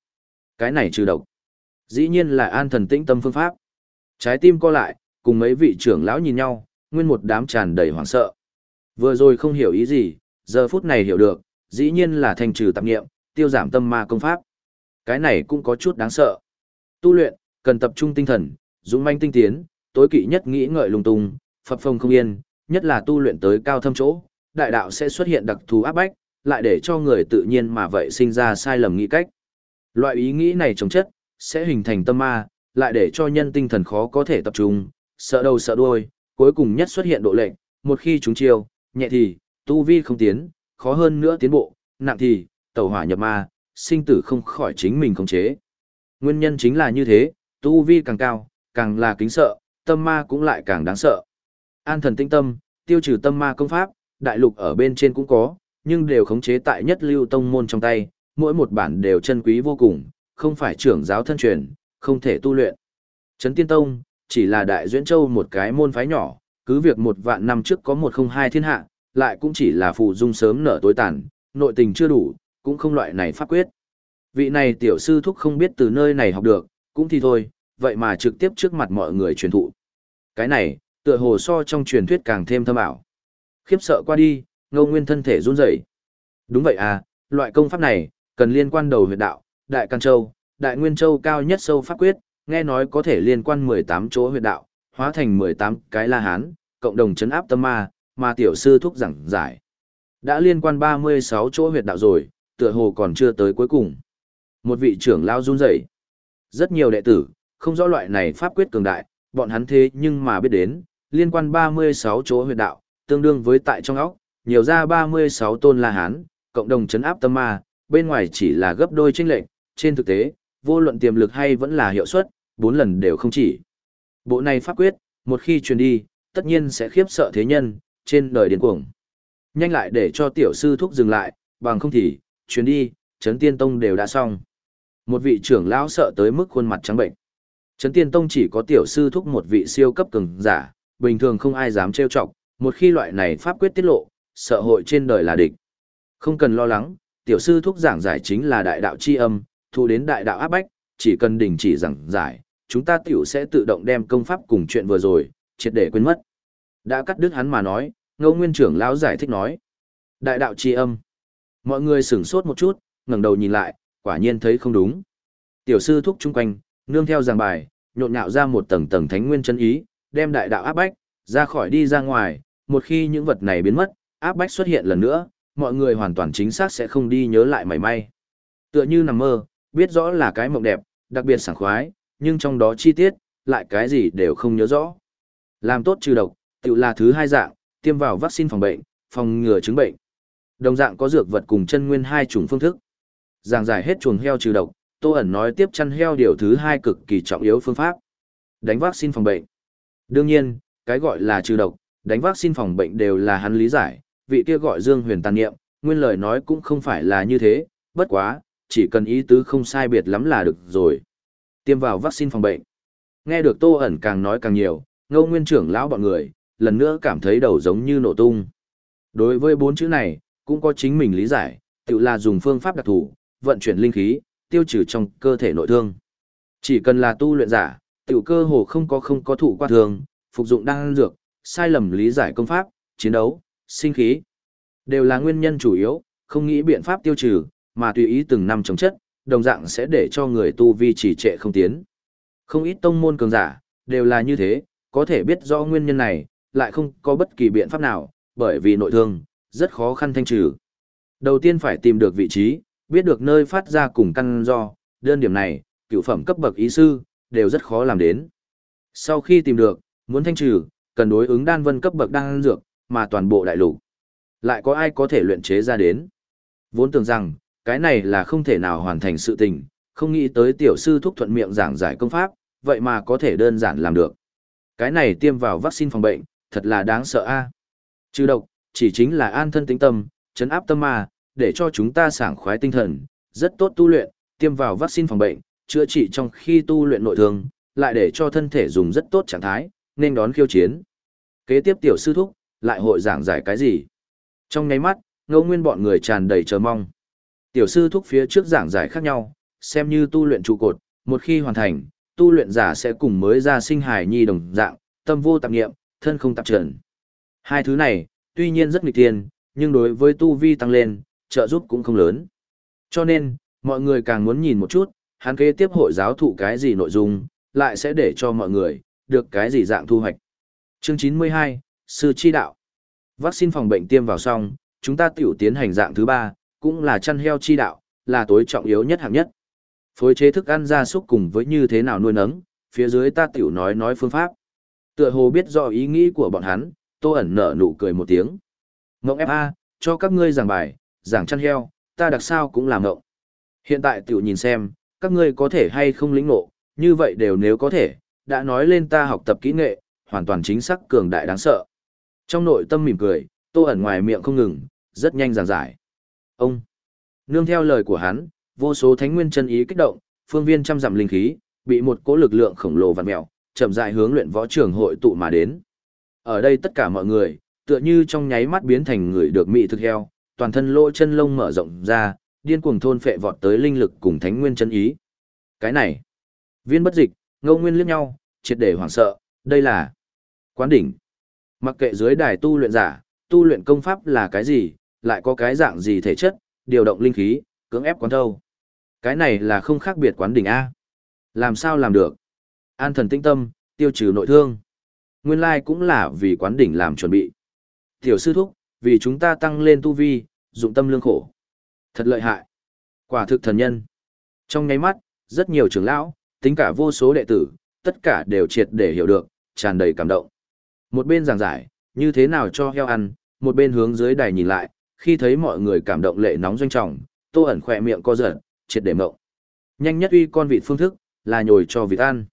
Cái này trừ độc. Dĩ nhiên là an thần tĩnh tâm phương pháp. Trái tim co lại, cùng mấy vị trưởng lão nhìn nhau, nguyên một đám tràn đầy hoảng sợ. Vừa rồi không hiểu ý gì, giờ phút này hiểu được, dĩ nhiên là thành trừ tạp niệm, tiêu giảm tâm ma công pháp. Cái này cũng có chút đáng sợ. Tu luyện, cần tập trung tinh thần, dũng manh tinh tiến, tối kỵ nhất nghĩ ngợi lung tung, phập phồng không yên, nhất là tu luyện tới cao thâm chỗ, đại đạo sẽ xuất hiện đặc thù áp bách, lại để cho người tự nhiên mà vậy sinh ra sai lầm nghĩ cách. Loại ý nghĩ này chống chất, sẽ hình thành tâm ma, lại để cho nhân tinh thần khó có thể tập trung, sợ đầu sợ đuôi, cuối cùng nhất xuất hiện độ lệnh, một khi chúng chiêu, nhẹ thì, tu vi không tiến, khó hơn nữa tiến bộ, nặng thì, tẩu hỏa nhập ma, sinh tử không khỏi chính mình khống chế. Nguyên nhân chính là như thế, tu vi càng cao, càng là kính sợ, tâm ma cũng lại càng đáng sợ. An thần tinh tâm, tiêu trừ tâm ma công pháp, đại lục ở bên trên cũng có, nhưng đều khống chế tại nhất lưu tông môn trong tay, mỗi một bản đều chân quý vô cùng, không phải trưởng giáo thân truyền, không thể tu luyện. Trấn Tiên Tông, chỉ là đại duyễn châu một cái môn phái nhỏ, cứ việc một vạn năm trước có một không hai thiên hạ, lại cũng chỉ là phụ dung sớm nở tối tàn, nội tình chưa đủ, cũng không loại này pháp quyết. Vị này tiểu sư thúc không biết từ nơi này học được, cũng thì thôi, vậy mà trực tiếp trước mặt mọi người truyền thụ. Cái này, tựa hồ so trong truyền thuyết càng thêm thâm ảo. Khiếp sợ qua đi, ngô nguyên thân thể run rẩy. Đúng vậy à, loại công pháp này, cần liên quan đầu huyệt đạo, đại can châu, đại nguyên châu cao nhất sâu pháp quyết, nghe nói có thể liên quan 18 chỗ huyệt đạo, hóa thành 18 cái la hán, cộng đồng chấn áp tâm ma, mà tiểu sư thúc giảng giải. Đã liên quan 36 chỗ huyệt đạo rồi, tựa hồ còn chưa tới cuối cùng. Một vị trưởng lao run rẩy. Rất nhiều đệ tử, không rõ loại này pháp quyết cường đại, bọn hắn thế nhưng mà biết đến, liên quan 36 chỗ huyệt đạo, tương đương với tại trong óc, nhiều ra 36 tôn la hán, cộng đồng chấn áp tâm ma, bên ngoài chỉ là gấp đôi chênh lệnh, trên thực tế, vô luận tiềm lực hay vẫn là hiệu suất, bốn lần đều không chỉ. Bộ này pháp quyết, một khi truyền đi, tất nhiên sẽ khiếp sợ thế nhân, trên đời điên cuồng. Nhanh lại để cho tiểu sư thúc dừng lại, bằng không thì, truyền đi, chấn tiên tông đều đã xong. Một vị trưởng lão sợ tới mức khuôn mặt trắng bệnh. Trấn tiên tông chỉ có tiểu sư thúc một vị siêu cấp cường giả, bình thường không ai dám trêu chọc, một khi loại này pháp quyết tiết lộ, sợ hội trên đời là địch. Không cần lo lắng, tiểu sư thúc giảng giải chính là đại đạo chi âm, thu đến đại đạo áp bách, chỉ cần đình chỉ giảng giải, chúng ta tiểu sẽ tự động đem công pháp cùng chuyện vừa rồi, triệt để quên mất. Đã cắt đứt hắn mà nói, ngô nguyên trưởng lão giải thích nói. Đại đạo chi âm. Mọi người sửng sốt một chút, ngẩng đầu nhìn lại, quả nhiên thấy không đúng. Tiểu sư thúc chung quanh, nương theo giảng bài, nhộn nhạo ra một tầng tầng thánh nguyên chân ý, đem đại đạo áp bách, ra khỏi đi ra ngoài, một khi những vật này biến mất, áp bách xuất hiện lần nữa, mọi người hoàn toàn chính xác sẽ không đi nhớ lại mảy may. Tựa như nằm mơ, biết rõ là cái mộng đẹp, đặc biệt sảng khoái, nhưng trong đó chi tiết, lại cái gì đều không nhớ rõ. Làm tốt trừ độc, tự là thứ hai dạng, tiêm vào vaccine phòng bệnh, phòng ngừa chứng bệnh. Đồng dạng có dược vật cùng chân nguyên hai chủng phương thức. Giảng giải hết chuồng heo trừ độc, Tô ẩn nói tiếp chăn heo điều thứ hai cực kỳ trọng yếu phương pháp. Đánh vaccine phòng bệnh. Đương nhiên, cái gọi là trừ độc, đánh vaccine phòng bệnh đều là hắn lý giải, vị kia gọi Dương Huyền tàn niệm, nguyên lời nói cũng không phải là như thế, bất quá, chỉ cần ý tứ không sai biệt lắm là được rồi. Tiêm vào vaccine phòng bệnh. Nghe được Tô ẩn càng nói càng nhiều, ngô nguyên trưởng lão bọn người, lần nữa cảm thấy đầu giống như nổ tung. Đối với bốn chữ này, cũng có chính mình lý giải, tự là dùng phương pháp đặc thù, vận chuyển linh khí, tiêu trừ trong cơ thể nội thương. Chỉ cần là tu luyện giả, tiểu cơ hồ không có không có thủ qua thường, phục dụng đan dược, sai lầm lý giải công pháp, chiến đấu, sinh khí, đều là nguyên nhân chủ yếu, không nghĩ biện pháp tiêu trừ, mà tùy ý từng năm chống chất, đồng dạng sẽ để cho người tu vi chỉ trệ không tiến. Không ít tông môn cường giả, đều là như thế, có thể biết rõ nguyên nhân này, lại không có bất kỳ biện pháp nào, bởi vì nội thương, rất khó khăn thanh trừ. Đầu tiên phải tìm được vị trí, biết được nơi phát ra cùng căn do, đơn điểm này, cựu phẩm cấp bậc ý sư, đều rất khó làm đến. Sau khi tìm được, muốn thanh trừ, cần đối ứng đan vân cấp bậc đan dược, mà toàn bộ đại lục. Lại có ai có thể luyện chế ra đến? Vốn tưởng rằng, cái này là không thể nào hoàn thành sự tình, không nghĩ tới tiểu sư thúc thuận miệng giảng giải công pháp, vậy mà có thể đơn giản làm được. Cái này tiêm vào vaccine phòng bệnh, thật là đáng sợ a. Trừ độc, chỉ chính là an thân tĩnh tâm, chấn áp tâm ma, để cho chúng ta sảng khoái tinh thần, rất tốt tu luyện, tiêm vào vaccine phòng bệnh, chữa trị trong khi tu luyện nội thương, lại để cho thân thể dùng rất tốt trạng thái, nên đón khiêu chiến. Kế tiếp tiểu sư thúc, lại hội giảng giải cái gì? Trong nháy mắt, ngô nguyên bọn người tràn đầy chờ mong. Tiểu sư thúc phía trước giảng giải khác nhau, xem như tu luyện trụ cột, một khi hoàn thành, tu luyện giả sẽ cùng mới ra sinh hài nhi đồng dạng, tâm vô tạp nghiệm, thân không tạp trần. Hai thứ này, tuy nhiên rất nghịch thiên, nhưng đối với tu vi tăng lên, trợ giúp cũng không lớn. Cho nên, mọi người càng muốn nhìn một chút, hắn kế tiếp hội giáo thụ cái gì nội dung, lại sẽ để cho mọi người, được cái gì dạng thu hoạch. Chương 92, Sư Chi Đạo Vaccine phòng bệnh tiêm vào xong, chúng ta tiểu tiến hành dạng thứ ba, cũng là chăn heo chi đạo, là tối trọng yếu nhất hạng nhất. Phối chế thức ăn gia súc cùng với như thế nào nuôi nấng, phía dưới ta tiểu nói nói phương pháp. Tựa hồ biết rõ ý nghĩ của bọn hắn, tô ẩn nở nụ cười một tiếng. Ngộng FA, cho các ngươi giảng bài, giảng chăn heo, ta đặc sao cũng làm ngộng. Hiện tại tiểu nhìn xem, các ngươi có thể hay không lĩnh ngộ, như vậy đều nếu có thể, đã nói lên ta học tập kỹ nghệ, hoàn toàn chính xác cường đại đáng sợ. Trong nội tâm mỉm cười, tô ẩn ngoài miệng không ngừng, rất nhanh giảng giải. Ông, nương theo lời của hắn, vô số thánh nguyên chân ý kích động, phương viên trăm dặm linh khí, bị một cỗ lực lượng khổng lồ vặn mèo, chậm rãi hướng luyện võ trường hội tụ mà đến. Ở đây tất cả mọi người, tựa như trong nháy mắt biến thành người được mị thực heo, toàn thân lỗ chân lông mở rộng ra, điên cuồng thôn phệ vọt tới linh lực cùng thánh nguyên chân ý. Cái này, viên bất dịch, ngâu nguyên liếc nhau, triệt để hoảng sợ, đây là quán đỉnh. Mặc kệ dưới đài tu luyện giả, tu luyện công pháp là cái gì, lại có cái dạng gì thể chất, điều động linh khí, cưỡng ép quán thâu. Cái này là không khác biệt quán đỉnh A. Làm sao làm được? An thần tinh tâm, tiêu trừ nội thương. Nguyên lai cũng là vì quán đỉnh làm chuẩn bị. Tiểu sư thúc, vì chúng ta tăng lên tu vi, dụng tâm lương khổ. Thật lợi hại. Quả thực thần nhân. Trong nháy mắt, rất nhiều trưởng lão, tính cả vô số đệ tử, tất cả đều triệt để hiểu được, tràn đầy cảm động. Một bên giảng giải, như thế nào cho heo ăn, một bên hướng dưới đài nhìn lại, khi thấy mọi người cảm động lệ nóng doanh trọng, tô ẩn khỏe miệng co giật, triệt để mộng. Nhanh nhất uy con vịt phương thức, là nhồi cho vịt ăn.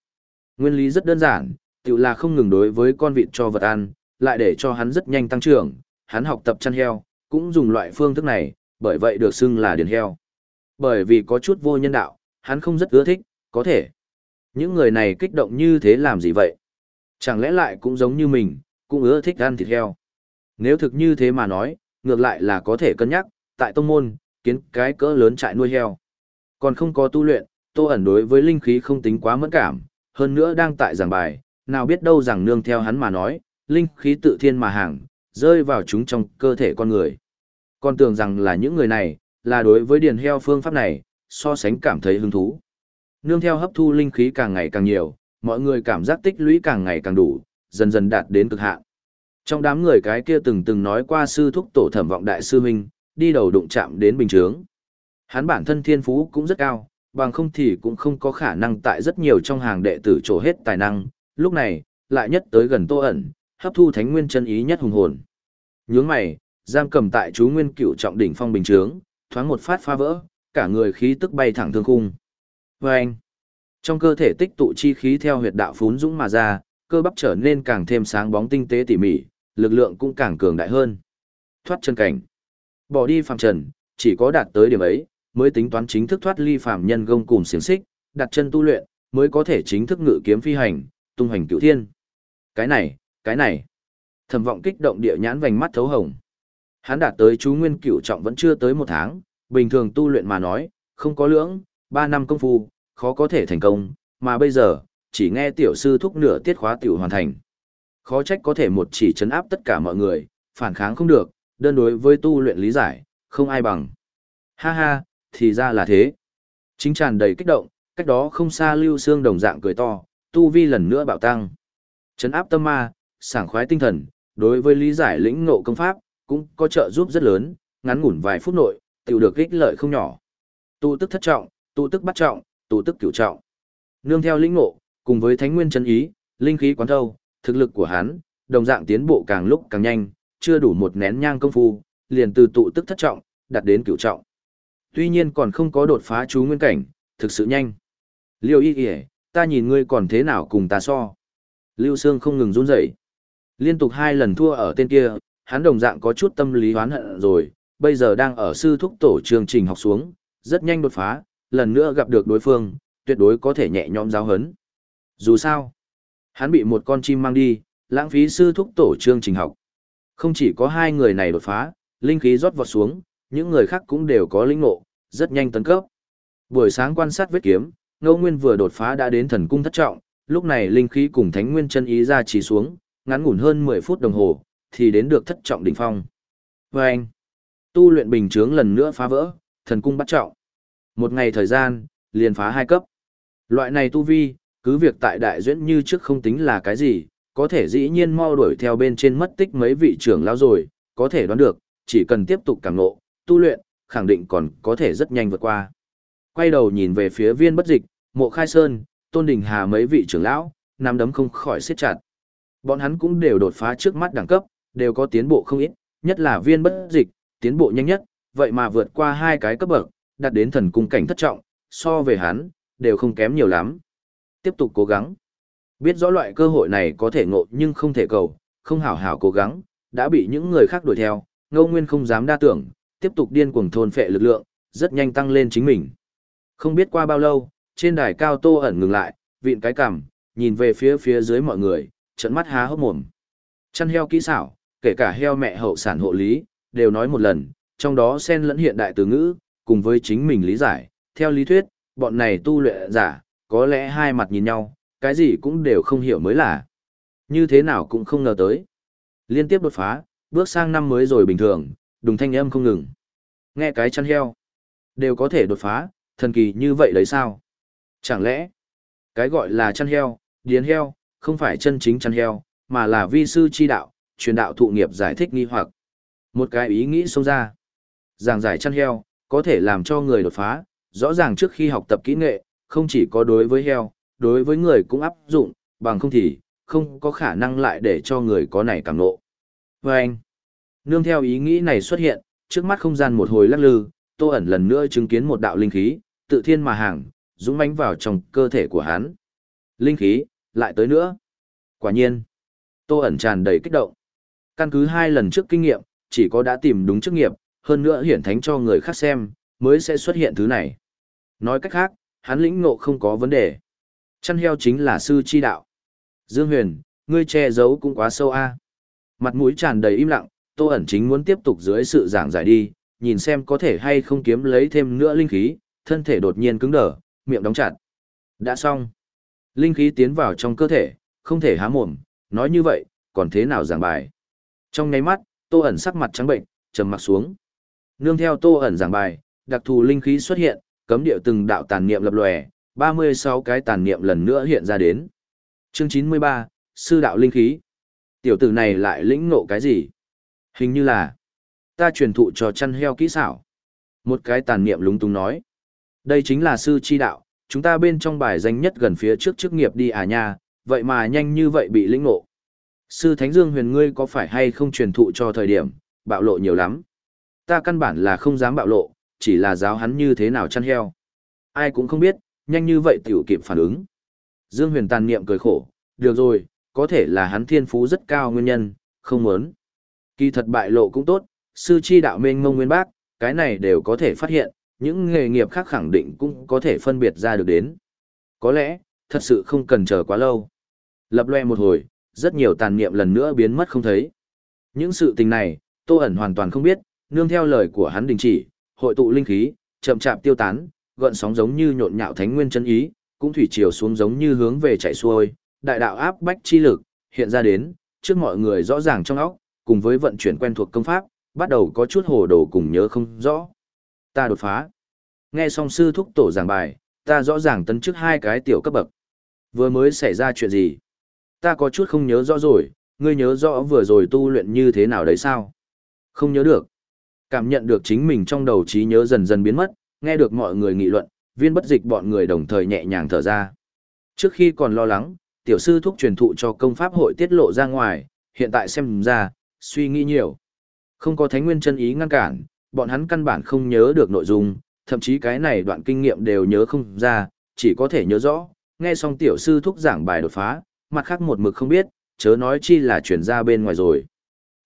Nguyên lý rất đơn giản, tự là không ngừng đối với con vịt cho vật ăn, lại để cho hắn rất nhanh tăng trưởng, hắn học tập chăn heo, cũng dùng loại phương thức này, bởi vậy được xưng là điền heo. Bởi vì có chút vô nhân đạo, hắn không rất ưa thích, có thể. Những người này kích động như thế làm gì vậy? Chẳng lẽ lại cũng giống như mình, cũng ưa thích ăn thịt heo. Nếu thực như thế mà nói, ngược lại là có thể cân nhắc, tại tông môn, kiến cái cỡ lớn trại nuôi heo. Còn không có tu luyện, tô ẩn đối với linh khí không tính quá mẫn cảm, hơn nữa đang tại giảng bài, nào biết đâu rằng nương theo hắn mà nói, linh khí tự thiên mà hàng, rơi vào chúng trong cơ thể con người. Con tưởng rằng là những người này, là đối với điền heo phương pháp này, so sánh cảm thấy hứng thú. Nương theo hấp thu linh khí càng ngày càng nhiều, mọi người cảm giác tích lũy càng ngày càng đủ, dần dần đạt đến cực hạn. Trong đám người cái kia từng từng nói qua sư thúc tổ thẩm vọng đại sư huynh, đi đầu đụng chạm đến bình chướng. Hắn bản thân thiên phú cũng rất cao, bằng không thì cũng không có khả năng tại rất nhiều trong hàng đệ tử trổ hết tài năng, lúc này, lại nhất tới gần tô ẩn, hấp thu thánh nguyên chân ý nhất hùng hồn. Nhướng mày, giam cầm tại chú nguyên cựu trọng đỉnh phong bình trướng, thoáng một phát phá vỡ, cả người khí tức bay thẳng thương khung. Và anh, trong cơ thể tích tụ chi khí theo huyệt đạo phún dũng mà ra, cơ bắp trở nên càng thêm sáng bóng tinh tế tỉ mỉ, lực lượng cũng càng cường đại hơn. Thoát chân cảnh. Bỏ đi phàm trần, chỉ có đạt tới điểm ấy, mới tính toán chính thức thoát ly phàm nhân gông cùng xiềng xích, đặt chân tu luyện, mới có thể chính thức ngự kiếm phi hành, tung hành cửu thiên. Cái này, cái này. Thẩm vọng kích động địa nhãn vành mắt thấu hồng. Hắn đạt tới chú nguyên cửu trọng vẫn chưa tới một tháng, bình thường tu luyện mà nói, không có lưỡng, ba năm công phu, khó có thể thành công, mà bây giờ, chỉ nghe tiểu sư thúc nửa tiết khóa tiểu hoàn thành. Khó trách có thể một chỉ chấn áp tất cả mọi người, phản kháng không được, đơn đối với tu luyện lý giải, không ai bằng. Ha ha, thì ra là thế. Chính tràn đầy kích động, cách đó không xa lưu xương đồng dạng cười to, tu vi lần nữa bạo tăng. Chấn áp tâm ma, sảng khoái tinh thần, đối với lý giải lĩnh ngộ công pháp, cũng có trợ giúp rất lớn, ngắn ngủn vài phút nội, tiểu được ích lợi không nhỏ. Tu tức thất trọng, tu tức bắt trọng, tu tức cửu trọng. Nương theo lĩnh ngộ, cùng với thánh nguyên chân ý, linh khí quán thâu, thực lực của hắn, đồng dạng tiến bộ càng lúc càng nhanh, chưa đủ một nén nhang công phu, liền từ tụ tức thất trọng, đạt đến cửu trọng. Tuy nhiên còn không có đột phá chú nguyên cảnh, thực sự nhanh. Liêu y kìa, ta nhìn ngươi còn thế nào cùng ta so. Lưu Sương không ngừng run rẩy. Liên tục hai lần thua ở tên kia, hắn đồng dạng có chút tâm lý hoán hận rồi, bây giờ đang ở sư thúc tổ chương trình học xuống, rất nhanh đột phá, lần nữa gặp được đối phương, tuyệt đối có thể nhẹ nhõm giáo hấn. Dù sao, hắn bị một con chim mang đi, lãng phí sư thúc tổ chương trình học. Không chỉ có hai người này đột phá, linh khí rót vọt xuống, những người khác cũng đều có linh ngộ, rất nhanh tấn cấp. Buổi sáng quan sát vết kiếm, Ngô Nguyên vừa đột phá đã đến thần cung thất trọng, lúc này linh khí cùng thánh nguyên chân ý ra chỉ xuống, ngắn ngủn hơn 10 phút đồng hồ, thì đến được thất trọng đỉnh phong. Và anh, tu luyện bình chướng lần nữa phá vỡ, thần cung bắt trọng. Một ngày thời gian, liền phá hai cấp. Loại này tu vi, cứ việc tại đại duyễn như trước không tính là cái gì, có thể dĩ nhiên mau đuổi theo bên trên mất tích mấy vị trưởng lão rồi, có thể đoán được, chỉ cần tiếp tục càng ngộ, tu luyện, khẳng định còn có thể rất nhanh vượt qua. Quay đầu nhìn về phía viên bất dịch, mộ khai sơn, tôn đình hà mấy vị trưởng lão, nắm đấm không khỏi siết chặt. Bọn hắn cũng đều đột phá trước mắt đẳng cấp, đều có tiến bộ không ít, nhất là viên bất dịch, tiến bộ nhanh nhất, vậy mà vượt qua hai cái cấp bậc, đạt đến thần cung cảnh thất trọng, so về hắn, đều không kém nhiều lắm. Tiếp tục cố gắng. Biết rõ loại cơ hội này có thể ngộ nhưng không thể cầu, không hảo hảo cố gắng, đã bị những người khác đuổi theo, ngô nguyên không dám đa tưởng, tiếp tục điên cuồng thôn phệ lực lượng, rất nhanh tăng lên chính mình. Không biết qua bao lâu, trên đài cao tô ẩn ngừng lại, vịn cái cằm, nhìn về phía phía dưới mọi người, trận mắt há hốc mồm. Chăn heo kỹ xảo, kể cả heo mẹ hậu sản hộ lý, đều nói một lần, trong đó xen lẫn hiện đại từ ngữ, cùng với chính mình lý giải, theo lý thuyết, bọn này tu luyện giả, có lẽ hai mặt nhìn nhau, cái gì cũng đều không hiểu mới là. Như thế nào cũng không ngờ tới. Liên tiếp đột phá, bước sang năm mới rồi bình thường, đùng thanh âm không ngừng. Nghe cái chăn heo, đều có thể đột phá, thần kỳ như vậy đấy sao? Chẳng lẽ, cái gọi là chăn heo, điến heo, không phải chân chính chăn heo, mà là vi sư chi đạo, truyền đạo thụ nghiệp giải thích nghi hoặc. Một cái ý nghĩ xông ra. Giảng giải chăn heo, có thể làm cho người đột phá, rõ ràng trước khi học tập kỹ nghệ, không chỉ có đối với heo, đối với người cũng áp dụng, bằng không thì, không có khả năng lại để cho người có này cảm ngộ. Và anh, nương theo ý nghĩ này xuất hiện, trước mắt không gian một hồi lắc lư, tô ẩn lần nữa chứng kiến một đạo linh khí, tự thiên mà hàng, dũng mãnh vào trong cơ thể của hắn. Linh khí, lại tới nữa. Quả nhiên, tô ẩn tràn đầy kích động. Căn cứ hai lần trước kinh nghiệm, chỉ có đã tìm đúng chức nghiệp, hơn nữa hiển thánh cho người khác xem, mới sẽ xuất hiện thứ này. Nói cách khác, hắn lĩnh ngộ không có vấn đề. Chăn heo chính là sư chi đạo. Dương Huyền, ngươi che giấu cũng quá sâu a. Mặt mũi tràn đầy im lặng, Tô ẩn chính muốn tiếp tục dưới sự giảng giải đi, nhìn xem có thể hay không kiếm lấy thêm nữa linh khí, thân thể đột nhiên cứng đờ, miệng đóng chặt. Đã xong. Linh khí tiến vào trong cơ thể, không thể há mồm, nói như vậy, còn thế nào giảng bài. Trong nháy mắt, Tô ẩn sắc mặt trắng bệnh, trầm mặt xuống. Nương theo Tô ẩn giảng bài, đặc thù linh khí xuất hiện, cấm điệu từng đạo tàn niệm lập lòe, 36 cái tàn niệm lần nữa hiện ra đến. Chương 93, Sư đạo linh khí. Tiểu tử này lại lĩnh ngộ cái gì? Hình như là, ta truyền thụ cho chăn heo kỹ xảo. Một cái tàn niệm lúng túng nói. Đây chính là sư chi đạo, chúng ta bên trong bài danh nhất gần phía trước chức nghiệp đi à nha, vậy mà nhanh như vậy bị lĩnh ngộ. Sư Thánh Dương huyền ngươi có phải hay không truyền thụ cho thời điểm, bạo lộ nhiều lắm. Ta căn bản là không dám bạo lộ, chỉ là giáo hắn như thế nào chăn heo. Ai cũng không biết, nhanh như vậy tiểu kịp phản ứng. Dương huyền tàn niệm cười khổ, được rồi, có thể là hắn thiên phú rất cao nguyên nhân, không muốn. Kỳ thật bại lộ cũng tốt, sư chi đạo mênh mông nguyên bác, cái này đều có thể phát hiện, những nghề nghiệp khác khẳng định cũng có thể phân biệt ra được đến. Có lẽ, thật sự không cần chờ quá lâu. Lập loe một hồi, rất nhiều tàn niệm lần nữa biến mất không thấy. Những sự tình này, Tô ẩn hoàn toàn không biết, nương theo lời của hắn đình chỉ, hội tụ linh khí, chậm chạp tiêu tán, gợn sóng giống như nhộn nhạo thánh nguyên chân ý, cũng thủy chiều xuống giống như hướng về chạy xuôi, đại đạo áp bách chi lực hiện ra đến, trước mọi người rõ ràng trong óc, cùng với vận chuyển quen thuộc công pháp, bắt đầu có chút hồ đồ cùng nhớ không rõ. Ta đột phá. Nghe xong sư thúc tổ giảng bài, ta rõ ràng tấn trước hai cái tiểu cấp bậc. Vừa mới xảy ra chuyện gì? Ta có chút không nhớ rõ rồi, ngươi nhớ rõ vừa rồi tu luyện như thế nào đấy sao? Không nhớ được. Cảm nhận được chính mình trong đầu trí nhớ dần dần biến mất, nghe được mọi người nghị luận, viên bất dịch bọn người đồng thời nhẹ nhàng thở ra. Trước khi còn lo lắng, tiểu sư thúc truyền thụ cho công pháp hội tiết lộ ra ngoài, hiện tại xem ra, suy nghĩ nhiều. Không có thánh nguyên chân ý ngăn cản, bọn hắn căn bản không nhớ được nội dung, thậm chí cái này đoạn kinh nghiệm đều nhớ không ra, chỉ có thể nhớ rõ, nghe xong tiểu sư thúc giảng bài đột phá, mặt khác một mực không biết, chớ nói chi là chuyển ra bên ngoài rồi.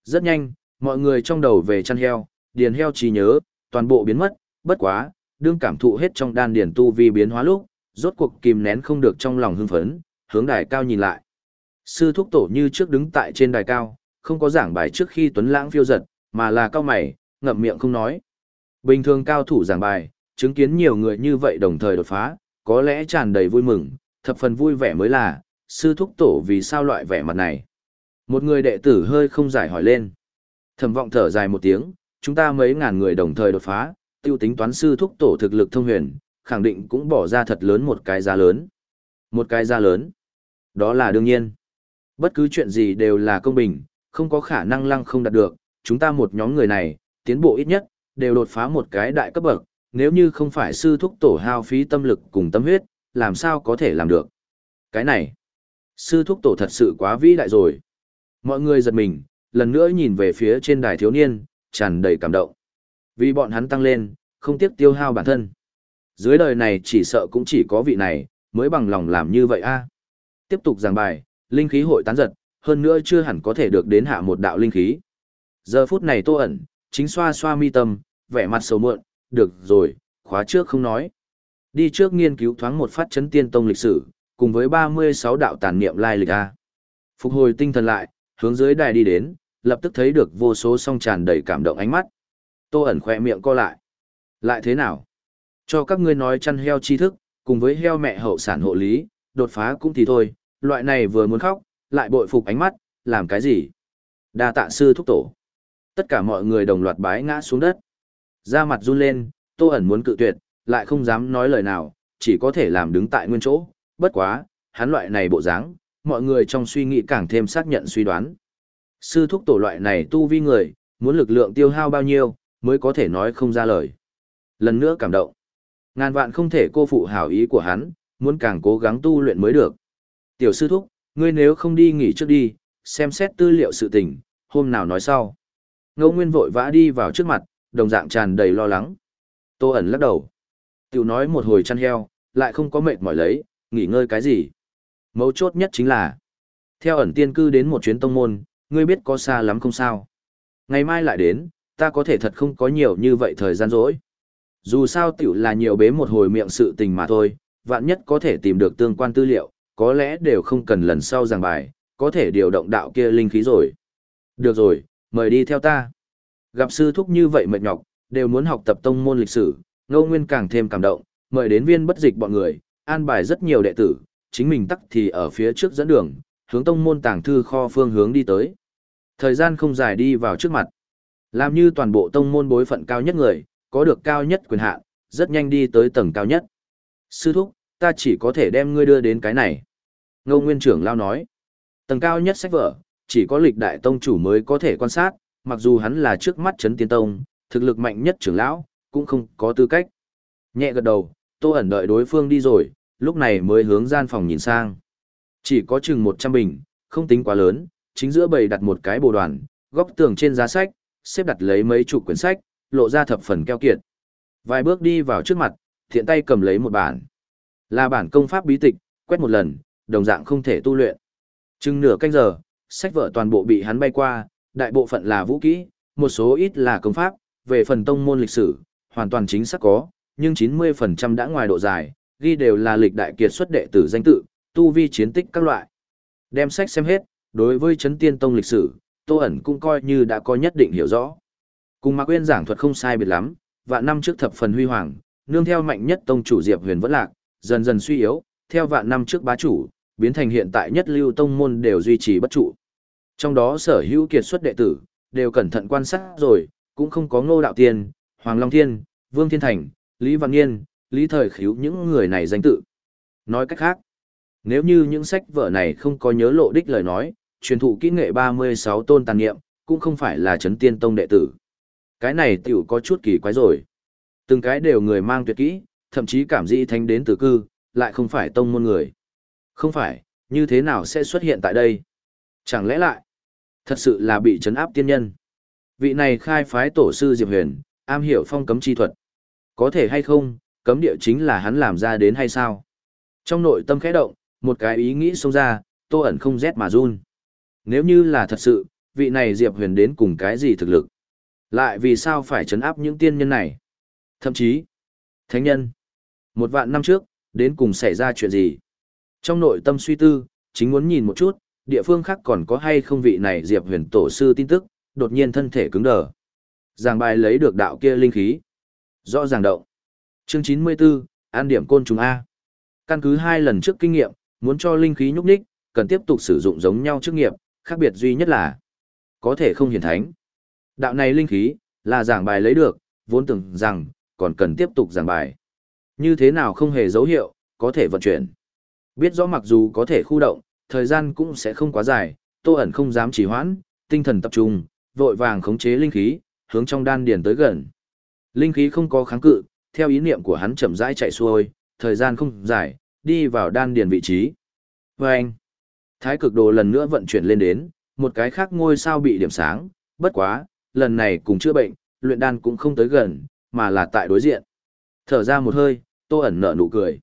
Rất nhanh, mọi người trong đầu về chăn heo, điền heo trí nhớ, toàn bộ biến mất, bất quá, đương cảm thụ hết trong đan điền tu vi biến hóa lúc, rốt cuộc kìm nén không được trong lòng hưng phấn, hướng đài cao nhìn lại. Sư thúc tổ như trước đứng tại trên đài cao, không có giảng bài trước khi Tuấn Lãng phiêu giật, mà là cao mày, ngậm miệng không nói. Bình thường cao thủ giảng bài, chứng kiến nhiều người như vậy đồng thời đột phá, có lẽ tràn đầy vui mừng, thập phần vui vẻ mới là, sư thúc tổ vì sao loại vẻ mặt này. Một người đệ tử hơi không giải hỏi lên. Thẩm vọng thở dài một tiếng, chúng ta mấy ngàn người đồng thời đột phá, tiêu tính toán sư thúc tổ thực lực thông huyền, khẳng định cũng bỏ ra thật lớn một cái giá lớn. Một cái giá lớn. Đó là đương nhiên. Bất cứ chuyện gì đều là công bình, không có khả năng lăng không đạt được, chúng ta một nhóm người này, tiến bộ ít nhất, đều đột phá một cái đại cấp bậc, nếu như không phải sư thúc tổ hao phí tâm lực cùng tâm huyết, làm sao có thể làm được. Cái này, sư thúc tổ thật sự quá vĩ đại rồi. Mọi người giật mình, lần nữa nhìn về phía trên đài thiếu niên, tràn đầy cảm động. Vì bọn hắn tăng lên, không tiếc tiêu hao bản thân. Dưới đời này chỉ sợ cũng chỉ có vị này, mới bằng lòng làm như vậy a. Tiếp tục giảng bài, linh khí hội tán giật, hơn nữa chưa hẳn có thể được đến hạ một đạo linh khí. Giờ phút này tô ẩn, chính xoa xoa mi tâm, vẻ mặt sầu muộn, được rồi, khóa trước không nói. Đi trước nghiên cứu thoáng một phát chấn tiên tông lịch sử, cùng với 36 đạo tàn niệm lai lịch A. Phục hồi tinh thần lại, hướng dưới đài đi đến, lập tức thấy được vô số song tràn đầy cảm động ánh mắt. Tô ẩn khỏe miệng co lại. Lại thế nào? Cho các ngươi nói chăn heo tri thức, cùng với heo mẹ hậu sản hộ lý, đột phá cũng thì thôi, loại này vừa muốn khóc, lại bội phục ánh mắt, làm cái gì? Đa tạ sư thúc tổ. Tất cả mọi người đồng loạt bái ngã xuống đất. Da mặt run lên, Tô ẩn muốn cự tuyệt, lại không dám nói lời nào, chỉ có thể làm đứng tại nguyên chỗ, bất quá, hắn loại này bộ dáng, mọi người trong suy nghĩ càng thêm xác nhận suy đoán. Sư thúc tổ loại này tu vi người, muốn lực lượng tiêu hao bao nhiêu, mới có thể nói không ra lời. Lần nữa cảm động. Ngàn vạn không thể cô phụ hảo ý của hắn, muốn càng cố gắng tu luyện mới được. Tiểu sư thúc, ngươi nếu không đi nghỉ trước đi, xem xét tư liệu sự tình, hôm nào nói sau. Ngô Nguyên vội vã đi vào trước mặt, đồng dạng tràn đầy lo lắng. Tô ẩn lắc đầu. Tiểu nói một hồi chăn heo, lại không có mệt mỏi lấy, nghỉ ngơi cái gì. Mấu chốt nhất chính là, theo ẩn tiên cư đến một chuyến tông môn, ngươi biết có xa lắm không sao. Ngày mai lại đến, ta có thể thật không có nhiều như vậy thời gian rỗi. Dù sao tiểu là nhiều bế một hồi miệng sự tình mà thôi, vạn nhất có thể tìm được tương quan tư liệu, có lẽ đều không cần lần sau giảng bài, có thể điều động đạo kia linh khí rồi. Được rồi, mời đi theo ta. Gặp sư thúc như vậy mệt nhọc, đều muốn học tập tông môn lịch sử, Ngô Nguyên càng thêm cảm động, mời đến viên bất dịch bọn người, an bài rất nhiều đệ tử, chính mình tắc thì ở phía trước dẫn đường, hướng tông môn tàng thư kho phương hướng đi tới. Thời gian không dài đi vào trước mặt. Làm như toàn bộ tông môn bối phận cao nhất người, có được cao nhất quyền hạn, rất nhanh đi tới tầng cao nhất. Sư thúc, ta chỉ có thể đem ngươi đưa đến cái này. Ngô Nguyên trưởng lao nói. Tầng cao nhất sách vở, chỉ có lịch đại tông chủ mới có thể quan sát, mặc dù hắn là trước mắt chấn tiên tông, thực lực mạnh nhất trưởng lão, cũng không có tư cách. Nhẹ gật đầu, tô ẩn đợi đối phương đi rồi, lúc này mới hướng gian phòng nhìn sang. Chỉ có chừng 100 bình, không tính quá lớn, chính giữa bầy đặt một cái bồ đoàn, góc tường trên giá sách, xếp đặt lấy mấy chục quyển sách, lộ ra thập phần keo kiệt. Vài bước đi vào trước mặt, thiện tay cầm lấy một bản. Là bản công pháp bí tịch, quét một lần, đồng dạng không thể tu luyện. Chừng nửa canh giờ, sách vở toàn bộ bị hắn bay qua, đại bộ phận là vũ kỹ, một số ít là công pháp, về phần tông môn lịch sử, hoàn toàn chính xác có, nhưng 90% đã ngoài độ dài, ghi đều là lịch đại kiệt xuất đệ tử danh tự, tu vi chiến tích các loại. Đem sách xem hết, đối với chấn tiên tông lịch sử, Tô ẩn cũng coi như đã có nhất định hiểu rõ. Cùng Mạc Uyên giảng thuật không sai biệt lắm, vạn năm trước thập phần huy hoàng, nương theo mạnh nhất tông chủ Diệp Huyền vẫn lạc, dần dần suy yếu, theo vạn năm trước bá chủ, biến thành hiện tại nhất lưu tông môn đều duy trì bất trụ. Trong đó sở hữu kiệt xuất đệ tử, đều cẩn thận quan sát rồi, cũng không có ngô đạo tiên, Hoàng Long Thiên, Vương Thiên Thành, Lý Văn Nghiên, Lý Thời Khíu những người này danh tự. Nói cách khác, nếu như những sách vở này không có nhớ lộ đích lời nói, truyền thụ kỹ nghệ 36 tôn tàn nghiệm, cũng không phải là chấn tiên tông đệ tử. Cái này tiểu có chút kỳ quái rồi. Từng cái đều người mang tuyệt kỹ, thậm chí cảm dĩ thánh đến từ cư, lại không phải tông môn người. Không phải, như thế nào sẽ xuất hiện tại đây? Chẳng lẽ lại, thật sự là bị chấn áp tiên nhân? Vị này khai phái tổ sư Diệp Huyền, am hiểu phong cấm chi thuật. Có thể hay không, cấm địa chính là hắn làm ra đến hay sao? Trong nội tâm khẽ động, một cái ý nghĩ xông ra, tô ẩn không rét mà run. Nếu như là thật sự, vị này Diệp Huyền đến cùng cái gì thực lực? Lại vì sao phải chấn áp những tiên nhân này? Thậm chí, thánh nhân. Một vạn năm trước, đến cùng xảy ra chuyện gì? Trong nội tâm suy tư, chính muốn nhìn một chút, địa phương khác còn có hay không vị này Diệp Huyền tổ sư tin tức, đột nhiên thân thể cứng đờ. Giảng bài lấy được đạo kia linh khí. Rõ ràng động. Chương 94, an điểm côn trùng A. Căn cứ hai lần trước kinh nghiệm, muốn cho linh khí nhúc nhích, cần tiếp tục sử dụng giống nhau chức nghiệp, khác biệt duy nhất là có thể không hiển thánh. Đạo này linh khí là giảng bài lấy được, vốn tưởng rằng còn cần tiếp tục giảng bài. Như thế nào không hề dấu hiệu, có thể vận chuyển. Biết rõ mặc dù có thể khu động, thời gian cũng sẽ không quá dài, Tô ẩn không dám trì hoãn, tinh thần tập trung, vội vàng khống chế linh khí, hướng trong đan điền tới gần. Linh khí không có kháng cự, theo ý niệm của hắn chậm rãi chạy xuôi, thời gian không dài, đi vào đan điền vị trí. Và anh, thái cực đồ lần nữa vận chuyển lên đến, một cái khác ngôi sao bị điểm sáng, bất quá, lần này cùng chữa bệnh, luyện đan cũng không tới gần, mà là tại đối diện. Thở ra một hơi, tô ẩn nở nụ cười.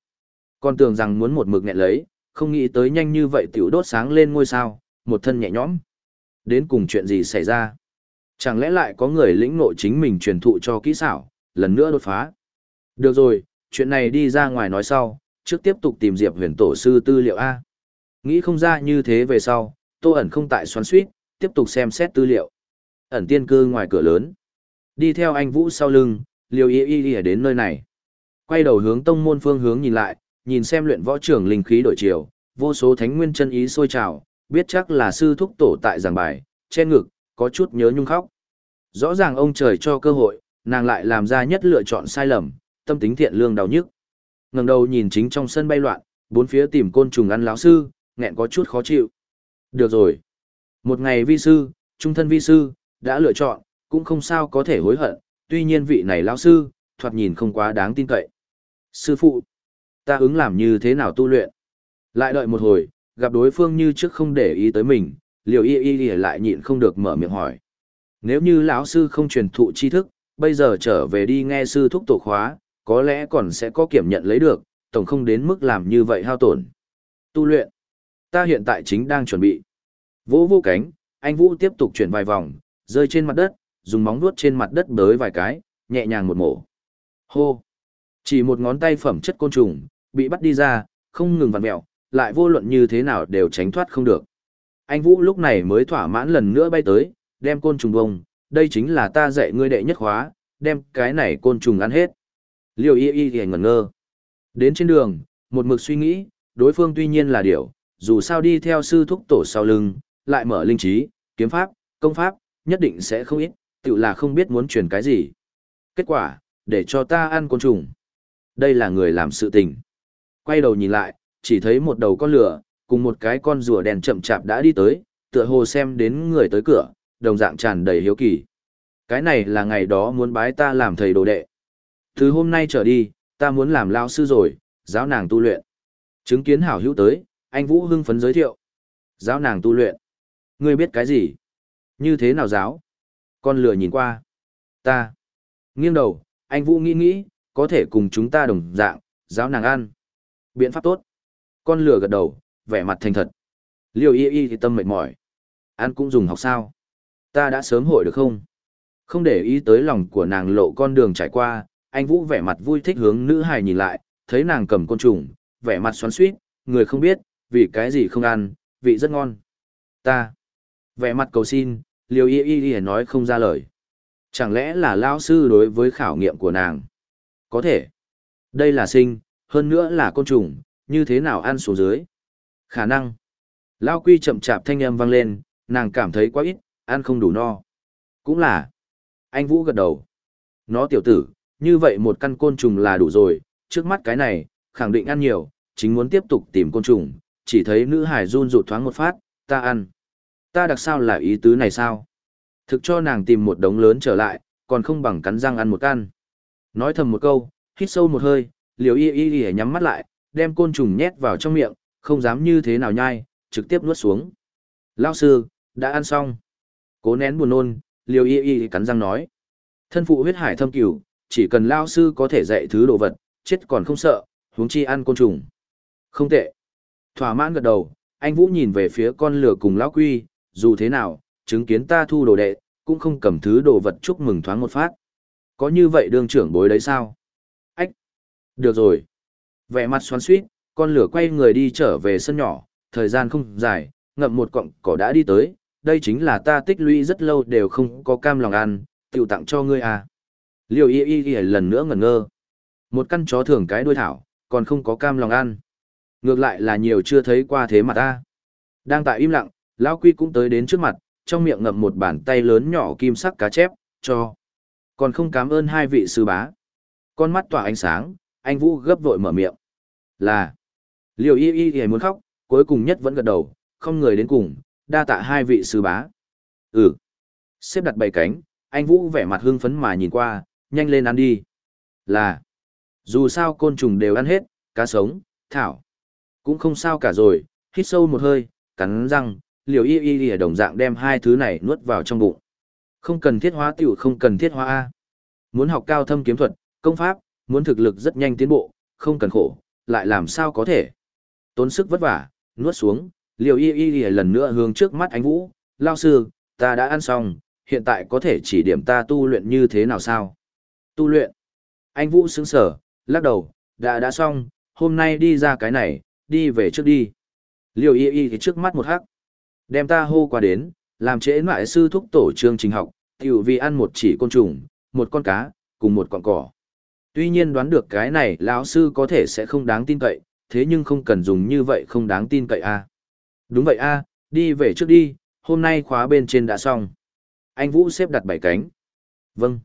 Con tưởng rằng muốn một mực nghẹn lấy, không nghĩ tới nhanh như vậy tiểu đốt sáng lên ngôi sao, một thân nhẹ nhõm. Đến cùng chuyện gì xảy ra? Chẳng lẽ lại có người lĩnh ngộ chính mình truyền thụ cho kỹ xảo, lần nữa đột phá? Được rồi, chuyện này đi ra ngoài nói sau, trước tiếp tục tìm Diệp huyền tổ sư tư liệu A. Nghĩ không ra như thế về sau, tô ẩn không tại xoắn suýt, tiếp tục xem xét tư liệu. Ẩn tiên cư ngoài cửa lớn. Đi theo anh Vũ sau lưng, liều y y y đến nơi này. Quay đầu hướng tông môn phương hướng nhìn lại, nhìn xem luyện võ trưởng linh khí đổi chiều, vô số thánh nguyên chân ý sôi trào, biết chắc là sư thúc tổ tại giảng bài, che ngực, có chút nhớ nhung khóc. Rõ ràng ông trời cho cơ hội, nàng lại làm ra nhất lựa chọn sai lầm, tâm tính thiện lương đau nhức. Ngẩng đầu nhìn chính trong sân bay loạn, bốn phía tìm côn trùng ăn lão sư, nghẹn có chút khó chịu. Được rồi. Một ngày vi sư, trung thân vi sư, đã lựa chọn, cũng không sao có thể hối hận, tuy nhiên vị này lão sư, thoạt nhìn không quá đáng tin cậy. Sư phụ, ta ứng làm như thế nào tu luyện? Lại đợi một hồi, gặp đối phương như trước không để ý tới mình, liều y y y lại nhịn không được mở miệng hỏi. Nếu như lão sư không truyền thụ tri thức, bây giờ trở về đi nghe sư thúc tổ khóa, có lẽ còn sẽ có kiểm nhận lấy được, tổng không đến mức làm như vậy hao tổn. Tu luyện. Ta hiện tại chính đang chuẩn bị. Vỗ vô cánh, anh Vũ tiếp tục chuyển vài vòng, rơi trên mặt đất, dùng móng vuốt trên mặt đất bới vài cái, nhẹ nhàng một mổ. Hô. Chỉ một ngón tay phẩm chất côn trùng, bị bắt đi ra, không ngừng vặn mẹo, lại vô luận như thế nào đều tránh thoát không được. Anh Vũ lúc này mới thỏa mãn lần nữa bay tới, đem côn trùng bông, đây chính là ta dạy ngươi đệ nhất khóa, đem cái này côn trùng ăn hết. Liêu y y thì ngẩn ngơ. Đến trên đường, một mực suy nghĩ, đối phương tuy nhiên là điểu, dù sao đi theo sư thúc tổ sau lưng, lại mở linh trí, kiếm pháp, công pháp, nhất định sẽ không ít, tự là không biết muốn truyền cái gì. Kết quả, để cho ta ăn côn trùng. Đây là người làm sự tình. Quay đầu nhìn lại, chỉ thấy một đầu con lửa, cùng một cái con rùa đèn chậm chạp đã đi tới, tựa hồ xem đến người tới cửa, đồng dạng tràn đầy hiếu kỳ. Cái này là ngày đó muốn bái ta làm thầy đồ đệ. Từ hôm nay trở đi, ta muốn làm lao sư rồi, giáo nàng tu luyện. Chứng kiến hảo hữu tới, anh Vũ hưng phấn giới thiệu. Giáo nàng tu luyện. Ngươi biết cái gì? Như thế nào giáo? Con lừa nhìn qua. Ta. Nghiêng đầu, anh Vũ nghĩ nghĩ, có thể cùng chúng ta đồng dạng, giáo nàng ăn. Biện pháp tốt. Con lừa gật đầu, vẻ mặt thành thật. Liêu y y thì tâm mệt mỏi. Ăn cũng dùng học sao? Ta đã sớm hội được không? Không để ý tới lòng của nàng lộ con đường trải qua, anh Vũ vẻ mặt vui thích hướng nữ hài nhìn lại, thấy nàng cầm côn trùng, vẻ mặt xoắn suýt người không biết, vì cái gì không ăn, vị rất ngon. Ta. Vẻ mặt cầu xin, liều y y y nói không ra lời. Chẳng lẽ là lao sư đối với khảo nghiệm của nàng? Có thể. Đây là sinh, hơn nữa là côn trùng, như thế nào ăn xuống dưới? Khả năng. Lao quy chậm chạp thanh âm vang lên, nàng cảm thấy quá ít, ăn không đủ no. Cũng là. Anh Vũ gật đầu. Nó tiểu tử, như vậy một căn côn trùng là đủ rồi, trước mắt cái này, khẳng định ăn nhiều, chính muốn tiếp tục tìm côn trùng, chỉ thấy nữ hải run rụt thoáng một phát, ta ăn. Ta đặc sao là ý tứ này sao? Thực cho nàng tìm một đống lớn trở lại, còn không bằng cắn răng ăn một căn. Nói thầm một câu, hít sâu một hơi, liều y y y nhắm mắt lại, đem côn trùng nhét vào trong miệng, không dám như thế nào nhai, trực tiếp nuốt xuống. Lao sư, đã ăn xong. Cố nén buồn nôn, liều y y cắn răng nói. Thân phụ huyết hải thâm cửu, chỉ cần lao sư có thể dạy thứ đồ vật, chết còn không sợ, huống chi ăn côn trùng. Không tệ. Thỏa mãn gật đầu, anh Vũ nhìn về phía con lửa cùng lão quy, dù thế nào, chứng kiến ta thu đồ đệ, cũng không cầm thứ đồ vật chúc mừng thoáng một phát. Có như vậy đương trưởng bối đấy sao? Được rồi. Vẻ mặt xoắn suýt, con lửa quay người đi trở về sân nhỏ, thời gian không dài, ngậm một cọng cỏ đã đi tới, đây chính là ta tích lũy rất lâu đều không có cam lòng ăn, tiểu tặng cho ngươi à. Liêu y y y lần nữa ngẩn ngơ. Một căn chó thường cái đuôi thảo, còn không có cam lòng ăn. Ngược lại là nhiều chưa thấy qua thế mà ta. Đang tại im lặng, lão quy cũng tới đến trước mặt, trong miệng ngậm một bàn tay lớn nhỏ kim sắc cá chép, cho. Còn không cảm ơn hai vị sư bá. Con mắt tỏa ánh sáng, anh Vũ gấp vội mở miệng. Là, liều y y y muốn khóc, cuối cùng nhất vẫn gật đầu, không người đến cùng, đa tạ hai vị sư bá. Ừ. Xếp đặt bảy cánh, anh Vũ vẻ mặt hưng phấn mà nhìn qua, nhanh lên ăn đi. Là, dù sao côn trùng đều ăn hết, cá sống, thảo. Cũng không sao cả rồi, hít sâu một hơi, cắn răng, liều y y y đồng dạng đem hai thứ này nuốt vào trong bụng. Không cần thiết hóa tiểu không cần thiết hóa A. Muốn học cao thâm kiếm thuật, công pháp, muốn thực lực rất nhanh tiến bộ, không cần khổ, lại làm sao có thể. Tốn sức vất vả, nuốt xuống, liều y y y lần nữa hướng trước mắt anh Vũ, lao sư, ta đã ăn xong, hiện tại có thể chỉ điểm ta tu luyện như thế nào sao? Tu luyện. Anh Vũ sững sở, lắc đầu, đã đã xong, hôm nay đi ra cái này, đi về trước đi. Liều y y thì trước mắt một hắc. Đem ta hô qua đến, làm trễ mại sư thúc tổ chương trình học, tiểu vì ăn một chỉ côn trùng, một con cá, cùng một con cỏ. Tuy nhiên đoán được cái này lão sư có thể sẽ không đáng tin cậy, thế nhưng không cần dùng như vậy không đáng tin cậy a. Đúng vậy a, đi về trước đi, hôm nay khóa bên trên đã xong. Anh Vũ xếp đặt bảy cánh. Vâng.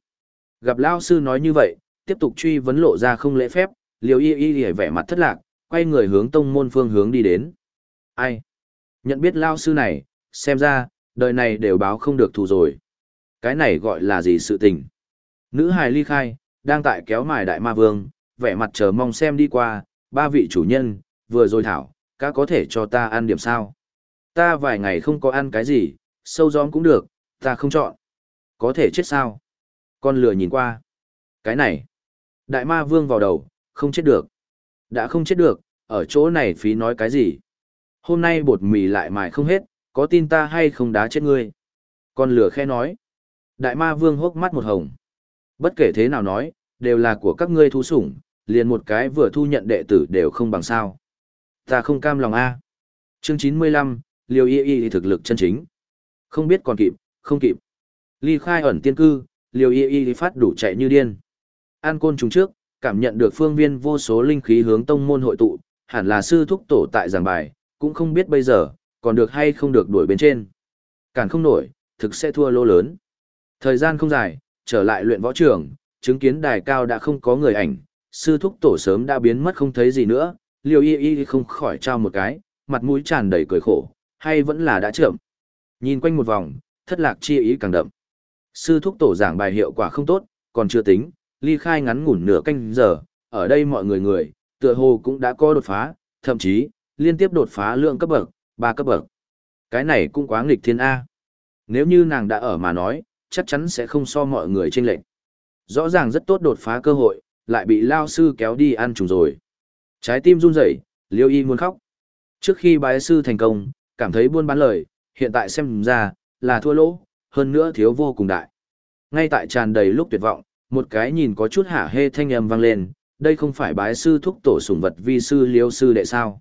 Gặp lão sư nói như vậy, tiếp tục truy vấn lộ ra không lễ phép, Liêu y y y vẻ mặt thất lạc, quay người hướng tông môn phương hướng đi đến. Ai? Nhận biết lão sư này, xem ra, đời này đều báo không được thù rồi. Cái này gọi là gì sự tình? Nữ hài ly khai, đang tại kéo mài đại ma vương, vẻ mặt chờ mong xem đi qua, ba vị chủ nhân, vừa rồi thảo, cá có thể cho ta ăn điểm sao? Ta vài ngày không có ăn cái gì, sâu gióm cũng được, ta không chọn. Có thể chết sao? Con lừa nhìn qua. Cái này. Đại ma vương vào đầu, không chết được. Đã không chết được, ở chỗ này phí nói cái gì? Hôm nay bột mì lại mài không hết, có tin ta hay không đá chết ngươi? Con lửa khe nói. Đại ma vương hốc mắt một hồng. Bất kể thế nào nói, đều là của các ngươi thú sủng, liền một cái vừa thu nhận đệ tử đều không bằng sao. Ta không cam lòng a. Chương chín mươi lăm, Liêu Y Y thực lực chân chính. Không biết còn kịp, không kịp. Ly khai ẩn tiên cư, Liêu Y Y phát đủ chạy như điên. An côn trùng trước, cảm nhận được phương viên vô số linh khí hướng tông môn hội tụ, hẳn là sư thúc tổ tại giảng bài, cũng không biết bây giờ, còn được hay không được đuổi bên trên. Cản không nổi, thực sẽ thua lô lớn. Thời gian không dài, trở lại luyện võ trường, chứng kiến đài cao đã không có người ảnh, sư thúc tổ sớm đã biến mất không thấy gì nữa, liều y y không khỏi trao một cái, mặt mũi tràn đầy cười khổ, hay vẫn là đã chậm. Nhìn quanh một vòng, thất lạc chi ý càng đậm. Sư thúc tổ giảng bài hiệu quả không tốt, còn chưa tính, ly khai ngắn ngủn nửa canh giờ, ở đây mọi người người, tựa hồ cũng đã có đột phá, thậm chí, liên tiếp đột phá lượng cấp bậc, ba cấp bậc. Cái này cũng quá nghịch thiên A. Nếu như nàng đã ở mà nói, chắc chắn sẽ không so mọi người chênh lệnh. Rõ ràng rất tốt đột phá cơ hội, lại bị lao sư kéo đi ăn trùng rồi. Trái tim run rẩy, liêu y muốn khóc. Trước khi bái sư thành công, cảm thấy buôn bán lời, hiện tại xem ra, là thua lỗ, hơn nữa thiếu vô cùng đại. Ngay tại tràn đầy lúc tuyệt vọng, một cái nhìn có chút hả hê thanh âm vang lên, đây không phải bái sư thúc tổ sủng vật vi sư liêu sư đệ sao.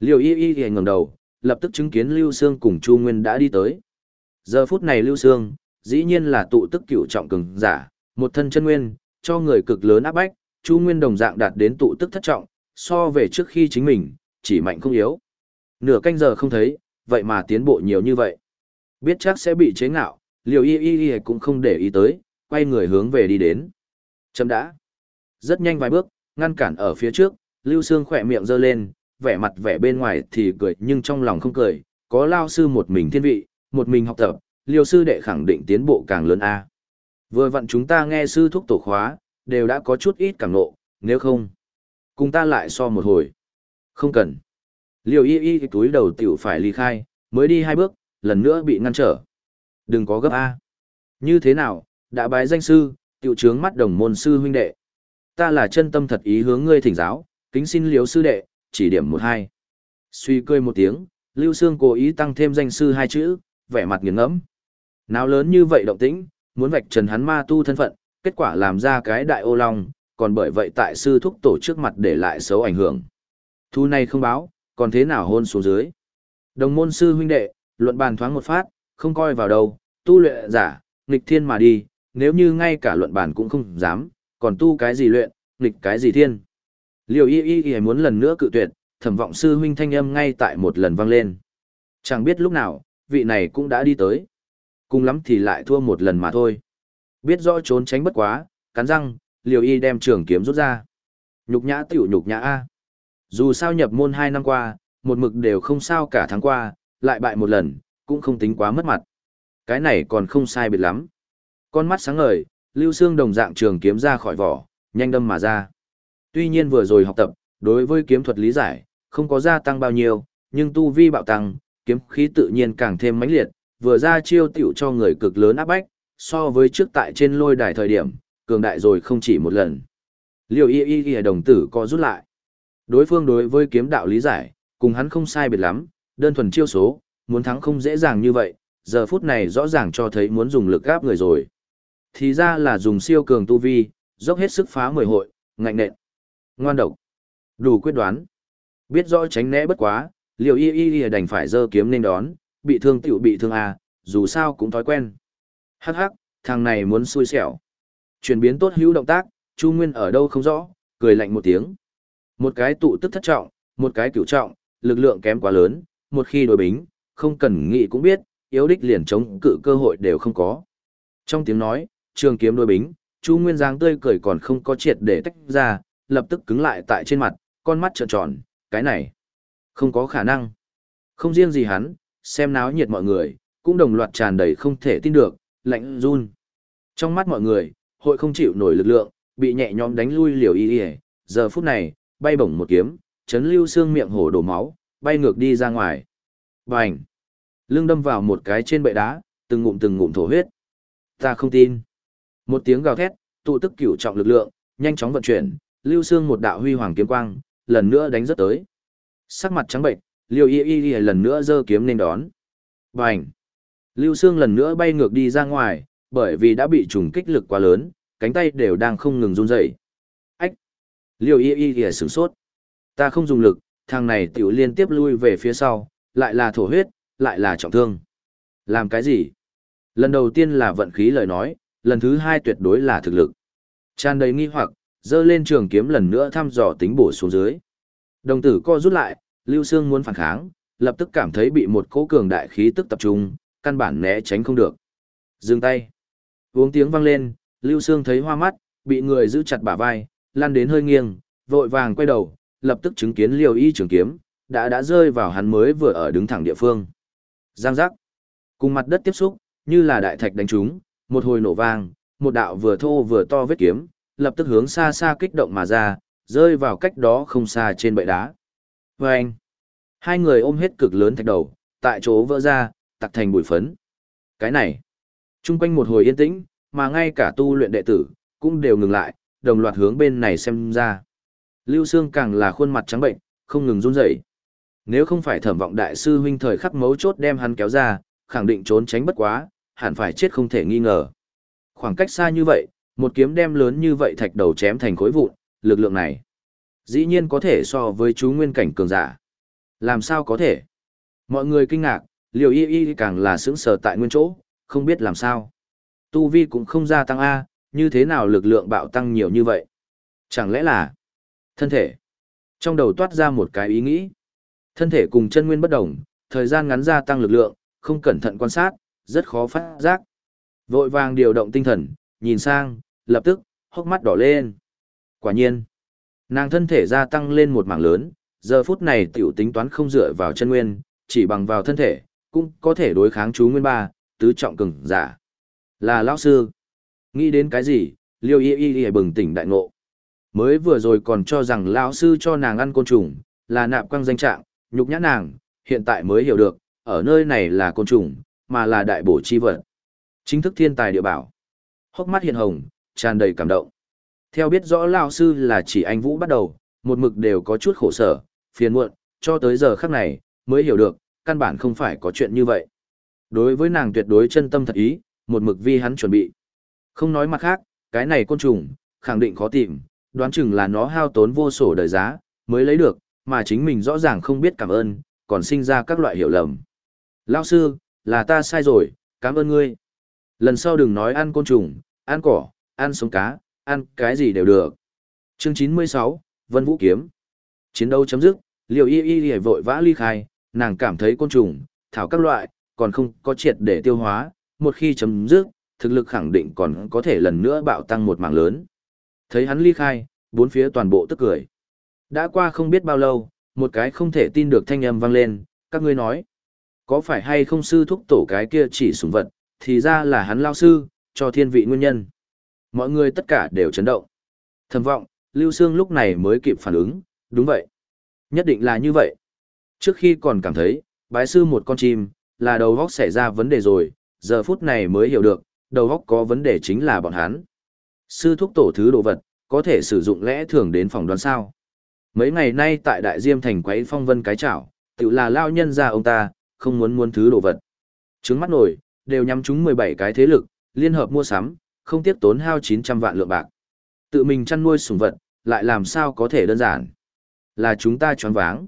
Liêu y y ngẩng đầu, lập tức chứng kiến Lưu Sương cùng Chu Nguyên đã đi tới. Giờ phút này Lưu Sương, dĩ nhiên là tụ tức cửu trọng cường giả, một thân chân nguyên, cho người cực lớn áp bách, Chu Nguyên đồng dạng đạt đến tụ tức thất trọng, so về trước khi chính mình, chỉ mạnh không yếu. Nửa canh giờ không thấy, vậy mà tiến bộ nhiều như vậy. Biết chắc sẽ bị chế ngạo, liều Y Y Y cũng không để ý tới, quay người hướng về đi đến. Chấm đã. Rất nhanh vài bước, ngăn cản ở phía trước, Lưu Sương khỏe miệng giơ lên, vẻ mặt vẻ bên ngoài thì cười nhưng trong lòng không cười, có lao sư một mình thiên vị, một mình học tập, liêu sư đệ khẳng định tiến bộ càng lớn a. Vừa vặn chúng ta nghe sư thúc tổ khóa, đều đã có chút ít cảm nộ, nếu không, cùng ta lại so một hồi. Không cần. Liêu y y túi đầu tiểu phải ly khai, mới đi hai bước, lần nữa bị ngăn trở. Đừng có gấp A. Như thế nào, đã bái danh sư, tiểu trướng mắt đồng môn sư huynh đệ. Ta là chân tâm thật ý hướng ngươi thỉnh giáo, kính xin liếu sư đệ, chỉ điểm một hai. Suy cười một tiếng, Lưu Sương cố ý tăng thêm danh sư hai chữ, vẻ mặt nghiền ngẫm. Nào lớn như vậy động tĩnh, muốn vạch trần hắn ma tu thân phận, kết quả làm ra cái đại ô long, còn bởi vậy tại sư thúc tổ trước mặt để lại xấu ảnh hưởng. Thu này không báo, còn thế nào hôn xuống dưới. Đồng môn sư huynh đệ, luận bàn thoáng một phát, không coi vào đâu, tu luyện giả, nghịch thiên mà đi, nếu như ngay cả luận bàn cũng không dám, còn tu cái gì luyện, nghịch cái gì thiên. Liều y y y muốn lần nữa cự tuyệt, thẩm vọng sư huynh thanh âm ngay tại một lần vang lên. Chẳng biết lúc nào, vị này cũng đã đi tới. Cùng lắm thì lại thua một lần mà thôi. Biết rõ trốn tránh bất quá, cắn răng, liều y đem trường kiếm rút ra. Nhục nhã tiểu nhục nhã A. Dù sao nhập môn 2 năm qua, một mực đều không sao cả tháng qua, lại bại một lần, cũng không tính quá mất mặt. Cái này còn không sai biệt lắm. Con mắt sáng ngời, Lưu xương đồng dạng trường kiếm ra khỏi vỏ, nhanh đâm mà ra. Tuy nhiên vừa rồi học tập, đối với kiếm thuật lý giải, không có gia tăng bao nhiêu, nhưng tu vi bạo tăng, kiếm khí tự nhiên càng thêm mãnh liệt, vừa ra chiêu tiểu cho người cực lớn áp bách, so với trước tại trên lôi đài thời điểm, cường đại rồi không chỉ một lần. Liêu y y y đồng tử co rút lại. Đối phương đối với kiếm đạo lý giải, cùng hắn không sai biệt lắm, đơn thuần chiêu số, muốn thắng không dễ dàng như vậy, giờ phút này rõ ràng cho thấy muốn dùng lực gáp người rồi. Thì ra là dùng siêu cường tu vi, dốc hết sức phá mười hội, ngạnh nện. Ngoan độc. Đủ quyết đoán. Biết rõ tránh né bất quá, liều y y y đành phải dơ kiếm nên đón, bị thương tiểu bị thương à, dù sao cũng thói quen. Hắc hắc, thằng này muốn xui xẻo. Chuyển biến tốt hữu động tác, Chu Nguyên ở đâu không rõ, cười lạnh một tiếng. Một cái tụ tức thất trọng, một cái cửu trọng, lực lượng kém quá lớn, một khi đối bính, không cần nghĩ cũng biết, yếu đích liền chống cự cơ hội đều không có. Trong tiếng nói, trường kiếm đối bính, Chu Nguyên Giang tươi cười còn không có triệt để tách ra, lập tức cứng lại tại trên mặt, con mắt trợn tròn, cái này, không có khả năng. Không riêng gì hắn, xem náo nhiệt mọi người, cũng đồng loạt tràn đầy không thể tin được, lạnh run. Trong mắt mọi người, hội không chịu nổi lực lượng, bị nhẹ nhõm đánh lui liều y y, giờ phút này, bay bổng một kiếm, chấn lưu xương miệng hổ đổ máu, bay ngược đi ra ngoài. Bành! Lưng đâm vào một cái trên bệ đá, từng ngụm từng ngụm thổ huyết. Ta không tin. Một tiếng gào thét, tụ tức cửu trọng lực lượng, nhanh chóng vận chuyển, lưu xương một đạo huy hoàng kiếm quang, lần nữa đánh rất tới. Sắc mặt trắng bệnh, Liêu y y y lần nữa giơ kiếm nên đón. Bành! Lưu Sương lần nữa bay ngược đi ra ngoài, bởi vì đã bị trùng kích lực quá lớn, cánh tay đều đang không ngừng run rẩy. Ách! Liêu y y y sửng sốt. Ta không dùng lực, thằng này tiểu liên tiếp lui về phía sau, lại là thổ huyết, lại là trọng thương. Làm cái gì? Lần đầu tiên là vận khí lời nói, lần thứ hai tuyệt đối là thực lực. Tràn đầy nghi hoặc, dơ lên trường kiếm lần nữa thăm dò tính bổ xuống dưới. Đồng tử co rút lại, Lưu Sương muốn phản kháng, lập tức cảm thấy bị một cỗ cường đại khí tức tập trung, căn bản né tránh không được. Dừng tay. Uống tiếng vang lên, Lưu Sương thấy hoa mắt, bị người giữ chặt bả vai, lăn đến hơi nghiêng, vội vàng quay đầu, lập tức chứng kiến Liêu Y trường kiếm, đã đã rơi vào hắn mới vừa ở đứng thẳng địa phương. Giang giác. Cùng mặt đất tiếp xúc, như là đại thạch đánh trúng, một hồi nổ vang, một đạo vừa thô vừa to vết kiếm, lập tức hướng xa xa kích động mà ra, rơi vào cách đó không xa trên bệ đá. Và anh, hai người ôm hết cực lớn thạch đầu, tại chỗ vỡ ra, tặc thành bụi phấn. Cái này, chung quanh một hồi yên tĩnh, mà ngay cả tu luyện đệ tử, cũng đều ngừng lại, đồng loạt hướng bên này xem ra. Lưu Sương càng là khuôn mặt trắng bệnh, không ngừng run rẩy. Nếu không phải thẩm vọng đại sư huynh thời khắc mấu chốt đem hắn kéo ra, khẳng định trốn tránh bất quá, hẳn phải chết không thể nghi ngờ. Khoảng cách xa như vậy, một kiếm đem lớn như vậy thạch đầu chém thành khối vụn, lực lượng này dĩ nhiên có thể so với chú nguyên cảnh cường giả. Làm sao có thể? Mọi người kinh ngạc, liều y y càng là sững sờ tại nguyên chỗ, không biết làm sao. Tu vi cũng không gia tăng A, như thế nào lực lượng bạo tăng nhiều như vậy? Chẳng lẽ là thân thể? Trong đầu toát ra một cái ý nghĩ. Thân thể cùng chân nguyên bất đồng, thời gian ngắn gia tăng lực lượng, không cẩn thận quan sát, rất khó phát giác. Vội vàng điều động tinh thần, nhìn sang, lập tức, hốc mắt đỏ lên. Quả nhiên, nàng thân thể gia tăng lên một mảng lớn, giờ phút này tiểu tính toán không dựa vào chân nguyên, chỉ bằng vào thân thể, cũng có thể đối kháng chú nguyên ba, tứ trọng cường giả. Là lão sư. Nghĩ đến cái gì, liêu y y y bừng tỉnh đại ngộ. Mới vừa rồi còn cho rằng lão sư cho nàng ăn côn trùng, là nạp quăng danh trạng, nhục nhã nàng, hiện tại mới hiểu được, ở nơi này là côn trùng, mà là đại bổ chi vật. Chính thức thiên tài địa bảo. Hốc mắt hiện hồng, tràn đầy cảm động. Theo biết rõ lão sư là chỉ anh Vũ bắt đầu, một mực đều có chút khổ sở, phiền muộn, cho tới giờ khắc này, mới hiểu được, căn bản không phải có chuyện như vậy. Đối với nàng tuyệt đối chân tâm thật ý, một mực vi hắn chuẩn bị. Không nói mặt khác, cái này côn trùng, khẳng định khó tìm, đoán chừng là nó hao tốn vô sổ đời giá, mới lấy được, mà chính mình rõ ràng không biết cảm ơn, còn sinh ra các loại hiểu lầm. Lao sư, là ta sai rồi, cảm ơn ngươi. Lần sau đừng nói ăn côn trùng, ăn cỏ, ăn sống cá, ăn cái gì đều được. Chương 96, Vân Vũ Kiếm. Chiến đấu chấm dứt, liều y y y vội vã ly khai, nàng cảm thấy côn trùng, thảo các loại, còn không có triệt để tiêu hóa, một khi chấm dứt, thực lực khẳng định còn có thể lần nữa bạo tăng một mảng lớn. Thấy hắn ly khai, bốn phía toàn bộ tức cười. Đã qua không biết bao lâu, một cái không thể tin được thanh âm vang lên, các ngươi nói. Có phải hay không sư thúc tổ cái kia chỉ sủng vật, thì ra là hắn lao sư, cho thiên vị nguyên nhân. Mọi người tất cả đều chấn động. Thầm vọng, Lưu Sương lúc này mới kịp phản ứng, đúng vậy. Nhất định là như vậy. Trước khi còn cảm thấy, bái sư một con chim, là đầu góc xảy ra vấn đề rồi, giờ phút này mới hiểu được, đầu góc có vấn đề chính là bọn hắn. Sư thúc tổ thứ đồ vật, có thể sử dụng lẽ thường đến phòng đoán sao. Mấy ngày nay tại Đại Diêm thành quấy phong vân cái chảo, tự là lao nhân ra ông ta, không muốn muốn thứ đồ vật. Trứng mắt nổi, đều nhắm chúng 17 cái thế lực, liên hợp mua sắm, không tiếc tốn hao 900 vạn lượng bạc. Tự mình chăn nuôi sủng vật, lại làm sao có thể đơn giản. Là chúng ta choáng váng.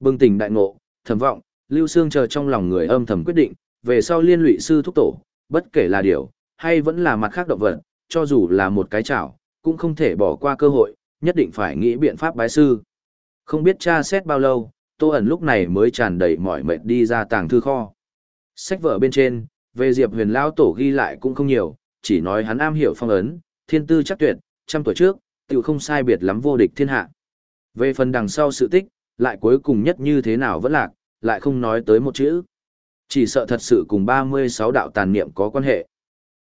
Bừng tỉnh đại ngộ, thầm vọng, Lưu Sương chờ trong lòng người âm thầm quyết định, về sau liên lụy sư thúc tổ, bất kể là điều, hay vẫn là mặt khác động vật, cho dù là một cái chảo, cũng không thể bỏ qua cơ hội, nhất định phải nghĩ biện pháp bái sư. Không biết cha xét bao lâu, Tô ẩn lúc này mới tràn đầy mỏi mệt đi ra tàng thư kho. Sách vở bên trên, về Diệp Huyền lão tổ ghi lại cũng không nhiều, chỉ nói hắn am hiểu phong ấn, thiên tư chắc tuyệt, trăm tuổi trước, tiểu không sai biệt lắm vô địch thiên hạ. Về phần đằng sau sự tích, lại cuối cùng nhất như thế nào vẫn lạc, lại không nói tới một chữ. Chỉ sợ thật sự cùng 36 đạo tàn niệm có quan hệ.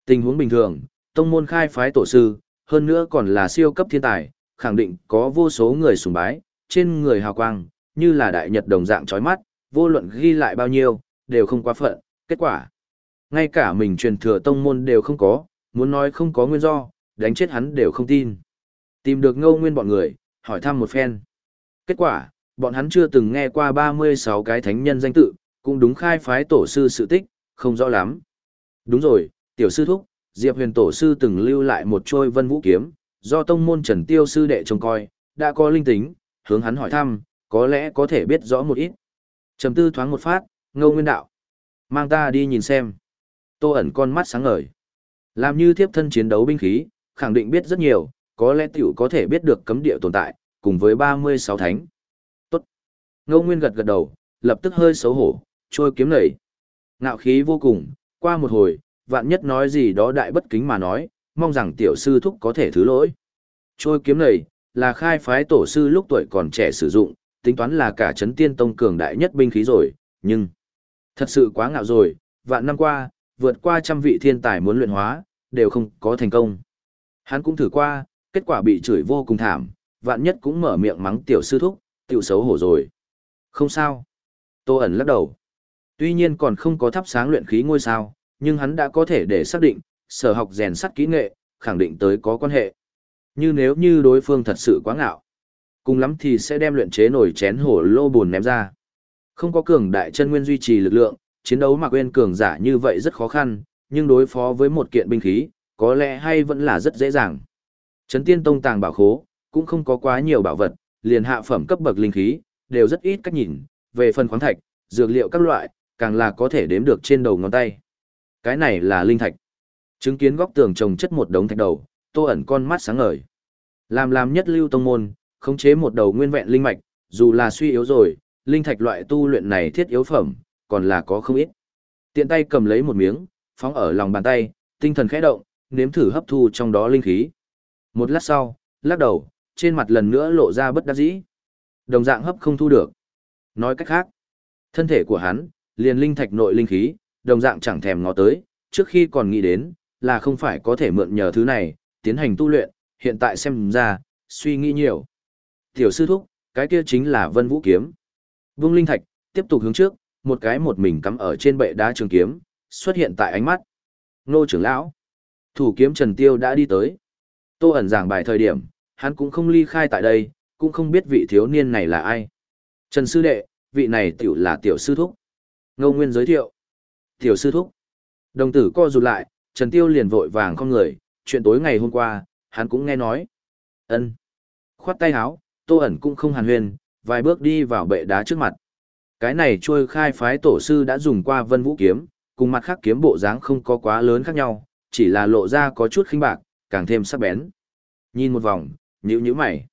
Tình huống bình thường, tông môn khai phái tổ sư, hơn nữa còn là siêu cấp thiên tài, khẳng định có vô số người sùng bái, trên người hào quang, như là đại nhật đồng dạng chói mắt, vô luận ghi lại bao nhiêu, đều không quá phận, kết quả. Ngay cả mình truyền thừa tông môn đều không có, muốn nói không có nguyên do, đánh chết hắn đều không tin. Tìm được ngâu nguyên bọn người, hỏi thăm một phen. Kết quả, bọn hắn chưa từng nghe qua 36 cái thánh nhân danh tự, cũng đúng khai phái tổ sư sự tích, không rõ lắm. Đúng rồi, tiểu sư thúc, Diệp huyền tổ sư từng lưu lại một trôi vân vũ kiếm, do tông môn trần tiêu sư đệ trông coi, đã có linh tính, hướng hắn hỏi thăm, có lẽ có thể biết rõ một ít. Trầm tư thoáng một phát, ngâu nguyên đạo. Mang ta đi nhìn xem. Tô ẩn con mắt sáng ngời. Làm như thiếp thân chiến đấu binh khí, khẳng định biết rất nhiều, có lẽ tiểu có thể biết được cấm địa tồn tại, cùng với 36 thánh. Tốt. Ngô Nguyên gật gật đầu, lập tức hơi xấu hổ, trôi kiếm nảy. Ngạo khí vô cùng, qua một hồi, vạn nhất nói gì đó đại bất kính mà nói, mong rằng tiểu sư thúc có thể thứ lỗi. Trôi kiếm nảy, là khai phái tổ sư lúc tuổi còn trẻ sử dụng, tính toán là cả chấn tiên tông cường đại nhất binh khí rồi, nhưng thật sự quá ngạo rồi, vạn năm qua, vượt qua trăm vị thiên tài muốn luyện hóa, đều không có thành công. Hắn cũng thử qua, kết quả bị chửi vô cùng thảm, vạn nhất cũng mở miệng mắng tiểu sư thúc, tiểu xấu hổ rồi. Không sao. Tô ẩn lắc đầu. Tuy nhiên còn không có thắp sáng luyện khí ngôi sao, nhưng hắn đã có thể để xác định, sở học rèn sắt kỹ nghệ, khẳng định tới có quan hệ. Như nếu như đối phương thật sự quá ngạo, cùng lắm thì sẽ đem luyện chế nổi chén hổ lô buồn ném ra. Không có cường đại chân nguyên duy trì lực lượng, chiến đấu mà quên cường giả như vậy rất khó khăn, nhưng đối phó với một kiện binh khí, có lẽ hay vẫn là rất dễ dàng. Trấn tiên tông tàng bảo khố, cũng không có quá nhiều bảo vật, liền hạ phẩm cấp bậc linh khí, đều rất ít cách nhìn, về phần khoáng thạch, dược liệu các loại, càng là có thể đếm được trên đầu ngón tay. Cái này là linh thạch. Chứng kiến góc tường trồng chất một đống thạch đầu, tô ẩn con mắt sáng ngời. Làm làm nhất lưu tông môn, khống chế một đầu nguyên vẹn linh mạch, dù là suy yếu rồi, linh thạch loại tu luyện này thiết yếu phẩm, còn là có không ít. Tiện tay cầm lấy một miếng, phóng ở lòng bàn tay, tinh thần khẽ động, nếm thử hấp thu trong đó linh khí. Một lát sau, lắc đầu, trên mặt lần nữa lộ ra bất đắc dĩ. Đồng dạng hấp không thu được. Nói cách khác, thân thể của hắn, liền linh thạch nội linh khí, đồng dạng chẳng thèm ngó tới, trước khi còn nghĩ đến, là không phải có thể mượn nhờ thứ này, tiến hành tu luyện, hiện tại xem ra, suy nghĩ nhiều. Tiểu sư thúc, cái kia chính là vân vũ kiếm. vương linh thạch, tiếp tục hướng trước, một cái một mình cắm ở trên bệ đá trường kiếm, xuất hiện tại ánh mắt. Nô trưởng lão, thủ kiếm Trần Tiêu đã đi tới. Tô ẩn giảng bài thời điểm, hắn cũng không ly khai tại đây, cũng không biết vị thiếu niên này là ai. Trần Sư Đệ, vị này tiểu là tiểu sư thúc. Ngô Nguyên giới thiệu. Tiểu sư thúc. Đồng tử co rụt lại, Trần Tiêu liền vội vàng con người, chuyện tối ngày hôm qua, hắn cũng nghe nói. ân Khoát tay háo, Tô ẩn cũng không hàn huyền, vài bước đi vào bệ đá trước mặt. Cái này trôi khai phái tổ sư đã dùng qua vân vũ kiếm, cùng mặt khác kiếm bộ dáng không có quá lớn khác nhau, chỉ là lộ ra có chút khinh bạc, càng thêm sắc bén. Nhìn một vòng, nhíu nhíu mày.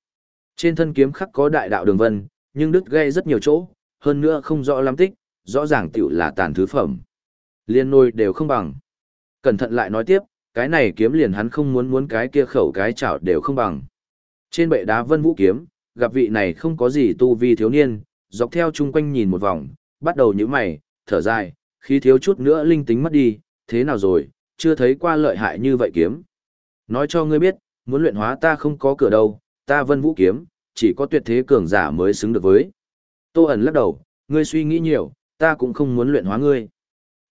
Trên thân kiếm khắc có đại đạo đường vân, nhưng đứt gây rất nhiều chỗ, hơn nữa không rõ lắm tích, rõ ràng tiểu là tàn thứ phẩm. Liên nôi đều không bằng. Cẩn thận lại nói tiếp, cái này kiếm liền hắn không muốn muốn cái kia khẩu cái chảo đều không bằng. Trên bệ đá Vân Vũ kiếm, gặp vị này không có gì tu vi thiếu niên, dọc theo chung quanh nhìn một vòng, bắt đầu nhíu mày, thở dài, khi thiếu chút nữa linh tính mất đi, thế nào rồi, chưa thấy qua lợi hại như vậy kiếm. Nói cho ngươi biết, muốn luyện hóa ta không có cửa đâu, ta Vân Vũ kiếm, chỉ có tuyệt thế cường giả mới xứng được với. Tô ẩn lắc đầu, ngươi suy nghĩ nhiều, ta cũng không muốn luyện hóa ngươi.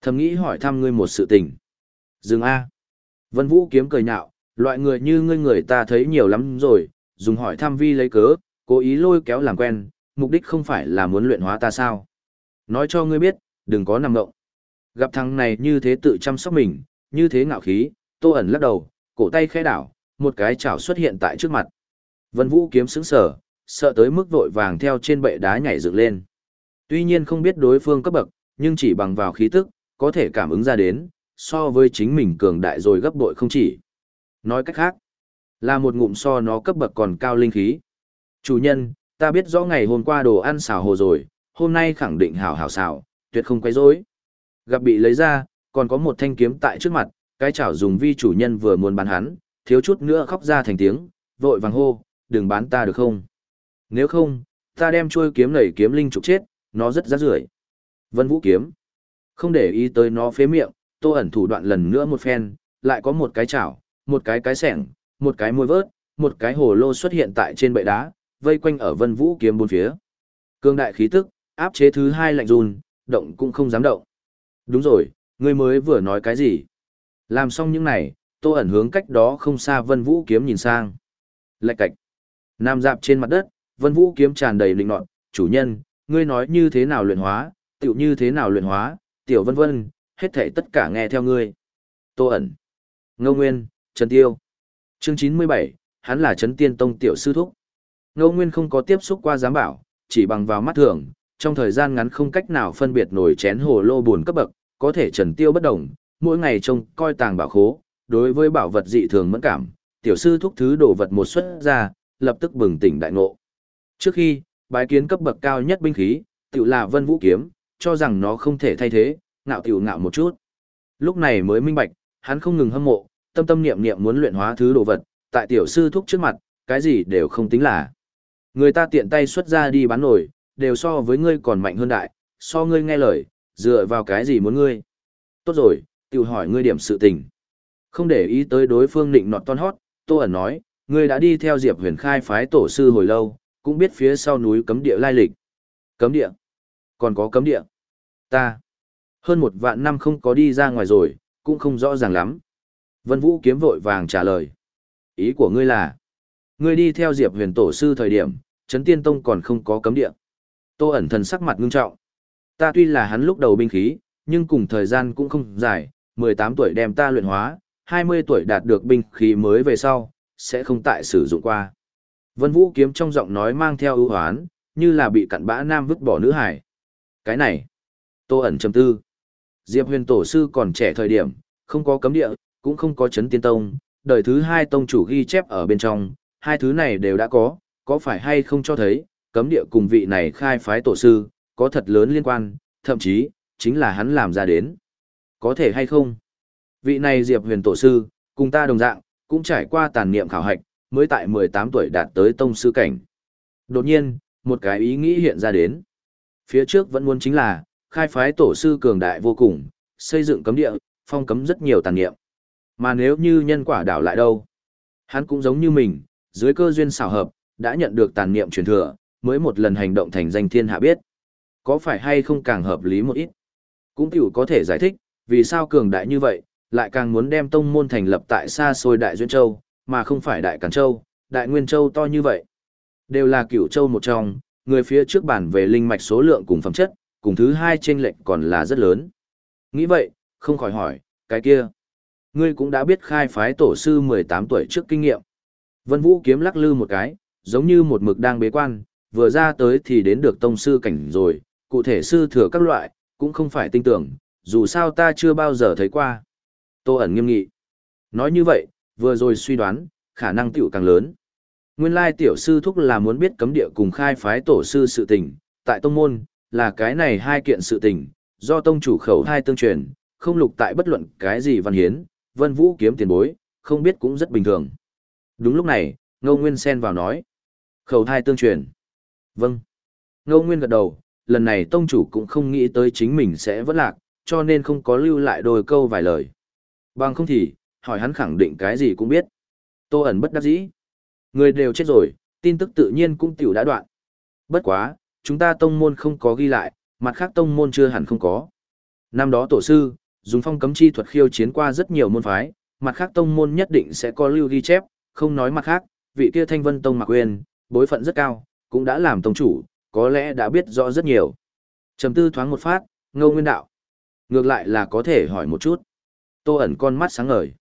Thầm nghĩ hỏi thăm ngươi một sự tình. Dừng A. Vân Vũ kiếm cười nhạo, loại người như ngươi người ta thấy nhiều lắm rồi, dùng hỏi thăm vi lấy cớ, cố ý lôi kéo làm quen, mục đích không phải là muốn luyện hóa ta sao. Nói cho ngươi biết, đừng có nằm ngộng. Gặp thằng này như thế tự chăm sóc mình, như thế ngạo khí, tô ẩn lắc đầu, cổ tay khẽ đảo, một cái chảo xuất hiện tại trước mặt. Vân Vũ kiếm sững sờ, sợ tới mức vội vàng theo trên bệ đá nhảy dựng lên. Tuy nhiên không biết đối phương cấp bậc, nhưng chỉ bằng vào khí tức, có thể cảm ứng ra đến, so với chính mình cường đại rồi gấp bội không chỉ. Nói cách khác, là một ngụm so nó cấp bậc còn cao linh khí. Chủ nhân, ta biết rõ ngày hôm qua đồ ăn xào hồ rồi, hôm nay khẳng định hảo hảo xào, tuyệt không quấy rối. Gặp bị lấy ra, còn có một thanh kiếm tại trước mặt, cái chảo dùng vi chủ nhân vừa muốn bán hắn, thiếu chút nữa khóc ra thành tiếng, vội vàng hô, đừng bán ta được không? Nếu không, ta đem chuôi kiếm này kiếm linh trục chết, nó rất rát rưởi. Vân Vũ kiếm. Không để ý tới nó phế miệng, Tô ẩn thủ đoạn lần nữa một phen, lại có một cái chảo, một cái cái sẻng, một cái môi vớt, một cái hồ lô xuất hiện tại trên bệ đá, vây quanh ở Vân Vũ kiếm bốn phía. Cương đại khí tức, áp chế thứ hai lạnh run, động cũng không dám động. Đúng rồi, ngươi mới vừa nói cái gì? Làm xong những này, Tô ẩn hướng cách đó không xa Vân Vũ kiếm nhìn sang. Lạch cạch. Nam dạp trên mặt đất, Vân Vũ kiếm tràn đầy linh nọt, chủ nhân, ngươi nói như thế nào luyện hóa, tiểu như thế nào luyện hóa, tiểu vân vân, hết thảy tất cả nghe theo ngươi. Tô ẩn. Ngô Nguyên, Trần Tiêu. Chương 97, hắn là Trấn Tiên Tông tiểu sư thúc. Ngô Nguyên không có tiếp xúc qua giám bảo, chỉ bằng vào mắt thường, trong thời gian ngắn không cách nào phân biệt nổi chén hồ lô buồn cấp bậc, có thể Trần Tiêu bất động, mỗi ngày trông coi tàng bảo khố, đối với bảo vật dị thường mẫn cảm, tiểu sư thúc thứ đồ vật một xuất ra, lập tức bừng tỉnh đại ngộ. Trước khi, bái kiến cấp bậc cao nhất binh khí, tiểu là Vân Vũ kiếm, cho rằng nó không thể thay thế, ngạo tiểu ngạo một chút. Lúc này mới minh bạch, hắn không ngừng hâm mộ, tâm tâm niệm niệm muốn luyện hóa thứ đồ vật, tại tiểu sư thúc trước mặt, cái gì đều không tính là. Người ta tiện tay xuất ra đi bán nổi, đều so với ngươi còn mạnh hơn đại, so ngươi nghe lời, dựa vào cái gì muốn ngươi. Tốt rồi, tiểu hỏi ngươi điểm sự tình. Không để ý tới đối phương định nọt ton hót, Tô ẩn nói, ngươi đã đi theo Diệp Huyền khai phái tổ sư hồi lâu, cũng biết phía sau núi cấm địa lai lịch. Cấm địa? Còn có cấm địa? Ta. Hơn một vạn năm không có đi ra ngoài rồi, cũng không rõ ràng lắm. Vân Vũ kiếm vội vàng trả lời. Ý của ngươi là, ngươi đi theo Diệp huyền tổ sư thời điểm, Trấn Tiên Tông còn không có cấm địa. Tô ẩn thần sắc mặt ngưng trọng. Ta tuy là hắn lúc đầu binh khí, nhưng cùng thời gian cũng không dài, 18 tuổi đem ta luyện hóa, 20 tuổi đạt được binh khí mới về sau, sẽ không tại sử dụng qua. Vân Vũ kiếm trong giọng nói mang theo ưu hoán, như là bị cặn bã nam vứt bỏ nữ hải. Cái này, Tô ẩn trầm tư. Diệp huyền tổ sư còn trẻ thời điểm, không có cấm địa, cũng không có chấn tiên tông, đời thứ hai tông chủ ghi chép ở bên trong, hai thứ này đều đã có, có phải hay không cho thấy, cấm địa cùng vị này khai phái tổ sư, có thật lớn liên quan, thậm chí, chính là hắn làm ra đến. Có thể hay không? Vị này Diệp huyền tổ sư, cùng ta đồng dạng, cũng trải qua tàn niệm khảo hạch, mới tại 18 tuổi đạt tới tông sư cảnh. Đột nhiên, một cái ý nghĩ hiện ra đến. Phía trước vẫn muốn chính là, khai phái tổ sư cường đại vô cùng, xây dựng cấm địa, phong cấm rất nhiều tàn niệm. Mà nếu như nhân quả đảo lại đâu? Hắn cũng giống như mình, dưới cơ duyên xảo hợp, đã nhận được tàn niệm truyền thừa, mới một lần hành động thành danh thiên hạ biết. Có phải hay không càng hợp lý một ít? Cũng tiểu có thể giải thích, vì sao cường đại như vậy, lại càng muốn đem tông môn thành lập tại xa xôi Đại Duyên Châu, mà không phải Đại Càn Châu, Đại Nguyên Châu to như vậy. Đều là cửu châu một trong, người phía trước bản về linh mạch số lượng cùng phẩm chất, cùng thứ hai trên lệnh còn là rất lớn. Nghĩ vậy, không khỏi hỏi, cái kia. Ngươi cũng đã biết khai phái tổ sư 18 tuổi trước kinh nghiệm. Vân Vũ kiếm lắc lư một cái, giống như một mực đang bế quan, vừa ra tới thì đến được tông sư cảnh rồi, cụ thể sư thừa các loại, cũng không phải tin tưởng, dù sao ta chưa bao giờ thấy qua. Tô ẩn nghiêm nghị. Nói như vậy, vừa rồi suy đoán, khả năng tiểu càng lớn. Nguyên lai tiểu sư thúc là muốn biết cấm địa cùng khai phái tổ sư sự tình, tại tông môn, là cái này hai kiện sự tình, do tông chủ khẩu hai tương truyền, không lục tại bất luận cái gì văn hiến, vân vũ kiếm tiền bối, không biết cũng rất bình thường. Đúng lúc này, Ngô Nguyên xen vào nói. Khẩu thai tương truyền. Vâng. Ngô Nguyên gật đầu, lần này tông chủ cũng không nghĩ tới chính mình sẽ vất lạc, cho nên không có lưu lại đôi câu vài lời. Bằng không thì, hỏi hắn khẳng định cái gì cũng biết. Tô ẩn bất đắc dĩ. Người đều chết rồi, tin tức tự nhiên cũng tiểu đã đoạn. Bất quá, chúng ta tông môn không có ghi lại, mặt khác tông môn chưa hẳn không có. Năm đó tổ sư, dùng phong cấm chi thuật khiêu chiến qua rất nhiều môn phái, mặt khác tông môn nhất định sẽ có lưu ghi chép, không nói mặt khác, vị kia thanh vân tông mặc quyền, bối phận rất cao, cũng đã làm tông chủ, có lẽ đã biết rõ rất nhiều. Trầm tư thoáng một phát, ngô nguyên đạo. Ngược lại là có thể hỏi một chút. Tô ẩn con mắt sáng ngời.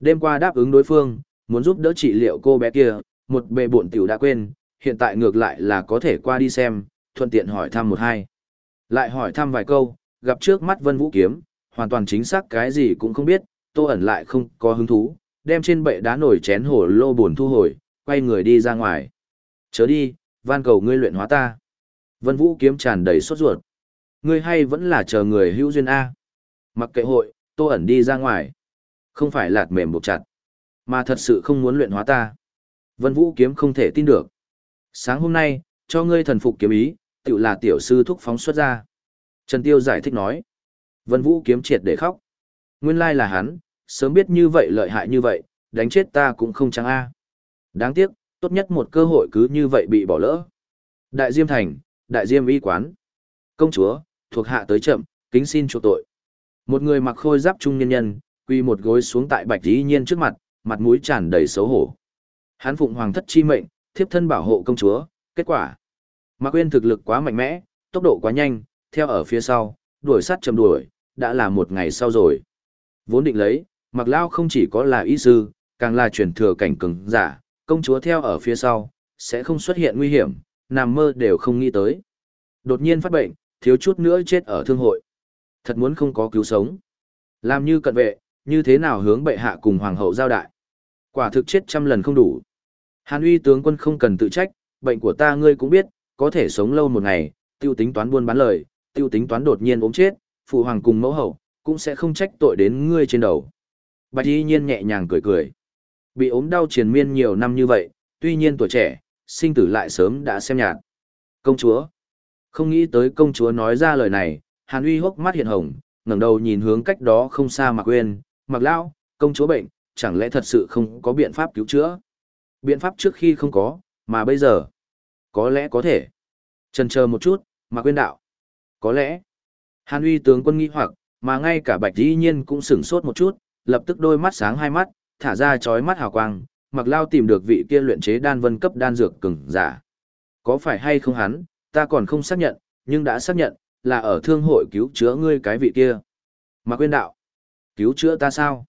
Đêm qua đáp ứng đối phương, muốn giúp đỡ trị liệu cô bé kia, một bề bộn tiểu đã quên, hiện tại ngược lại là có thể qua đi xem, thuận tiện hỏi thăm một hai. Lại hỏi thăm vài câu, gặp trước mắt Vân Vũ Kiếm, hoàn toàn chính xác cái gì cũng không biết, Tô ẩn lại không có hứng thú, đem trên bệ đá nổi chén hồ lô buồn thu hồi, quay người đi ra ngoài. Chớ đi, van cầu ngươi luyện hóa ta. Vân Vũ Kiếm tràn đầy sốt ruột. Ngươi hay vẫn là chờ người hữu duyên A. Mặc kệ hội, Tô ẩn đi ra ngoài. Không phải lạt mềm buộc chặt, mà thật sự không muốn luyện hóa ta. Vân Vũ Kiếm không thể tin được. Sáng hôm nay, cho ngươi thần phục kiếm ý, tự là tiểu sư thúc phóng xuất ra. Trần Tiêu giải thích nói. Vân Vũ kiếm triệt để khóc. Nguyên lai là hắn, sớm biết như vậy lợi hại như vậy, đánh chết ta cũng không chẳng a. Đáng tiếc, tốt nhất một cơ hội cứ như vậy bị bỏ lỡ. Đại Diêm Thành, Đại Diêm Y Quán. Công chúa, thuộc hạ tới chậm, kính xin chuộc tội. Một người mặc khôi giáp trung nhân nhân, quy một gối xuống tại Bạch Dĩ Nhiên trước mặt, mặt mũi tràn đầy xấu hổ. Hán phụng hoàng thất chi mệnh, thiếp thân bảo hộ công chúa, kết quả. Mạc Quyên thực lực quá mạnh mẽ, tốc độ quá nhanh, theo ở phía sau, đuổi sát chầm đuổi, đã là một ngày sau rồi. Vốn định lấy, Mạc Lao không chỉ có là y sư, càng là truyền thừa cảnh cứng giả, công chúa theo ở phía sau, sẽ không xuất hiện nguy hiểm, nằm mơ đều không nghĩ tới. Đột nhiên phát bệnh, thiếu chút nữa chết ở thương hội. Thật muốn không có cứu sống. Làm như cận vệ, như thế nào hướng bệ hạ cùng hoàng hậu giao đại. Quả thực chết trăm lần không đủ. Hàn uy tướng quân không cần tự trách, bệnh của ta ngươi cũng biết, có thể sống lâu một ngày, tiêu tính toán buôn bán lời, tiêu tính toán đột nhiên ốm chết, phụ hoàng cùng mẫu hậu, cũng sẽ không trách tội đến ngươi trên đầu. Bạch y nhiên nhẹ nhàng cười cười. Bị ốm đau triền miên nhiều năm như vậy, tuy nhiên tuổi trẻ, sinh tử lại sớm đã xem nhạt. Công chúa. Không nghĩ tới công chúa nói ra lời này, Hàn Uy hốc mắt hiện hồng, ngẩng đầu nhìn hướng cách đó không xa Mạc Uyên, "Mạc lão, công chúa bệnh, chẳng lẽ thật sự không có biện pháp cứu chữa?" Biện pháp trước khi không có, mà bây giờ, có lẽ có thể. Chần chờ một chút, mà quên đạo. Có lẽ, Hàn uy tướng quân nghi hoặc, mà ngay cả bạch dĩ nhiên cũng sửng sốt một chút, lập tức đôi mắt sáng hai mắt, thả ra chói mắt hào quang, mặc lao tìm được vị kia luyện chế đan vân cấp đan dược cứng giả. Có phải hay không hắn, ta còn không xác nhận, nhưng đã xác nhận, là ở thương hội cứu chữa ngươi cái vị kia. Mà Quyên đạo, cứu chữa ta sao?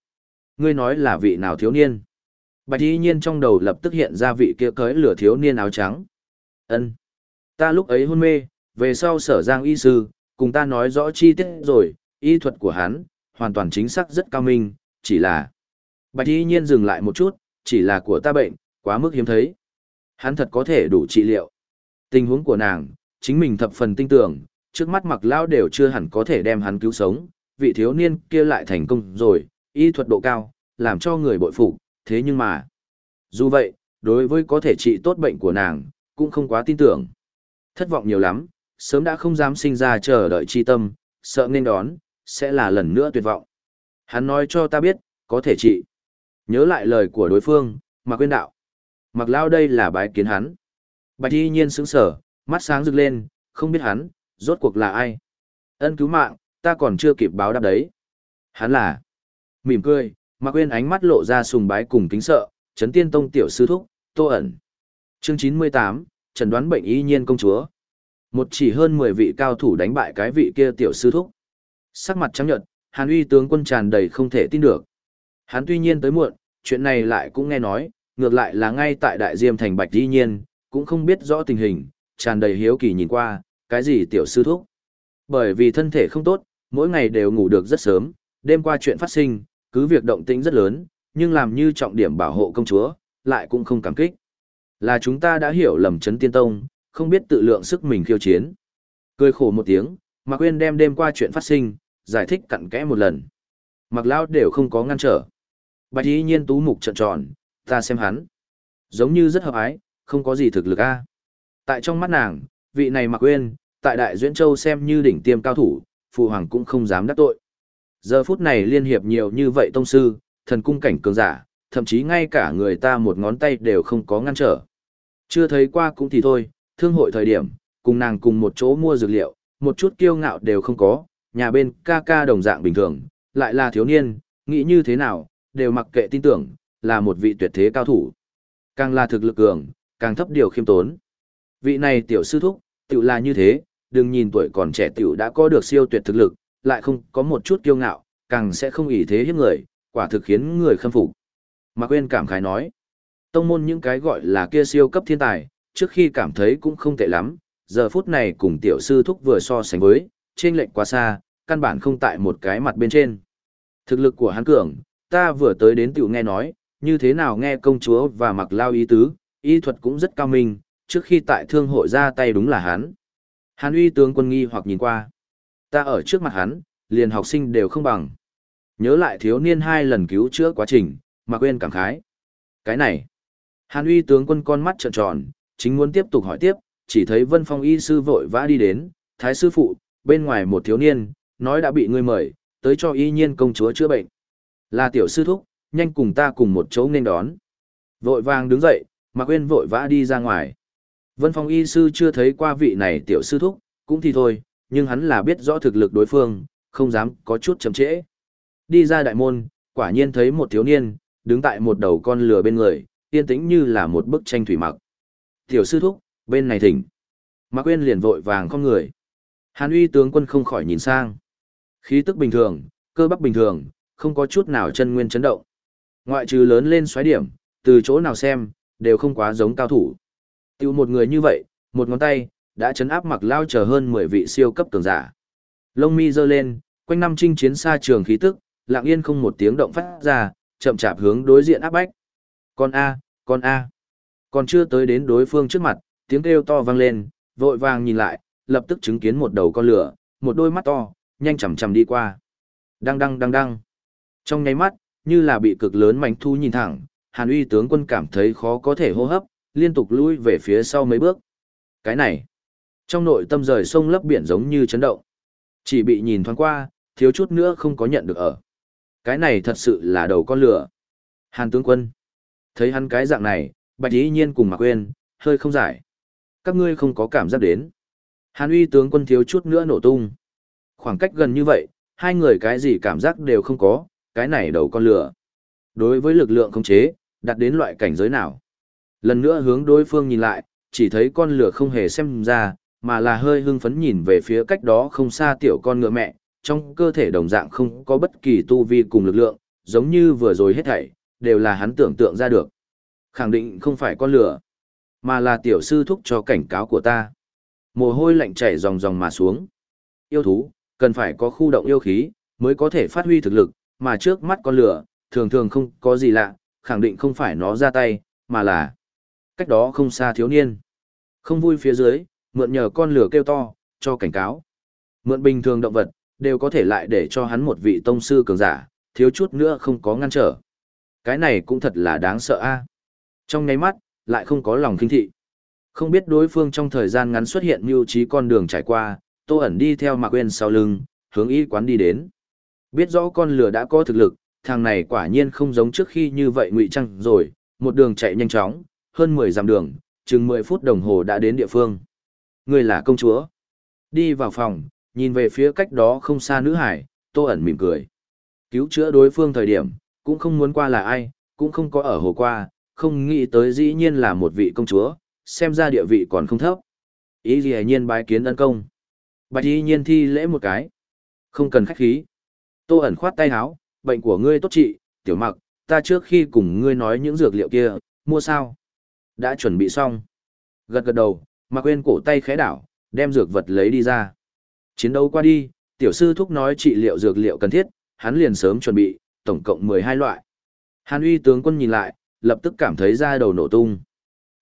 Ngươi nói là vị nào thiếu niên? Bạch y nhiên trong đầu lập tức hiện ra vị kia cưới lửa thiếu niên áo trắng. ân Ta lúc ấy hôn mê, về sau sở giang y sư, cùng ta nói rõ chi tiết rồi, y thuật của hắn, hoàn toàn chính xác rất cao minh, chỉ là... Bạch y nhiên dừng lại một chút, chỉ là của ta bệnh, quá mức hiếm thấy. Hắn thật có thể đủ trị liệu. Tình huống của nàng, chính mình thập phần tinh tưởng, trước mắt mặc lao đều chưa hẳn có thể đem hắn cứu sống, vị thiếu niên kia lại thành công rồi, y thuật độ cao, làm cho người bội phục, thế nhưng mà, dù vậy, đối với có thể trị tốt bệnh của nàng, cũng không quá tin tưởng. Thất vọng nhiều lắm, sớm đã không dám sinh ra chờ đợi chi tâm, sợ nên đón, sẽ là lần nữa tuyệt vọng. Hắn nói cho ta biết, có thể trị. Nhớ lại lời của đối phương, Mặc Quyên đạo. Mặc lao đây là bái kiến hắn. Bạch y nhiên sững sờ, mắt sáng rực lên, không biết hắn, rốt cuộc là ai. Ân cứu mạng, ta còn chưa kịp báo đáp đấy. Hắn là. Mỉm cười, Mạc Quyên ánh mắt lộ ra sùng bái cùng kính sợ, chấn tiên tông tiểu sư thúc, tô ẩn. Chương 98, trần đoán bệnh y nhiên công chúa. Một chỉ hơn 10 vị cao thủ đánh bại cái vị kia tiểu sư thúc. Sắc mặt trắng nhợt, Hàn Uy tướng quân tràn đầy không thể tin được. Hắn tuy nhiên tới muộn, chuyện này lại cũng nghe nói, ngược lại là ngay tại đại diêm thành bạch Di nhiên, cũng không biết rõ tình hình, tràn đầy hiếu kỳ nhìn qua, cái gì tiểu sư thúc. Bởi vì thân thể không tốt, mỗi ngày đều ngủ được rất sớm, đêm qua chuyện phát sinh, cứ việc động tĩnh rất lớn, nhưng làm như trọng điểm bảo hộ công chúa, lại cũng không cảm kích. Là chúng ta đã hiểu lầm chấn tiên tông, không biết tự lượng sức mình khiêu chiến. Cười khổ một tiếng, Mạc quên đem đêm qua chuyện phát sinh, giải thích cặn kẽ một lần. Mạc Lao đều không có ngăn trở. Bạch y nhiên tú mục trợn tròn, ta xem hắn. giống như rất hợp ái, không có gì thực lực a. Tại trong mắt nàng, vị này mặc quên, tại Đại Duyễn Châu xem như đỉnh tiêm cao thủ, phụ hoàng cũng không dám đắc tội. Giờ phút này liên hiệp nhiều như vậy tông sư, thần cung cảnh cường giả, thậm chí ngay cả người ta một ngón tay đều không có ngăn trở. Chưa thấy qua cũng thì thôi, thương hội thời điểm, cùng nàng cùng một chỗ mua dược liệu, một chút kiêu ngạo đều không có, nhà bên ca ca đồng dạng bình thường, lại là thiếu niên, nghĩ như thế nào, đều mặc kệ tin tưởng, là một vị tuyệt thế cao thủ. Càng là thực lực cường, càng thấp điều khiêm tốn. Vị này tiểu sư thúc, tiểu là như thế, đừng nhìn tuổi còn trẻ tiểu đã có được siêu tuyệt thực lực, lại không có một chút kiêu ngạo, càng sẽ không ỷ thế hiếp người, quả thực khiến người khâm phục. Mạc Quyên cảm khái nói, tông môn những cái gọi là kia siêu cấp thiên tài, trước khi cảm thấy cũng không tệ lắm, giờ phút này cùng tiểu sư thúc vừa so sánh với, trên lệnh quá xa, căn bản không tại một cái mặt bên trên. Thực lực của hắn cường, ta vừa tới đến tiểu nghe nói, như thế nào nghe công chúa và mặc lao ý tứ, y thuật cũng rất cao minh, trước khi tại thương hội ra tay đúng là hắn. Hàn uy tướng quân nghi hoặc nhìn qua. Ta ở trước mặt hắn, liền học sinh đều không bằng. Nhớ lại thiếu niên hai lần cứu chữa quá trình, mà quên cảm khái. Cái này. Hàn uy tướng quân con mắt trợn tròn, chính muốn tiếp tục hỏi tiếp, chỉ thấy vân phong y sư vội vã đi đến, thái sư phụ, bên ngoài một thiếu niên, nói đã bị ngươi mời, tới cho y nhiên công chúa chữa bệnh. Là tiểu sư thúc, nhanh cùng ta cùng một chỗ nên đón. Vội vàng đứng dậy, Mạc Uyên vội vã đi ra ngoài. Vân Phong y sư chưa thấy qua vị này tiểu sư thúc, cũng thì thôi, nhưng hắn là biết rõ thực lực đối phương, không dám có chút chậm trễ. Đi ra đại môn, quả nhiên thấy một thiếu niên, đứng tại một đầu con lừa bên người, yên tĩnh như là một bức tranh thủy mặc. Tiểu sư thúc, bên này thỉnh. Mạc Uyên liền vội vàng con người. Hàn uy tướng quân không khỏi nhìn sang. Khí tức bình thường, cơ bắp bình thường, không có chút nào chân nguyên chấn động. Ngoại trừ lớn lên xoáy điểm, từ chỗ nào xem, đều không quá giống cao thủ. Tiêu một người như vậy, một ngón tay, đã chấn áp mặc lao chờ hơn 10 vị siêu cấp cường giả. Lông mi giơ lên, quanh năm chinh chiến xa trường khí tức, lặng yên không một tiếng động phát ra, chậm chạp hướng đối diện áp bách. Con A, con A. Còn chưa tới đến đối phương trước mặt, tiếng kêu to vang lên, vội vàng nhìn lại, lập tức chứng kiến một đầu con lửa, một đôi mắt to, nhanh chậm chậm đi qua. Đăng đăng đăng đăng. Trong nháy mắt, như là bị cực lớn mảnh thu nhìn thẳng, Hàn Uy tướng quân cảm thấy khó có thể hô hấp, liên tục lui về phía sau mấy bước. Cái này, trong nội tâm rời sông lấp biển giống như chấn động. Chỉ bị nhìn thoáng qua, thiếu chút nữa không có nhận được ở. Cái này thật sự là đầu con lửa. Hàn tướng quân, thấy hắn cái dạng này, Bạch Ý Nhiên cùng mặc quên, hơi không giải. Các ngươi không có cảm giác đến. Hàn Uy tướng quân thiếu chút nữa nổ tung. Khoảng cách gần như vậy, hai người cái gì cảm giác đều không có, cái này đầu con lửa. Đối với lực lượng khống chế, đạt đến loại cảnh giới nào. Lần nữa hướng đối phương nhìn lại, chỉ thấy con lửa không hề xem ra, mà là hơi hưng phấn nhìn về phía cách đó không xa tiểu con ngựa mẹ, trong cơ thể đồng dạng không có bất kỳ tu vi cùng lực lượng, giống như vừa rồi hết thảy, đều là hắn tưởng tượng ra được. Khẳng định không phải con lửa, mà là tiểu sư thúc cho cảnh cáo của ta. Mồ hôi lạnh chảy ròng ròng mà xuống. Yêu thú, cần phải có khu động yêu khí, mới có thể phát huy thực lực, mà trước mắt con lửa, thường thường không có gì lạ, khẳng định không phải nó ra tay, mà là cách đó không xa thiếu niên. Không vui phía dưới, mượn nhờ con lửa kêu to, cho cảnh cáo. Mượn bình thường động vật, đều có thể lại để cho hắn một vị tông sư cường giả, thiếu chút nữa không có ngăn trở. Cái này cũng thật là đáng sợ a. Trong nháy mắt, lại không có lòng kinh thị. Không biết đối phương trong thời gian ngắn xuất hiện mưu trí con đường trải qua, Tô ẩn đi theo Mạc quên sau lưng, hướng y quán đi đến. Biết rõ con lửa đã có thực lực, thằng này quả nhiên không giống trước khi như vậy ngụy trang rồi, một đường chạy nhanh chóng, hơn 10 dặm đường, chừng 10 phút đồng hồ đã đến địa phương. Người là công chúa. Đi vào phòng, nhìn về phía cách đó không xa nữ hải, Tô ẩn mỉm cười. Cứu chữa đối phương thời điểm, cũng không muốn qua là ai, cũng không có ở hồ qua, không nghĩ tới dĩ nhiên là một vị công chúa, xem ra địa vị còn không thấp. Ý gì nhiên bái kiến ân công. Bạch y nhiên thi lễ một cái. Không cần khách khí. Tô ẩn khoát tay áo, bệnh của ngươi tốt trị, tiểu mặc, ta trước khi cùng ngươi nói những dược liệu kia, mua sao? Đã chuẩn bị xong. Gật gật đầu, mặc quên cổ tay khẽ đảo, đem dược vật lấy đi ra. Chiến đấu qua đi, tiểu sư thúc nói trị liệu dược liệu cần thiết, hắn liền sớm chuẩn bị, tổng cộng 12 loại. Hàn uy tướng quân nhìn lại, lập tức cảm thấy da đầu nổ tung.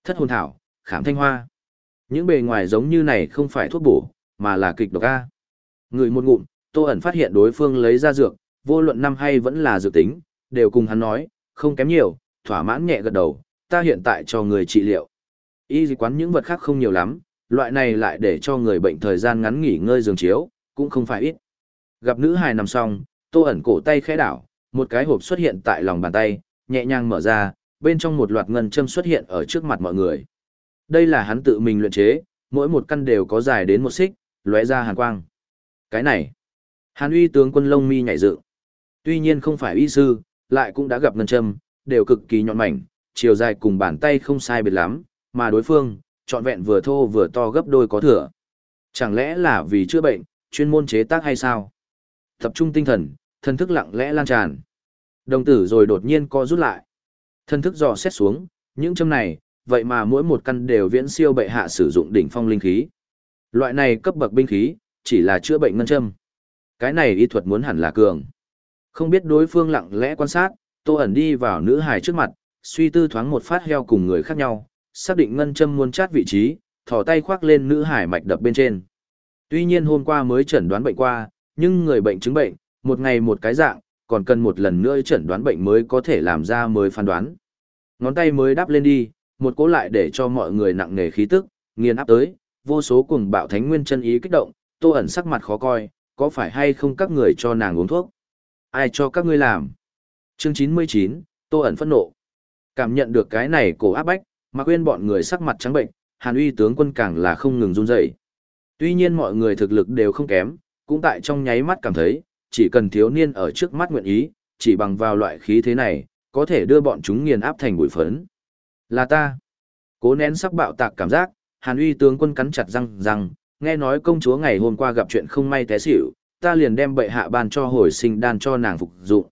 Thất hồn thảo, khảm thanh hoa. Những bề ngoài giống như này không phải thuốc bổ, mà là kịch độc A. Người một ngụm, Tô ẩn phát hiện đối phương lấy ra dược, vô luận năm hay vẫn là dược tính, đều cùng hắn nói, không kém nhiều, thỏa mãn nhẹ gật đầu, ta hiện tại cho người trị liệu. Y quán những vật khác không nhiều lắm, loại này lại để cho người bệnh thời gian ngắn nghỉ ngơi giường chiếu, cũng không phải ít. Gặp nữ hài nằm xong, tô ẩn cổ tay khẽ đảo, một cái hộp xuất hiện tại lòng bàn tay, nhẹ nhàng mở ra, bên trong một loạt ngân châm xuất hiện ở trước mặt mọi người. Đây là hắn tự mình luyện chế, mỗi một căn đều có dài đến một xích, lóe ra hàn quang. Cái này, Hàn uy tướng quân lông mi nhảy dựng. Tuy nhiên không phải y sư, lại cũng đã gặp ngân châm, đều cực kỳ nhọn mảnh, chiều dài cùng bàn tay không sai biệt lắm, mà đối phương, trọn vẹn vừa thô vừa to gấp đôi có thừa. Chẳng lẽ là vì chữa bệnh, chuyên môn chế tác hay sao? Tập trung tinh thần, thân thức lặng lẽ lan tràn. Đồng tử rồi đột nhiên co rút lại. Thân thức dò xét xuống, những châm này, vậy mà mỗi một căn đều viễn siêu bệ hạ sử dụng đỉnh phong linh khí. Loại này cấp bậc binh khí, chỉ là chữa bệnh ngân châm. Cái này y thuật muốn hẳn là cường. Không biết đối phương lặng lẽ quan sát, Tô ẩn đi vào nữ hài trước mặt, suy tư thoáng một phát heo cùng người khác nhau, xác định ngân châm muốn chát vị trí, thò tay khoác lên nữ hải mạch đập bên trên. Tuy nhiên hôm qua mới chẩn đoán bệnh qua, nhưng người bệnh chứng bệnh, một ngày một cái dạng, còn cần một lần nữa chẩn đoán bệnh mới có thể làm ra mới phán đoán. Ngón tay mới đắp lên đi, một cố lại để cho mọi người nặng nề khí tức, nghiền áp tới, vô số cùng bạo thánh nguyên chân ý kích động, tô ẩn sắc mặt khó coi, có phải hay không các người cho nàng uống thuốc? Ai cho các ngươi làm? Chương 99, tô ẩn phẫn nộ. Cảm nhận được cái này cổ áp bách, mà quên bọn người sắc mặt trắng bệnh, hàn uy tướng quân càng là không ngừng run rẩy. Tuy nhiên mọi người thực lực đều không kém, cũng tại trong nháy mắt cảm thấy, chỉ cần thiếu niên ở trước mắt nguyện ý, chỉ bằng vào loại khí thế này, có thể đưa bọn chúng nghiền áp thành bụi phấn. Là ta. Cố nén sắc bạo tạc cảm giác, Hàn Uy tướng quân cắn chặt răng rằng, nghe nói công chúa ngày hôm qua gặp chuyện không may té xỉu, ta liền đem bệ hạ ban cho hồi sinh đan cho nàng phục dụng.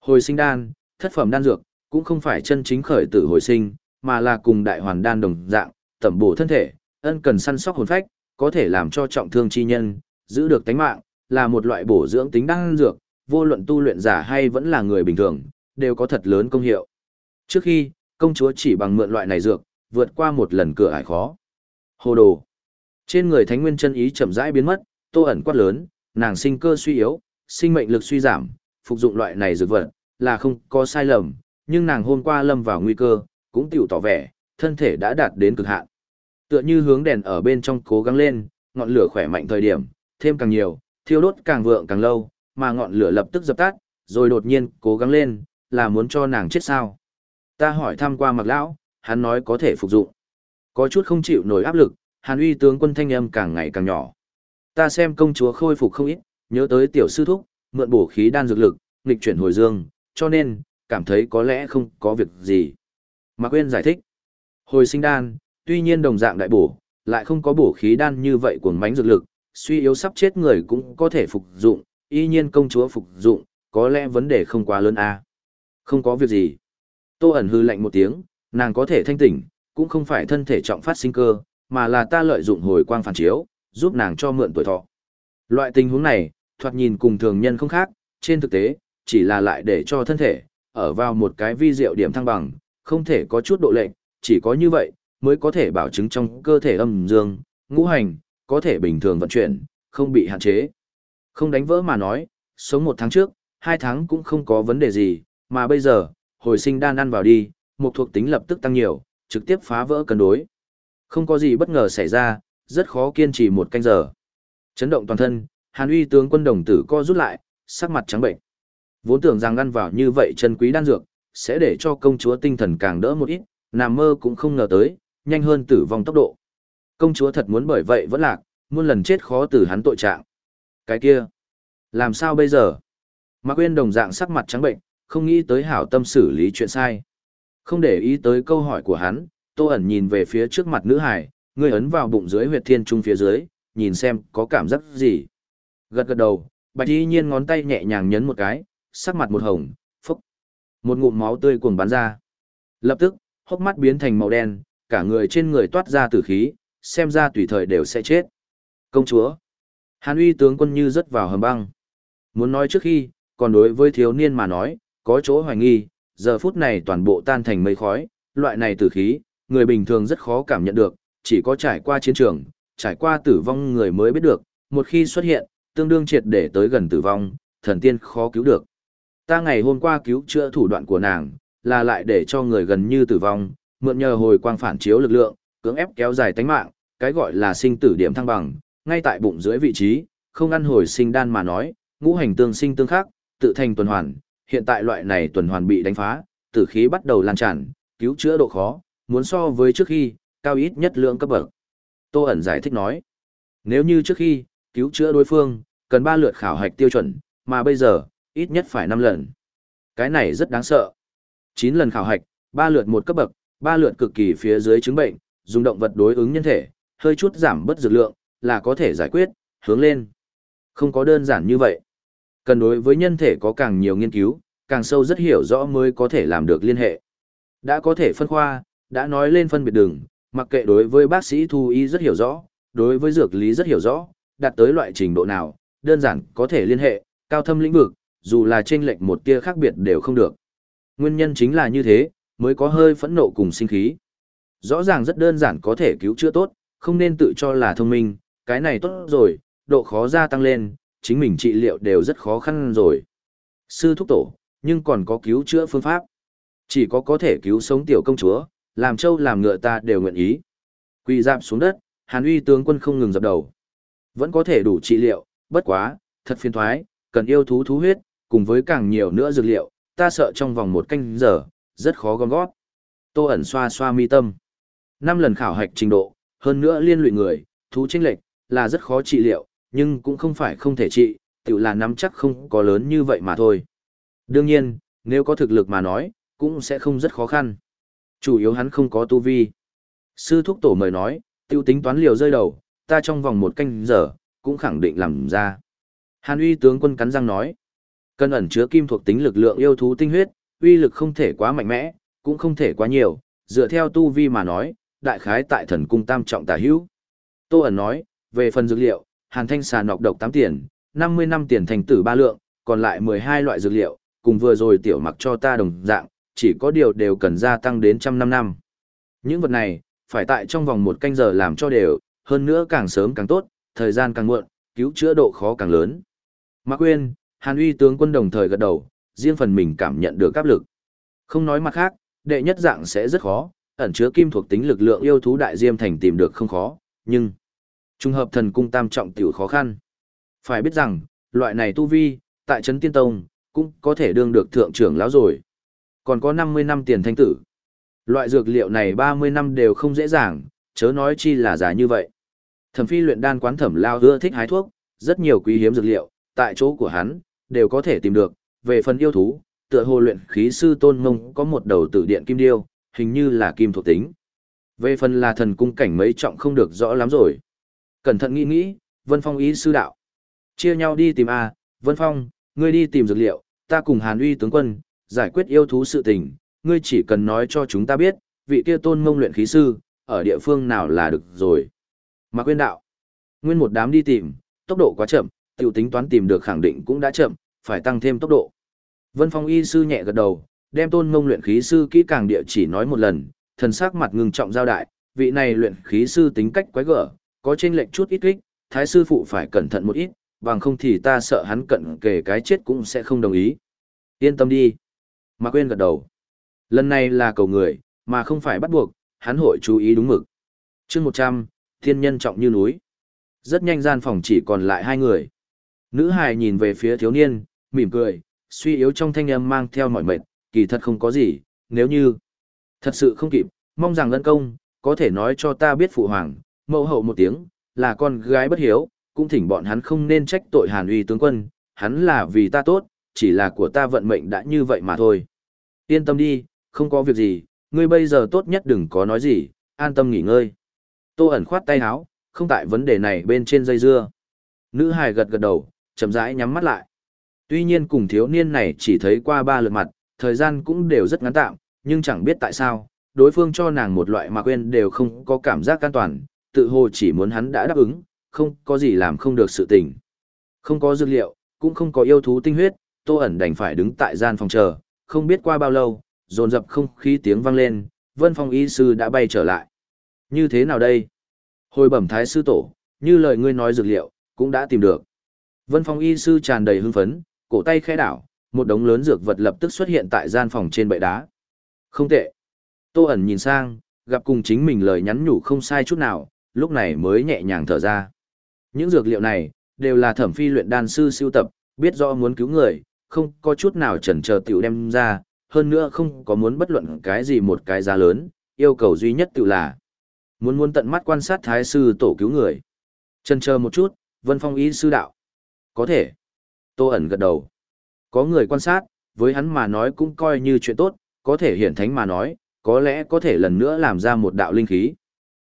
Hồi sinh đan, thất phẩm đan dược, cũng không phải chân chính khởi tử hồi sinh, mà là cùng đại hoàn đan đồng dạng, tẩm bổ thân thể, ân cần săn sóc hồn phách, có thể làm cho trọng thương chi nhân, giữ được tánh mạng, là một loại bổ dưỡng tính đan dược, vô luận tu luyện giả hay vẫn là người bình thường, đều có thật lớn công hiệu. Trước khi, công chúa chỉ bằng mượn loại này dược, vượt qua một lần cửa ải khó. Hồ đồ. Trên người thánh nguyên chân ý chậm rãi biến mất, tô ẩn quát lớn, nàng sinh cơ suy yếu, sinh mệnh lực suy giảm, phục dụng loại này dược vật, là không có sai lầm, nhưng nàng hôm qua lâm vào nguy cơ, cũng tiểu tỏ vẻ, thân thể đã đạt đến cực hạn. Tựa như hướng đèn ở bên trong cố gắng lên, ngọn lửa khỏe mạnh thời điểm, thêm càng nhiều, thiêu đốt càng vượng càng lâu, mà ngọn lửa lập tức dập tắt, rồi đột nhiên cố gắng lên, là muốn cho nàng chết sao. Ta hỏi thăm qua mặc lão, hắn nói có thể phục dụng. Có chút không chịu nổi áp lực, hàn uy tướng quân thanh âm càng ngày càng nhỏ. Ta xem công chúa khôi phục không ít, nhớ tới tiểu sư thúc, mượn bổ khí đan dược lực, nghịch chuyển hồi dương, cho nên, cảm thấy có lẽ không có việc gì. Mạc Quyên giải thích, hồi sinh đan, tuy nhiên đồng dạng đại bổ, lại không có bổ khí đan như vậy cuồng mánh dược lực, suy yếu sắp chết người cũng có thể phục dụng, y nhiên công chúa phục dụng, có lẽ vấn đề không quá lớn a. À. Không có việc gì. Tô ẩn hư lạnh một tiếng, nàng có thể thanh tỉnh, cũng không phải thân thể trọng phát sinh cơ, mà là ta lợi dụng hồi quang phản chiếu, giúp nàng cho mượn tuổi thọ. Loại tình huống này, thoạt nhìn cùng thường nhân không khác, trên thực tế, chỉ là lại để cho thân thể, ở vào một cái vi diệu điểm thăng bằng, không thể có chút độ lệnh, chỉ có như vậy, mới có thể bảo chứng trong cơ thể âm dương, ngũ hành, có thể bình thường vận chuyển, không bị hạn chế. Không đánh vỡ mà nói, sống một tháng trước, hai tháng cũng không có vấn đề gì, mà bây giờ, hồi sinh đan ăn vào đi, một thuộc tính lập tức tăng nhiều, trực tiếp phá vỡ cân đối. Không có gì bất ngờ xảy ra, rất khó kiên trì một canh giờ. Chấn động toàn thân, Hàn Uy tướng quân đồng tử co rút lại, sắc mặt trắng bệnh. Vốn tưởng rằng ăn vào như vậy chân quý đan dược, sẽ để cho công chúa tinh thần càng đỡ một ít, nằm mơ cũng không ngờ tới, nhanh hơn tử vong tốc độ. Công chúa thật muốn bởi vậy vẫn lạc, muôn lần chết khó từ hắn tội trạng. Cái kia, làm sao bây giờ? Mạc Quyên đồng dạng sắc mặt trắng bệnh, không nghĩ tới hảo tâm xử lý chuyện sai. Không để ý tới câu hỏi của hắn, Tô ẩn nhìn về phía trước mặt nữ hải, người ấn vào bụng dưới huyệt thiên trung phía dưới, nhìn xem có cảm giác gì. Gật gật đầu, bạch y nhiên ngón tay nhẹ nhàng nhấn một cái, sắc mặt một hồng, phúc. Một ngụm máu tươi cuồng bắn ra. Lập tức, hốc mắt biến thành màu đen, cả người trên người toát ra tử khí, xem ra tùy thời đều sẽ chết. Công chúa. Hàn uy tướng quân như rớt vào hầm băng. Muốn nói trước khi, còn đối với thiếu niên mà nói, có chỗ hoài nghi, giờ phút này toàn bộ tan thành mây khói, loại này tử khí, người bình thường rất khó cảm nhận được, chỉ có trải qua chiến trường, trải qua tử vong người mới biết được, một khi xuất hiện, tương đương triệt để tới gần tử vong, thần tiên khó cứu được. Ta ngày hôm qua cứu chữa thủ đoạn của nàng, là lại để cho người gần như tử vong, mượn nhờ hồi quang phản chiếu lực lượng, cưỡng ép kéo dài tánh mạng, cái gọi là sinh tử điểm thăng bằng, ngay tại bụng dưới vị trí, không ăn hồi sinh đan mà nói, ngũ hành tương sinh tương khắc, tự thành tuần hoàn, hiện tại loại này tuần hoàn bị đánh phá, tử khí bắt đầu lan tràn, cứu chữa độ khó, muốn so với trước khi, cao ít nhất lượng cấp bậc. Tô ẩn giải thích nói, nếu như trước khi, cứu chữa đối phương, cần 3 lượt khảo hạch tiêu chuẩn, mà bây giờ, ít nhất phải 5 lần. Cái này rất đáng sợ. 9 lần khảo hạch, 3 lượt một cấp bậc, 3 lượt cực kỳ phía dưới chứng bệnh, dùng động vật đối ứng nhân thể, hơi chút giảm bất dược lượng, là có thể giải quyết, hướng lên. Không có đơn giản như vậy. Cần đối với nhân thể có càng nhiều nghiên cứu, càng sâu rất hiểu rõ mới có thể làm được liên hệ. Đã có thể phân khoa, đã nói lên phân biệt đường, mặc kệ đối với bác sĩ thu y rất hiểu rõ, đối với dược lý rất hiểu rõ, đạt tới loại trình độ nào, đơn giản có thể liên hệ, cao thâm lĩnh vực, dù là chênh lệch một tia khác biệt đều không được. Nguyên nhân chính là như thế, mới có hơi phẫn nộ cùng sinh khí. Rõ ràng rất đơn giản có thể cứu chữa tốt, không nên tự cho là thông minh, cái này tốt rồi, độ khó gia tăng lên, chính mình trị liệu đều rất khó khăn rồi. Sư thúc tổ, nhưng còn có cứu chữa phương pháp. Chỉ có có thể cứu sống tiểu công chúa, làm trâu làm ngựa ta đều nguyện ý. Quỳ dạp xuống đất, Hàn uy tướng quân không ngừng dập đầu. Vẫn có thể đủ trị liệu, bất quá, thật phiền thoái, cần yêu thú thú huyết, cùng với càng nhiều nữa dược liệu, ta sợ trong vòng một canh giờ, rất khó gom gót. Tô ẩn xoa xoa mi tâm. Năm lần khảo hạch trình độ, hơn nữa liên lụy người, thú tranh lệch, là rất khó trị liệu, nhưng cũng không phải không thể trị, tự là nắm chắc không có lớn như vậy mà thôi. Đương nhiên, nếu có thực lực mà nói, cũng sẽ không rất khó khăn. Chủ yếu hắn không có tu vi. Sư thúc tổ mời nói, tiêu tính toán liều rơi đầu, ta trong vòng một canh giờ, cũng khẳng định làm ra. Hàn uy tướng quân cắn răng nói, cân ẩn chứa kim thuộc tính lực lượng yêu thú tinh huyết, uy lực không thể quá mạnh mẽ, cũng không thể quá nhiều, dựa theo tu vi mà nói, đại khái tại thần cung tam trọng tả hữu. Tô ẩn nói, về phần dược liệu, hàn thanh xà nọc độc 8 tiền, 50 năm tiền thành tử ba lượng, còn lại 12 loại dược liệu, cùng vừa rồi tiểu mặc cho ta đồng dạng, chỉ có điều đều cần gia tăng đến trăm năm năm. Những vật này, phải tại trong vòng một canh giờ làm cho đều, hơn nữa càng sớm càng tốt, thời gian càng muộn, cứu chữa độ khó càng lớn. Mạc Quyên, Hàn uy tướng quân đồng thời gật đầu, riêng phần mình cảm nhận được áp lực. Không nói mặt khác, đệ nhất dạng sẽ rất khó, ẩn chứa kim thuộc tính lực lượng yêu thú đại diêm thành tìm được không khó, nhưng trung hợp thần cung tam trọng tiểu khó khăn. Phải biết rằng, loại này tu vi, tại trấn tiên tông, cũng có thể đương được thượng trưởng lão rồi. Còn có 50 năm tiền thanh tử. Loại dược liệu này 30 năm đều không dễ dàng, chớ nói chi là giá như vậy. Thẩm phi luyện đan quán thẩm lao ưa thích hái thuốc, rất nhiều quý hiếm dược liệu, tại chỗ của hắn, đều có thể tìm được. Về phần yêu thú, tựa hồ luyện khí sư tôn mông có một đầu tử điện kim điêu, hình như là kim thuộc tính. Về phần là thần cung cảnh mấy trọng không được rõ lắm rồi. Cẩn thận nghĩ nghĩ, Vân Phong ý sư đạo. Chia nhau đi tìm A, Vân Phong, ngươi đi tìm dược liệu, ta cùng Hàn uy tướng quân, giải quyết yêu thú sự tình, ngươi chỉ cần nói cho chúng ta biết, vị kia tôn mông luyện khí sư, ở địa phương nào là được rồi. Mà quên đạo, nguyên một đám đi tìm, tốc độ quá chậm, tiểu tính toán tìm được khẳng định cũng đã chậm, phải tăng thêm tốc độ. Vân Phong y sư nhẹ gật đầu, đem tôn mông luyện khí sư kỹ càng địa chỉ nói một lần, thần sắc mặt ngưng trọng giao đại, vị này luyện khí sư tính cách quái gở, có trên lệnh chút ít kích, thái sư phụ phải cẩn thận một ít, bằng không thì ta sợ hắn cận kề cái chết cũng sẽ không đồng ý. Yên tâm đi. Mạc Quyên gật đầu. Lần này là cầu người, mà không phải bắt buộc, hắn hội chú ý đúng mực. chương 100, thiên nhân trọng như núi. Rất nhanh gian phòng chỉ còn lại hai người. Nữ hài nhìn về phía thiếu niên, mỉm cười, suy yếu trong thanh âm mang theo mọi mệt, kỳ thật không có gì, nếu như thật sự không kịp, mong rằng lân công, có thể nói cho ta biết phụ hoàng, mẫu hậu một tiếng, là con gái bất hiếu, cũng thỉnh bọn hắn không nên trách tội hàn uy tướng quân, hắn là vì ta tốt, chỉ là của ta vận mệnh đã như vậy mà thôi. Yên tâm đi, không có việc gì, ngươi bây giờ tốt nhất đừng có nói gì, an tâm nghỉ ngơi. Tô ẩn khoát tay áo, không tại vấn đề này bên trên dây dưa. Nữ hài gật gật đầu, chậm rãi nhắm mắt lại. Tuy nhiên cùng thiếu niên này chỉ thấy qua ba lượt mặt, thời gian cũng đều rất ngắn tạm, nhưng chẳng biết tại sao, đối phương cho nàng một loại mà quên đều không có cảm giác an toàn, tự hồ chỉ muốn hắn đã đáp ứng, không có gì làm không được sự tình. Không có dược liệu, cũng không có yêu thú tinh huyết, tô ẩn đành phải đứng tại gian phòng chờ, không biết qua bao lâu, dồn dập không khí tiếng vang lên, vân phong y sư đã bay trở lại. Như thế nào đây? Hồi bẩm thái sư tổ, như lời ngươi nói dược liệu, cũng đã tìm được. Vân phong y sư tràn đầy hưng phấn, cổ tay khẽ đảo, một đống lớn dược vật lập tức xuất hiện tại gian phòng trên bệ đá. Không tệ. Tô ẩn nhìn sang, gặp cùng chính mình lời nhắn nhủ không sai chút nào, lúc này mới nhẹ nhàng thở ra. Những dược liệu này, đều là thẩm phi luyện đan sư siêu tập, biết rõ muốn cứu người, không có chút nào chần chờ tiểu đem ra, hơn nữa không có muốn bất luận cái gì một cái giá lớn, yêu cầu duy nhất tự là muốn muốn tận mắt quan sát thái sư tổ cứu người. Chần chờ một chút, Vân Phong ý sư đạo. Có thể. Tô ẩn gật đầu. Có người quan sát, với hắn mà nói cũng coi như chuyện tốt, có thể hiển thánh mà nói, có lẽ có thể lần nữa làm ra một đạo linh khí.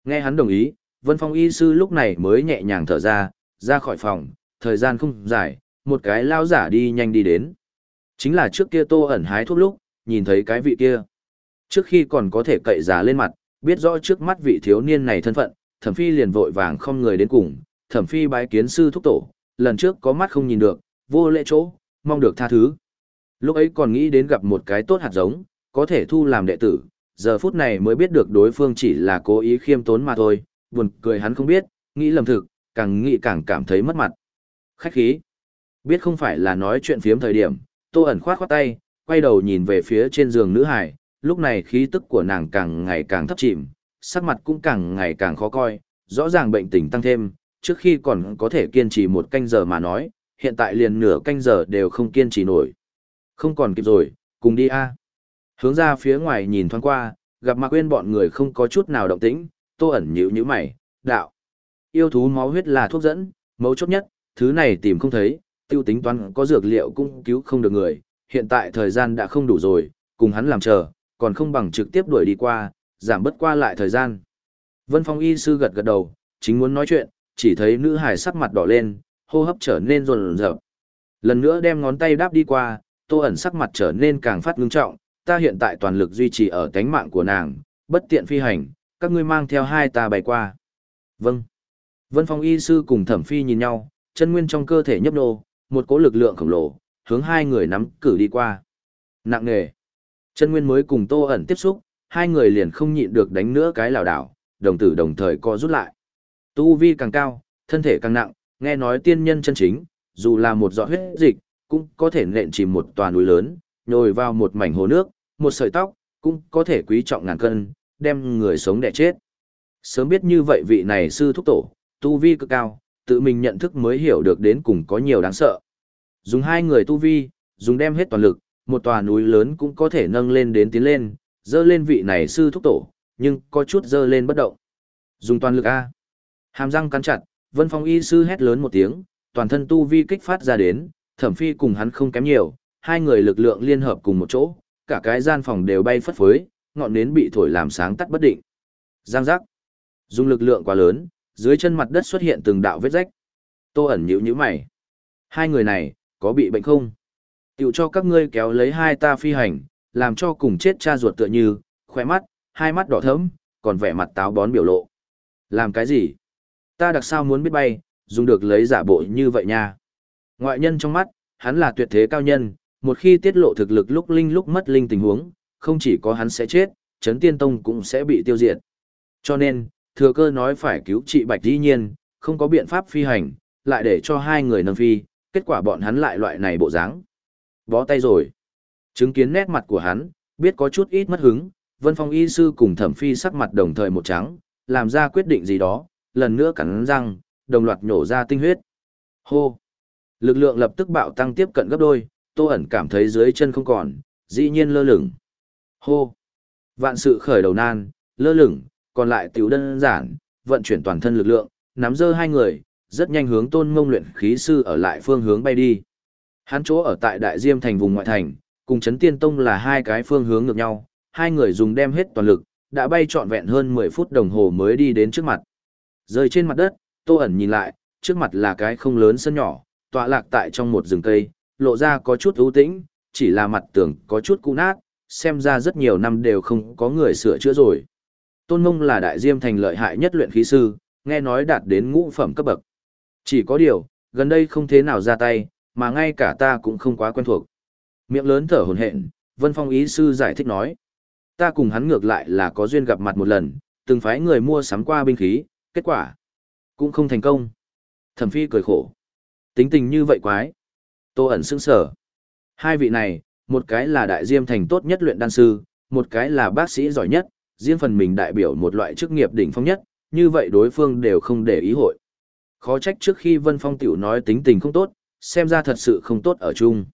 Nghe hắn đồng ý, Vân Phong y sư lúc này mới nhẹ nhàng thở ra, ra khỏi phòng, thời gian không dài, một cái lao giả đi nhanh đi đến. Chính là trước kia tô ẩn hái thuốc lúc, nhìn thấy cái vị kia. Trước khi còn có thể cậy giả lên mặt, biết rõ trước mắt vị thiếu niên này thân phận, thẩm phi liền vội vàng không người đến cùng, thẩm phi bái kiến sư thúc tổ, lần trước có mắt không nhìn được, vô lễ chỗ, mong được tha thứ. Lúc ấy còn nghĩ đến gặp một cái tốt hạt giống, có thể thu làm đệ tử, giờ phút này mới biết được đối phương chỉ là cố ý khiêm tốn mà thôi, buồn cười hắn không biết, nghĩ lầm thực, càng nghĩ càng cảm thấy mất mặt. Khách khí. Biết không phải là nói chuyện phiếm thời điểm, tô ẩn khoát khoát tay, quay đầu nhìn về phía trên giường nữ hải, lúc này khí tức của nàng càng ngày càng thấp chìm, sắc mặt cũng càng ngày càng khó coi, rõ ràng bệnh tình tăng thêm, trước khi còn có thể kiên trì một canh giờ mà nói, hiện tại liền nửa canh giờ đều không kiên trì nổi. Không còn kịp rồi, cùng đi a. Hướng ra phía ngoài nhìn thoáng qua, gặp Mạc Quyên bọn người không có chút nào động tĩnh, Tô ẩn nhíu nhíu mày, đạo. Yêu thú máu huyết là thuốc dẫn, mấu chốt nhất, thứ này tìm không thấy, tiêu tính toán có dược liệu cũng cứu không được người, hiện tại thời gian đã không đủ rồi, cùng hắn làm chờ, còn không bằng trực tiếp đuổi đi qua, giảm bất qua lại thời gian. Vân Phong y sư gật gật đầu, chính muốn nói chuyện, chỉ thấy nữ hải sắc mặt đỏ lên, hô hấp trở nên rồn rợp. Lần nữa đem ngón tay đáp đi qua, tô ẩn sắc mặt trở nên càng phát ngưng trọng, ta hiện tại toàn lực duy trì ở cánh mạng của nàng, bất tiện phi hành, các ngươi mang theo hai ta bày qua. Vâng. Vân Phong y sư cùng thẩm phi nhìn nhau, chân nguyên trong cơ thể nhấp nô, một cỗ lực lượng khổng lồ, hướng hai người nắm cử đi qua. Nặng nghề. Chân nguyên mới cùng tô ẩn tiếp xúc, hai người liền không nhịn được đánh nữa cái lảo đảo, đồng tử đồng thời co rút lại. Tu vi càng cao, thân thể càng nặng, nghe nói tiên nhân chân chính, dù là một giọt huyết dịch, cũng có thể nện chìm một tòa núi lớn, nhồi vào một mảnh hồ nước, một sợi tóc, cũng có thể quý trọng ngàn cân, đem người sống đẻ chết. Sớm biết như vậy vị này sư thúc tổ, tu vi cực cao, tự mình nhận thức mới hiểu được đến cùng có nhiều đáng sợ. Dùng hai người tu vi, dùng đem hết toàn lực, một tòa núi lớn cũng có thể nâng lên đến tiến lên, dơ lên vị này sư thúc tổ, nhưng có chút dơ lên bất động. Dùng toàn lực A. Hàm răng cắn chặt, Vân Phong y sư hét lớn một tiếng, toàn thân tu vi kích phát ra đến, thẩm phi cùng hắn không kém nhiều, hai người lực lượng liên hợp cùng một chỗ, cả cái gian phòng đều bay phất phới, ngọn nến bị thổi làm sáng tắt bất định. Giang giác. Dùng lực lượng quá lớn, dưới chân mặt đất xuất hiện từng đạo vết rách. Tô ẩn nhíu nhíu mày. Hai người này, có bị bệnh không? Tiểu cho các ngươi kéo lấy hai ta phi hành, làm cho cùng chết cha ruột tựa như, khỏe mắt, hai mắt đỏ thẫm, còn vẻ mặt táo bón biểu lộ. Làm cái gì? Ta đặc sao muốn biết bay, dùng được lấy giả bộ như vậy nha. Ngoại nhân trong mắt, hắn là tuyệt thế cao nhân, một khi tiết lộ thực lực lúc linh lúc mất linh tình huống, không chỉ có hắn sẽ chết, chấn tiên tông cũng sẽ bị tiêu diệt. Cho nên, thừa cơ nói phải cứu trị bạch dĩ nhiên, không có biện pháp phi hành, lại để cho hai người nâng phi, kết quả bọn hắn lại loại này bộ dáng. Bó tay rồi. Chứng kiến nét mặt của hắn, biết có chút ít mất hứng, Vân Phong y sư cùng thẩm phi sắc mặt đồng thời một trắng, làm ra quyết định gì đó, lần nữa cắn răng, đồng loạt nhổ ra tinh huyết. Hô! Lực lượng lập tức bạo tăng tiếp cận gấp đôi, tô ẩn cảm thấy dưới chân không còn, dĩ nhiên lơ lửng. Hô! Vạn sự khởi đầu nan, lơ lửng, còn lại tiểu đơn giản, vận chuyển toàn thân lực lượng, nắm dơ hai người, rất nhanh hướng tôn mông luyện khí sư ở lại phương hướng bay đi. Hắn chỗ ở tại Đại Diêm thành vùng ngoại thành, cùng Trấn Tiên Tông là hai cái phương hướng ngược nhau, hai người dùng đem hết toàn lực, đã bay trọn vẹn hơn 10 phút đồng hồ mới đi đến trước mặt. Rơi trên mặt đất, Tô ẩn nhìn lại, trước mặt là cái không lớn sân nhỏ, tọa lạc tại trong một rừng cây, lộ ra có chút ưu tĩnh, chỉ là mặt tường có chút cũ nát, xem ra rất nhiều năm đều không có người sửa chữa rồi. Tôn Ngông là đại diêm thành lợi hại nhất luyện khí sư, nghe nói đạt đến ngũ phẩm cấp bậc. Chỉ có điều, gần đây không thế nào ra tay, mà ngay cả ta cũng không quá quen thuộc. Miệng lớn thở hổn hển, Vân Phong ý sư giải thích nói. Ta cùng hắn ngược lại là có duyên gặp mặt một lần, từng phái người mua sắm qua binh khí, kết quả cũng không thành công. Thẩm Phi cười khổ. Tính tình như vậy quái. Tô ẩn sững sở. Hai vị này, một cái là đại diêm thành tốt nhất luyện đan sư, một cái là bác sĩ giỏi nhất, riêng phần mình đại biểu một loại chức nghiệp đỉnh phong nhất, như vậy đối phương đều không để ý hội. Khó trách trước khi Vân Phong tiểu nói tính tình không tốt, xem ra thật sự không tốt ở chung.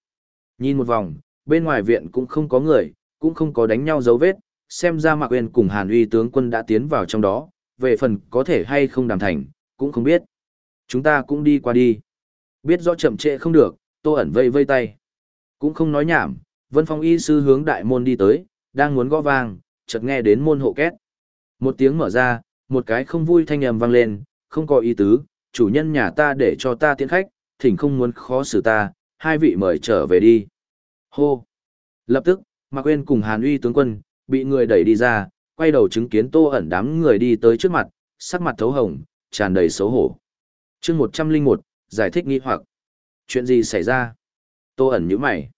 Nhìn một vòng, bên ngoài viện cũng không có người, cũng không có đánh nhau dấu vết, xem ra Mạc Uyên cùng Hàn Uy tướng quân đã tiến vào trong đó, về phần có thể hay không đàm thành, cũng không biết. Chúng ta cũng đi qua đi. Biết rõ chậm trễ không được, Tô ẩn vây vây tay. Cũng không nói nhảm, Vân Phong y sư hướng đại môn đi tới, đang muốn gõ vang, chợt nghe đến môn hộ két. Một tiếng mở ra, một cái không vui thanh âm vang lên, không có ý tứ, chủ nhân nhà ta để cho ta tiễn khách, thỉnh không muốn khó xử ta, hai vị mời trở về đi. Hô! Lập tức, Mạc Quyên cùng Hàn Uy tướng quân, bị người đẩy đi ra, quay đầu chứng kiến tô ẩn đám người đi tới trước mặt, sắc mặt thấu hồng, tràn đầy xấu hổ. chương 101, giải thích nghi hoặc. Chuyện gì xảy ra? Tô ẩn như mày.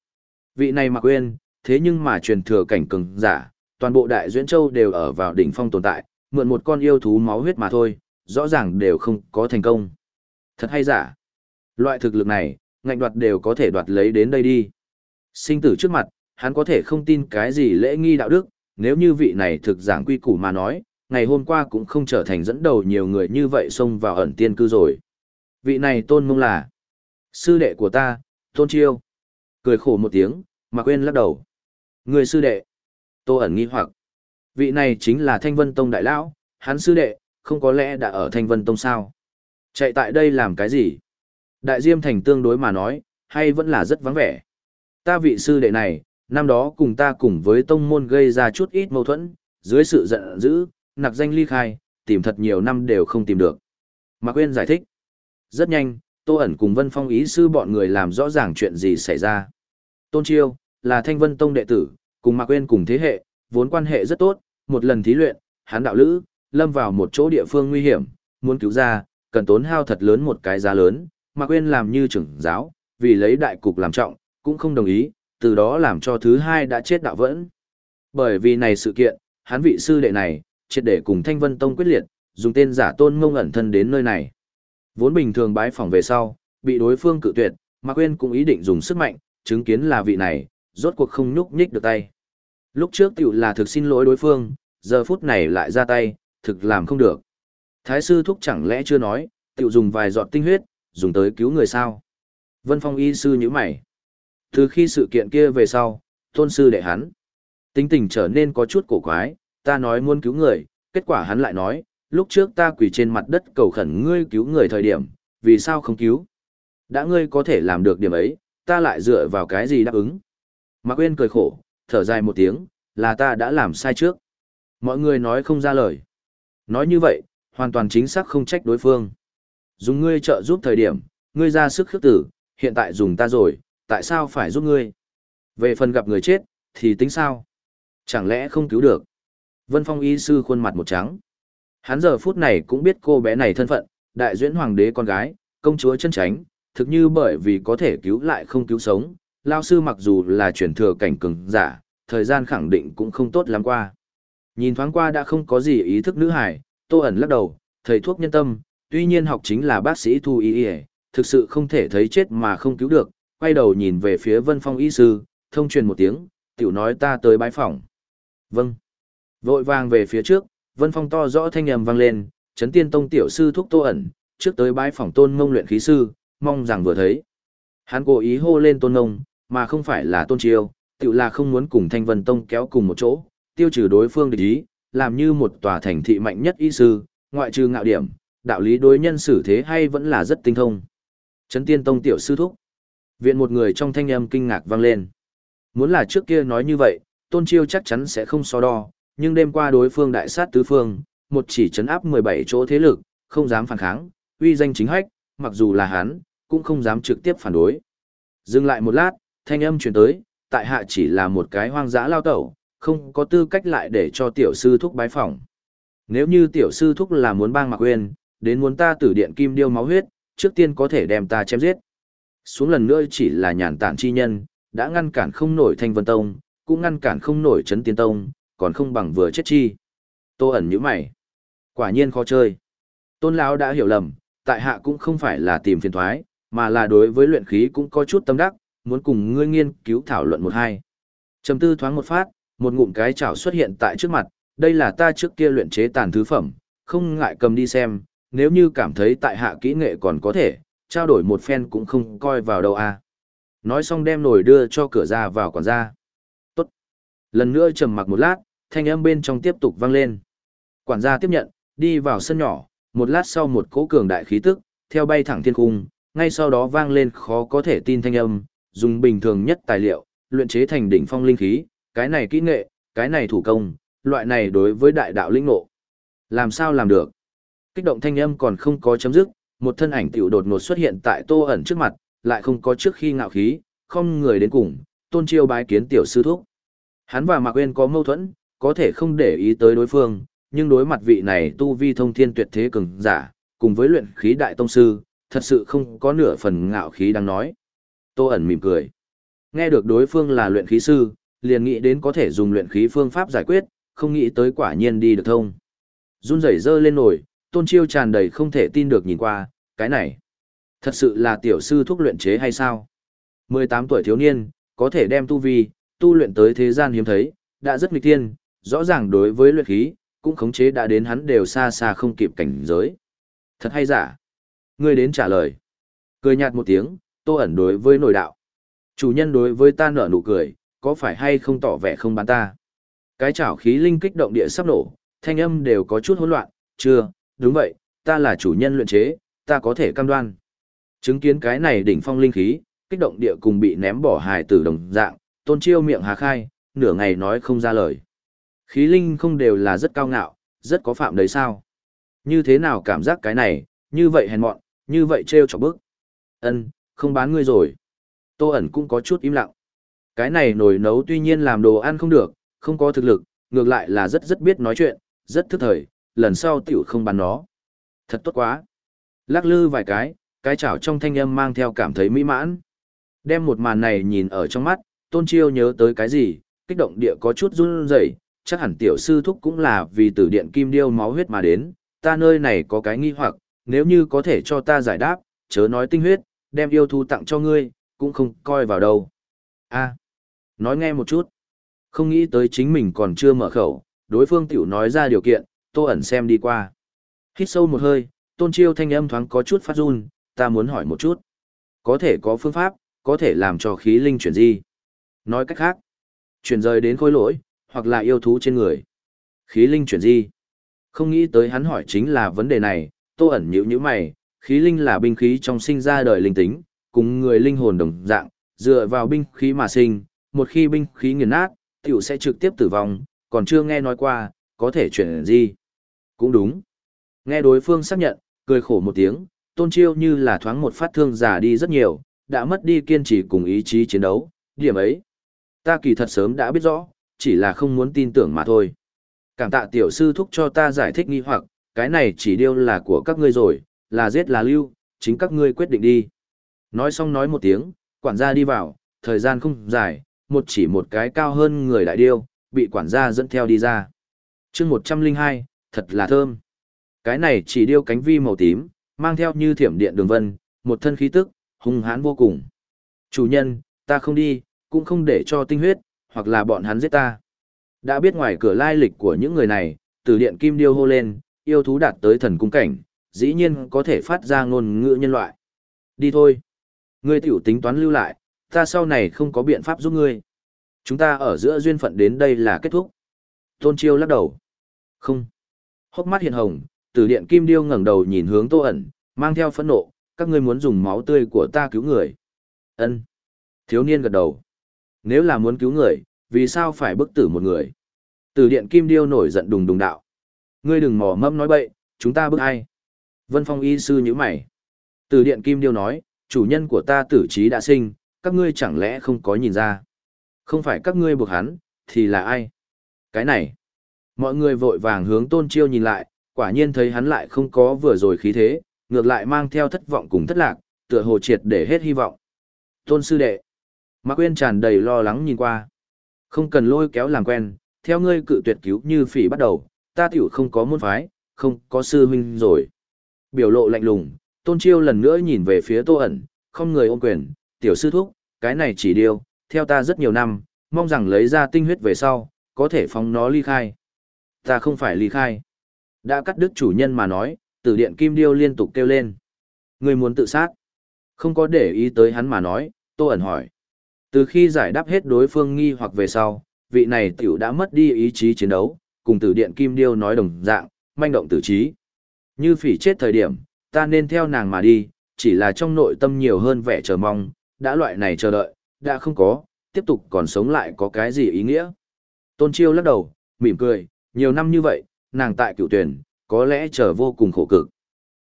Vị này Mạc Quyên, thế nhưng mà truyền thừa cảnh cường giả, toàn bộ đại duyễn châu đều ở vào đỉnh phong tồn tại, mượn một con yêu thú máu huyết mà thôi, rõ ràng đều không có thành công. Thật hay giả? Loại thực lực này, ngạnh đoạt đều có thể đoạt lấy đến đây đi. Sinh tử trước mặt, hắn có thể không tin cái gì lễ nghi đạo đức, nếu như vị này thực giảng quy củ mà nói, ngày hôm qua cũng không trở thành dẫn đầu nhiều người như vậy xông vào ẩn tiên cư rồi. Vị này tôn mông là sư đệ của ta, tôn chiêu. Cười khổ một tiếng, mà quên lắc đầu. Người sư đệ. Tô ẩn nghi hoặc. Vị này chính là Thanh Vân Tông đại lão, hắn sư đệ, không có lẽ đã ở Thanh Vân Tông sao? Chạy tại đây làm cái gì? Đại Diêm Thành tương đối mà nói, hay vẫn là rất vắng vẻ. Ta vị sư đệ này, năm đó cùng ta cùng với tông môn gây ra chút ít mâu thuẫn, dưới sự giận dữ, nặc danh ly khai, tìm thật nhiều năm đều không tìm được. Mạc Quyên giải thích. Rất nhanh, Tô ẩn cùng Vân Phong ý sư bọn người làm rõ ràng chuyện gì xảy ra. Tôn Chiêu, là Thanh Vân Tông đệ tử, cùng Mạc Quyên cùng thế hệ, vốn quan hệ rất tốt, một lần thí luyện, hắn đạo lữ, lâm vào một chỗ địa phương nguy hiểm, muốn cứu ra, cần tốn hao thật lớn một cái giá lớn, Mạc Quyên làm như trưởng giáo, vì lấy đại cục làm trọng, cũng không đồng ý, từ đó làm cho thứ hai đã chết đạo vẫn. Bởi vì này sự kiện, hắn vị sư đệ này, triệt để cùng Thanh Vân Tông quyết liệt, dùng tên giả tôn ngông ẩn thân đến nơi này. Vốn bình thường bái phỏng về sau, bị đối phương cự tuyệt, Mạc Quyên cũng ý định dùng sức mạnh, chứng kiến là vị này, rốt cuộc không nhúc nhích được tay. Lúc trước tiểu là thực xin lỗi đối phương, giờ phút này lại ra tay, thực làm không được. Thái sư thúc chẳng lẽ chưa nói, tiểu dùng vài giọt tinh huyết, dùng tới cứu người sao? Vân Phong y sư nhíu mày. Từ khi sự kiện kia về sau, tôn sư đệ hắn. Tính tình trở nên có chút cổ quái, ta nói muốn cứu người, kết quả hắn lại nói, lúc trước ta quỳ trên mặt đất cầu khẩn ngươi cứu người thời điểm, vì sao không cứu? Đã ngươi có thể làm được điểm ấy, ta lại dựa vào cái gì đáp ứng? Mạc Uyên cười khổ, thở dài một tiếng, là ta đã làm sai trước. Mọi người nói không ra lời. Nói như vậy, hoàn toàn chính xác không trách đối phương. Dùng ngươi trợ giúp thời điểm, ngươi ra sức khước tử, hiện tại dùng ta rồi, tại sao phải giúp ngươi? Về phần gặp người chết, thì tính sao? Chẳng lẽ không cứu được? Vân Phong y sư khuôn mặt một trắng. Hắn giờ phút này cũng biết cô bé này thân phận, đại duyễn hoàng đế con gái, công chúa chân tránh, thực như bởi vì có thể cứu lại không cứu sống, lao sư mặc dù là chuyển thừa cảnh cường giả, thời gian khẳng định cũng không tốt lắm qua. Nhìn thoáng qua đã không có gì ý thức nữ hải, tô ẩn lắc đầu, thầy thuốc nhân tâm, tuy nhiên học chính là bác sĩ thu y y, thực sự không thể thấy chết mà không cứu được, quay đầu nhìn về phía vân phong y sư, thông truyền một tiếng, tiểu nói ta tới bái phòng. Vâng. Vội vàng về phía trước, vân phong to rõ thanh âm vang lên, chấn tiên tông tiểu sư thúc tô ẩn, trước tới bái phòng tôn mông luyện khí sư, mong rằng vừa thấy. Hắn cố ý hô lên tôn nông mà không phải là tôn chiêu, tự là không muốn cùng thanh vân tông kéo cùng một chỗ, tiêu trừ đối phương địch ý, làm như một tòa thành thị mạnh nhất y sư, ngoại trừ ngạo điểm, đạo lý đối nhân xử thế hay vẫn là rất tinh thông. Trấn tiên tông tiểu sư thúc. Viện một người trong thanh âm kinh ngạc vang lên. Muốn là trước kia nói như vậy, tôn chiêu chắc chắn sẽ không so đo, nhưng đêm qua đối phương đại sát tứ phương, một chỉ chấn áp 17 chỗ thế lực, không dám phản kháng, uy danh chính hách, mặc dù là hắn, cũng không dám trực tiếp phản đối. Dừng lại một lát, thanh âm truyền tới, tại hạ chỉ là một cái hoang dã lao tẩu, không có tư cách lại để cho tiểu sư thúc bái phỏng. Nếu như tiểu sư thúc là muốn bang mặc quên, đến muốn ta tử điện kim điêu máu huyết, trước tiên có thể đem ta chém giết. Xuống lần nữa chỉ là nhàn tản chi nhân, đã ngăn cản không nổi thanh vân tông, cũng ngăn cản không nổi chấn tiên tông, còn không bằng vừa chết chi. Tô ẩn như mày. Quả nhiên khó chơi. Tôn lão đã hiểu lầm, tại hạ cũng không phải là tìm phiền thoái, mà là đối với luyện khí cũng có chút tâm đắc, muốn cùng ngươi nghiên cứu thảo luận một hai. Trầm tư thoáng một phát, một ngụm cái chảo xuất hiện tại trước mặt, đây là ta trước kia luyện chế tàn thứ phẩm, không ngại cầm đi xem, nếu như cảm thấy tại hạ kỹ nghệ còn có thể, trao đổi một phen cũng không coi vào đâu à. Nói xong đem nồi đưa cho cửa ra vào quản gia. Tốt. Lần nữa trầm mặc một lát, thanh âm bên trong tiếp tục vang lên. Quản gia tiếp nhận, đi vào sân nhỏ, một lát sau một cỗ cường đại khí tức, theo bay thẳng thiên cung, ngay sau đó vang lên khó có thể tin thanh âm, dùng bình thường nhất tài liệu, luyện chế thành đỉnh phong linh khí, cái này kỹ nghệ, cái này thủ công, loại này đối với đại đạo linh ngộ. Làm sao làm được? Kích động thanh âm còn không có chấm dứt, một thân ảnh tiểu đột ngột xuất hiện tại Tô ẩn trước mặt, lại không có trước khi ngạo khí, không người đến cùng, tôn chiêu bái kiến tiểu sư thúc. Hắn và Mạc Uyên có mâu thuẫn, có thể không để ý tới đối phương, nhưng đối mặt vị này tu vi thông thiên tuyệt thế cường giả, cùng với luyện khí đại tông sư, thật sự không có nửa phần ngạo khí đang nói. Tô ẩn mỉm cười. Nghe được đối phương là luyện khí sư, liền nghĩ đến có thể dùng luyện khí phương pháp giải quyết, không nghĩ tới quả nhiên đi được thông. Run rẩy dơ lên nổi, tôn chiêu tràn đầy không thể tin được nhìn qua, cái này. Thật sự là tiểu sư thuốc luyện chế hay sao? 18 tuổi thiếu niên, có thể đem tu vi, tu luyện tới thế gian hiếm thấy, đã rất nghịch tiên, rõ ràng đối với luyện khí, cũng khống chế đã đến hắn đều xa xa không kịp cảnh giới. Thật hay giả? Ngươi đến trả lời. Cười nhạt một tiếng, tô ẩn đối với nội đạo. Chủ nhân đối với ta nở nụ cười, có phải hay không tỏ vẻ không bán ta? Cái chảo khí linh kích động địa sắp nổ, thanh âm đều có chút hỗn loạn, chưa, đúng vậy, ta là chủ nhân luyện chế, ta có thể cam đoan. Chứng kiến cái này đỉnh phong linh khí, kích động địa cùng bị ném bỏ hài tử đồng dạng, tôn chiêu miệng hà khai, nửa ngày nói không ra lời. Khí linh không đều là rất cao ngạo, rất có phạm đấy sao? Như thế nào cảm giác cái này, như vậy hèn mọn, như vậy trêu chọc bức. Ân, không bán ngươi rồi. Tô ẩn cũng có chút im lặng. Cái này nồi nấu tuy nhiên làm đồ ăn không được, không có thực lực, ngược lại là rất rất biết nói chuyện, rất thức thời, lần sau tiểu không bán nó. Thật tốt quá. Lắc lư vài cái, cái chảo trong thanh âm mang theo cảm thấy mỹ mãn. Đem một màn này nhìn ở trong mắt, tôn chiêu nhớ tới cái gì, kích động địa có chút run rẩy, chắc hẳn tiểu sư thúc cũng là vì tử điện kim điêu máu huyết mà đến, ta nơi này có cái nghi hoặc, nếu như có thể cho ta giải đáp, chớ nói tinh huyết, đem yêu thú tặng cho ngươi, cũng không coi vào đâu. a nói nghe một chút. Không nghĩ tới chính mình còn chưa mở khẩu, đối phương tiểu nói ra điều kiện, tô ẩn xem đi qua. Hít sâu một hơi, tôn chiêu thanh âm thoáng có chút phát run, ta muốn hỏi một chút. Có thể có phương pháp, có thể làm cho khí linh chuyển di. Nói cách khác, chuyển rời đến khối lỗi, hoặc là yêu thú trên người. Khí linh chuyển di. Không nghĩ tới hắn hỏi chính là vấn đề này, tô ẩn nhữ như mày, khí linh là binh khí trong sinh ra đời linh tính, cùng người linh hồn đồng dạng, dựa vào binh khí mà sinh, một khi binh khí nghiền nát, tiểu sẽ trực tiếp tử vong, còn chưa nghe nói qua, có thể chuyển gì Cũng đúng. Nghe đối phương xác nhận, cười khổ một tiếng, tôn chiêu như là thoáng một phát thương giả đi rất nhiều, đã mất đi kiên trì cùng ý chí chiến đấu, điểm ấy. Ta kỳ thật sớm đã biết rõ, chỉ là không muốn tin tưởng mà thôi. Cảm tạ tiểu sư thúc cho ta giải thích nghi hoặc, cái này chỉ điêu là của các ngươi rồi, là giết là lưu, chính các ngươi quyết định đi. Nói xong nói một tiếng, quản gia đi vào, thời gian không dài, một chỉ một cái cao hơn người đại điêu, bị quản gia dẫn theo đi ra. chương 102, thật là thơm. Cái này chỉ điêu cánh vi màu tím, mang theo như thiểm điện đường vân, một thân khí tức, hung hãn vô cùng. Chủ nhân, ta không đi, cũng không để cho tinh huyết, hoặc là bọn hắn giết ta. Đã biết ngoài cửa lai lịch của những người này, từ điện kim điêu hô lên, yêu thú đạt tới thần cung cảnh, dĩ nhiên có thể phát ra ngôn ngữ nhân loại. Đi thôi. Ngươi tiểu tính toán lưu lại, ta sau này không có biện pháp giúp ngươi. Chúng ta ở giữa duyên phận đến đây là kết thúc. Tôn Chiêu lắc đầu. Không. Hốc mắt hiện hồng, từ điện kim điêu ngẩng đầu nhìn hướng Tô ẩn, mang theo phẫn nộ, các ngươi muốn dùng máu tươi của ta cứu người. Ân. Thiếu niên gật đầu. Nếu là muốn cứu người, vì sao phải bức tử một người? Từ điện kim điêu nổi giận đùng đùng đạo. Ngươi đừng mò mẫm nói bậy, chúng ta bức ai? Vân Phong y sư nhíu mày. Từ điện kim điêu nói, chủ nhân của ta tử trí đã sinh, các ngươi chẳng lẽ không có nhìn ra? Không phải các ngươi buộc hắn, thì là ai? Cái này. Mọi người vội vàng hướng tôn chiêu nhìn lại, quả nhiên thấy hắn lại không có vừa rồi khí thế, ngược lại mang theo thất vọng cùng thất lạc, tựa hồ triệt để hết hy vọng. Tôn sư đệ. Mạc Quyên tràn đầy lo lắng nhìn qua. Không cần lôi kéo làm quen, theo ngươi cự tuyệt cứu như phỉ bắt đầu, ta tiểu không có môn phái, không có sư huynh rồi. Biểu lộ lạnh lùng, tôn chiêu lần nữa nhìn về phía tô ẩn, không người ôm quyền, tiểu sư thúc, cái này chỉ điều, theo ta rất nhiều năm, mong rằng lấy ra tinh huyết về sau, có thể phóng nó ly khai. Ta không phải ly khai. Đã cắt đứt chủ nhân mà nói, tử điện kim điêu liên tục kêu lên. Người muốn tự sát. Không có để ý tới hắn mà nói, tô ẩn hỏi. Từ khi giải đáp hết đối phương nghi hoặc về sau, vị này tiểu đã mất đi ý chí chiến đấu, cùng tử điện kim điêu nói đồng dạng, manh động tử trí. Như phỉ chết thời điểm, ta nên theo nàng mà đi, chỉ là trong nội tâm nhiều hơn vẻ chờ mong, đã loại này chờ đợi, đã không có, tiếp tục còn sống lại có cái gì ý nghĩa. Tôn Chiêu lắc đầu, mỉm cười, nhiều năm như vậy, nàng tại cựu tuyển, có lẽ chờ vô cùng khổ cực.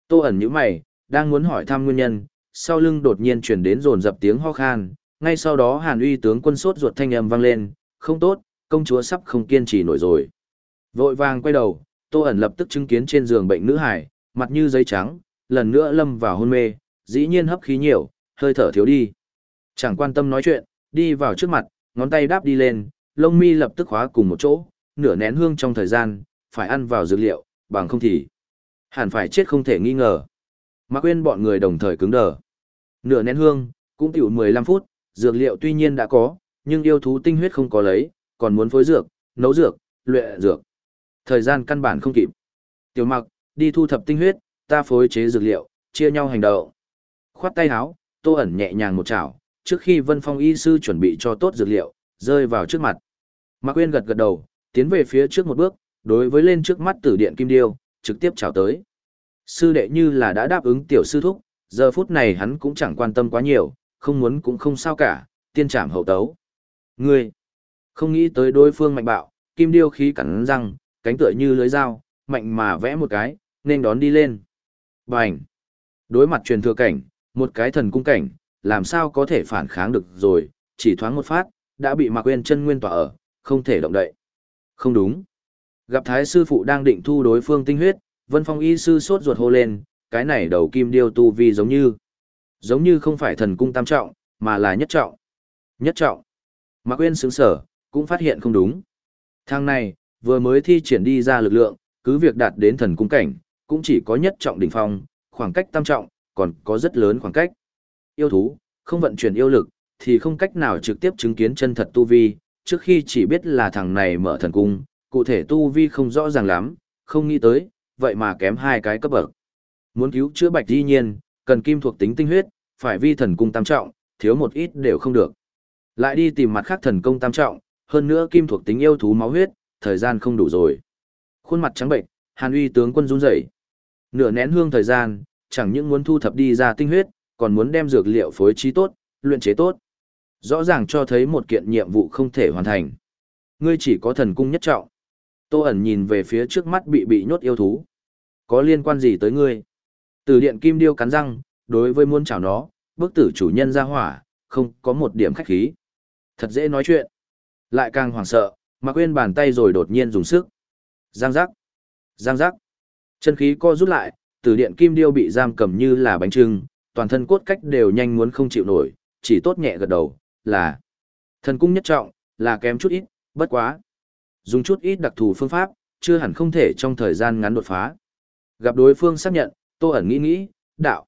Tô ẩn như mày, đang muốn hỏi thăm nguyên nhân, sau lưng đột nhiên chuyển đến rồn dập tiếng ho khan, ngay sau đó hàn uy tướng quân sốt ruột thanh âm vang lên, không tốt, công chúa sắp không kiên trì nổi rồi. Vội vàng quay đầu, Tô ẩn lập tức chứng kiến trên giường bệnh nữ hải, mặt như giấy trắng, lần nữa lâm vào hôn mê, dĩ nhiên hấp khí nhiều, hơi thở thiếu đi. Chẳng quan tâm nói chuyện, đi vào trước mặt, ngón tay đáp đi lên, lông mi lập tức khóa cùng một chỗ, nửa nén hương trong thời gian, phải ăn vào dược liệu, bằng không thì hẳn phải chết không thể nghi ngờ. Mạc quên bọn người đồng thời cứng đờ. Nửa nén hương, cũng tiểu 15 phút, dược liệu tuy nhiên đã có, nhưng yêu thú tinh huyết không có lấy, còn muốn phối dược, nấu dược, luyện dược. Thời gian căn bản không kịp. Tiểu Mặc, đi thu thập tinh huyết, ta phối chế dược liệu, chia nhau hành động. Khoát tay áo, Tô ẩn nhẹ nhàng một chảo, trước khi Vân Phong y sư chuẩn bị cho tốt dược liệu, rơi vào trước mặt. Mạc Quyên gật gật đầu, tiến về phía trước một bước, đối với lên trước mắt tử điện kim điêu, trực tiếp chào tới. Sư đệ như là đã đáp ứng tiểu sư thúc, giờ phút này hắn cũng chẳng quan tâm quá nhiều, không muốn cũng không sao cả, tiên trảm hậu tấu. Ngươi, không nghĩ tới đối phương mạnh bạo, kim điêu khí cắn răng, cánh tựa như lưới dao, mạnh mà vẽ một cái, nên đón đi lên. Bành! Đối mặt truyền thừa cảnh, một cái thần cung cảnh, làm sao có thể phản kháng được rồi, chỉ thoáng một phát, đã bị Mạc Quyên chân nguyên tỏa ở, không thể động đậy. Không đúng. Gặp Thái sư phụ đang định thu đối phương tinh huyết, Vân Phong y sư sốt ruột hô lên, cái này đầu kim điêu tu vi giống như, giống như không phải thần cung tam trọng, mà là nhất trọng. Nhất trọng. Mạc Quyên sướng sở, cũng phát hiện không đúng. Thang này, vừa mới thi triển đi ra lực lượng, cứ việc đạt đến thần cung cảnh, cũng chỉ có nhất trọng đỉnh phong, khoảng cách tam trọng, còn có rất lớn khoảng cách. Yêu thú, không vận chuyển yêu lực, thì không cách nào trực tiếp chứng kiến chân thật tu vi, trước khi chỉ biết là thằng này mở thần cung, cụ thể tu vi không rõ ràng lắm, không nghĩ tới, vậy mà kém hai cái cấp bậc. Muốn cứu chữa bạch di nhiên, cần kim thuộc tính tinh huyết, phải vi thần cung tam trọng, thiếu một ít đều không được. Lại đi tìm mặt khác thần công tam trọng, hơn nữa kim thuộc tính yêu thú máu huyết, thời gian không đủ rồi. Khuôn mặt trắng bệnh, Hàn Uy tướng quân run rẩy. Nửa nén hương thời gian, chẳng những muốn thu thập đi ra tinh huyết, còn muốn đem dược liệu phối trí tốt, luyện chế tốt. Rõ ràng cho thấy một kiện nhiệm vụ không thể hoàn thành. Ngươi chỉ có thần cung nhất trọng. Tô ẩn nhìn về phía trước mắt bị bị nhốt yêu thú. Có liên quan gì tới ngươi? Từ điện kim điêu cắn răng, đối với muôn chảo nó, bức tử chủ nhân ra hỏa, không có một điểm khách khí. Thật dễ nói chuyện. Lại càng hoảng sợ, mà quên bàn tay rồi đột nhiên dùng sức. Giang giác. Giang giác. Chân khí co rút lại, từ điện kim điêu bị giam cầm như là bánh trưng, toàn thân cốt cách đều nhanh muốn không chịu nổi, chỉ tốt nhẹ gật đầu, là thần cung nhất trọng, là kém chút ít, bất quá. Dùng chút ít đặc thù phương pháp, chưa hẳn không thể trong thời gian ngắn đột phá. Gặp đối phương xác nhận, Tô ẩn nghĩ nghĩ, đạo.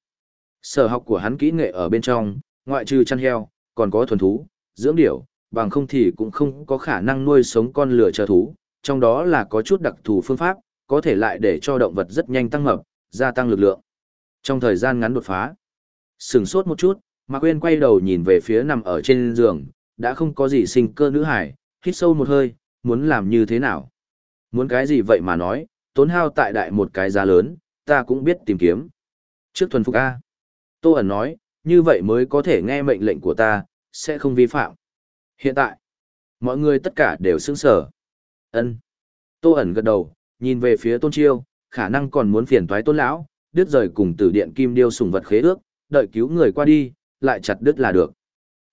Sở học của hắn kỹ nghệ ở bên trong, ngoại trừ chăn heo, còn có thuần thú, dưỡng điểu, bằng không thì cũng không có khả năng nuôi sống con lửa chờ thú, trong đó là có chút đặc thù phương pháp, có thể lại để cho động vật rất nhanh tăng mập, gia tăng lực lượng. Trong thời gian ngắn đột phá, sừng sốt một chút, Mạc Quyên quay đầu nhìn về phía nằm ở trên giường, đã không có gì sinh cơ nữ hải, hít sâu một hơi, muốn làm như thế nào? Muốn cái gì vậy mà nói, tốn hao tại đại một cái giá lớn, ta cũng biết tìm kiếm. Trước thuần phục A. Tô ẩn nói, như vậy mới có thể nghe mệnh lệnh của ta, sẽ không vi phạm. Hiện tại, mọi người tất cả đều sững sở. ân Tô ẩn gật đầu, nhìn về phía tôn chiêu, khả năng còn muốn phiền toái tôn lão, đứt rời cùng tử điện kim điêu sùng vật khế ước, đợi cứu người qua đi, lại chặt đứt là được.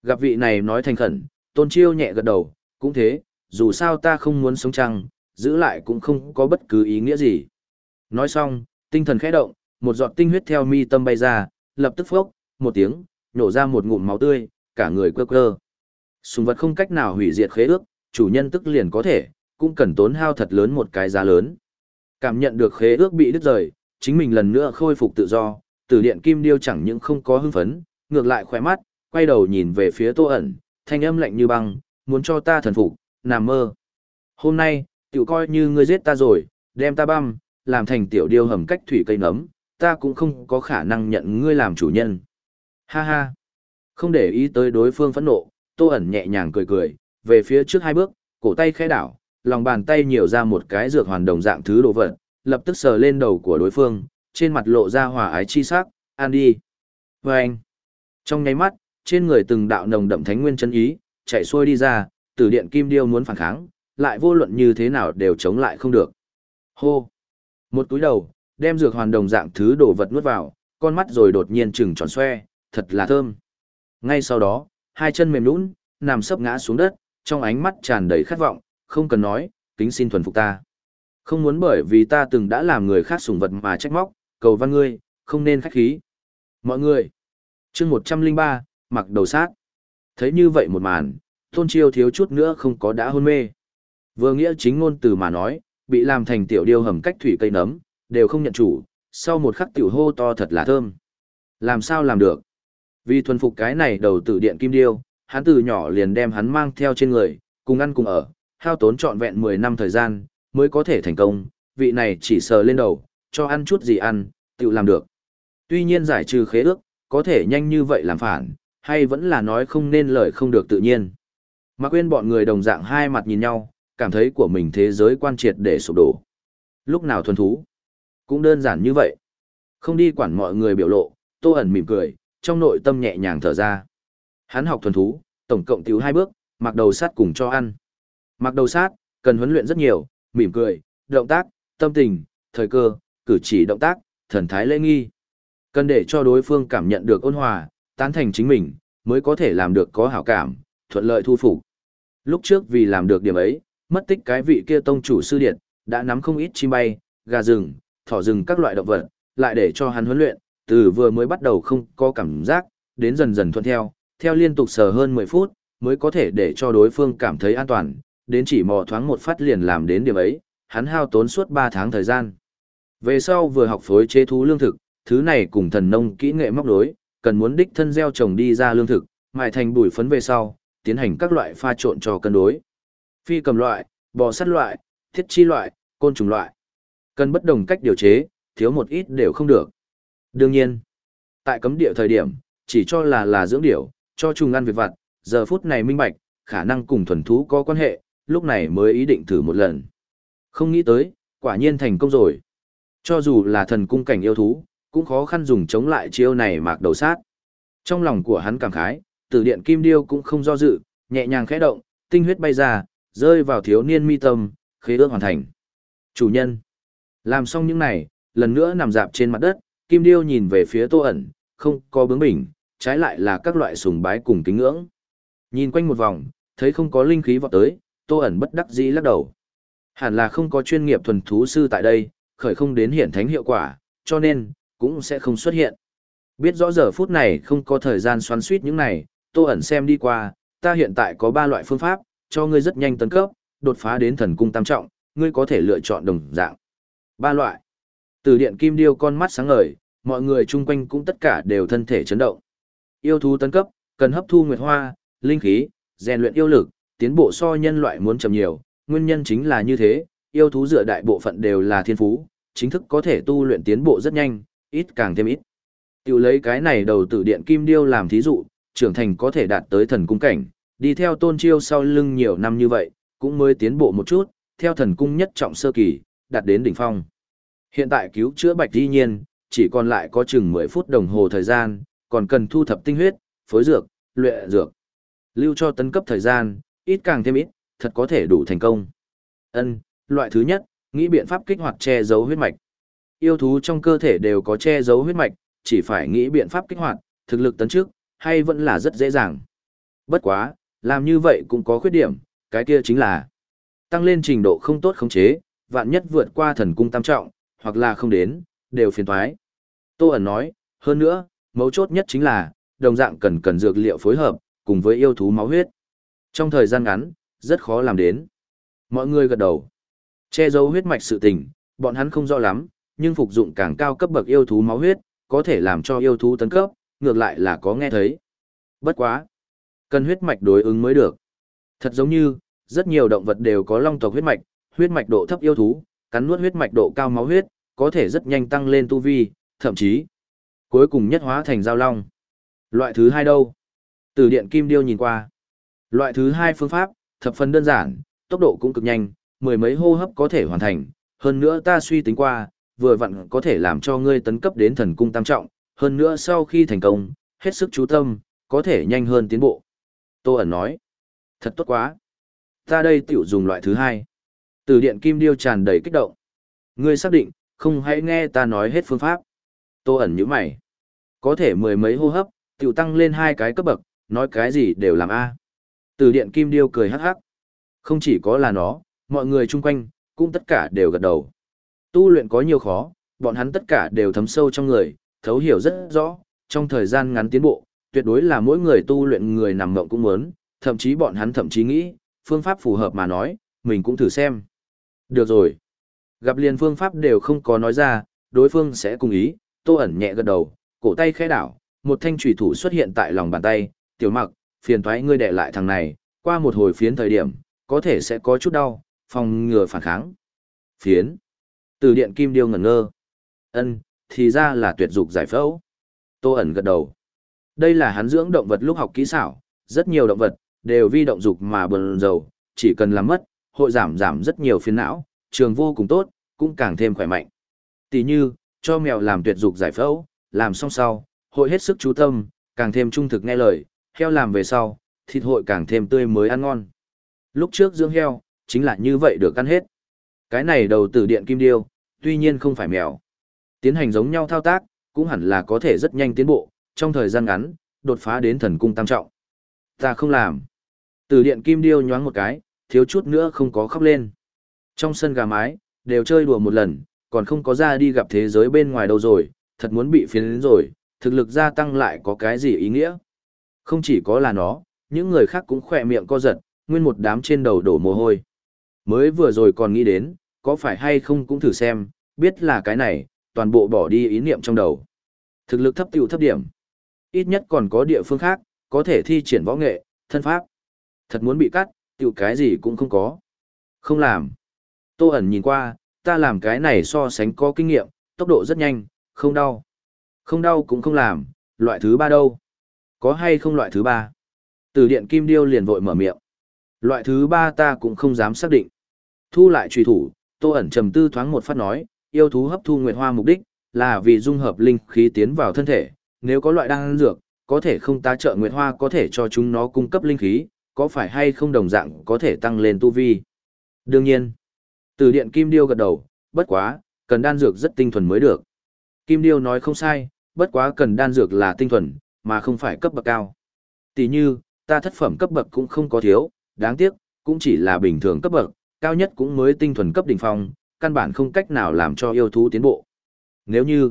Gặp vị này nói thành khẩn, tôn chiêu nhẹ gật đầu, cũng thế, dù sao ta không muốn sống chăng, giữ lại cũng không có bất cứ ý nghĩa gì. Nói xong, tinh thần khẽ động, một giọt tinh huyết theo mi tâm bay ra, lập tức phốc, một tiếng, nhổ ra một ngụm máu tươi, cả người quơ quơ. Sùng vật không cách nào hủy diệt khế ước, chủ nhân tức liền có thể, cũng cần tốn hao thật lớn một cái giá lớn. Cảm nhận được khế ước bị đứt rời, chính mình lần nữa khôi phục tự do, tử điện kim điêu chẳng những không có hưng phấn, ngược lại khỏe mắt, quay đầu nhìn về phía tô ẩn, thanh âm lạnh như băng, muốn cho ta thần phục, nằm mơ. Hôm nay, tiểu coi như ngươi giết ta rồi, đem ta băm, làm thành tiểu điêu hầm cách thủy cây nấm, ta cũng không có khả năng nhận ngươi làm chủ nhân. Ha ha. Không để ý tới đối phương phẫn nộ, Tô ẩn nhẹ nhàng cười cười, về phía trước hai bước, cổ tay khẽ đảo, lòng bàn tay nhiều ra một cái dược hoàn đồng dạng thứ đồ vật, lập tức sờ lên đầu của đối phương, trên mặt lộ ra hòa ái chi sắc, "An đi. Và anh, trong nháy mắt, trên người từng đạo nồng đậm thánh nguyên chân ý, chạy xuôi đi ra, tử điện kim điêu muốn phản kháng, lại vô luận như thế nào đều chống lại không được. Hô! Một túi đầu, đem dược hoàn đồng dạng thứ đồ vật nuốt vào, con mắt rồi đột nhiên trừng tròn xoe, thật là thơm. Ngay sau đó, hai chân mềm nhũn, nằm sấp ngã xuống đất, trong ánh mắt tràn đầy khát vọng, không cần nói, kính xin thuần phục ta. Không muốn bởi vì ta từng đã làm người khác sủng vật mà trách móc, cầu văn ngươi, không nên khách khí. Mọi người, chương 103, mặc đầu sát. Thấy như vậy một màn, tôn chiêu thiếu chút nữa không có đã hôn mê. Vừa nghĩa chính ngôn từ mà nói, bị làm thành tiểu điêu hầm cách thủy cây nấm, đều không nhận chủ, sau một khắc tiểu hô to thật là thơm. Làm sao làm được? Vì thuần phục cái này đầu tử điện kim điêu, hắn từ nhỏ liền đem hắn mang theo trên người, cùng ăn cùng ở, hao tốn trọn vẹn 10 năm thời gian, mới có thể thành công, vị này chỉ sờ lên đầu, cho ăn chút gì ăn, tự làm được. Tuy nhiên giải trừ khế ước, có thể nhanh như vậy làm phản, hay vẫn là nói không nên lời không được tự nhiên. Mà quên bọn người đồng dạng hai mặt nhìn nhau, cảm thấy của mình thế giới quan triệt để sụp đổ. Lúc nào thuần thú? Cũng đơn giản như vậy. Không đi quản mọi người biểu lộ, tô ẩn mỉm cười, trong nội tâm nhẹ nhàng thở ra. Hắn học thuần thú, tổng cộng thiếu hai bước, mặc đầu sát cùng cho ăn. Mặc đầu sát, cần huấn luyện rất nhiều, mỉm cười, động tác, tâm tình, thời cơ, cử chỉ động tác, thần thái lễ nghi. Cần để cho đối phương cảm nhận được ôn hòa, tán thành chính mình, mới có thể làm được có hảo cảm, thuận lợi thu phục. Lúc trước vì làm được điểm ấy, mất tích cái vị kia tông chủ sư điện, đã nắm không ít chim bay, gà rừng, thỏ rừng các loại động vật, lại để cho hắn huấn luyện, từ vừa mới bắt đầu không có cảm giác, đến dần dần thuận theo, theo liên tục sờ hơn 10 phút, mới có thể để cho đối phương cảm thấy an toàn, đến chỉ mò thoáng một phát liền làm đến điểm ấy, hắn hao tốn suốt 3 tháng thời gian. Về sau vừa học phối chế thú lương thực, thứ này cùng thần nông kỹ nghệ móc đối, cần muốn đích thân gieo trồng đi ra lương thực, mài thành bụi phấn về sau, tiến hành các loại pha trộn cho cân đối. Phi cầm loại, bò sắt loại, thiết chi loại, côn trùng loại. Cần bất đồng cách điều chế, thiếu một ít đều không được. Đương nhiên, tại cấm địa thời điểm, chỉ cho là là dưỡng điểu, cho trùng ăn việc vặt, giờ phút này minh bạch, khả năng cùng thuần thú có quan hệ, lúc này mới ý định thử một lần. Không nghĩ tới, quả nhiên thành công rồi. Cho dù là thần cung cảnh yêu thú, cũng khó khăn dùng chống lại chiêu này mạc đầu sát. Trong lòng của hắn cảm khái, từ điện kim điêu cũng không do dự, nhẹ nhàng khẽ động, tinh huyết bay ra, rơi vào thiếu niên mi tâm, khế ước hoàn thành. Chủ nhân. Làm xong những này, lần nữa nằm dạp trên mặt đất, kim điêu nhìn về phía tô ẩn, không có bướng bỉnh, trái lại là các loại sùng bái cùng kính ngưỡng. Nhìn quanh một vòng, thấy không có linh khí vọt tới, tô ẩn bất đắc dĩ lắc đầu. Hẳn là không có chuyên nghiệp thuần thú sư tại đây, khởi không đến hiển thánh hiệu quả, cho nên, cũng sẽ không xuất hiện. Biết rõ giờ phút này không có thời gian xoắn suýt những này, tô ẩn xem đi qua, ta hiện tại có ba loại phương pháp, cho ngươi rất nhanh tấn cấp, đột phá đến thần cung tam trọng, ngươi có thể lựa chọn đồng dạng. Ba loại. Từ điện kim điêu con mắt sáng ngời, mọi người chung quanh cũng tất cả đều thân thể chấn động. Yêu thú tấn cấp, cần hấp thu nguyệt hoa, linh khí, rèn luyện yêu lực, tiến bộ so nhân loại muốn chậm nhiều, nguyên nhân chính là như thế, yêu thú dựa đại bộ phận đều là thiên phú, chính thức có thể tu luyện tiến bộ rất nhanh, ít càng thêm ít. Tiểu lấy cái này đầu tử điện kim điêu làm thí dụ, trưởng thành có thể đạt tới thần cung cảnh, đi theo tôn chiêu sau lưng nhiều năm như vậy, cũng mới tiến bộ một chút, theo thần cung nhất trọng sơ kỳ, đạt đến đỉnh phong. Hiện tại cứu chữa bạch di nhiên, chỉ còn lại có chừng 10 phút đồng hồ thời gian, còn cần thu thập tinh huyết, phối dược, luyện dược. Lưu cho tấn cấp thời gian, ít càng thêm ít, thật có thể đủ thành công. Ân, loại thứ nhất, nghĩ biện pháp kích hoạt che giấu huyết mạch. Yêu thú trong cơ thể đều có che giấu huyết mạch, chỉ phải nghĩ biện pháp kích hoạt, thực lực tấn trước, hay vẫn là rất dễ dàng. Bất quá, làm như vậy cũng có khuyết điểm, cái kia chính là tăng lên trình độ không tốt khống chế, vạn nhất vượt qua thần cung tam trọng, hoặc là không đến, đều phiền toái. Tô ẩn nói, hơn nữa, mấu chốt nhất chính là, đồng dạng cần cần dược liệu phối hợp, cùng với yêu thú máu huyết. Trong thời gian ngắn, rất khó làm đến. Mọi người gật đầu. Che giấu huyết mạch sự tình, bọn hắn không rõ lắm, nhưng phục dụng càng cao cấp bậc yêu thú máu huyết, có thể làm cho yêu thú tấn cấp, ngược lại là có nghe thấy. Bất quá. Cần huyết mạch đối ứng mới được. Thật giống như, rất nhiều động vật đều có long tộc huyết mạch, huyết mạch độ thấp yêu thú, cắn nuốt huyết mạch độ cao máu huyết, có thể rất nhanh tăng lên tu vi, thậm chí cuối cùng nhất hóa thành giao long. Loại thứ hai đâu? Từ điện kim điêu nhìn qua. Loại thứ hai phương pháp, thập phần đơn giản, tốc độ cũng cực nhanh, mười mấy hô hấp có thể hoàn thành, hơn nữa ta suy tính qua, vừa vặn có thể làm cho ngươi tấn cấp đến thần cung tam trọng, hơn nữa sau khi thành công, hết sức chú tâm, có thể nhanh hơn tiến bộ. Tô ẩn nói, thật tốt quá. Ta đây tiểu dùng loại thứ hai. Từ điện kim điêu tràn đầy kích động. Ngươi xác định, không hãy nghe ta nói hết phương pháp. Tô ẩn như mày. Có thể mười mấy hô hấp, tiểu tăng lên hai cái cấp bậc, nói cái gì đều làm A. Từ điện kim điêu cười hắc hắc. Không chỉ có là nó, mọi người chung quanh, cũng tất cả đều gật đầu. Tu luyện có nhiều khó, bọn hắn tất cả đều thấm sâu trong người, thấu hiểu rất rõ, trong thời gian ngắn tiến bộ, tuyệt đối là mỗi người tu luyện người nằm mộng cũng muốn, thậm chí bọn hắn thậm chí nghĩ, phương pháp phù hợp mà nói, mình cũng thử xem. Được rồi. Gặp liền phương pháp đều không có nói ra, đối phương sẽ cùng ý, tô ẩn nhẹ gật đầu, cổ tay khẽ đảo, một thanh trùy thủ xuất hiện tại lòng bàn tay, tiểu mặc, phiền thoái ngươi đệ lại thằng này, qua một hồi phiến thời điểm, có thể sẽ có chút đau, phòng ngừa phản kháng. Phiến. Từ điện kim điêu ngẩn ngơ. ân thì ra là tuyệt dục giải phẫu. Tô ẩn gật đầu. Đây là hắn dưỡng động vật lúc học kỹ xảo, rất nhiều động vật, đều vi động dục mà bần dầu, chỉ cần làm mất, hội giảm giảm rất nhiều phiền não, trường vô cùng tốt, cũng càng thêm khỏe mạnh. Tỷ như, cho mèo làm tuyệt dục giải phẫu, làm xong sau, hội hết sức chú tâm, càng thêm trung thực nghe lời, heo làm về sau, thịt hội càng thêm tươi mới ăn ngon. Lúc trước dưỡng heo, chính là như vậy được ăn hết. Cái này đầu tử điện kim điêu, tuy nhiên không phải mèo. Tiến hành giống nhau thao tác, cũng hẳn là có thể rất nhanh tiến bộ, trong thời gian ngắn, đột phá đến thần cung tam trọng. Ta không làm. Tử điện kim điêu nhoáng một cái, thiếu chút nữa không có khóc lên. Trong sân gà mái, đều chơi đùa một lần, còn không có ra đi gặp thế giới bên ngoài đâu rồi, thật muốn bị phiến đến rồi, thực lực gia tăng lại có cái gì ý nghĩa. Không chỉ có là nó, những người khác cũng khỏe miệng co giật, nguyên một đám trên đầu đổ mồ hôi. Mới vừa rồi còn nghĩ đến, có phải hay không cũng thử xem, biết là cái này, toàn bộ bỏ đi ý niệm trong đầu. Thực lực thấp tiểu thấp điểm. Ít nhất còn có địa phương khác, có thể thi triển võ nghệ, thân pháp. Thật muốn bị cắt, tiểu cái gì cũng không có. Không làm. Tô ẩn nhìn qua, ta làm cái này so sánh có kinh nghiệm, tốc độ rất nhanh, không đau. Không đau cũng không làm, loại thứ ba đâu. Có hay không loại thứ ba? Từ điện kim điêu liền vội mở miệng. Loại thứ ba ta cũng không dám xác định. Thu lại truy thủ, tô ẩn trầm tư thoáng một phát nói, yêu thú hấp thu nguyệt hoa mục đích, là vì dung hợp linh khí tiến vào thân thể. Nếu có loại đan dược, có thể không ta trợ nguyệt hoa có thể cho chúng nó cung cấp linh khí, có phải hay không đồng dạng có thể tăng lên tu vi. Đương nhiên, từ điện Kim Điêu gật đầu, bất quá, cần đan dược rất tinh thuần mới được. Kim Điêu nói không sai, bất quá cần đan dược là tinh thuần, mà không phải cấp bậc cao. Tỷ như, ta thất phẩm cấp bậc cũng không có thiếu, đáng tiếc, cũng chỉ là bình thường cấp bậc, cao nhất cũng mới tinh thuần cấp đỉnh phong, căn bản không cách nào làm cho yêu thú tiến bộ. Nếu như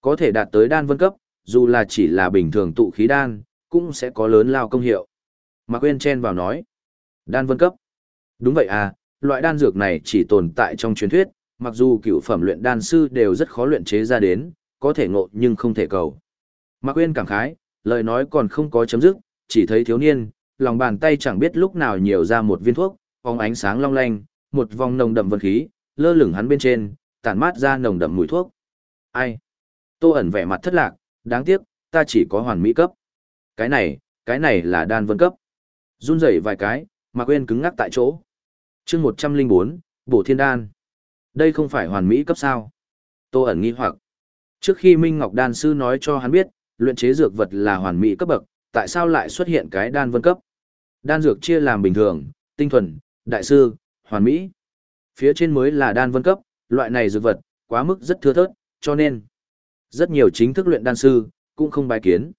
có thể đạt tới đan vân cấp, dù là chỉ là bình thường tụ khí đan, cũng sẽ có lớn lao công hiệu. Mạc Quyên chen vào nói, đan vân cấp. Đúng vậy à, loại đan dược này chỉ tồn tại trong truyền thuyết, mặc dù cựu phẩm luyện đan sư đều rất khó luyện chế ra đến, có thể ngộ nhưng không thể cầu. Mạc Quyên cảm khái, lời nói còn không có chấm dứt, chỉ thấy thiếu niên, lòng bàn tay chẳng biết lúc nào nhiều ra một viên thuốc, phóng ánh sáng long lanh, một vòng nồng đậm vân khí, lơ lửng hắn bên trên, tản mát ra nồng đậm mùi thuốc. Ai? Tô ẩn vẻ mặt thất lạc, đáng tiếc, ta chỉ có hoàn mỹ cấp. Cái này, cái này là đan vân cấp. Run rẩy vài cái, mà quên cứng ngắc tại chỗ. chương 104, bổ thiên đan. Đây không phải hoàn mỹ cấp sao? Tô ẩn nghi hoặc. Trước khi Minh Ngọc Đan Sư nói cho hắn biết, luyện chế dược vật là hoàn mỹ cấp bậc, tại sao lại xuất hiện cái đan vân cấp? Đan dược chia làm bình thường, tinh thuần, đại sư, hoàn mỹ. Phía trên mới là đan vân cấp, loại này dược vật, quá mức rất thưa thớt, cho nên rất nhiều chính thức luyện đan sư cũng không bài kiến.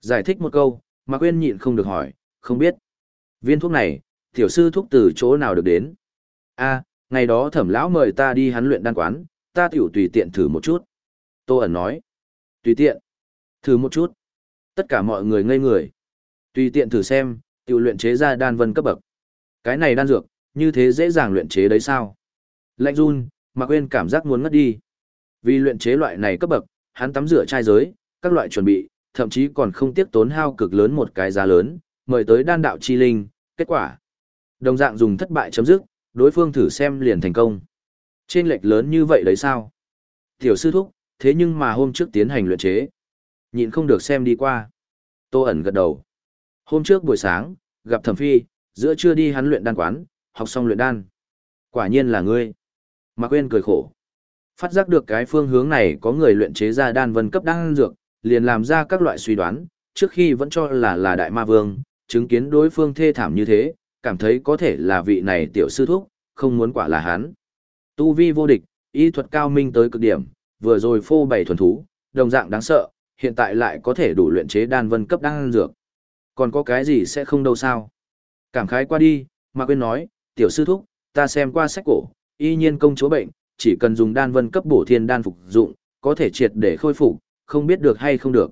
Giải thích một câu, mà quên nhịn không được hỏi, không biết. Viên thuốc này, tiểu sư thuốc từ chỗ nào được đến? A, ngày đó thẩm lão mời ta đi hắn luyện đan quán, ta tiểu tùy tiện thử một chút. Tô ẩn nói. Tùy tiện. Thử một chút. Tất cả mọi người ngây người. Tùy tiện thử xem, tiểu luyện chế ra đan vân cấp bậc. Cái này đan dược, như thế dễ dàng luyện chế đấy sao? Lạnh run, mà quên cảm giác muốn ngất đi. Vì luyện chế loại này cấp bậc, hắn tắm rửa trai giới, các loại chuẩn bị, thậm chí còn không tiếc tốn hao cực lớn một cái giá lớn, mời tới đan đạo chi linh, kết quả. Đồng dạng dùng thất bại chấm dứt, đối phương thử xem liền thành công. Trên lệch lớn như vậy đấy sao? Tiểu sư thúc, thế nhưng mà hôm trước tiến hành luyện chế. Nhịn không được xem đi qua. Tô ẩn gật đầu. Hôm trước buổi sáng, gặp thẩm phi, giữa trưa đi hắn luyện đan quán, học xong luyện đan. Quả nhiên là ngươi. Mạc Quyên cười khổ. Phát giác được cái phương hướng này có người luyện chế ra đan vân cấp đan dược, liền làm ra các loại suy đoán, trước khi vẫn cho là là đại ma vương, chứng kiến đối phương thê thảm như thế, cảm thấy có thể là vị này tiểu sư thúc, không muốn quả là hắn. Tu vi vô địch, y thuật cao minh tới cực điểm, vừa rồi phô bày thuần thú, đồng dạng đáng sợ, hiện tại lại có thể đủ luyện chế đan vân cấp đan dược. Còn có cái gì sẽ không đâu sao? Cảm khái qua đi, mà quên nói, tiểu sư thúc, ta xem qua sách cổ, y nhiên công chúa bệnh, chỉ cần dùng đan vân cấp bổ thiên đan phục dụng, có thể triệt để khôi phục, không biết được hay không được.